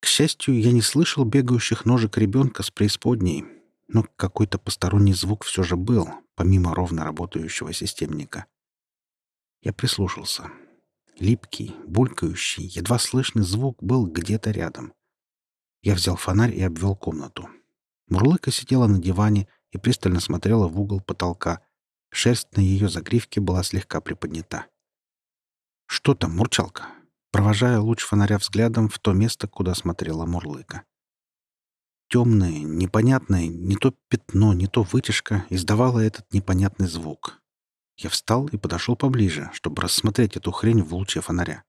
К счастью, я не слышал бегающих ножек ребенка с преисподней, но какой-то посторонний звук все же был, помимо ровно работающего системника. Я прислушался. Липкий, булькающий, едва слышный звук был где-то рядом. Я взял фонарь и обвел комнату. Мурлыка сидела на диване и пристально смотрела в угол потолка. Шерсть на ее загривке была слегка приподнята. «Что там, Мурчалка?» Провожая луч фонаря взглядом в то место, куда смотрела Мурлыка. Темное, непонятное, не то пятно, не то вытяжка издавало этот непонятный звук. Я встал и подошел поближе, чтобы рассмотреть эту хрень в луче фонаря.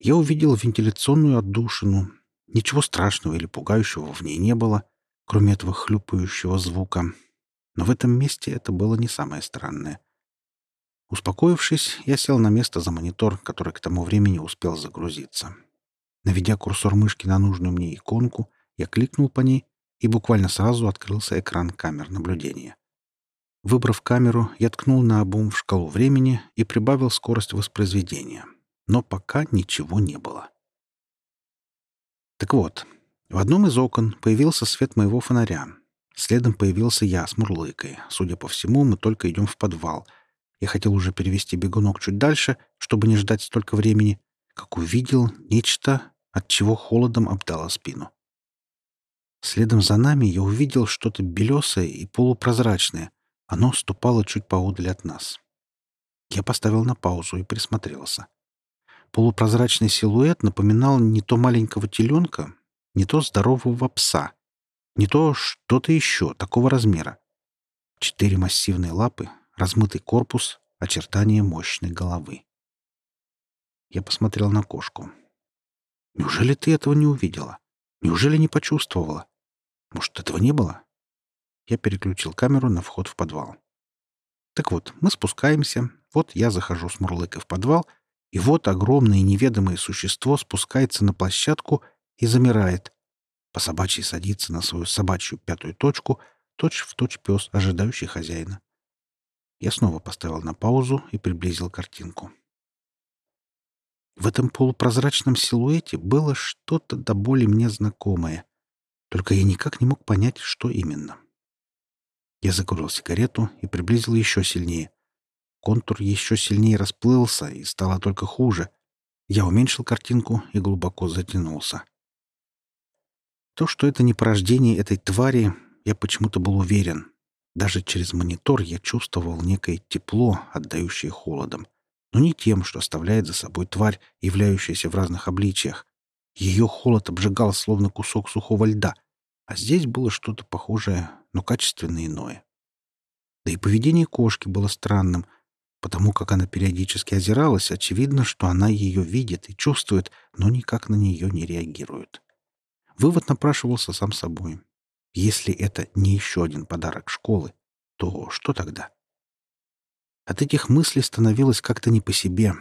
Я увидел вентиляционную отдушину, Ничего страшного или пугающего в ней не было, кроме этого хлюпающего звука. Но в этом месте это было не самое странное. Успокоившись, я сел на место за монитор, который к тому времени успел загрузиться. Наведя курсор мышки на нужную мне иконку, я кликнул по ней, и буквально сразу открылся экран камер наблюдения. Выбрав камеру, я ткнул на обум в шкалу времени и прибавил скорость воспроизведения. Но пока ничего не было. Так вот, В одном из окон появился свет моего фонаря. Следом появился я с мурлыкой. Судя по всему, мы только идем в подвал. Я хотел уже перевести бегунок чуть дальше, чтобы не ждать столько времени, как увидел нечто, от чего холодом обдало спину. Следом за нами я увидел что-то белесое и полупрозрачное. Оно ступало чуть поодаль от нас. Я поставил на паузу и присмотрелся. Полупрозрачный силуэт напоминал не то маленького теленка, не то здорового пса, не то что-то еще такого размера. Четыре массивные лапы, размытый корпус, очертания мощной головы. Я посмотрел на кошку. «Неужели ты этого не увидела? Неужели не почувствовала? Может, этого не было?» Я переключил камеру на вход в подвал. Так вот, мы спускаемся. Вот я захожу с Мурлыкой в подвал, и вот огромное неведомое существо спускается на площадку и замирает. По собачьей садится на свою собачью пятую точку, точь в точь пес, ожидающий хозяина. Я снова поставил на паузу и приблизил картинку. В этом полупрозрачном силуэте было что-то до боли мне знакомое. Только я никак не мог понять, что именно. Я закурил сигарету и приблизил еще сильнее. Контур еще сильнее расплылся и стало только хуже. Я уменьшил картинку и глубоко затянулся. То, что это не порождение этой твари, я почему-то был уверен. Даже через монитор я чувствовал некое тепло, отдающее холодом. Но не тем, что оставляет за собой тварь, являющаяся в разных обличиях. Ее холод обжигал, словно кусок сухого льда. А здесь было что-то похожее, но качественно иное. Да и поведение кошки было странным, потому как она периодически озиралась, очевидно, что она ее видит и чувствует, но никак на нее не реагирует. Вывод напрашивался сам собой. Если это не еще один подарок школы, то что тогда? От этих мыслей становилось как-то не по себе.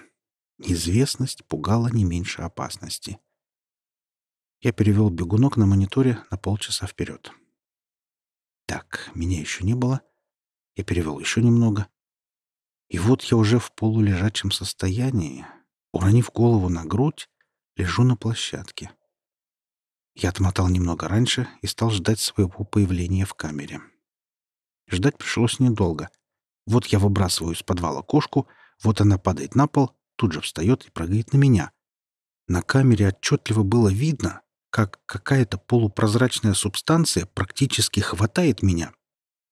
Неизвестность пугала не меньше опасности. Я перевел бегунок на мониторе на полчаса вперед. Так, меня еще не было. Я перевел еще немного. И вот я уже в полулежачем состоянии, уронив голову на грудь, лежу на площадке. Я отмотал немного раньше и стал ждать своего появления в камере. Ждать пришлось недолго. Вот я выбрасываю из подвала кошку, вот она падает на пол, тут же встает и прыгает на меня. На камере отчетливо было видно, как какая-то полупрозрачная субстанция практически хватает меня.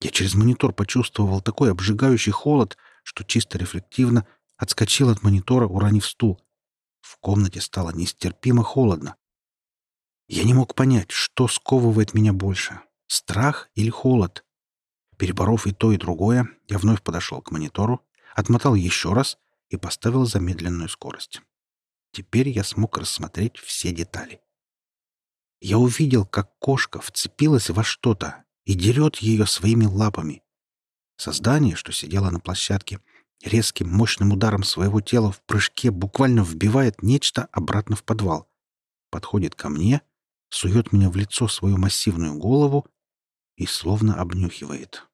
Я через монитор почувствовал такой обжигающий холод, что чисто рефлективно отскочил от монитора, уронив стул. В комнате стало нестерпимо холодно. Я не мог понять, что сковывает меня больше — страх или холод. Переборов и то, и другое, я вновь подошел к монитору, отмотал еще раз и поставил замедленную скорость. Теперь я смог рассмотреть все детали. Я увидел, как кошка вцепилась во что-то и дерет ее своими лапами. Создание, что сидело на площадке, резким мощным ударом своего тела в прыжке буквально вбивает нечто обратно в подвал. Подходит ко мне — сует мне в лицо свою массивную голову и словно обнюхивает.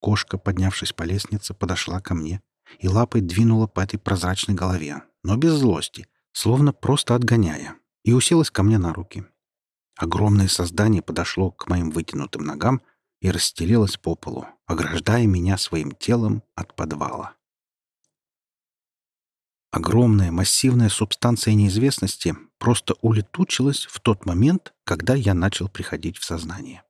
Кошка, поднявшись по лестнице, подошла ко мне и лапой двинула по этой прозрачной голове, но без злости, словно просто отгоняя, и уселась ко мне на руки. Огромное создание подошло к моим вытянутым ногам и расстелилось по полу, ограждая меня своим телом от подвала. Огромная массивная субстанция неизвестности просто улетучилась в тот момент, когда я начал приходить в сознание.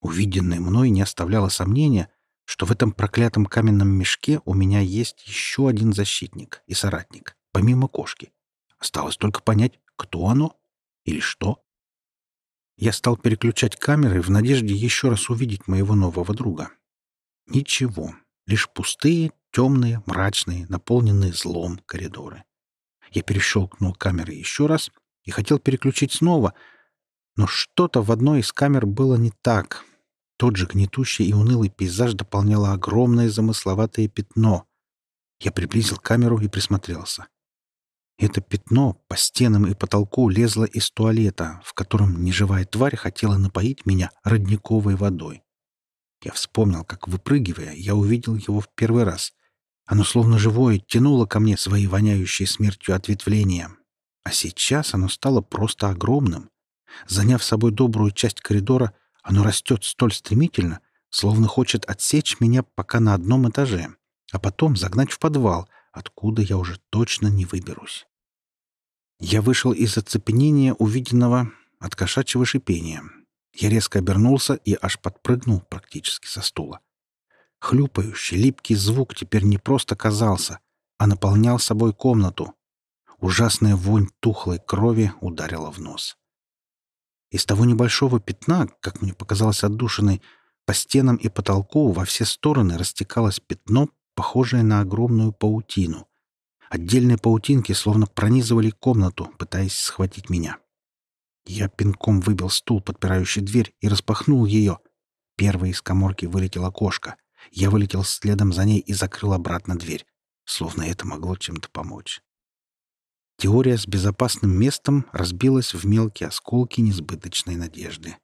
Увиденное мной не оставляло сомнения, что в этом проклятом каменном мешке у меня есть еще один защитник и соратник, помимо кошки. Осталось только понять, кто оно или что. Я стал переключать камеры в надежде еще раз увидеть моего нового друга. Ничего, лишь пустые темные, мрачные, наполненные злом коридоры. Я перещелкнул камеры еще раз и хотел переключить снова, но что-то в одной из камер было не так. Тот же гнетущий и унылый пейзаж дополняло огромное замысловатое пятно. Я приблизил камеру и присмотрелся. Это пятно по стенам и потолку лезло из туалета, в котором неживая тварь хотела напоить меня родниковой водой. Я вспомнил, как, выпрыгивая, я увидел его в первый раз. Оно словно живое тянуло ко мне свои воняющие смертью ответвления. А сейчас оно стало просто огромным, Заняв собой добрую часть коридора, оно растет столь стремительно, словно хочет отсечь меня пока на одном этаже, а потом загнать в подвал, откуда я уже точно не выберусь. Я вышел из оцепенения увиденного от кошачьего шипения. Я резко обернулся и аж подпрыгнул практически со стула. Хлюпающий, липкий звук теперь не просто казался, а наполнял собой комнату. Ужасная вонь тухлой крови ударила в нос. Из того небольшого пятна, как мне показалось отдушиной, по стенам и потолку во все стороны растекалось пятно, похожее на огромную паутину. Отдельные паутинки словно пронизывали комнату, пытаясь схватить меня. Я пинком выбил стул, подпирающий дверь, и распахнул ее. Первой из коморки вылетела кошка. Я вылетел следом за ней и закрыл обратно дверь, словно это могло чем-то помочь. Теория с безопасным местом разбилась в мелкие осколки несбыточной надежды.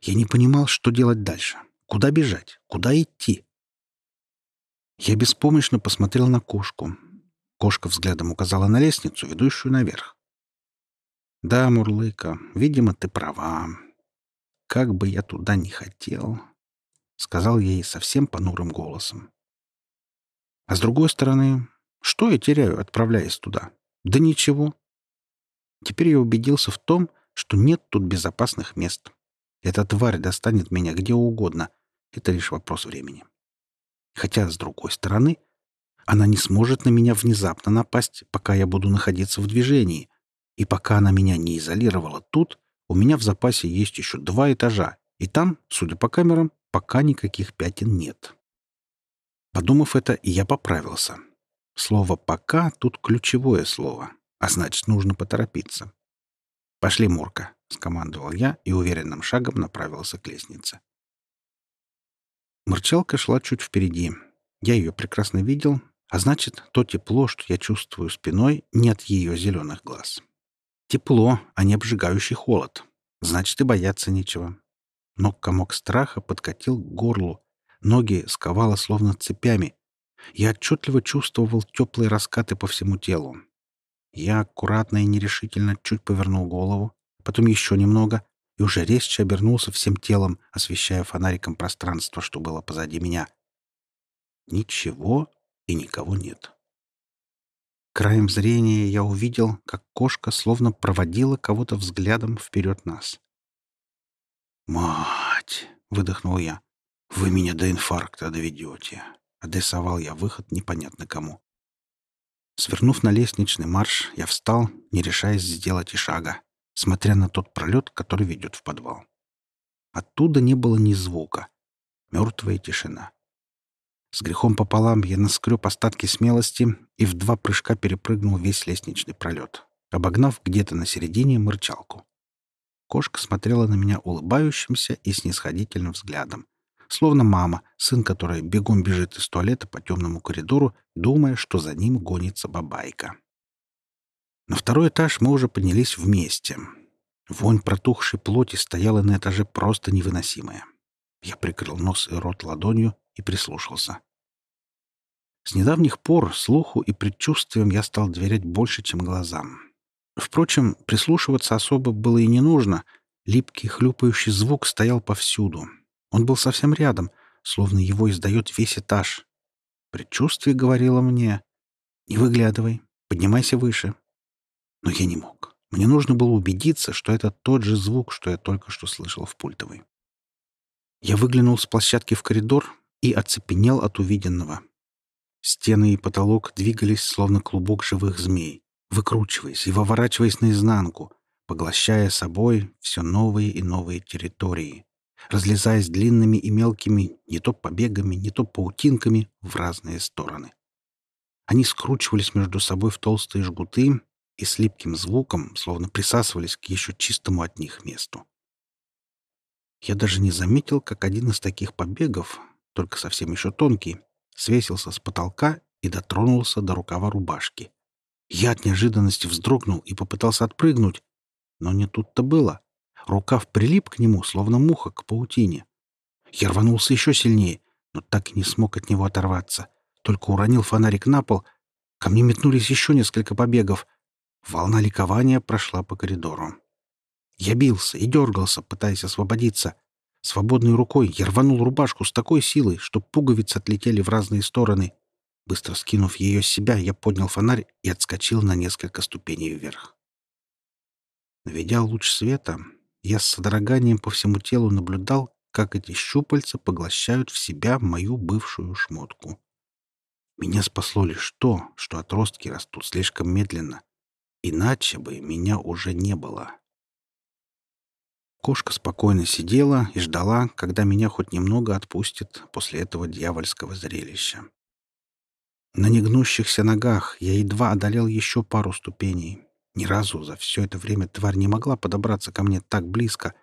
Я не понимал, что делать дальше. Куда бежать? Куда идти? Я беспомощно посмотрел на кошку. Кошка взглядом указала на лестницу, ведущую наверх. «Да, Мурлыка, видимо, ты права. Как бы я туда не хотел», — сказал ей совсем понурым голосом. «А с другой стороны, что я теряю, отправляясь туда? Да ничего. Теперь я убедился в том, что нет тут безопасных мест. Эта тварь достанет меня где угодно. Это лишь вопрос времени. Хотя, с другой стороны, она не сможет на меня внезапно напасть, пока я буду находиться в движении. И пока она меня не изолировала тут, у меня в запасе есть еще два этажа, и там, судя по камерам, пока никаких пятен нет. Подумав это, я поправился. Слово «пока» тут ключевое слово, а значит, нужно поторопиться. «Пошли, Мурка», — скомандовал я и уверенным шагом направился к лестнице. Мурчалка шла чуть впереди. Я ее прекрасно видел, а значит, то тепло, что я чувствую спиной, не от ее зеленых глаз. Тепло, а не обжигающий холод. Значит, и бояться нечего. Но комок страха подкатил к горлу. Ноги сковало словно цепями, я отчетливо чувствовал теплые раскаты по всему телу. Я аккуратно и нерешительно чуть повернул голову, потом еще немного, и уже резче обернулся всем телом, освещая фонариком пространство, что было позади меня. Ничего и никого нет. Краем зрения я увидел, как кошка словно проводила кого-то взглядом вперед нас. «Мать!» — выдохнул я. «Вы меня до инфаркта доведете!» Адресовал я выход непонятно кому. Свернув на лестничный марш, я встал, не решаясь сделать и шага, смотря на тот пролет, который ведет в подвал. Оттуда не было ни звука. Мертвая тишина. С грехом пополам я наскреб остатки смелости и в два прыжка перепрыгнул весь лестничный пролет, обогнав где-то на середине мырчалку. Кошка смотрела на меня улыбающимся и снисходительным взглядом, словно мама, сын которой бегом бежит из туалета по темному коридору, думая, что за ним гонится бабайка. На второй этаж мы уже поднялись вместе. Вонь протухшей плоти стояла на этаже просто невыносимая. Я прикрыл нос и рот ладонью и прислушался. С недавних пор слуху и предчувствиям я стал доверять больше, чем глазам. Впрочем, прислушиваться особо было и не нужно. Липкий хлюпающий звук стоял повсюду — он был совсем рядом, словно его издает весь этаж. Предчувствие говорило мне «Не выглядывай, поднимайся выше». Но я не мог. Мне нужно было убедиться, что это тот же звук, что я только что слышал в пультовой. Я выглянул с площадки в коридор и оцепенел от увиденного. Стены и потолок двигались, словно клубок живых змей, выкручиваясь и выворачиваясь наизнанку, поглощая собой все новые и новые территории разлезаясь длинными и мелкими не то побегами, не то паутинками в разные стороны. Они скручивались между собой в толстые жгуты и с липким звуком словно присасывались к еще чистому от них месту. Я даже не заметил, как один из таких побегов, только совсем еще тонкий, свесился с потолка и дотронулся до рукава рубашки. Я от неожиданности вздрогнул и попытался отпрыгнуть, но не тут-то было. Рукав прилип к нему, словно муха к паутине. Я рванулся еще сильнее, но так и не смог от него оторваться. Только уронил фонарик на пол. Ко мне метнулись еще несколько побегов. Волна ликования прошла по коридору. Я бился и дергался, пытаясь освободиться. Свободной рукой я рванул рубашку с такой силой, что пуговицы отлетели в разные стороны. Быстро скинув ее с себя, я поднял фонарь и отскочил на несколько ступеней вверх. Наведя луч света, я с содроганием по всему телу наблюдал, как эти щупальца поглощают в себя мою бывшую шмотку. Меня спасло лишь то, что отростки растут слишком медленно. Иначе бы меня уже не было. Кошка спокойно сидела и ждала, когда меня хоть немного отпустит после этого дьявольского зрелища. На негнущихся ногах я едва одолел еще пару ступеней. Ни разу за все это время тварь не могла подобраться ко мне так близко.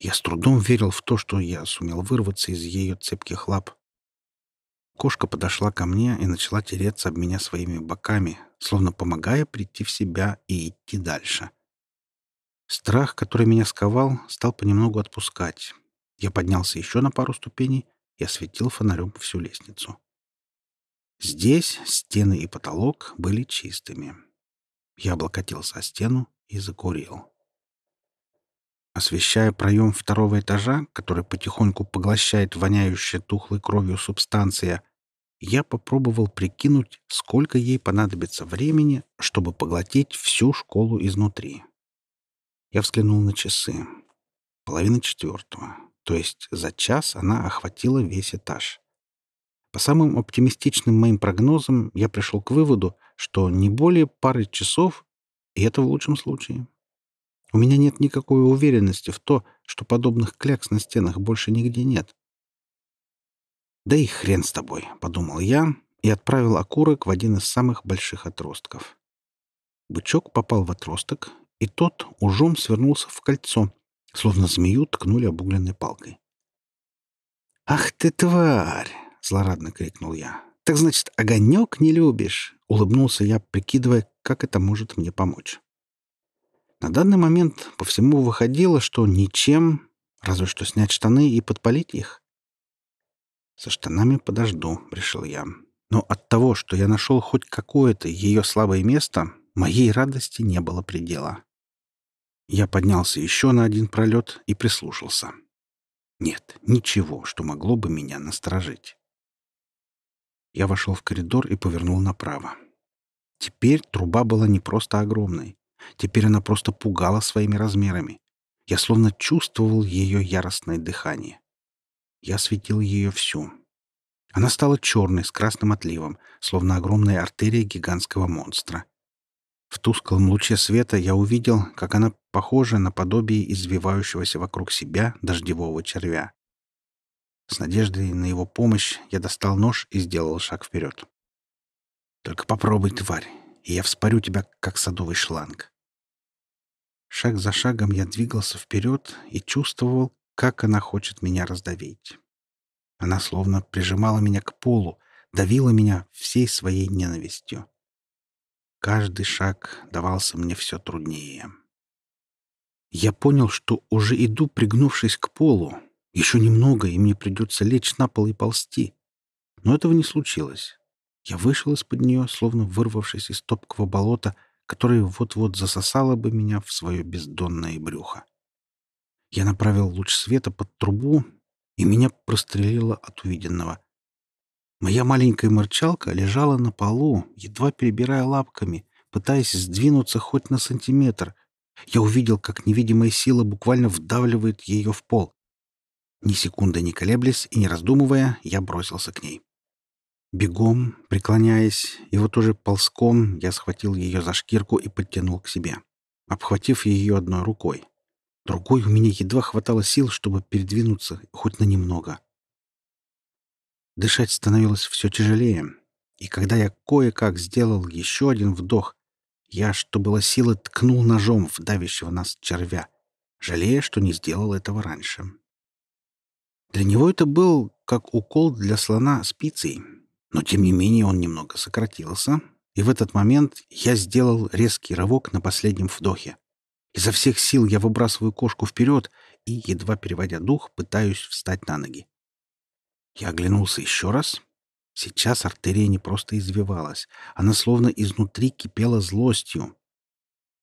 Я с трудом верил в то, что я сумел вырваться из ее цепких лап. Кошка подошла ко мне и начала тереться об меня своими боками, словно помогая прийти в себя и идти дальше. Страх, который меня сковал, стал понемногу отпускать. Я поднялся еще на пару ступеней и осветил фонарем всю лестницу. Здесь стены и потолок были чистыми. Я облокотился о стену и закурил. Освещая проем второго этажа, который потихоньку поглощает воняющая тухлой кровью субстанция, я попробовал прикинуть, сколько ей понадобится времени, чтобы поглотить всю школу изнутри. Я взглянул на часы. Половина четвертого. То есть за час она охватила весь этаж. По самым оптимистичным моим прогнозам я пришел к выводу, что не более пары часов, и это в лучшем случае. У меня нет никакой уверенности в то, что подобных клякс на стенах больше нигде нет. «Да и хрен с тобой», — подумал я и отправил окурок в один из самых больших отростков. Бычок попал в отросток и тот ужом свернулся в кольцо, словно змею ткнули обугленной палкой. «Ах ты, тварь!» — злорадно крикнул я. «Так значит, огонек не любишь?» — улыбнулся я, прикидывая, как это может мне помочь. На данный момент по всему выходило, что ничем, разве что снять штаны и подпалить их. «Со штанами подожду», — решил я. Но от того, что я нашел хоть какое-то ее слабое место, моей радости не было предела. Я поднялся еще на один пролет и прислушался. Нет, ничего, что могло бы меня насторожить. Я вошел в коридор и повернул направо. Теперь труба была не просто огромной. Теперь она просто пугала своими размерами. Я словно чувствовал ее яростное дыхание. Я осветил ее всю. Она стала черной, с красным отливом, словно огромная артерия гигантского монстра. В тусклом луче света я увидел, как она похожа на подобие извивающегося вокруг себя дождевого червя. С надеждой на его помощь я достал нож и сделал шаг вперед. «Только попробуй, тварь, и я вспорю тебя, как садовый шланг». Шаг за шагом я двигался вперед и чувствовал, как она хочет меня раздавить. Она словно прижимала меня к полу, давила меня всей своей ненавистью. Каждый шаг давался мне все труднее. Я понял, что уже иду, пригнувшись к полу. Еще немного, и мне придется лечь на пол и ползти. Но этого не случилось. Я вышел из-под нее, словно вырвавшись из топкого болота, которое вот-вот засосало бы меня в свое бездонное брюхо. Я направил луч света под трубу, и меня прострелило от увиденного. Моя маленькая морчалка лежала на полу, едва перебирая лапками, пытаясь сдвинуться хоть на сантиметр. Я увидел, как невидимая сила буквально вдавливает ее в пол. Ни секунды не колеблясь и не раздумывая, я бросился к ней. Бегом, преклоняясь, и вот уже ползком я схватил ее за шкирку и подтянул к себе, обхватив ее одной рукой. Другой у меня едва хватало сил, чтобы передвинуться хоть на немного. Дышать становилось все тяжелее, и когда я кое-как сделал еще один вдох, я, что было силы, ткнул ножом в давящего нас червя, жалея, что не сделал этого раньше. Для него это был как укол для слона спицей, но тем не менее он немного сократился, и в этот момент я сделал резкий рывок на последнем вдохе. Изо всех сил я выбрасываю кошку вперед и, едва переводя дух, пытаюсь встать на ноги. Я оглянулся еще раз. Сейчас артерия не просто извивалась, она словно изнутри кипела злостью.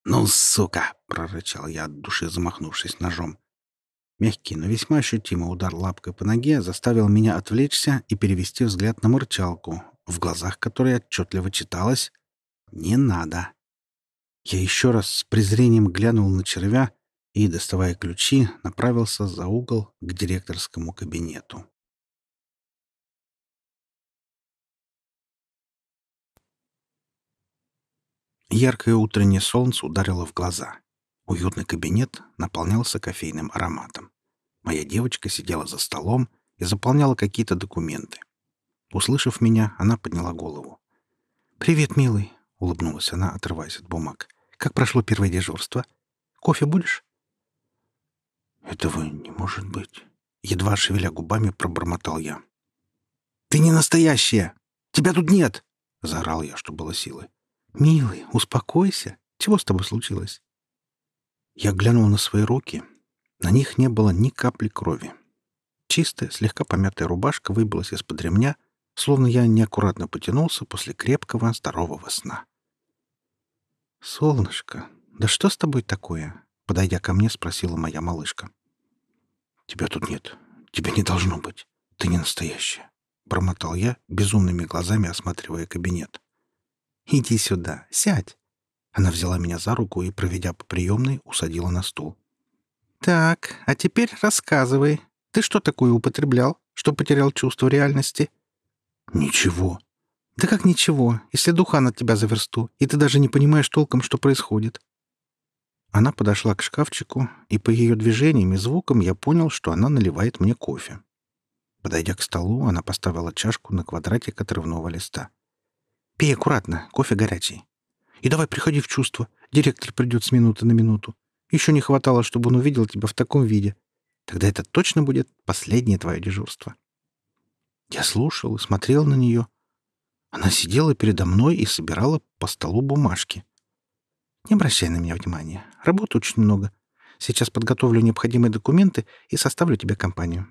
«Ну, сука!» — прорычал я от души, замахнувшись ножом. Мягкий, но весьма ощутимый удар лапкой по ноге заставил меня отвлечься и перевести взгляд на мурчалку, в глазах которой отчетливо читалось «Не надо». Я еще раз с презрением глянул на червя и, доставая ключи, направился за угол к директорскому кабинету. Яркое утреннее солнце ударило в глаза. Уютный кабинет наполнялся кофейным ароматом. Моя девочка сидела за столом и заполняла какие-то документы. Услышав меня, она подняла голову. «Привет, милый!» — улыбнулась она, отрываясь от бумаг. «Как прошло первое дежурство? Кофе будешь?» «Этого не может быть!» — едва шевеля губами пробормотал я. «Ты не настоящая! Тебя тут нет!» — заорал я, что было силы. «Милый, успокойся. Чего с тобой случилось?» Я глянул на свои руки. На них не было ни капли крови. Чистая, слегка помятая рубашка выбилась из-под ремня, словно я неаккуратно потянулся после крепкого, здорового сна. «Солнышко, да что с тобой такое?» — подойдя ко мне, спросила моя малышка. «Тебя тут нет. Тебя не должно быть. Ты не настоящая», — бормотал я, безумными глазами осматривая кабинет. «Иди сюда, сядь». Она взяла меня за руку и, проведя по приемной, усадила на стул. «Так, а теперь рассказывай. Ты что такое употреблял, что потерял чувство реальности?» «Ничего». «Да как ничего, если духан от тебя за версту, и ты даже не понимаешь толком, что происходит?» Она подошла к шкафчику, и по ее движениям и звукам я понял, что она наливает мне кофе. Подойдя к столу, она поставила чашку на квадратик отрывного листа. Пей аккуратно, кофе горячий. И давай приходи в чувство. Директор придет с минуты на минуту. Еще не хватало, чтобы он увидел тебя в таком виде. Тогда это точно будет последнее твое дежурство. Я слушал и смотрел на нее. Она сидела передо мной и собирала по столу бумажки. Не обращай на меня внимания. Работы очень много. Сейчас подготовлю необходимые документы и составлю тебе компанию.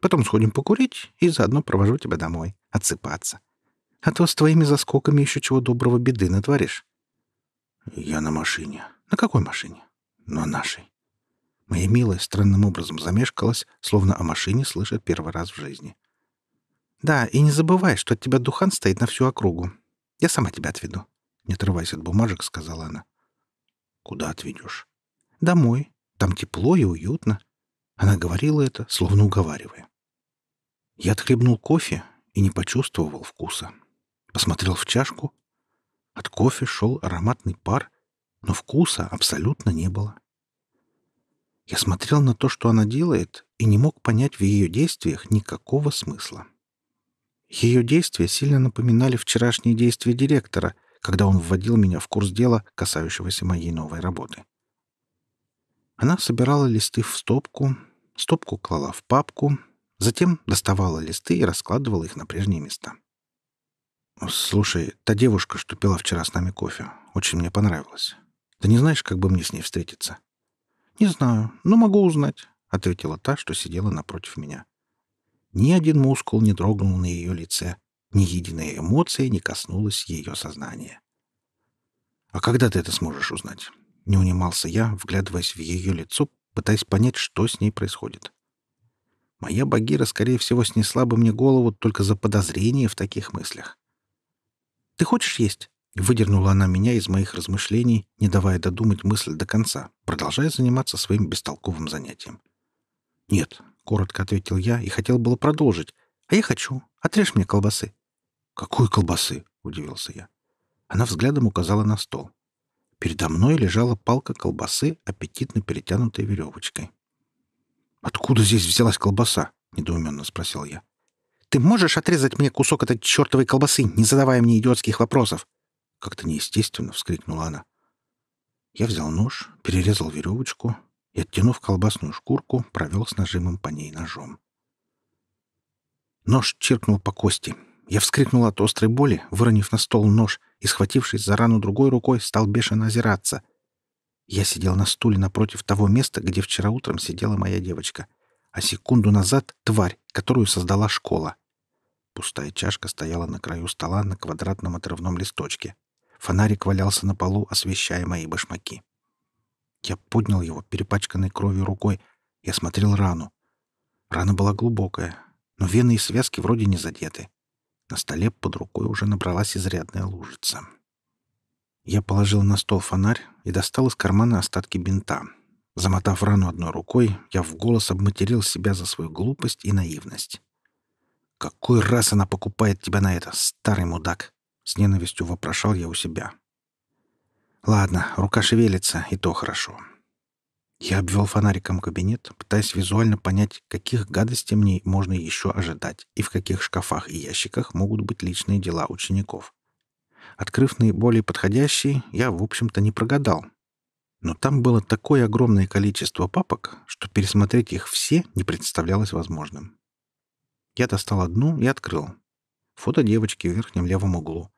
Потом сходим покурить и заодно провожу тебя домой. Отсыпаться. А то с твоими заскоками еще чего доброго беды натворишь. Я на машине. На какой машине? На нашей. Моя милая странным образом замешкалась, словно о машине слышит первый раз в жизни. Да, и не забывай, что от тебя духан стоит на всю округу. Я сама тебя отведу. Не отрываясь от бумажек, сказала она. Куда отведешь? Домой. Там тепло и уютно. Она говорила это, словно уговаривая. Я отхлебнул кофе и не почувствовал вкуса. Посмотрел в чашку. От кофе шел ароматный пар, но вкуса абсолютно не было. Я смотрел на то, что она делает, и не мог понять в ее действиях никакого смысла. Ее действия сильно напоминали вчерашние действия директора, когда он вводил меня в курс дела, касающегося моей новой работы. Она собирала листы в стопку, стопку клала в папку, затем доставала листы и раскладывала их на прежние места. «Слушай, та девушка, что пила вчера с нами кофе, очень мне понравилась. Ты не знаешь, как бы мне с ней встретиться?» «Не знаю, но могу узнать», — ответила та, что сидела напротив меня. Ни один мускул не дрогнул на ее лице, ни единая эмоция не коснулась ее сознания. «А когда ты это сможешь узнать?» — не унимался я, вглядываясь в ее лицо, пытаясь понять, что с ней происходит. Моя Багира, скорее всего, снесла бы мне голову только за подозрение в таких мыслях. «Ты хочешь есть?» Выдернула она меня из моих размышлений, не давая додумать мысль до конца, продолжая заниматься своим бестолковым занятием. «Нет», — коротко ответил я и хотел было продолжить. «А я хочу. Отрежь мне колбасы». «Какой колбасы?» — удивился я. Она взглядом указала на стол. Передо мной лежала палка колбасы, аппетитно перетянутая веревочкой. «Откуда здесь взялась колбаса?» — недоуменно спросил я. Ты можешь отрезать мне кусок этой чертовой колбасы, не задавая мне идиотских вопросов?» Как-то неестественно вскрикнула она. Я взял нож, перерезал веревочку и, оттянув колбасную шкурку, провел с нажимом по ней ножом. Нож чиркнул по кости. Я вскрикнул от острой боли, выронив на стол нож и, схватившись за рану другой рукой, стал бешено озираться. Я сидел на стуле напротив того места, где вчера утром сидела моя девочка — а секунду назад — тварь, которую создала школа. Пустая чашка стояла на краю стола на квадратном отрывном листочке. Фонарик валялся на полу, освещая мои башмаки. Я поднял его перепачканной кровью рукой и осмотрел рану. Рана была глубокая, но вены и связки вроде не задеты. На столе под рукой уже набралась изрядная лужица. Я положил на стол фонарь и достал из кармана остатки бинта. Замотав рану одной рукой, я в голос обматерил себя за свою глупость и наивность. «Какой раз она покупает тебя на это, старый мудак?» С ненавистью вопрошал я у себя. «Ладно, рука шевелится, и то хорошо». Я обвел фонариком кабинет, пытаясь визуально понять, каких гадостей мне можно еще ожидать и в каких шкафах и ящиках могут быть личные дела учеников. Открыв наиболее подходящий, я, в общем-то, не прогадал. Но там было такое огромное количество папок, что пересмотреть их все не представлялось возможным. Я достал одну и открыл. Фото девочки в верхнем левом углу.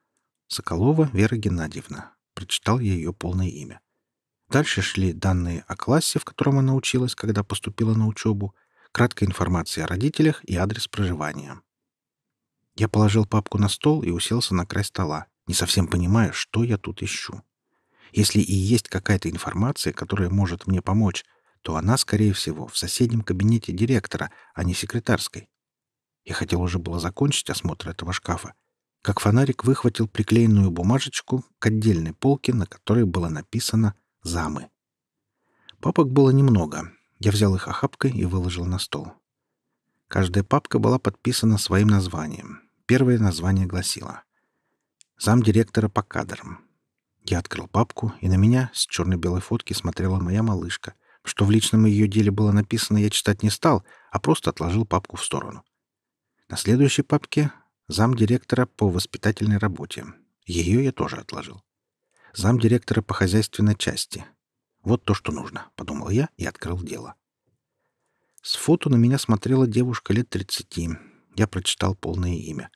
Соколова Вера Геннадьевна. Прочитал я ее полное имя. Дальше шли данные о классе, в котором она училась, когда поступила на учебу, краткая информация о родителях и адрес проживания. Я положил папку на стол и уселся на край стола, не совсем понимая, что я тут ищу. Если и есть какая-то информация, которая может мне помочь, то она, скорее всего, в соседнем кабинете директора, а не секретарской. Я хотел уже было закончить осмотр этого шкафа, как фонарик выхватил приклеенную бумажечку к отдельной полке, на которой было написано замы. Папок было немного. Я взял их охапкой и выложил на стол. Каждая папка была подписана своим названием. Первое название гласило «Зам директора по кадрам». Я открыл папку, и на меня с черно-белой фотки смотрела моя малышка. Что в личном ее деле было написано, я читать не стал, а просто отложил папку в сторону. На следующей папке зам директора по воспитательной работе. Ее я тоже отложил замдиректора по хозяйственной части. Вот то, что нужно, подумал я и открыл дело. С фото на меня смотрела девушка лет тридцати. Я прочитал полное имя.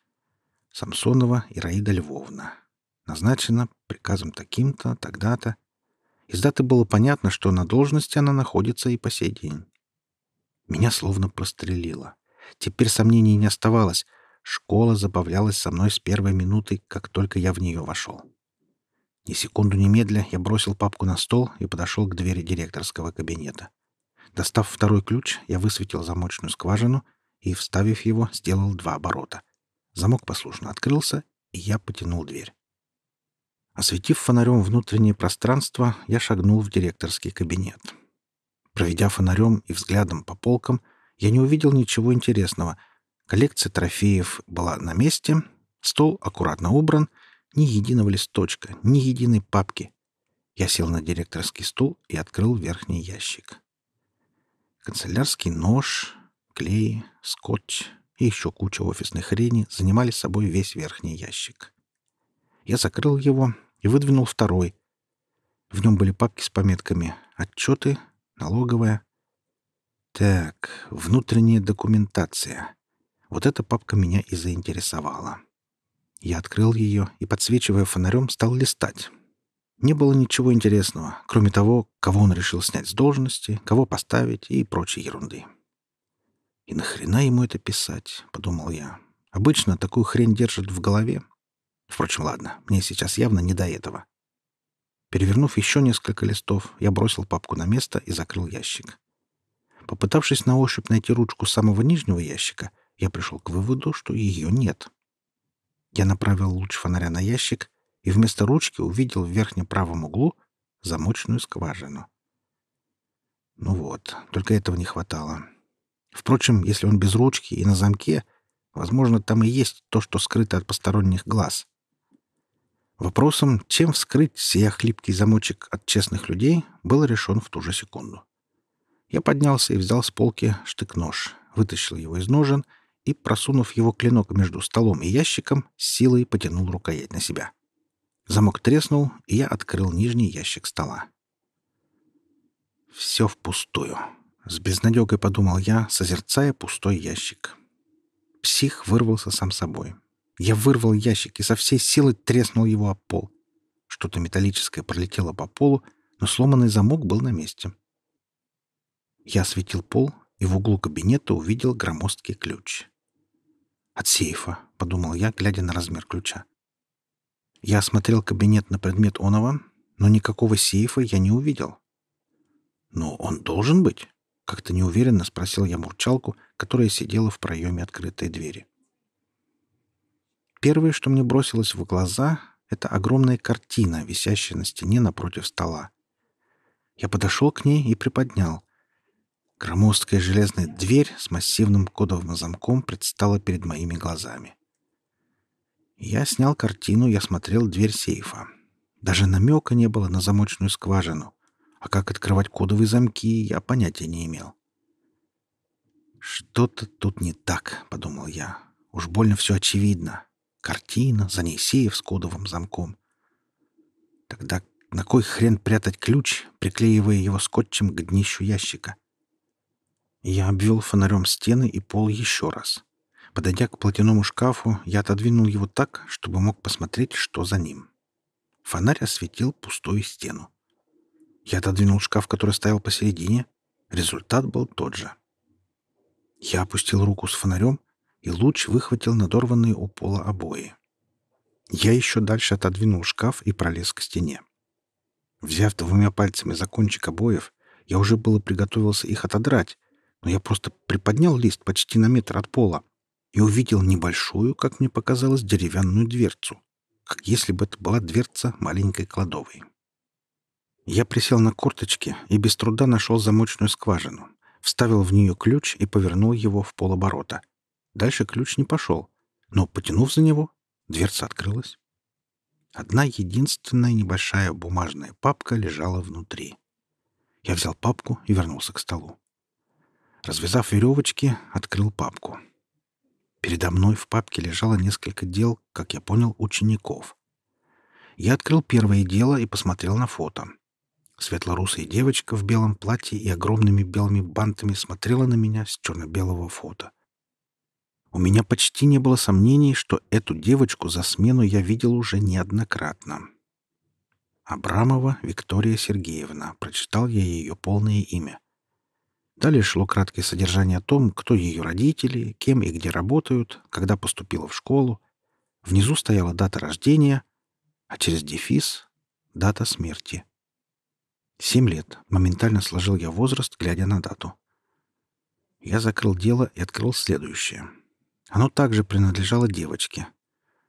Самсонова Ираида Львовна. Назначена приказом таким-то, тогда-то. Из даты было понятно, что на должности она находится и по сей день. Меня словно прострелило. Теперь сомнений не оставалось. Школа забавлялась со мной с первой минуты, как только я в нее вошел. Ни секунду немедля я бросил папку на стол и подошел к двери директорского кабинета. Достав второй ключ, я высветил замочную скважину и, вставив его, сделал два оборота. Замок послушно открылся, и я потянул дверь. Осветив фонарем внутреннее пространство, я шагнул в директорский кабинет. Проведя фонарем и взглядом по полкам, я не увидел ничего интересного. Коллекция трофеев была на месте, стол аккуратно убран — ни единого листочка, ни единой папки. Я сел на директорский стул и открыл верхний ящик. Канцелярский нож, клей, скотч и еще куча офисной хрени занимали собой весь верхний ящик. Я закрыл его и выдвинул второй. В нем были папки с пометками «Отчеты», «Налоговая». Так, внутренняя документация. Вот эта папка меня и заинтересовала. Я открыл ее и, подсвечивая фонарем, стал листать. Не было ничего интересного, кроме того, кого он решил снять с должности, кого поставить и прочей ерунды. «И нахрена ему это писать?» — подумал я. «Обычно такую хрень держат в голове. Впрочем, ладно, мне сейчас явно не до этого». Перевернув еще несколько листов, я бросил папку на место и закрыл ящик. Попытавшись на ощупь найти ручку самого нижнего ящика, я пришел к выводу, что ее нет. Я направил луч фонаря на ящик и вместо ручки увидел в верхнем правом углу замочную скважину. Ну вот, только этого не хватало. Впрочем, если он без ручки и на замке, возможно, там и есть то, что скрыто от посторонних глаз. Вопросом, чем вскрыть сия хлипкий замочек от честных людей, был решен в ту же секунду. Я поднялся и взял с полки штык-нож, вытащил его из ножен — и, просунув его клинок между столом и ящиком, силой потянул рукоять на себя. Замок треснул, и я открыл нижний ящик стола. «Все впустую», — с безнадегой подумал я, созерцая пустой ящик. Псих вырвался сам собой. Я вырвал ящик и со всей силы треснул его об пол. Что-то металлическое пролетело по полу, но сломанный замок был на месте. Я осветил пол и в углу кабинета увидел громоздкий ключ. «От сейфа», — подумал я, глядя на размер ключа. Я осмотрел кабинет на предмет оного, но никакого сейфа я не увидел. «Ну, он должен быть?» — как-то неуверенно спросил я мурчалку, которая сидела в проеме открытой двери. Первое, что мне бросилось в глаза, — это огромная картина, висящая на стене напротив стола. Я подошел к ней и приподнял. Громоздкая железная дверь с массивным кодовым замком предстала перед моими глазами. Я снял картину и осмотрел дверь сейфа. Даже намека не было на замочную скважину. А как открывать кодовые замки, я понятия не имел. «Что-то тут не так», — подумал я. «Уж больно все очевидно. Картина, за ней сейф с кодовым замком. Тогда на кой хрен прятать ключ, приклеивая его скотчем к днищу ящика? Я обвел фонарем стены и пол еще раз. Подойдя к платяному шкафу, я отодвинул его так, чтобы мог посмотреть, что за ним. Фонарь осветил пустую стену. Я отодвинул шкаф, который стоял посередине. Результат был тот же. Я опустил руку с фонарем, и луч выхватил надорванные у пола обои. Я еще дальше отодвинул шкаф и пролез к стене. Взяв двумя пальцами за кончик обоев, я уже было приготовился их отодрать, но я просто приподнял лист почти на метр от пола и увидел небольшую, как мне показалось, деревянную дверцу, как если бы это была дверца маленькой кладовой. Я присел на корточки и без труда нашел замочную скважину, вставил в нее ключ и повернул его в полоборота. Дальше ключ не пошел, но, потянув за него, дверца открылась. Одна единственная небольшая бумажная папка лежала внутри. Я взял папку и вернулся к столу. Развязав веревочки, открыл папку. Передо мной в папке лежало несколько дел, как я понял, учеников. Я открыл первое дело и посмотрел на фото. Светлорусая девочка в белом платье и огромными белыми бантами смотрела на меня с черно-белого фото. У меня почти не было сомнений, что эту девочку за смену я видел уже неоднократно. Абрамова Виктория Сергеевна. Прочитал я ее полное имя. Далее шло краткое содержание о том, кто ее родители, кем и где работают, когда поступила в школу. Внизу стояла дата рождения, а через дефис — дата смерти. Семь лет. Моментально сложил я возраст, глядя на дату. Я закрыл дело и открыл следующее — оно также принадлежало девочке.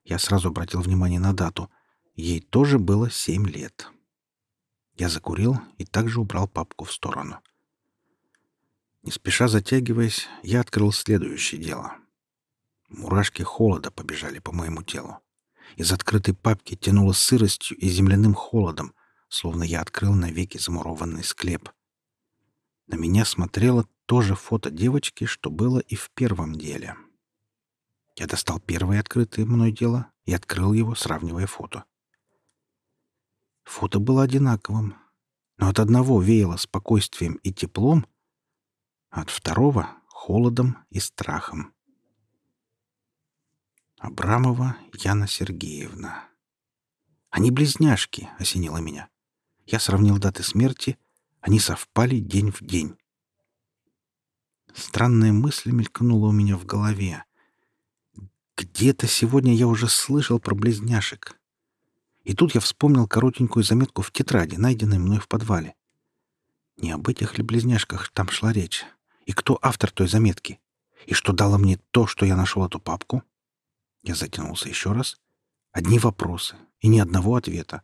Я сразу обратил внимание на дату. Ей тоже было семь лет. Я закурил и также убрал папку в сторону. Не спеша затягиваясь, я открыл следующее дело. Мурашки холода побежали по моему телу. Из открытой папки тянуло сыростью и земляным холодом, словно я открыл навеки замурованный склеп. На меня смотрело то же фото девочки, что было и в первом деле. — я достал первое открытое мной дело и открыл его, сравнивая фото. Фото было одинаковым, но от одного веяло спокойствием и теплом, а от второго — холодом и страхом. Абрамова Яна Сергеевна. Они близняшки, — осенило меня. Я сравнил даты смерти, они совпали день в день. Странная мысль мелькнула у меня в голове. Где-то сегодня я уже слышал про близняшек. И тут я вспомнил коротенькую заметку в тетради, найденной мной в подвале. Не об этих ли близняшках там шла речь? И кто автор той заметки? И что дало мне то, что я нашел эту папку? Я затянулся еще раз. Одни вопросы и ни одного ответа.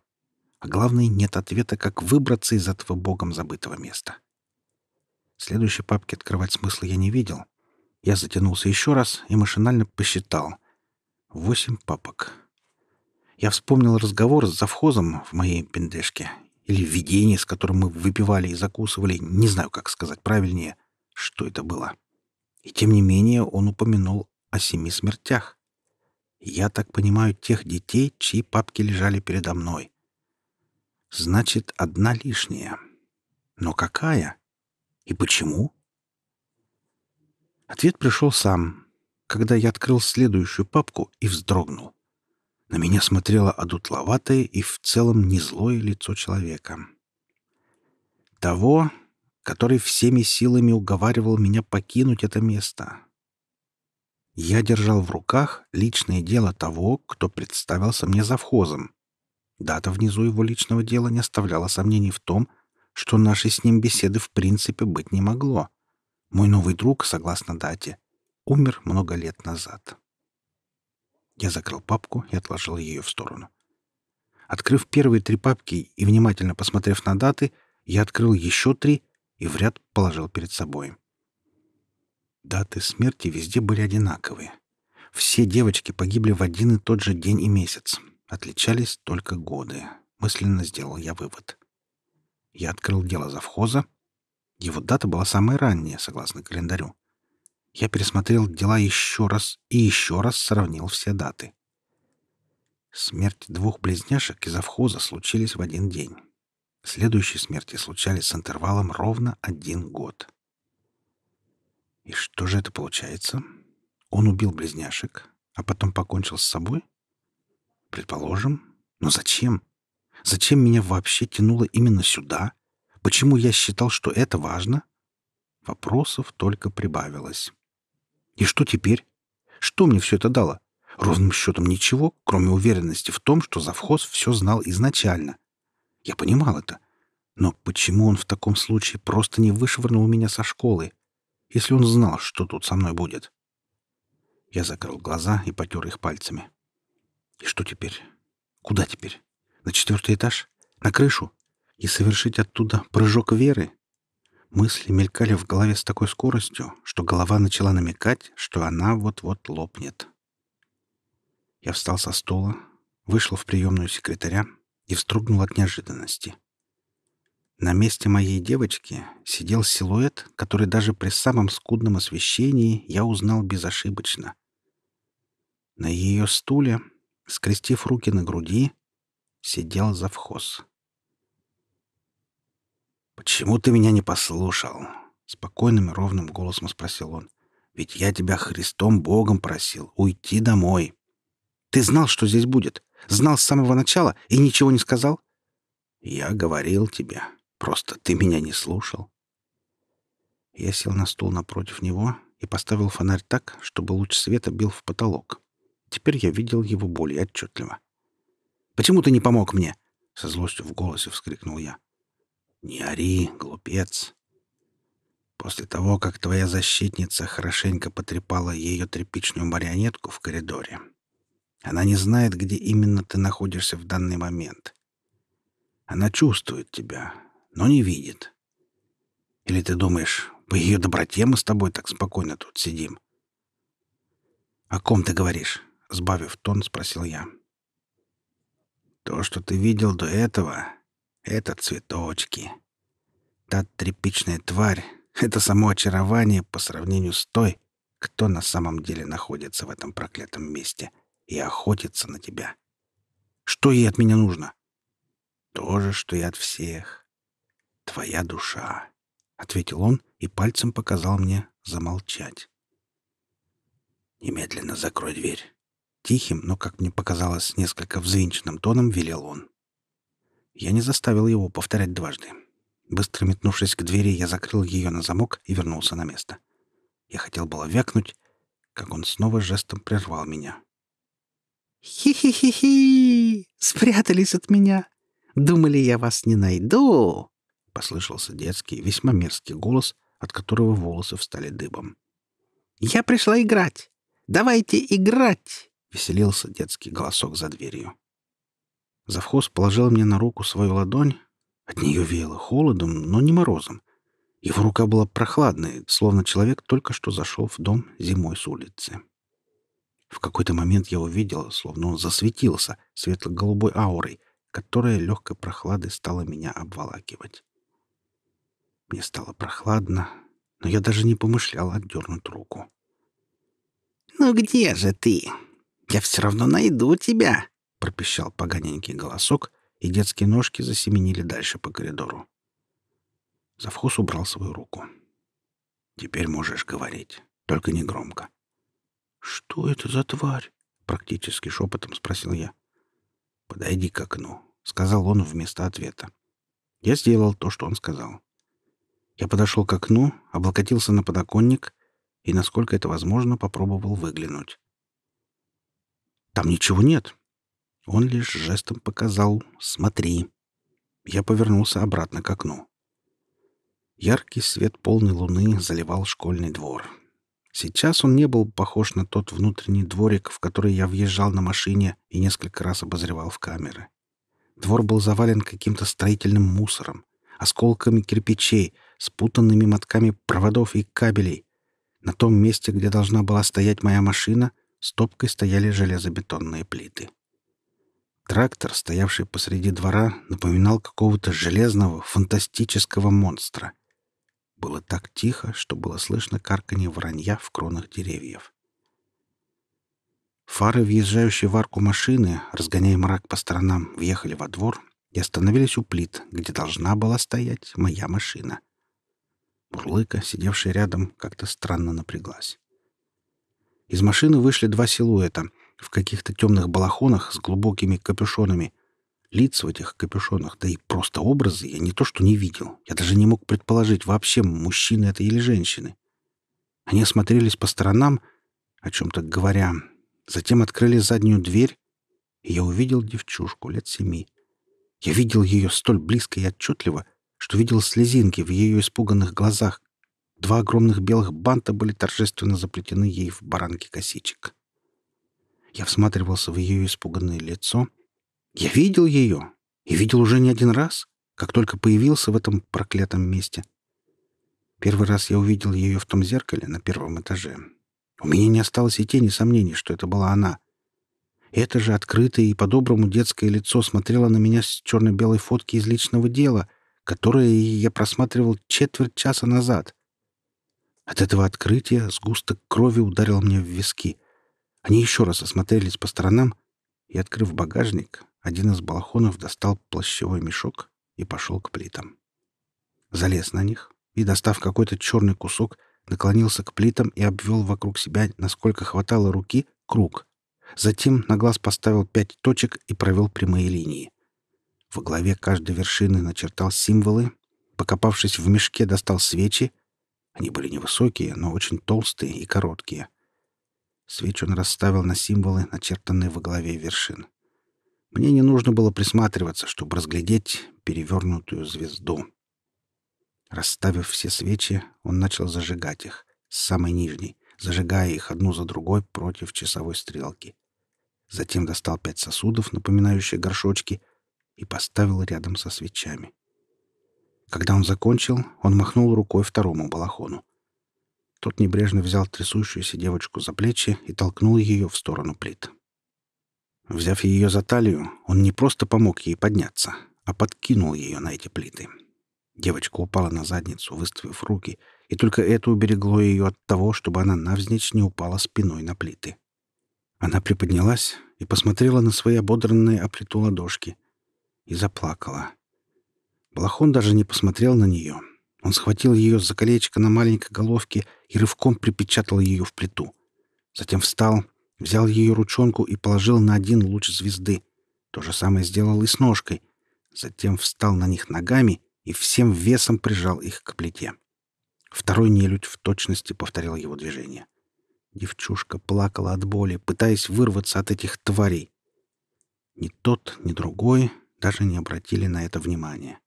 А главное, нет ответа, как выбраться из этого богом забытого места. Следующей папки открывать смысла я не видел — я затянулся еще раз и машинально посчитал. Восемь папок. Я вспомнил разговор с завхозом в моей пендешке. Или видение, с которым мы выпивали и закусывали. Не знаю, как сказать правильнее, что это было. И тем не менее он упомянул о семи смертях. Я так понимаю тех детей, чьи папки лежали передо мной. Значит, одна лишняя. Но какая? И почему? Ответ пришел сам, когда я открыл следующую папку и вздрогнул. На меня смотрело одутловатое и в целом не злое лицо человека. Того, который всеми силами уговаривал меня покинуть это место. Я держал в руках личное дело того, кто представился мне завхозом. Дата внизу его личного дела не оставляла сомнений в том, что нашей с ним беседы в принципе быть не могло. Мой новый друг, согласно дате, умер много лет назад. Я закрыл папку и отложил ее в сторону. Открыв первые три папки и внимательно посмотрев на даты, я открыл еще три и в ряд положил перед собой. Даты смерти везде были одинаковые. Все девочки погибли в один и тот же день и месяц. Отличались только годы. Мысленно сделал я вывод. Я открыл дело завхоза. Его дата была самая ранняя, согласно календарю. Я пересмотрел дела еще раз и еще раз сравнил все даты. Смерть двух близняшек из завхоза случились в один день. Следующие смерти случались с интервалом ровно один год. И что же это получается? Он убил близняшек, а потом покончил с собой? Предположим. Но зачем? Зачем меня вообще тянуло именно сюда? Почему я считал, что это важно? Вопросов только прибавилось. И что теперь? Что мне все это дало? Ровным счетом ничего, кроме уверенности в том, что завхоз все знал изначально. Я понимал это. Но почему он в таком случае просто не вышвырнул меня со школы, если он знал, что тут со мной будет? Я закрыл глаза и потер их пальцами. И что теперь? Куда теперь? На четвертый этаж? На крышу? И совершить оттуда прыжок веры? Мысли мелькали в голове с такой скоростью, что голова начала намекать, что она вот-вот лопнет. Я встал со стула, вышел в приемную секретаря и вздрогнул от неожиданности. На месте моей девочки сидел силуэт, который даже при самом скудном освещении я узнал безошибочно. На ее стуле, скрестив руки на груди, сидел завхоз. «Почему ты меня не послушал?» — спокойным и ровным голосом спросил он. «Ведь я тебя Христом Богом просил уйти домой». Ты знал, что здесь будет? Знал с самого начала и ничего не сказал? Я говорил тебе. Просто ты меня не слушал. Я сел на стул напротив него и поставил фонарь так, чтобы луч света бил в потолок. Теперь я видел его более отчетливо. «Почему ты не помог мне?» — со злостью в голосе вскрикнул я. «Не ори, глупец!» После того, как твоя защитница хорошенько потрепала ее тряпичную марионетку в коридоре, она не знает, где именно ты находишься в данный момент. Она чувствует тебя, но не видит. Или ты думаешь, по ее доброте мы с тобой так спокойно тут сидим? «О ком ты говоришь?» — сбавив тон, спросил я. «То, что ты видел до этого, — это цветочки. Та тряпичная тварь — это само очарование по сравнению с той, кто на самом деле находится в этом проклятом месте и охотится на тебя. Что ей от меня нужно? То же, что и от всех. Твоя душа, — ответил он и пальцем показал мне замолчать. Немедленно закрой дверь. Тихим, но, как мне показалось, несколько взвинченным тоном велел он. Я не заставил его повторять дважды. Быстро метнувшись к двери, я закрыл ее на замок и вернулся на место. Я хотел было вякнуть, как он снова жестом прервал меня. «Хи-хи-хи-хи! Спрятались от меня! Думали, я вас не найду!» — послышался детский, весьма мерзкий голос, от которого волосы встали дыбом. «Я пришла играть! Давайте играть!» — веселился детский голосок за дверью. Завхоз положил мне на руку свою ладонь. От нее веяло холодом, но не морозом. Его рука была прохладной, словно человек только что зашел в дом зимой с улицы. В какой-то момент я увидел, словно он засветился светло-голубой аурой, которая легкой прохладой стала меня обволакивать. Мне стало прохладно, но я даже не помышлял отдернуть руку. «Ну где же ты? Я все равно найду тебя!» — пропищал поганенький голосок, и детские ножки засеменили дальше по коридору. Завхоз убрал свою руку. «Теперь можешь говорить, только не громко. «Что это за тварь?» — практически шепотом спросил я. «Подойди к окну», — сказал он вместо ответа. Я сделал то, что он сказал. Я подошел к окну, облокотился на подоконник и, насколько это возможно, попробовал выглянуть. Там ничего нет. Он лишь жестом показал «смотри». Я повернулся обратно к окну. Яркий свет полной луны заливал школьный двор. Сейчас он не был похож на тот внутренний дворик, в который я въезжал на машине и несколько раз обозревал в камеры. Двор был завален каким-то строительным мусором, осколками кирпичей, спутанными мотками проводов и кабелей. На том месте, где должна была стоять моя машина, стопкой стояли железобетонные плиты. Трактор, стоявший посреди двора, напоминал какого-то железного, фантастического монстра. Было так тихо, что было слышно карканье воронья в кронах деревьев. Фары, въезжающие в арку машины, разгоняя мрак по сторонам, въехали во двор и остановились у плит, где должна была стоять моя машина. Бурлыка, сидевшая рядом, как-то странно напряглась. Из машины вышли два силуэта в каких-то темных балахонах с глубокими капюшонами. Лиц в этих капюшонах, да и просто образы я не то что не видел. Я даже не мог предположить, вообще мужчины это или женщины. Они осмотрелись по сторонам, о чем-то говоря. Затем открыли заднюю дверь, и я увидел девчушку лет семи. Я видел ее столь близко и отчетливо, что видел слезинки в ее испуганных глазах. Два огромных белых банта были торжественно заплетены ей в баранки косичек. Я всматривался в ее испуганное лицо. Я видел ее, и видел уже не один раз, как только появился в этом проклятом месте. Первый раз я увидел ее в том зеркале на первом этаже. У меня не осталось и тени сомнений, что это была она — это же открытое и по-доброму детское лицо смотрело на меня с черно-белой фотки из личного дела, которое я просматривал четверть часа назад. От этого открытия сгусток крови ударил мне в виски. Они еще раз осмотрелись по сторонам, и, открыв багажник, один из балахонов достал плащевой мешок и пошел к плитам. Залез на них и, достав какой-то черный кусок, наклонился к плитам и обвел вокруг себя, насколько хватало руки, круг — Затем на глаз поставил пять точек и провел прямые линии. В главе каждой вершины начертал символы. Покопавшись в мешке, достал свечи. Они были невысокие, но очень толстые и короткие. Свечу он расставил на символы, начертанные во главе вершин. Мне не нужно было присматриваться, чтобы разглядеть перевернутую звезду. Расставив все свечи, он начал зажигать их, с самой нижней, зажигая их одну за другой против часовой стрелки. Затем достал пять сосудов, напоминающих горшочки, и поставил рядом со свечами. Когда он закончил, он махнул рукой второму балахону. Тот небрежно взял трясущуюся девочку за плечи и толкнул ее в сторону плит. Взяв ее за талию, он не просто помог ей подняться, а подкинул ее на эти плиты. Девочка упала на задницу, выставив руки, и только это уберегло ее от того, чтобы она навзничь не упала спиной на плиты. Она приподнялась и посмотрела на свои ободранные о плиту ладошки и заплакала. Балахон даже не посмотрел на нее. Он схватил ее за колечко на маленькой головке и рывком припечатал ее в плиту. Затем встал, взял ее ручонку и положил на один луч звезды. То же самое сделал и с ножкой. Затем встал на них ногами и всем весом прижал их к плите. Второй нелюдь в точности повторил его движение. — Девчушка плакала от боли, пытаясь вырваться от этих тварей. Ни тот, ни другой даже не обратили на это внимания.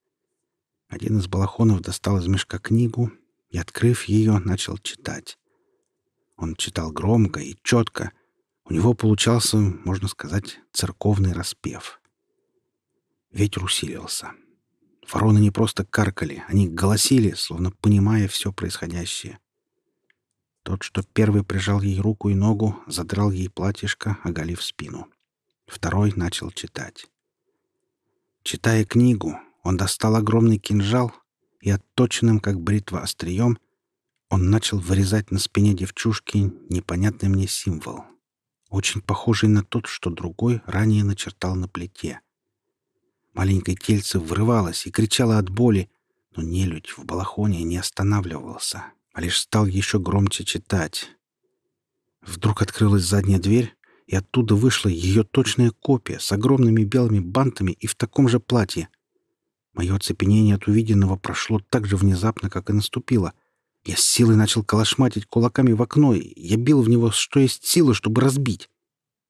Один из балахонов достал из мешка книгу и, открыв ее, начал читать. Он читал громко и четко. У него получался, можно сказать, церковный распев. Ветер усилился. Вороны не просто каркали, они голосили, словно понимая все происходящее. Тот, что первый прижал ей руку и ногу, задрал ей платьишко, оголив спину. Второй начал читать. Читая книгу, он достал огромный кинжал и отточенным, как бритва, острием он начал вырезать на спине девчушки непонятный мне символ, очень похожий на тот, что другой ранее начертал на плите. Маленькое тельце врывалось и кричало от боли, но нелюдь в балахоне не останавливался, а лишь стал еще громче читать. Вдруг открылась задняя дверь, и оттуда вышла ее точная копия с огромными белыми бантами и в таком же платье. Мое оцепенение от увиденного прошло так же внезапно, как и наступило. Я с силой начал колошматить кулаками в окно, и я бил в него, что есть силы, чтобы разбить.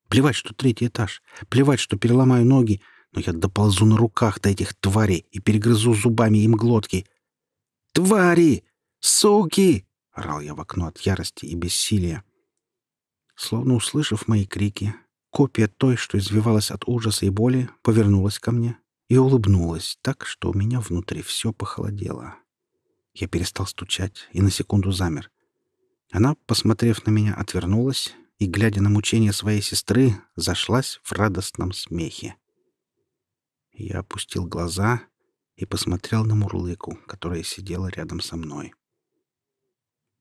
Плевать, что третий этаж, плевать, что переломаю ноги, но я доползу на руках до этих тварей и перегрызу зубами им глотки. Твари! Суки!» — орал я в окно от ярости и бессилия. Словно услышав мои крики, копия той, что извивалась от ужаса и боли, повернулась ко мне и улыбнулась так, что у меня внутри все похолодело. Я перестал стучать и на секунду замер. Она, посмотрев на меня, отвернулась и, глядя на мучения своей сестры, зашлась в радостном смехе. Я опустил глаза и посмотрел на Мурлыку, которая сидела рядом со мной.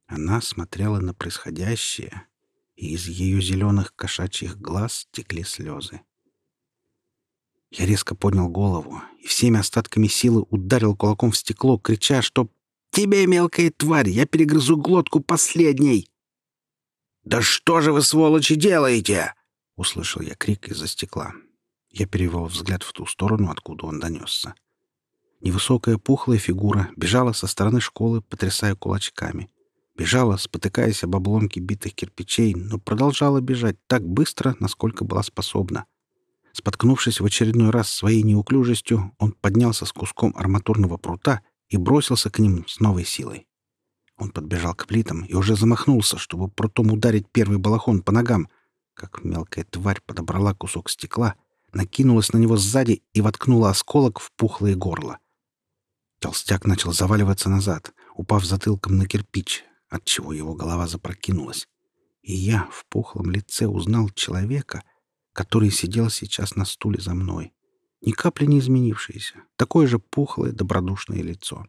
Она смотрела на происходящее, и из ее зеленых кошачьих глаз текли слезы. Я резко поднял голову и всеми остатками силы ударил кулаком в стекло, крича, что «Тебе, мелкая тварь, я перегрызу глотку последней!» «Да что же вы, сволочи, делаете?» — услышал я крик из-за стекла. Я перевел взгляд в ту сторону, откуда он донесся. Невысокая пухлая фигура бежала со стороны школы, потрясая кулачками. Бежала, спотыкаясь об обломки битых кирпичей, но продолжала бежать так быстро, насколько была способна. Споткнувшись в очередной раз своей неуклюжестью, он поднялся с куском арматурного прута и бросился к ним с новой силой. Он подбежал к плитам и уже замахнулся, чтобы прутом ударить первый балахон по ногам, как мелкая тварь подобрала кусок стекла, накинулась на него сзади и воткнула осколок в пухлое горло. Толстяк начал заваливаться назад, упав затылком на кирпич, отчего его голова запрокинулась. И я в пухлом лице узнал человека, который сидел сейчас на стуле за мной. Ни капли не изменившееся, такое же пухлое, добродушное лицо.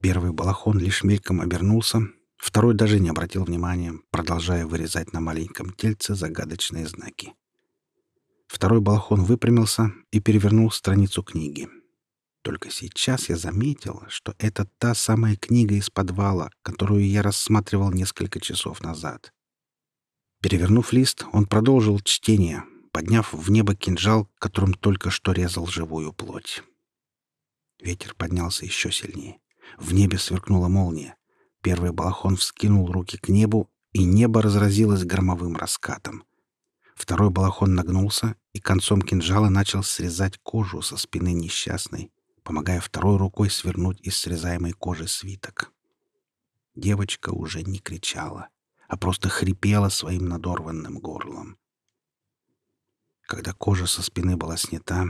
Первый балахон лишь мельком обернулся, второй даже не обратил внимания, продолжая вырезать на маленьком тельце загадочные знаки. Второй балахон выпрямился и перевернул страницу книги. Только сейчас я заметил, что это та самая книга из подвала, которую я рассматривал несколько часов назад. Перевернув лист, он продолжил чтение, подняв в небо кинжал, которым только что резал живую плоть. Ветер поднялся еще сильнее. В небе сверкнула молния. Первый балахон вскинул руки к небу, и небо разразилось громовым раскатом. Второй балахон нагнулся и концом кинжала начал срезать кожу со спины несчастной, помогая второй рукой свернуть из срезаемой кожи свиток. Девочка уже не кричала а просто хрипела своим надорванным горлом. Когда кожа со спины была снята,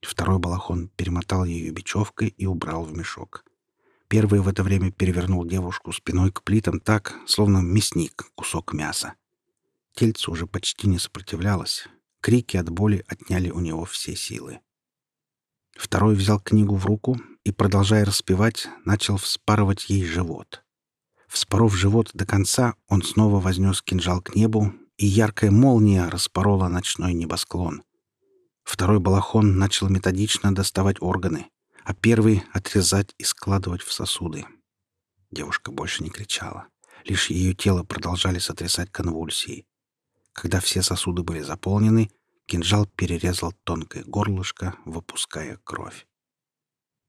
второй балахон перемотал ее бечевкой и убрал в мешок. Первый в это время перевернул девушку спиной к плитам так, словно мясник кусок мяса. Тельце уже почти не сопротивлялось. Крики от боли отняли у него все силы. Второй взял книгу в руку и, продолжая распевать, начал вспарывать ей живот. Вспоров живот до конца, он снова вознес кинжал к небу, и яркая молния распорола ночной небосклон. Второй балахон начал методично доставать органы, а первый — отрезать и складывать в сосуды. Девушка больше не кричала. Лишь ее тело продолжали сотрясать конвульсии. Когда все сосуды были заполнены, кинжал перерезал тонкое горлышко, выпуская кровь.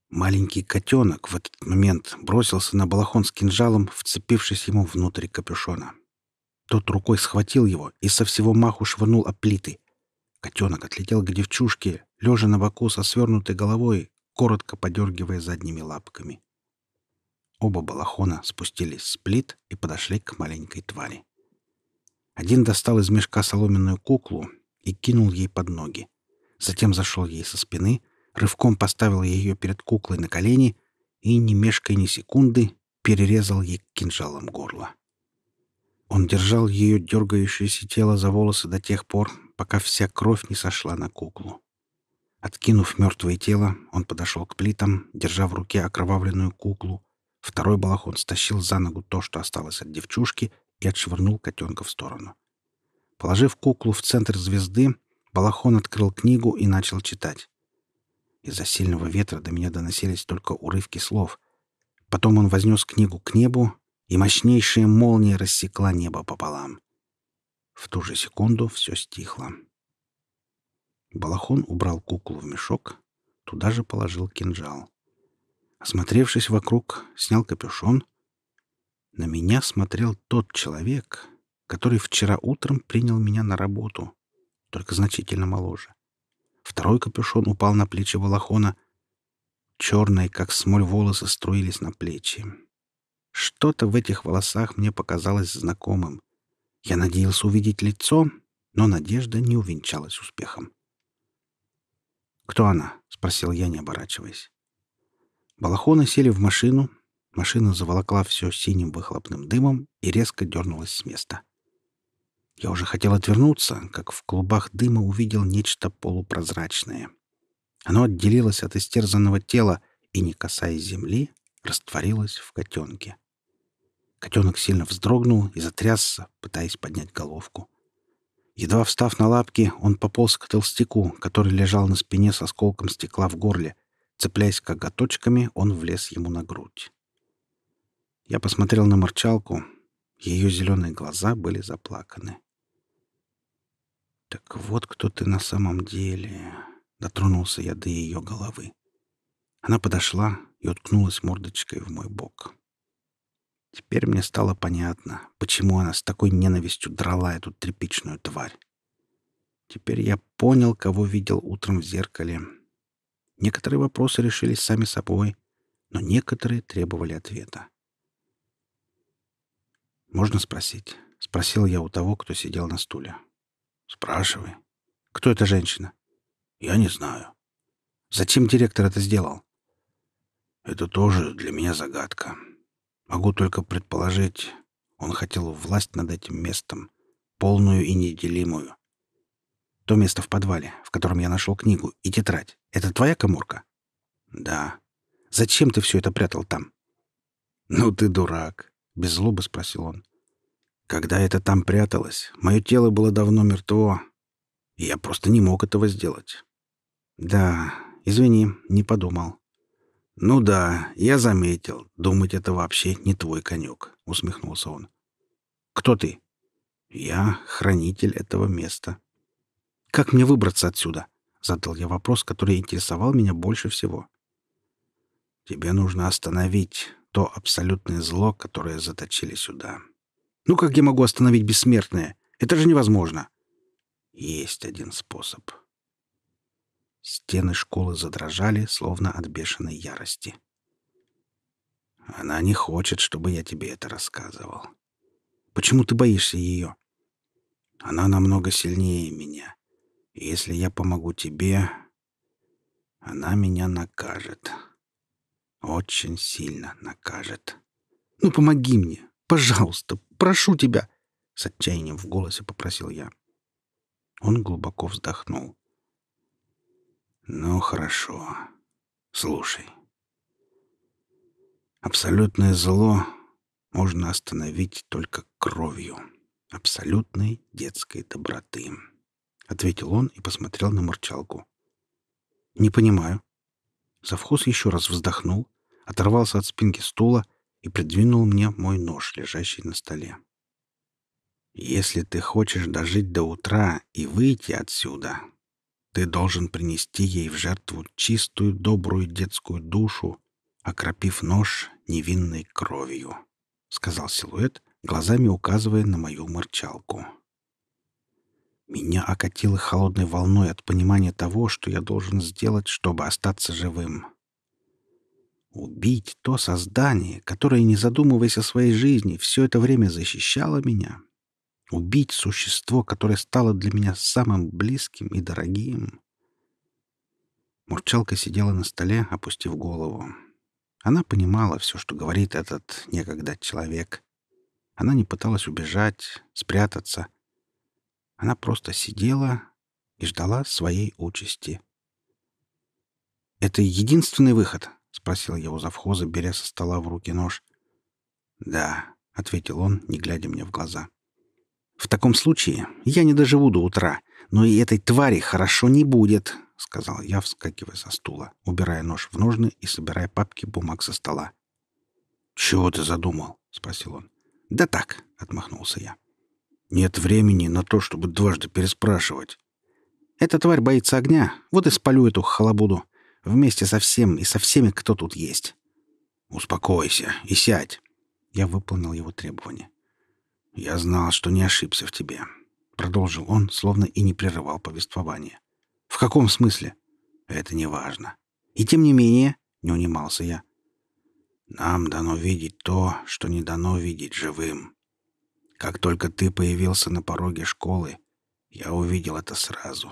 Маленький котенок в этот момент бросился на балахон с кинжалом, вцепившись ему внутрь капюшона. Тот рукой схватил его и со всего маху швырнул о плиты. Котенок отлетел к девчушке, лежа на боку со свернутой головой, коротко подергивая задними лапками. Оба балахона спустились с плит и подошли к маленькой твари. Один достал из мешка соломенную куклу и кинул ей под ноги. Затем зашел ей со спины — рывком поставил ее перед куклой на колени и, не мешкая ни секунды, перерезал ей кинжалом горло. Он держал ее дергающееся тело за волосы до тех пор, пока вся кровь не сошла на куклу. Откинув мертвое тело, он подошел к плитам, держа в руке окровавленную куклу. Второй балахон стащил за ногу то, что осталось от девчушки, и отшвырнул котенка в сторону. Положив куклу в центр звезды, балахон открыл книгу и начал читать. Из-за сильного ветра до меня доносились только урывки слов. Потом он вознес книгу к небу, и мощнейшая молния рассекла небо пополам. В ту же секунду все стихло. Балахон убрал куклу в мешок, туда же положил кинжал. Осмотревшись вокруг, снял капюшон. На меня смотрел тот человек, который вчера утром принял меня на работу, только значительно моложе. Второй капюшон упал на плечи Волохона. Черные, как смоль, волосы струились на плечи. Что-то в этих волосах мне показалось знакомым. Я надеялся увидеть лицо, но надежда не увенчалась успехом. «Кто она?» — спросил я, не оборачиваясь. Балахоны сели в машину, машина заволокла все синим выхлопным дымом и резко дернулась с места. Я уже хотел отвернуться, как в клубах дыма увидел нечто полупрозрачное. Оно отделилось от истерзанного тела и, не касаясь земли, растворилось в котенке. Котенок сильно вздрогнул и затрясся, пытаясь поднять головку. Едва встав на лапки, он пополз к толстяку, который лежал на спине с осколком стекла в горле. Цепляясь коготочками, он влез ему на грудь. Я посмотрел на морчалку. Ее зеленые глаза были заплаканы. «Так вот кто ты на самом деле!» — дотронулся я до ее головы. Она подошла и уткнулась мордочкой в мой бок. Теперь мне стало понятно, почему она с такой ненавистью драла эту тряпичную тварь. Теперь я понял, кого видел утром в зеркале. Некоторые вопросы решились сами собой, но некоторые требовали ответа. «Можно спросить?» — спросил я у того, кто сидел на стуле. «Спрашивай. Кто эта женщина?» «Я не знаю». «Зачем директор это сделал?» «Это тоже для меня загадка. Могу только предположить, он хотел власть над этим местом, полную и неделимую. То место в подвале, в котором я нашел книгу и тетрадь, это твоя коморка? Да. Зачем ты все это прятал там? Ну ты дурак, без злобы спросил он. Когда это там пряталось, мое тело было давно мертво, и я просто не мог этого сделать. Да, извини, не подумал. «Ну да, я заметил. Думать это вообще не твой конек», — усмехнулся он. «Кто ты?» «Я хранитель этого места». «Как мне выбраться отсюда?» — задал я вопрос, который интересовал меня больше всего. «Тебе нужно остановить то абсолютное зло, которое заточили сюда». «Ну как я могу остановить бессмертное? Это же невозможно!» «Есть один способ», Стены школы задрожали, словно от бешеной ярости. Она не хочет, чтобы я тебе это рассказывал. Почему ты боишься ее? Она намного сильнее меня. И если я помогу тебе, она меня накажет. Очень сильно накажет. Ну, помоги мне. Пожалуйста, прошу тебя. С отчаянием в голосе попросил я. Он глубоко вздохнул. Ну, хорошо. Слушай. Абсолютное зло можно остановить только кровью абсолютной детской доброты, ответил он и посмотрел на мурчалку. Не понимаю. Завхоз еще раз вздохнул, оторвался от спинки стула и придвинул мне мой нож, лежащий на столе. Если ты хочешь дожить до утра и выйти отсюда, ты должен принести ей в жертву чистую, добрую детскую душу, окропив нож невинной кровью, — сказал силуэт, глазами указывая на мою морчалку. Меня окатило холодной волной от понимания того, что я должен сделать, чтобы остаться живым. Убить то создание, которое, не задумываясь о своей жизни, все это время защищало меня, Убить существо, которое стало для меня самым близким и дорогим. Мурчалка сидела на столе, опустив голову. Она понимала все, что говорит этот некогда человек. Она не пыталась убежать, спрятаться. Она просто сидела и ждала своей участи. «Это единственный выход?» — спросил я у завхоза, беря со стола в руки нож. «Да», — ответил он, не глядя мне в глаза. «В таком случае я не доживу до утра, но и этой твари хорошо не будет», — сказал я, вскакивая со стула, убирая нож в ножны и собирая папки бумаг со стола. «Чего ты задумал?» — спросил он. «Да так», — отмахнулся я. «Нет времени на то, чтобы дважды переспрашивать». «Эта тварь боится огня, вот и спалю эту халабуду. Вместе со всем и со всеми, кто тут есть». «Успокойся и сядь». Я выполнил его требование. «Я знал, что не ошибся в тебе», — продолжил он, словно и не прерывал повествование. «В каком смысле?» «Это не важно. И тем не менее, — не унимался я. «Нам дано видеть то, что не дано видеть живым. Как только ты появился на пороге школы, я увидел это сразу.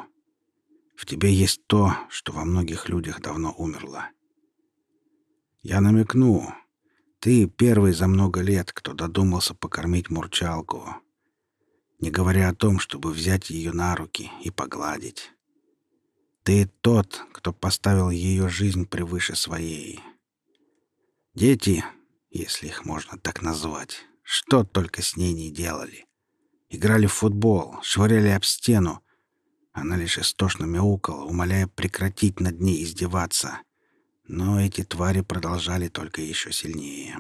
В тебе есть то, что во многих людях давно умерло. Я намекну, ты первый за много лет, кто додумался покормить мурчалку, не говоря о том, чтобы взять ее на руки и погладить. Ты тот, кто поставил ее жизнь превыше своей. Дети, если их можно так назвать, что только с ней не делали. Играли в футбол, швыряли об стену. Она лишь истошно мяукала, умоляя прекратить над ней издеваться. Но эти твари продолжали только еще сильнее.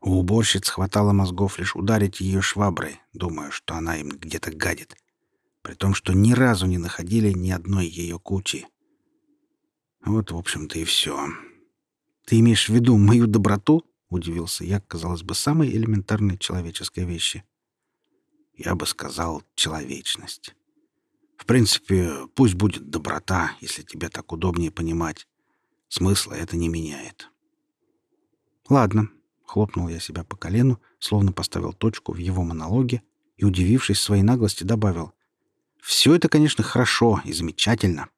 У уборщиц хватало мозгов лишь ударить ее шваброй, думая, что она им где-то гадит при том, что ни разу не находили ни одной ее кучи. Вот, в общем-то, и все. «Ты имеешь в виду мою доброту?» — удивился я, казалось бы, самой элементарной человеческой вещи. Я бы сказал «человечность». В принципе, пусть будет доброта, если тебе так удобнее понимать. Смысла это не меняет. «Ладно», — хлопнул я себя по колену, словно поставил точку в его монологе и, удивившись своей наглости, добавил. Все это, конечно, хорошо и замечательно.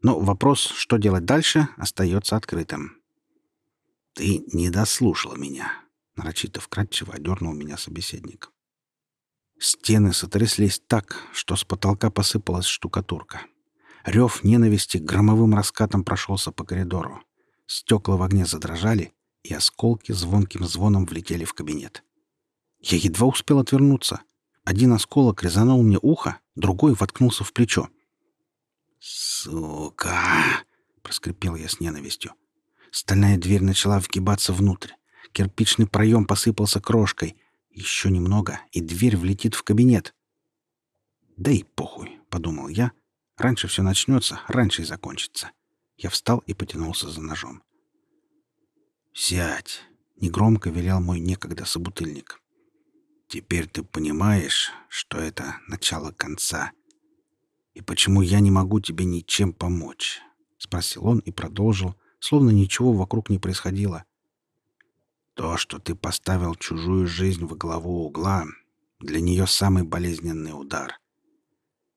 Но вопрос, что делать дальше, остается открытым. «Ты не дослушала меня», — нарочито вкратчиво одернул меня собеседник. Стены сотряслись так, что с потолка посыпалась штукатурка. Рев ненависти громовым раскатом прошелся по коридору. Стекла в огне задрожали, и осколки звонким звоном влетели в кабинет. Я едва успел отвернуться. Один осколок резанул мне ухо, другой воткнулся в плечо. «Сука!» — проскрипел я с ненавистью. Стальная дверь начала вгибаться внутрь. Кирпичный проем посыпался крошкой. Еще немного, и дверь влетит в кабинет. «Да и похуй», — подумал я. «Раньше все начнется, раньше и закончится». Я встал и потянулся за ножом. «Сядь!» — негромко велел мой некогда собутыльник. Теперь ты понимаешь, что это начало конца. И почему я не могу тебе ничем помочь? Спросил он и продолжил, словно ничего вокруг не происходило. То, что ты поставил чужую жизнь во главу угла, для нее самый болезненный удар.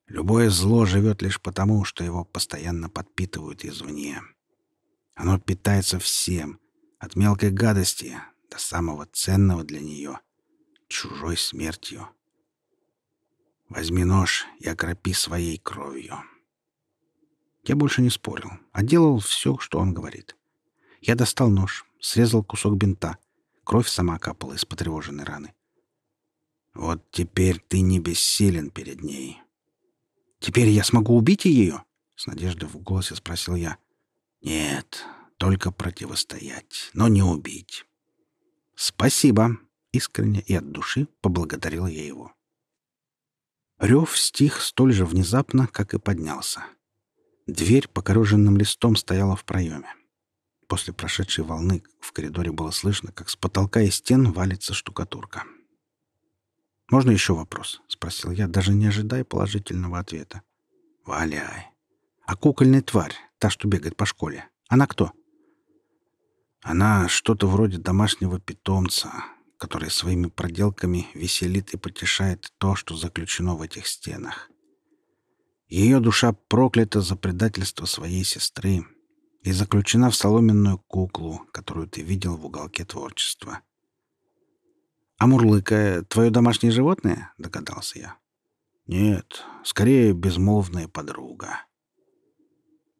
Любое зло живет лишь потому, что его постоянно подпитывают извне. Оно питается всем, от мелкой гадости до самого ценного для нее — чужой смертью. Возьми нож и окропи своей кровью. Я больше не спорил, а делал все, что он говорит. Я достал нож, срезал кусок бинта. Кровь сама капала из потревоженной раны. Вот теперь ты не бессилен перед ней. Теперь я смогу убить ее? С надеждой в голосе спросил я. Нет, только противостоять, но не убить. Спасибо, Искренне и от души поблагодарил я его. Рев стих столь же внезапно, как и поднялся. Дверь покореженным листом стояла в проеме. После прошедшей волны в коридоре было слышно, как с потолка и стен валится штукатурка. «Можно еще вопрос?» — спросил я, даже не ожидая положительного ответа. «Валяй. А кукольная тварь, та, что бегает по школе, она кто?» «Она что-то вроде домашнего питомца, который своими проделками веселит и потешает то, что заключено в этих стенах. Ее душа проклята за предательство своей сестры и заключена в соломенную куклу, которую ты видел в уголке творчества. «А Мурлыка — твое домашнее животное?» — догадался я. «Нет, скорее безмолвная подруга».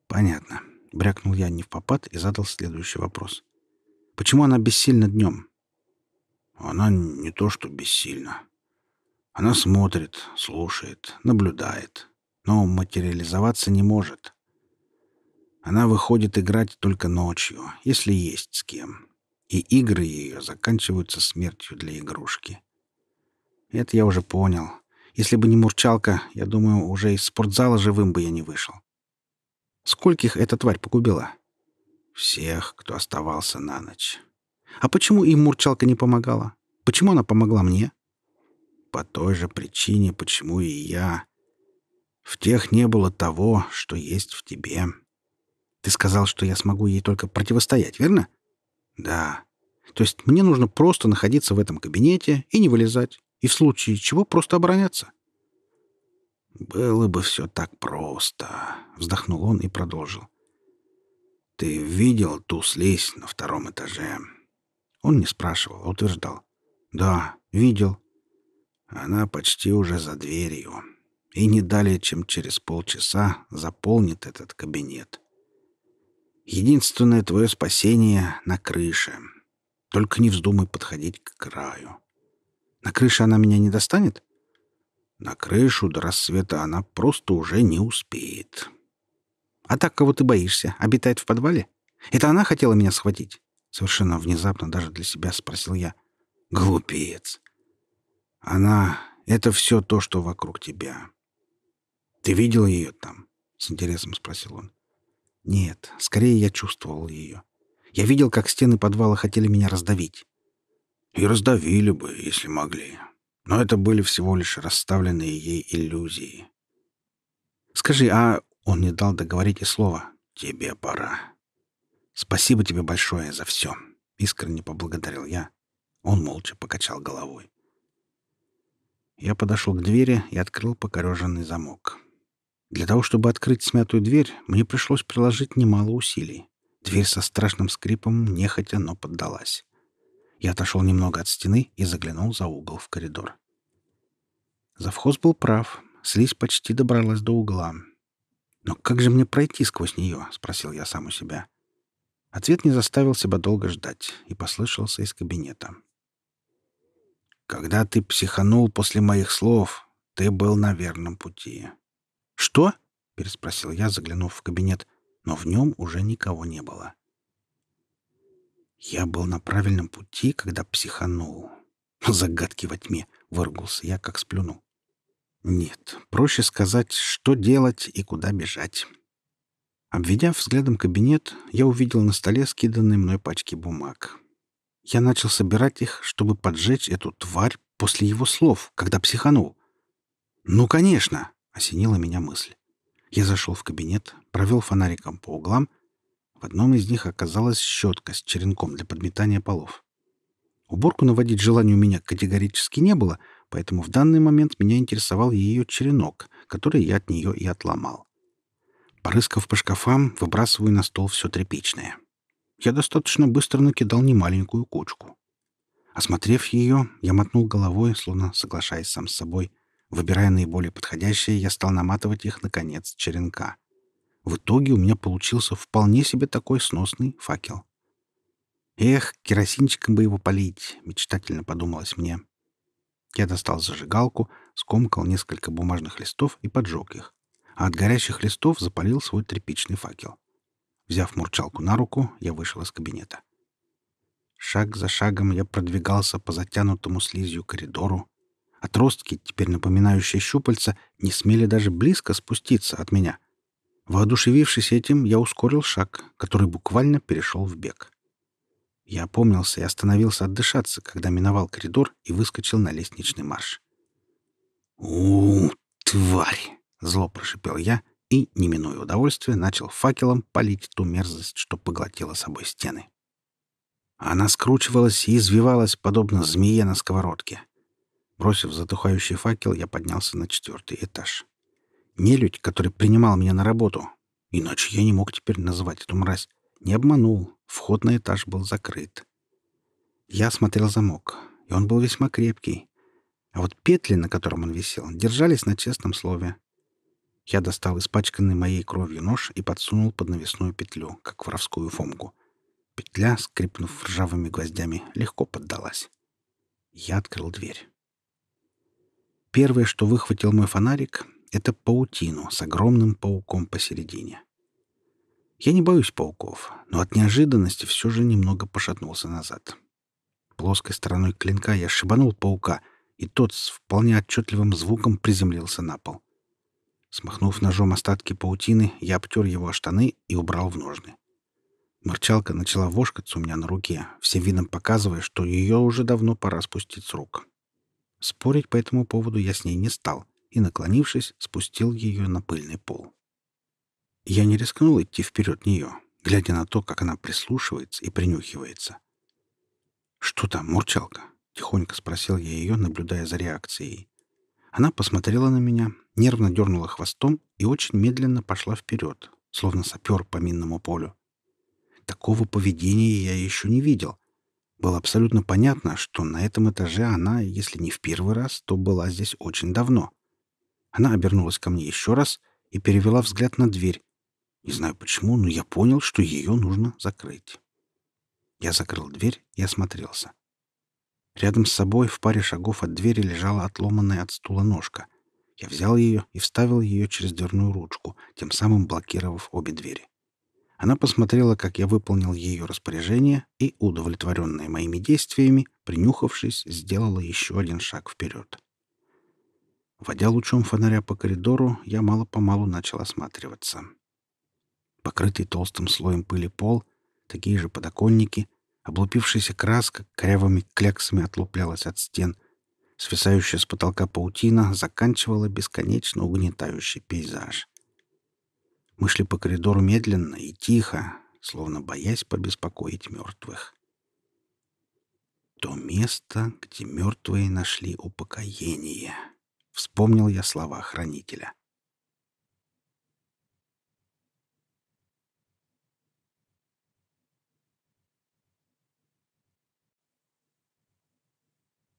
«Понятно», — брякнул я не в попад и задал следующий вопрос. «Почему она бессильна днем?» Она не то что бессильна. Она смотрит, слушает, наблюдает, но материализоваться не может. Она выходит играть только ночью, если есть с кем. И игры ее заканчиваются смертью для игрушки. Это я уже понял. Если бы не мурчалка, я думаю, уже из спортзала живым бы я не вышел. Скольких эта тварь погубила? Всех, кто оставался на ночь. А почему им Мурчалка не помогала? Почему она помогла мне? По той же причине, почему и я. В тех не было того, что есть в тебе. Ты сказал, что я смогу ей только противостоять, верно? Да. То есть мне нужно просто находиться в этом кабинете и не вылезать, и в случае чего просто обороняться. Было бы все так просто, вздохнул он и продолжил. Ты видел ту слизь на втором этаже? Он не спрашивал, а утверждал. Да, видел. Она почти уже за дверью. И не далее, чем через полчаса заполнит этот кабинет. Единственное твое спасение — на крыше. Только не вздумай подходить к краю. На крыше она меня не достанет? На крышу до рассвета она просто уже не успеет. А так, кого ты боишься, обитает в подвале? Это она хотела меня схватить? Совершенно внезапно даже для себя спросил я. Глупец. Она — это все то, что вокруг тебя. Ты видел ее там? С интересом спросил он. Нет, скорее я чувствовал ее. Я видел, как стены подвала хотели меня раздавить. И раздавили бы, если могли. Но это были всего лишь расставленные ей иллюзии. Скажи, а он не дал договорить и слова. Тебе пора. Спасибо тебе большое за все. Искренне поблагодарил я. Он молча покачал головой. Я подошел к двери и открыл покореженный замок. Для того, чтобы открыть смятую дверь, мне пришлось приложить немало усилий. Дверь со страшным скрипом нехотя, но поддалась. Я отошел немного от стены и заглянул за угол в коридор. Завхоз был прав. Слизь почти добралась до угла. «Но как же мне пройти сквозь нее?» — спросил я сам у себя. Ответ не заставил себя долго ждать и послышался из кабинета. «Когда ты психанул после моих слов, ты был на верном пути. «Что?» — переспросил я, заглянув в кабинет, но в нем уже никого не было. Я был на правильном пути, когда психанул. Загадки во тьме, выругался я, как сплюнул. Нет, проще сказать, что делать и куда бежать. Обведя взглядом кабинет, я увидел на столе скиданные мной пачки бумаг. Я начал собирать их, чтобы поджечь эту тварь после его слов, когда психанул. Ну, конечно, — осенила меня мысль. Я зашел в кабинет, провел фонариком по углам. В одном из них оказалась щетка с черенком для подметания полов. Уборку наводить желания у меня категорически не было, поэтому в данный момент меня интересовал ее черенок, который я от нее и отломал. Порыскав по шкафам, выбрасываю на стол все тряпичное. Я достаточно быстро накидал немаленькую кучку. Осмотрев ее, я мотнул головой, словно соглашаясь сам с собой — Выбирая наиболее подходящие, я стал наматывать их на конец черенка. В итоге у меня получился вполне себе такой сносный факел. «Эх, керосинчиком бы его полить!» — мечтательно подумалось мне. Я достал зажигалку, скомкал несколько бумажных листов и поджег их, а от горящих листов запалил свой тряпичный факел. Взяв мурчалку на руку, я вышел из кабинета. Шаг за шагом я продвигался по затянутому слизью коридору, Отростки, теперь напоминающие щупальца, не смели даже близко спуститься от меня. Воодушевившись этим, я ускорил шаг, который буквально перешел в бег. Я опомнился и остановился отдышаться, когда миновал коридор и выскочил на лестничный марш. у, тварь!» — зло прошипел я и, не минуя удовольствия, начал факелом палить ту мерзость, что поглотила собой стены. Она скручивалась и извивалась, подобно змее на сковородке. Бросив затухающий факел, я поднялся на четвертый этаж. Нелюдь, который принимал меня на работу, иначе я не мог теперь называть эту мразь, не обманул. Вход на этаж был закрыт. Я осмотрел замок, и он был весьма крепкий. А вот петли, на котором он висел, держались на честном слове. Я достал испачканный моей кровью нож и подсунул под навесную петлю, как воровскую фомку. Петля, скрипнув ржавыми гвоздями, легко поддалась. Я открыл дверь. Первое, что выхватил мой фонарик, это паутину с огромным пауком посередине. Я не боюсь пауков, но от неожиданности все же немного пошатнулся назад. Плоской стороной клинка я шибанул паука, и тот с вполне отчетливым звуком приземлился на пол. Смахнув ножом остатки паутины, я обтер его о штаны и убрал в ножны. Морчалка начала вошкаться у меня на руке, всем видом показывая, что ее уже давно пора спустить с рук. Спорить по этому поводу я с ней не стал и, наклонившись, спустил ее на пыльный пол. Я не рискнул идти вперед нее, глядя на то, как она прислушивается и принюхивается. «Что там, мурчалка?» — тихонько спросил я ее, наблюдая за реакцией. Она посмотрела на меня, нервно дернула хвостом и очень медленно пошла вперед, словно сапер по минному полю. Такого поведения я еще не видел. Было абсолютно понятно, что на этом этаже она, если не в первый раз, то была здесь очень давно. Она обернулась ко мне еще раз и перевела взгляд на дверь. Не знаю почему, но я понял, что ее нужно закрыть. Я закрыл дверь и осмотрелся. Рядом с собой в паре шагов от двери лежала отломанная от стула ножка. Я взял ее и вставил ее через дверную ручку, тем самым блокировав обе двери. Она посмотрела, как я выполнил ее распоряжение, и, удовлетворенная моими действиями, принюхавшись, сделала еще один шаг вперед. Водя лучом фонаря по коридору, я мало-помалу начал осматриваться. Покрытый толстым слоем пыли пол, такие же подоконники, облупившаяся краска корявыми кляксами отлуплялась от стен, свисающая с потолка паутина заканчивала бесконечно угнетающий пейзаж. Мы шли по коридору медленно и тихо, словно боясь побеспокоить мертвых. То место, где мертвые нашли упокоение. Вспомнил я слова хранителя.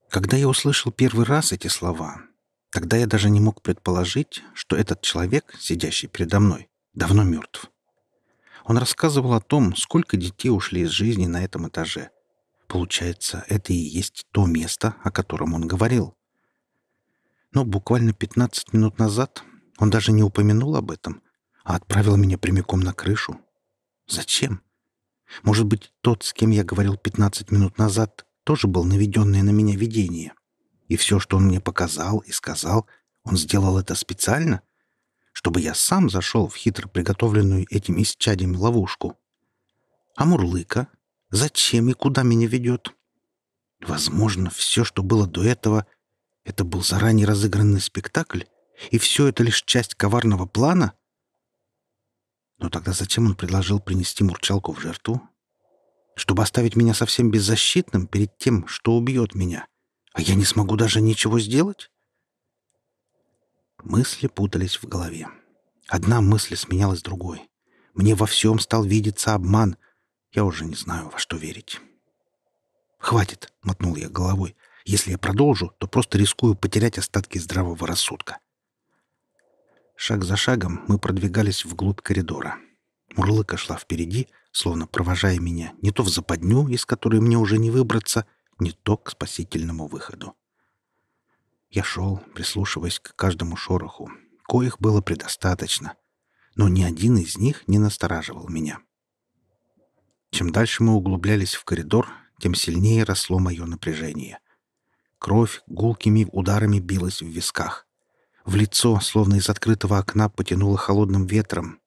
Когда я услышал первый раз эти слова, тогда я даже не мог предположить, что этот человек, сидящий передо мной, давно мертв. Он рассказывал о том, сколько детей ушли из жизни на этом этаже. Получается, это и есть то место, о котором он говорил. Но буквально 15 минут назад он даже не упомянул об этом, а отправил меня прямиком на крышу. Зачем? Может быть, тот, с кем я говорил 15 минут назад, тоже был наведенное на меня видение. И все, что он мне показал и сказал, он сделал это специально — чтобы я сам зашел в хитро приготовленную этим исчадием ловушку. А Мурлыка? Зачем и куда меня ведет? Возможно, все, что было до этого, это был заранее разыгранный спектакль, и все это лишь часть коварного плана? Но тогда зачем он предложил принести Мурчалку в жертву? Чтобы оставить меня совсем беззащитным перед тем, что убьет меня, а я не смогу даже ничего сделать? Мысли путались в голове. Одна мысль сменялась другой. Мне во всем стал видеться обман. Я уже не знаю, во что верить. «Хватит», — мотнул я головой. «Если я продолжу, то просто рискую потерять остатки здравого рассудка». Шаг за шагом мы продвигались вглубь коридора. Мурлыка шла впереди, словно провожая меня не то в западню, из которой мне уже не выбраться, не то к спасительному выходу. Я шел, прислушиваясь к каждому шороху, коих было предостаточно, но ни один из них не настораживал меня. Чем дальше мы углублялись в коридор, тем сильнее росло мое напряжение. Кровь гулкими ударами билась в висках. В лицо, словно из открытого окна, потянуло холодным ветром.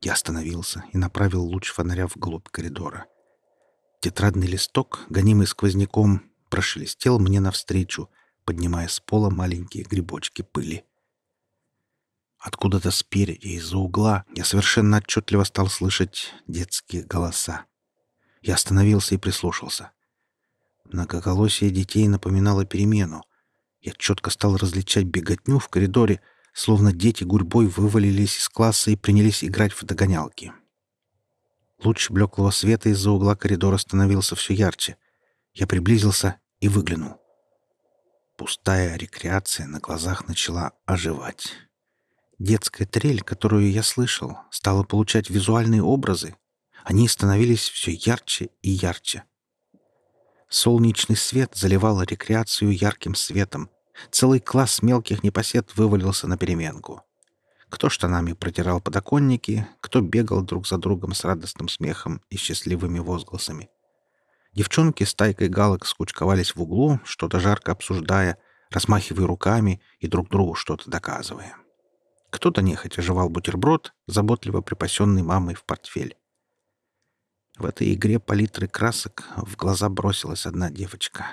Я остановился и направил луч фонаря вглубь коридора. Тетрадный листок, гонимый сквозняком, прошелестел мне навстречу, поднимая с пола маленькие грибочки пыли. Откуда-то спереди, из-за угла, я совершенно отчетливо стал слышать детские голоса. Я остановился и прислушался. Многоголосие детей напоминало перемену. Я четко стал различать беготню в коридоре, словно дети гурьбой вывалились из класса и принялись играть в догонялки. Луч блеклого света из-за угла коридора становился все ярче. Я приблизился и выглянул. Пустая рекреация на глазах начала оживать. Детская трель, которую я слышал, стала получать визуальные образы. Они становились все ярче и ярче. Солнечный свет заливал рекреацию ярким светом. Целый класс мелких непосед вывалился на переменку. Кто штанами протирал подоконники, кто бегал друг за другом с радостным смехом и счастливыми возгласами. Девчонки с тайкой галок скучковались в углу, что-то жарко обсуждая, размахивая руками и друг другу что-то доказывая. Кто-то нехотя жевал бутерброд, заботливо припасенный мамой в портфель. В этой игре палитры красок в глаза бросилась одна девочка.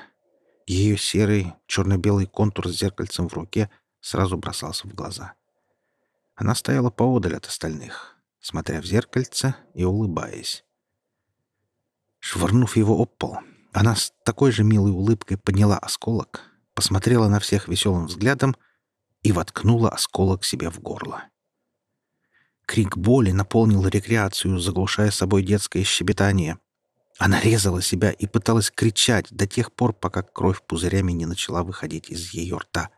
Ее серый, черно-белый контур с зеркальцем в руке сразу бросался в глаза. Она стояла поодаль от остальных, смотря в зеркальце и улыбаясь. Швырнув его об пол, она с такой же милой улыбкой подняла осколок, посмотрела на всех веселым взглядом и воткнула осколок себе в горло. Крик боли наполнил рекреацию, заглушая собой детское щебетание. Она резала себя и пыталась кричать до тех пор, пока кровь пузырями не начала выходить из ее рта.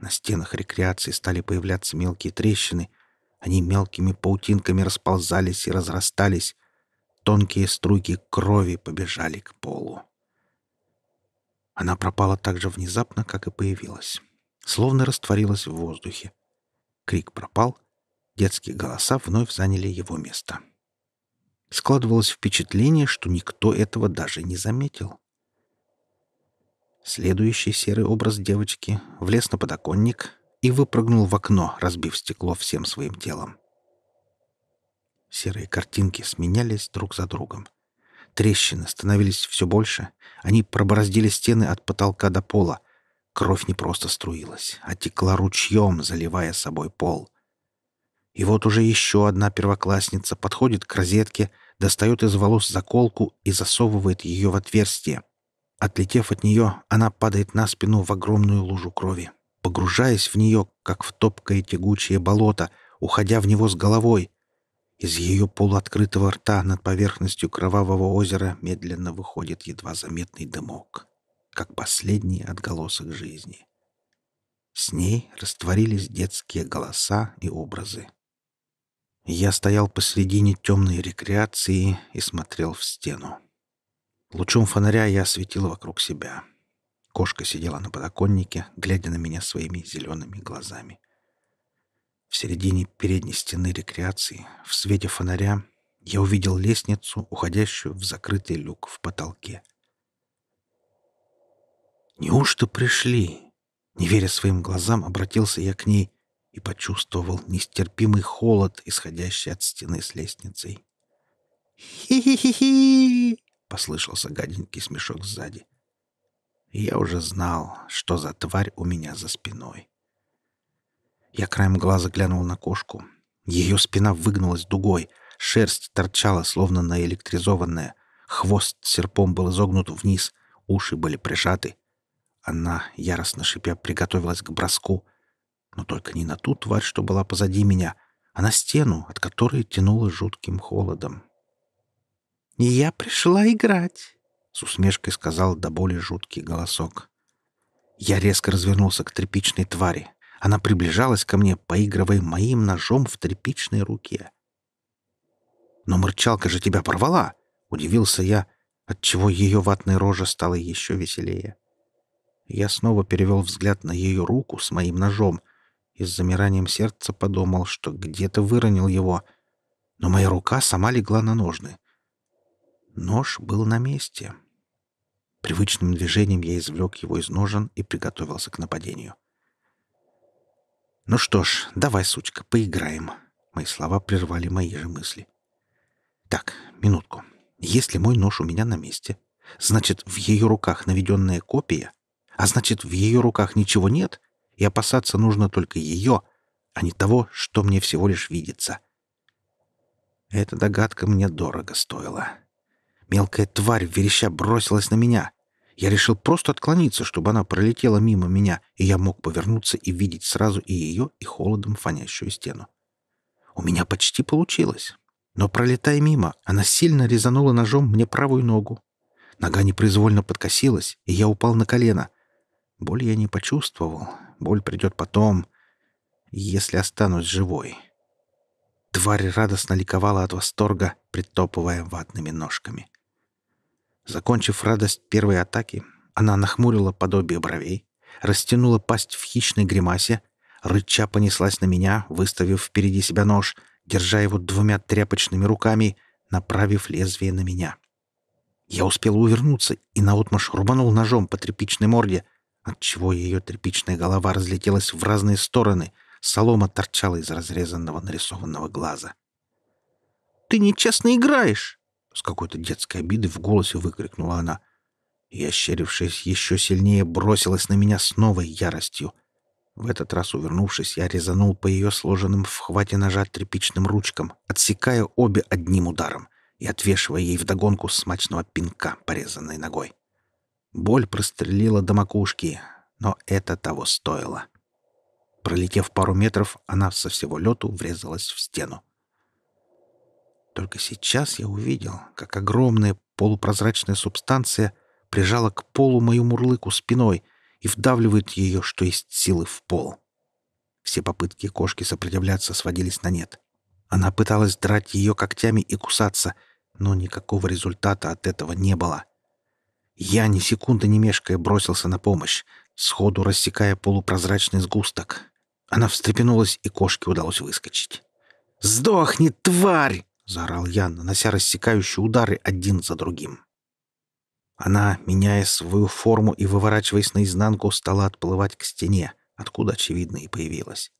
На стенах рекреации стали появляться мелкие трещины. Они мелкими паутинками расползались и разрастались. Тонкие струйки крови побежали к полу. Она пропала так же внезапно, как и появилась. Словно растворилась в воздухе. Крик пропал, детские голоса вновь заняли его место. Складывалось впечатление, что никто этого даже не заметил. Следующий серый образ девочки влез на подоконник и выпрыгнул в окно, разбив стекло всем своим телом. Серые картинки сменялись друг за другом. Трещины становились все больше. Они пробороздили стены от потолка до пола. Кровь не просто струилась, а текла ручьем, заливая собой пол. И вот уже еще одна первоклассница подходит к розетке, достает из волос заколку и засовывает ее в отверстие. Отлетев от нее, она падает на спину в огромную лужу крови, погружаясь в нее, как в топкое тягучее болото, уходя в него с головой. Из ее полуоткрытого рта над поверхностью кровавого озера медленно выходит едва заметный дымок, как последний отголосок жизни. С ней растворились детские голоса и образы. Я стоял посредине темной рекреации и смотрел в стену. Лучом фонаря я осветил вокруг себя. Кошка сидела на подоконнике, глядя на меня своими зелеными глазами. В середине передней стены рекреации, в свете фонаря, я увидел лестницу, уходящую в закрытый люк в потолке. «Неужто пришли?» Не веря своим глазам, обратился я к ней и почувствовал нестерпимый холод, исходящий от стены с лестницей. «Хи-хи-хи-хи!» — послышался гаденький смешок сзади. Я уже знал, что за тварь у меня за спиной. Я краем глаза глянул на кошку. Ее спина выгнулась дугой, шерсть торчала, словно наэлектризованная, хвост серпом был изогнут вниз, уши были прижаты. Она, яростно шипя, приготовилась к броску — но только не на ту тварь, что была позади меня, а на стену, от которой тянуло жутким холодом. «Я пришла играть», — с усмешкой сказал до боли жуткий голосок. Я резко развернулся к тряпичной твари. Она приближалась ко мне, поигрывая моим ножом в тряпичной руке. «Но мырчалка же тебя порвала!» — удивился я, отчего ее ватная рожа стала еще веселее. Я снова перевел взгляд на ее руку с моим ножом, и с замиранием сердца подумал, что где-то выронил его, но моя рука сама легла на ножны. Нож был на месте. Привычным движением я извлек его из ножен и приготовился к нападению. «Ну что ж, давай, сучка, поиграем». Мои слова прервали мои же мысли. «Так, минутку. Если мой нож у меня на месте, значит, в ее руках наведенная копия, а значит, в ее руках ничего нет, и опасаться нужно только ее, а не того, что мне всего лишь видится. Эта догадка мне дорого стоила. Мелкая тварь вереща бросилась на меня. Я решил просто отклониться, чтобы она пролетела мимо меня, и я мог повернуться и видеть сразу и ее, и холодом фонящую стену. У меня почти получилось. Но, пролетая мимо, она сильно резанула ножом мне правую ногу. Нога непроизвольно подкосилась, и я упал на колено. Боль я не почувствовал, Боль придет потом, если останусь живой. Тварь радостно ликовала от восторга, притопывая ватными ножками. Закончив радость первой атаки, она нахмурила подобие бровей, растянула пасть в хищной гримасе, рыча понеслась на меня, выставив впереди себя нож, держа его двумя тряпочными руками, направив лезвие на меня. Я успел увернуться и наотмашь рубанул ножом по тряпичной морде — отчего ее тряпичная голова разлетелась в разные стороны, солома торчала из разрезанного нарисованного глаза. «Ты нечестно играешь!» — с какой-то детской обидой в голосе выкрикнула она. И, ощерившись еще сильнее, бросилась на меня с новой яростью. В этот раз, увернувшись, я резанул по ее сложенным в хвате ножа тряпичным ручкам, отсекая обе одним ударом и отвешивая ей вдогонку смачного пинка, порезанной ногой. Боль прострелила до макушки, но это того стоило. Пролетев пару метров, она со всего лету врезалась в стену. Только сейчас я увидел, как огромная полупрозрачная субстанция прижала к полу мою мурлыку спиной и вдавливает ее, что есть силы, в пол. Все попытки кошки сопротивляться сводились на нет. Она пыталась драть ее когтями и кусаться, но никакого результата от этого не было. Я, ни секунды не мешкая, бросился на помощь, сходу рассекая полупрозрачный сгусток. Она встрепенулась, и кошке удалось выскочить. «Сдохни, тварь!» — заорал я, нанося рассекающие удары один за другим. Она, меняя свою форму и выворачиваясь наизнанку, стала отплывать к стене, откуда, очевидно, и появилась.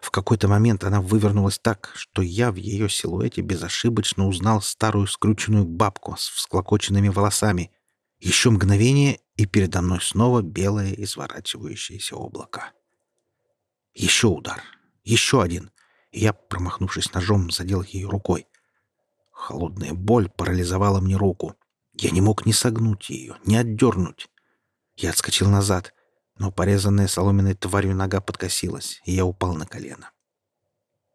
В какой-то момент она вывернулась так, что я в ее силуэте безошибочно узнал старую скрученную бабку с всклокоченными волосами. Еще мгновение, и передо мной снова белое изворачивающееся облако. Еще удар. Еще один. Я, промахнувшись ножом, задел ее рукой. Холодная боль парализовала мне руку. Я не мог ни согнуть ее, ни отдернуть. Я отскочил назад, но порезанная соломенной тварью нога подкосилась, и я упал на колено.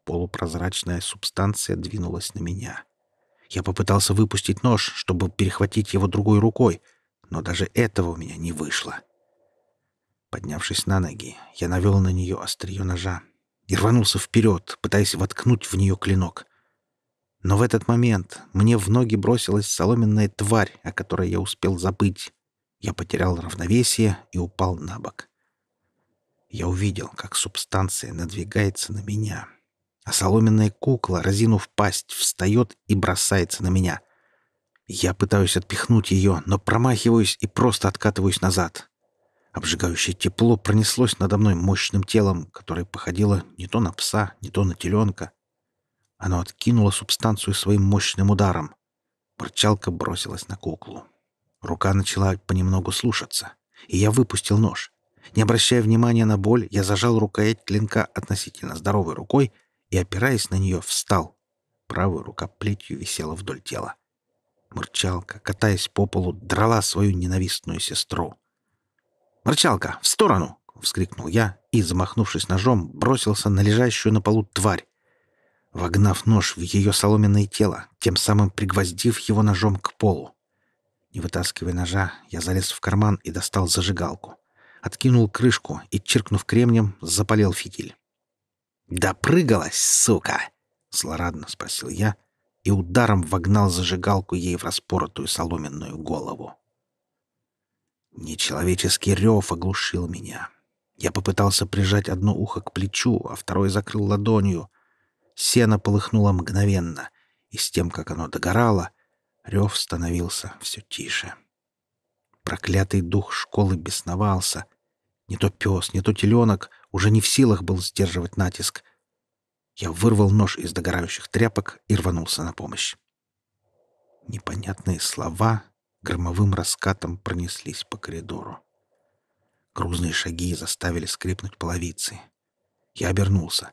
Полупрозрачная субстанция двинулась на меня. Я попытался выпустить нож, чтобы перехватить его другой рукой, но даже этого у меня не вышло. Поднявшись на ноги, я навел на нее острие ножа и рванулся вперед, пытаясь воткнуть в нее клинок — но в этот момент мне в ноги бросилась соломенная тварь, о которой я успел забыть. Я потерял равновесие и упал на бок. Я увидел, как субстанция надвигается на меня, а соломенная кукла, разинув пасть, встает и бросается на меня. Я пытаюсь отпихнуть ее, но промахиваюсь и просто откатываюсь назад. Обжигающее тепло пронеслось надо мной мощным телом, которое походило не то на пса, не то на теленка. Оно откинуло субстанцию своим мощным ударом. Борчалка бросилась на куклу. Рука начала понемногу слушаться, и я выпустил нож. Не обращая внимания на боль, я зажал рукоять клинка относительно здоровой рукой и, опираясь на нее, встал. Правая рука плетью висела вдоль тела. Мурчалка, катаясь по полу, драла свою ненавистную сестру. «Мурчалка, в сторону!» — вскрикнул я и, замахнувшись ножом, бросился на лежащую на полу тварь вогнав нож в ее соломенное тело, тем самым пригвоздив его ножом к полу. Не вытаскивая ножа, я залез в карман и достал зажигалку. Откинул крышку и, чиркнув кремнем, запалил фитиль. «Допрыгалась, сука!» — злорадно спросил я и ударом вогнал зажигалку ей в распоротую соломенную голову. Нечеловеческий рев оглушил меня. Я попытался прижать одно ухо к плечу, а второе закрыл ладонью, Сено полыхнуло мгновенно, и с тем, как оно догорало, рев становился все тише. Проклятый дух школы бесновался. Не то пес, не то теленок уже не в силах был сдерживать натиск. Я вырвал нож из догорающих тряпок и рванулся на помощь. Непонятные слова громовым раскатом пронеслись по коридору. Грузные шаги заставили скрипнуть половицы. Я обернулся.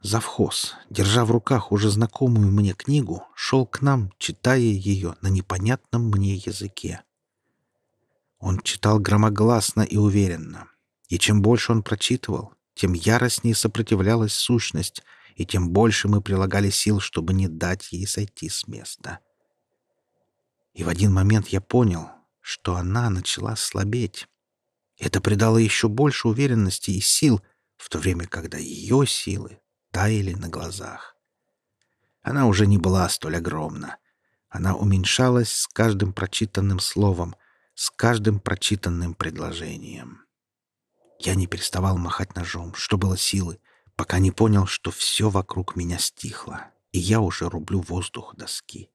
Завхоз, держа в руках уже знакомую мне книгу, шел к нам, читая ее на непонятном мне языке. Он читал громогласно и уверенно. И чем больше он прочитывал, тем яростнее сопротивлялась сущность, и тем больше мы прилагали сил, чтобы не дать ей сойти с места. И в один момент я понял, что она начала слабеть. Это придало еще больше уверенности и сил, в то время, когда ее силы таяли на глазах. Она уже не была столь огромна. Она уменьшалась с каждым прочитанным словом, с каждым прочитанным предложением. Я не переставал махать ножом, что было силы, пока не понял, что все вокруг меня стихло, и я уже рублю воздух доски.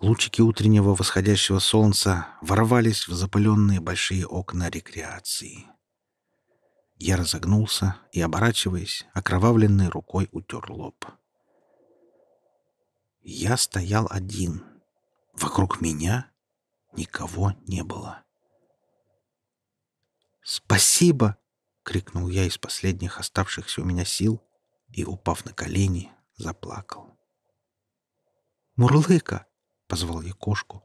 Лучики утреннего восходящего солнца ворвались в запыленные большие окна рекреации. Я разогнулся и, оборачиваясь, окровавленной рукой утер лоб. Я стоял один. Вокруг меня никого не было. «Спасибо!» — крикнул я из последних оставшихся у меня сил и, упав на колени, заплакал. «Мурлыка!» — позвал я кошку,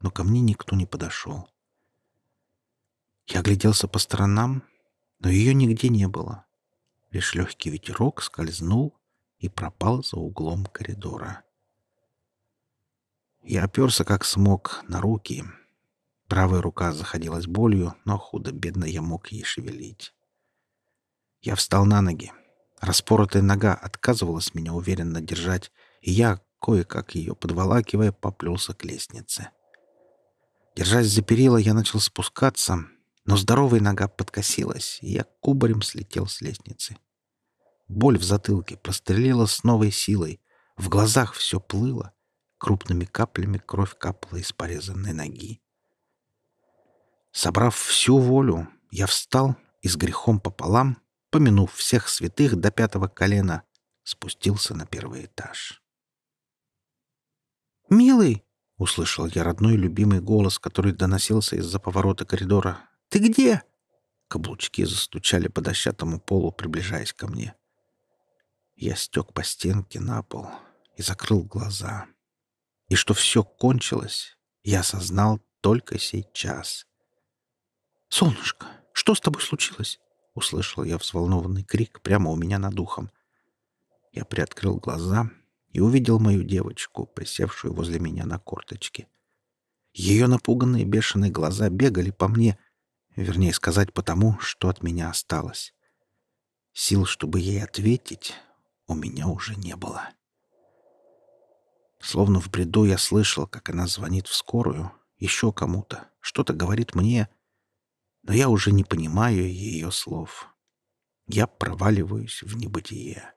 но ко мне никто не подошел. Я огляделся по сторонам, но ее нигде не было. Лишь легкий ветерок скользнул и пропал за углом коридора. Я оперся как смог на руки. Правая рука заходилась болью, но худо-бедно я мог ей шевелить. Я встал на ноги. Распоротая нога отказывалась меня уверенно держать, и я, кое-как ее подволакивая, поплелся к лестнице. Держась за перила, я начал спускаться, но здоровая нога подкосилась, и я кубарем слетел с лестницы. Боль в затылке прострелила с новой силой, в глазах все плыло, крупными каплями кровь капала из порезанной ноги. Собрав всю волю, я встал и с грехом пополам, помянув всех святых до пятого колена, спустился на первый этаж. «Милый!» — услышал я родной любимый голос, который доносился из-за поворота коридора. «Ты где?» Каблучки застучали по дощатому полу, приближаясь ко мне. Я стек по стенке на пол и закрыл глаза. И что все кончилось, я осознал только сейчас. «Солнышко, что с тобой случилось?» — услышал я взволнованный крик прямо у меня над ухом. Я приоткрыл глаза и увидел мою девочку, присевшую возле меня на корточке. Ее напуганные бешеные глаза бегали по мне — Вернее сказать, потому, что от меня осталось. Сил, чтобы ей ответить, у меня уже не было. Словно в бреду я слышал, как она звонит в скорую, еще кому-то, что-то говорит мне, но я уже не понимаю ее слов. Я проваливаюсь в небытие.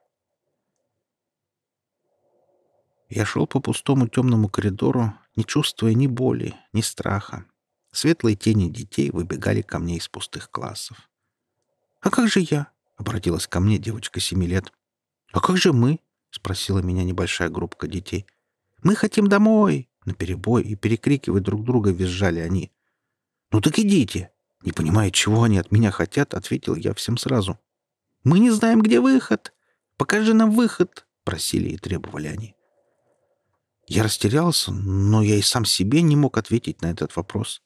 Я шел по пустому темному коридору, не чувствуя ни боли, ни страха, Светлые тени детей выбегали ко мне из пустых классов. «А как же я?» — обратилась ко мне девочка семи лет. «А как же мы?» — спросила меня небольшая группка детей. «Мы хотим домой!» — наперебой и перекрикивая друг друга визжали они. «Ну так идите!» Не понимая, чего они от меня хотят, ответил я всем сразу. «Мы не знаем, где выход! Покажи нам выход!» — просили и требовали они. Я растерялся, но я и сам себе не мог ответить на этот вопрос.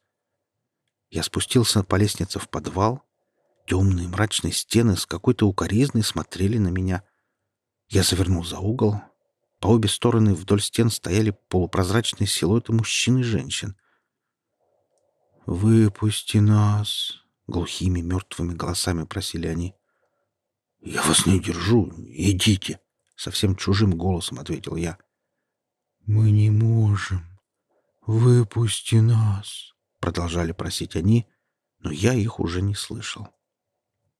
Я спустился по лестнице в подвал. Темные мрачные стены с какой-то укоризной смотрели на меня. Я завернул за угол. По обе стороны вдоль стен стояли полупрозрачные силуэты мужчин и женщин. «Выпусти нас!» — глухими мертвыми голосами просили они. «Я вас не держу. Идите!» — совсем чужим голосом ответил я. «Мы не можем. Выпусти нас!» — продолжали просить они, но я их уже не слышал.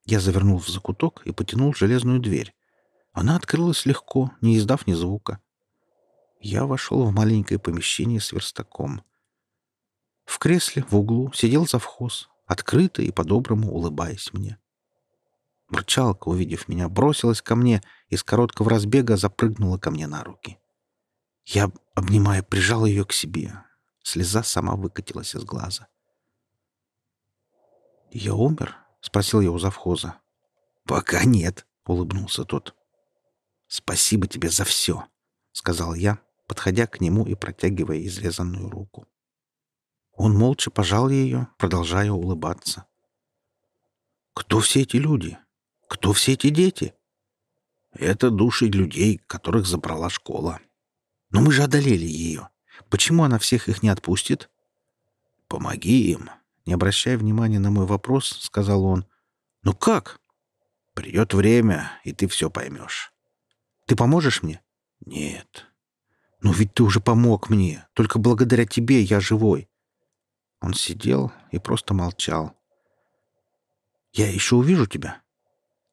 Я завернул в закуток и потянул железную дверь. Она открылась легко, не издав ни звука. Я вошел в маленькое помещение с верстаком. В кресле в углу сидел завхоз, открыто и по-доброму улыбаясь мне. Мурчалка, увидев меня, бросилась ко мне и с короткого разбега запрыгнула ко мне на руки. Я, обнимая, прижал ее к себе, Слеза сама выкатилась из глаза. «Я умер?» — спросил я у завхоза. «Пока нет», — улыбнулся тот. «Спасибо тебе за все», — сказал я, подходя к нему и протягивая изрезанную руку. Он молча пожал ее, продолжая улыбаться. «Кто все эти люди? Кто все эти дети?» «Это души людей, которых забрала школа. Но мы же одолели ее. Почему она всех их не отпустит? Помоги им. Не обращая внимания на мой вопрос, сказал он. Ну как? Придет время, и ты все поймешь. Ты поможешь мне? Нет. Ну ведь ты уже помог мне. Только благодаря тебе я живой. Он сидел и просто молчал. «Я еще увижу тебя?»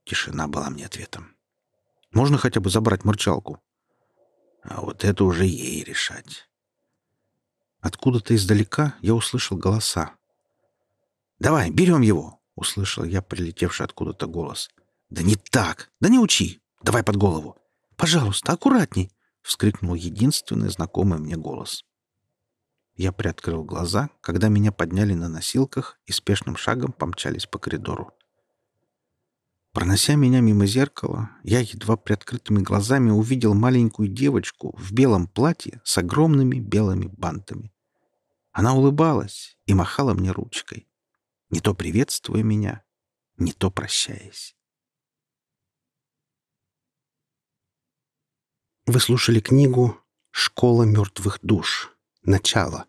Тишина была мне ответом. «Можно хотя бы забрать мурчалку?» «А вот это уже ей решать. Откуда-то издалека я услышал голоса. «Давай, берем его!» — услышал я прилетевший откуда-то голос. «Да не так! Да не учи! Давай под голову! Пожалуйста, аккуратней!» — вскрикнул единственный знакомый мне голос. Я приоткрыл глаза, когда меня подняли на носилках и спешным шагом помчались по коридору. Пронося меня мимо зеркала, я едва приоткрытыми глазами увидел маленькую девочку в белом платье с огромными белыми бантами. Она улыбалась и махала мне ручкой, не то приветствуя меня, не то прощаясь. Вы слушали книгу «Школа мертвых душ. Начало».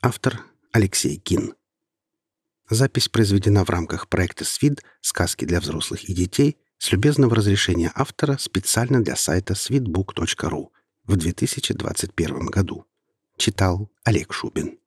Автор Алексей Кин. Запись произведена в рамках проекта «СВИД. Сказки для взрослых и детей» с любезного разрешения автора специально для сайта sweetbook.ru в 2021 году. Читал Олег Шубин.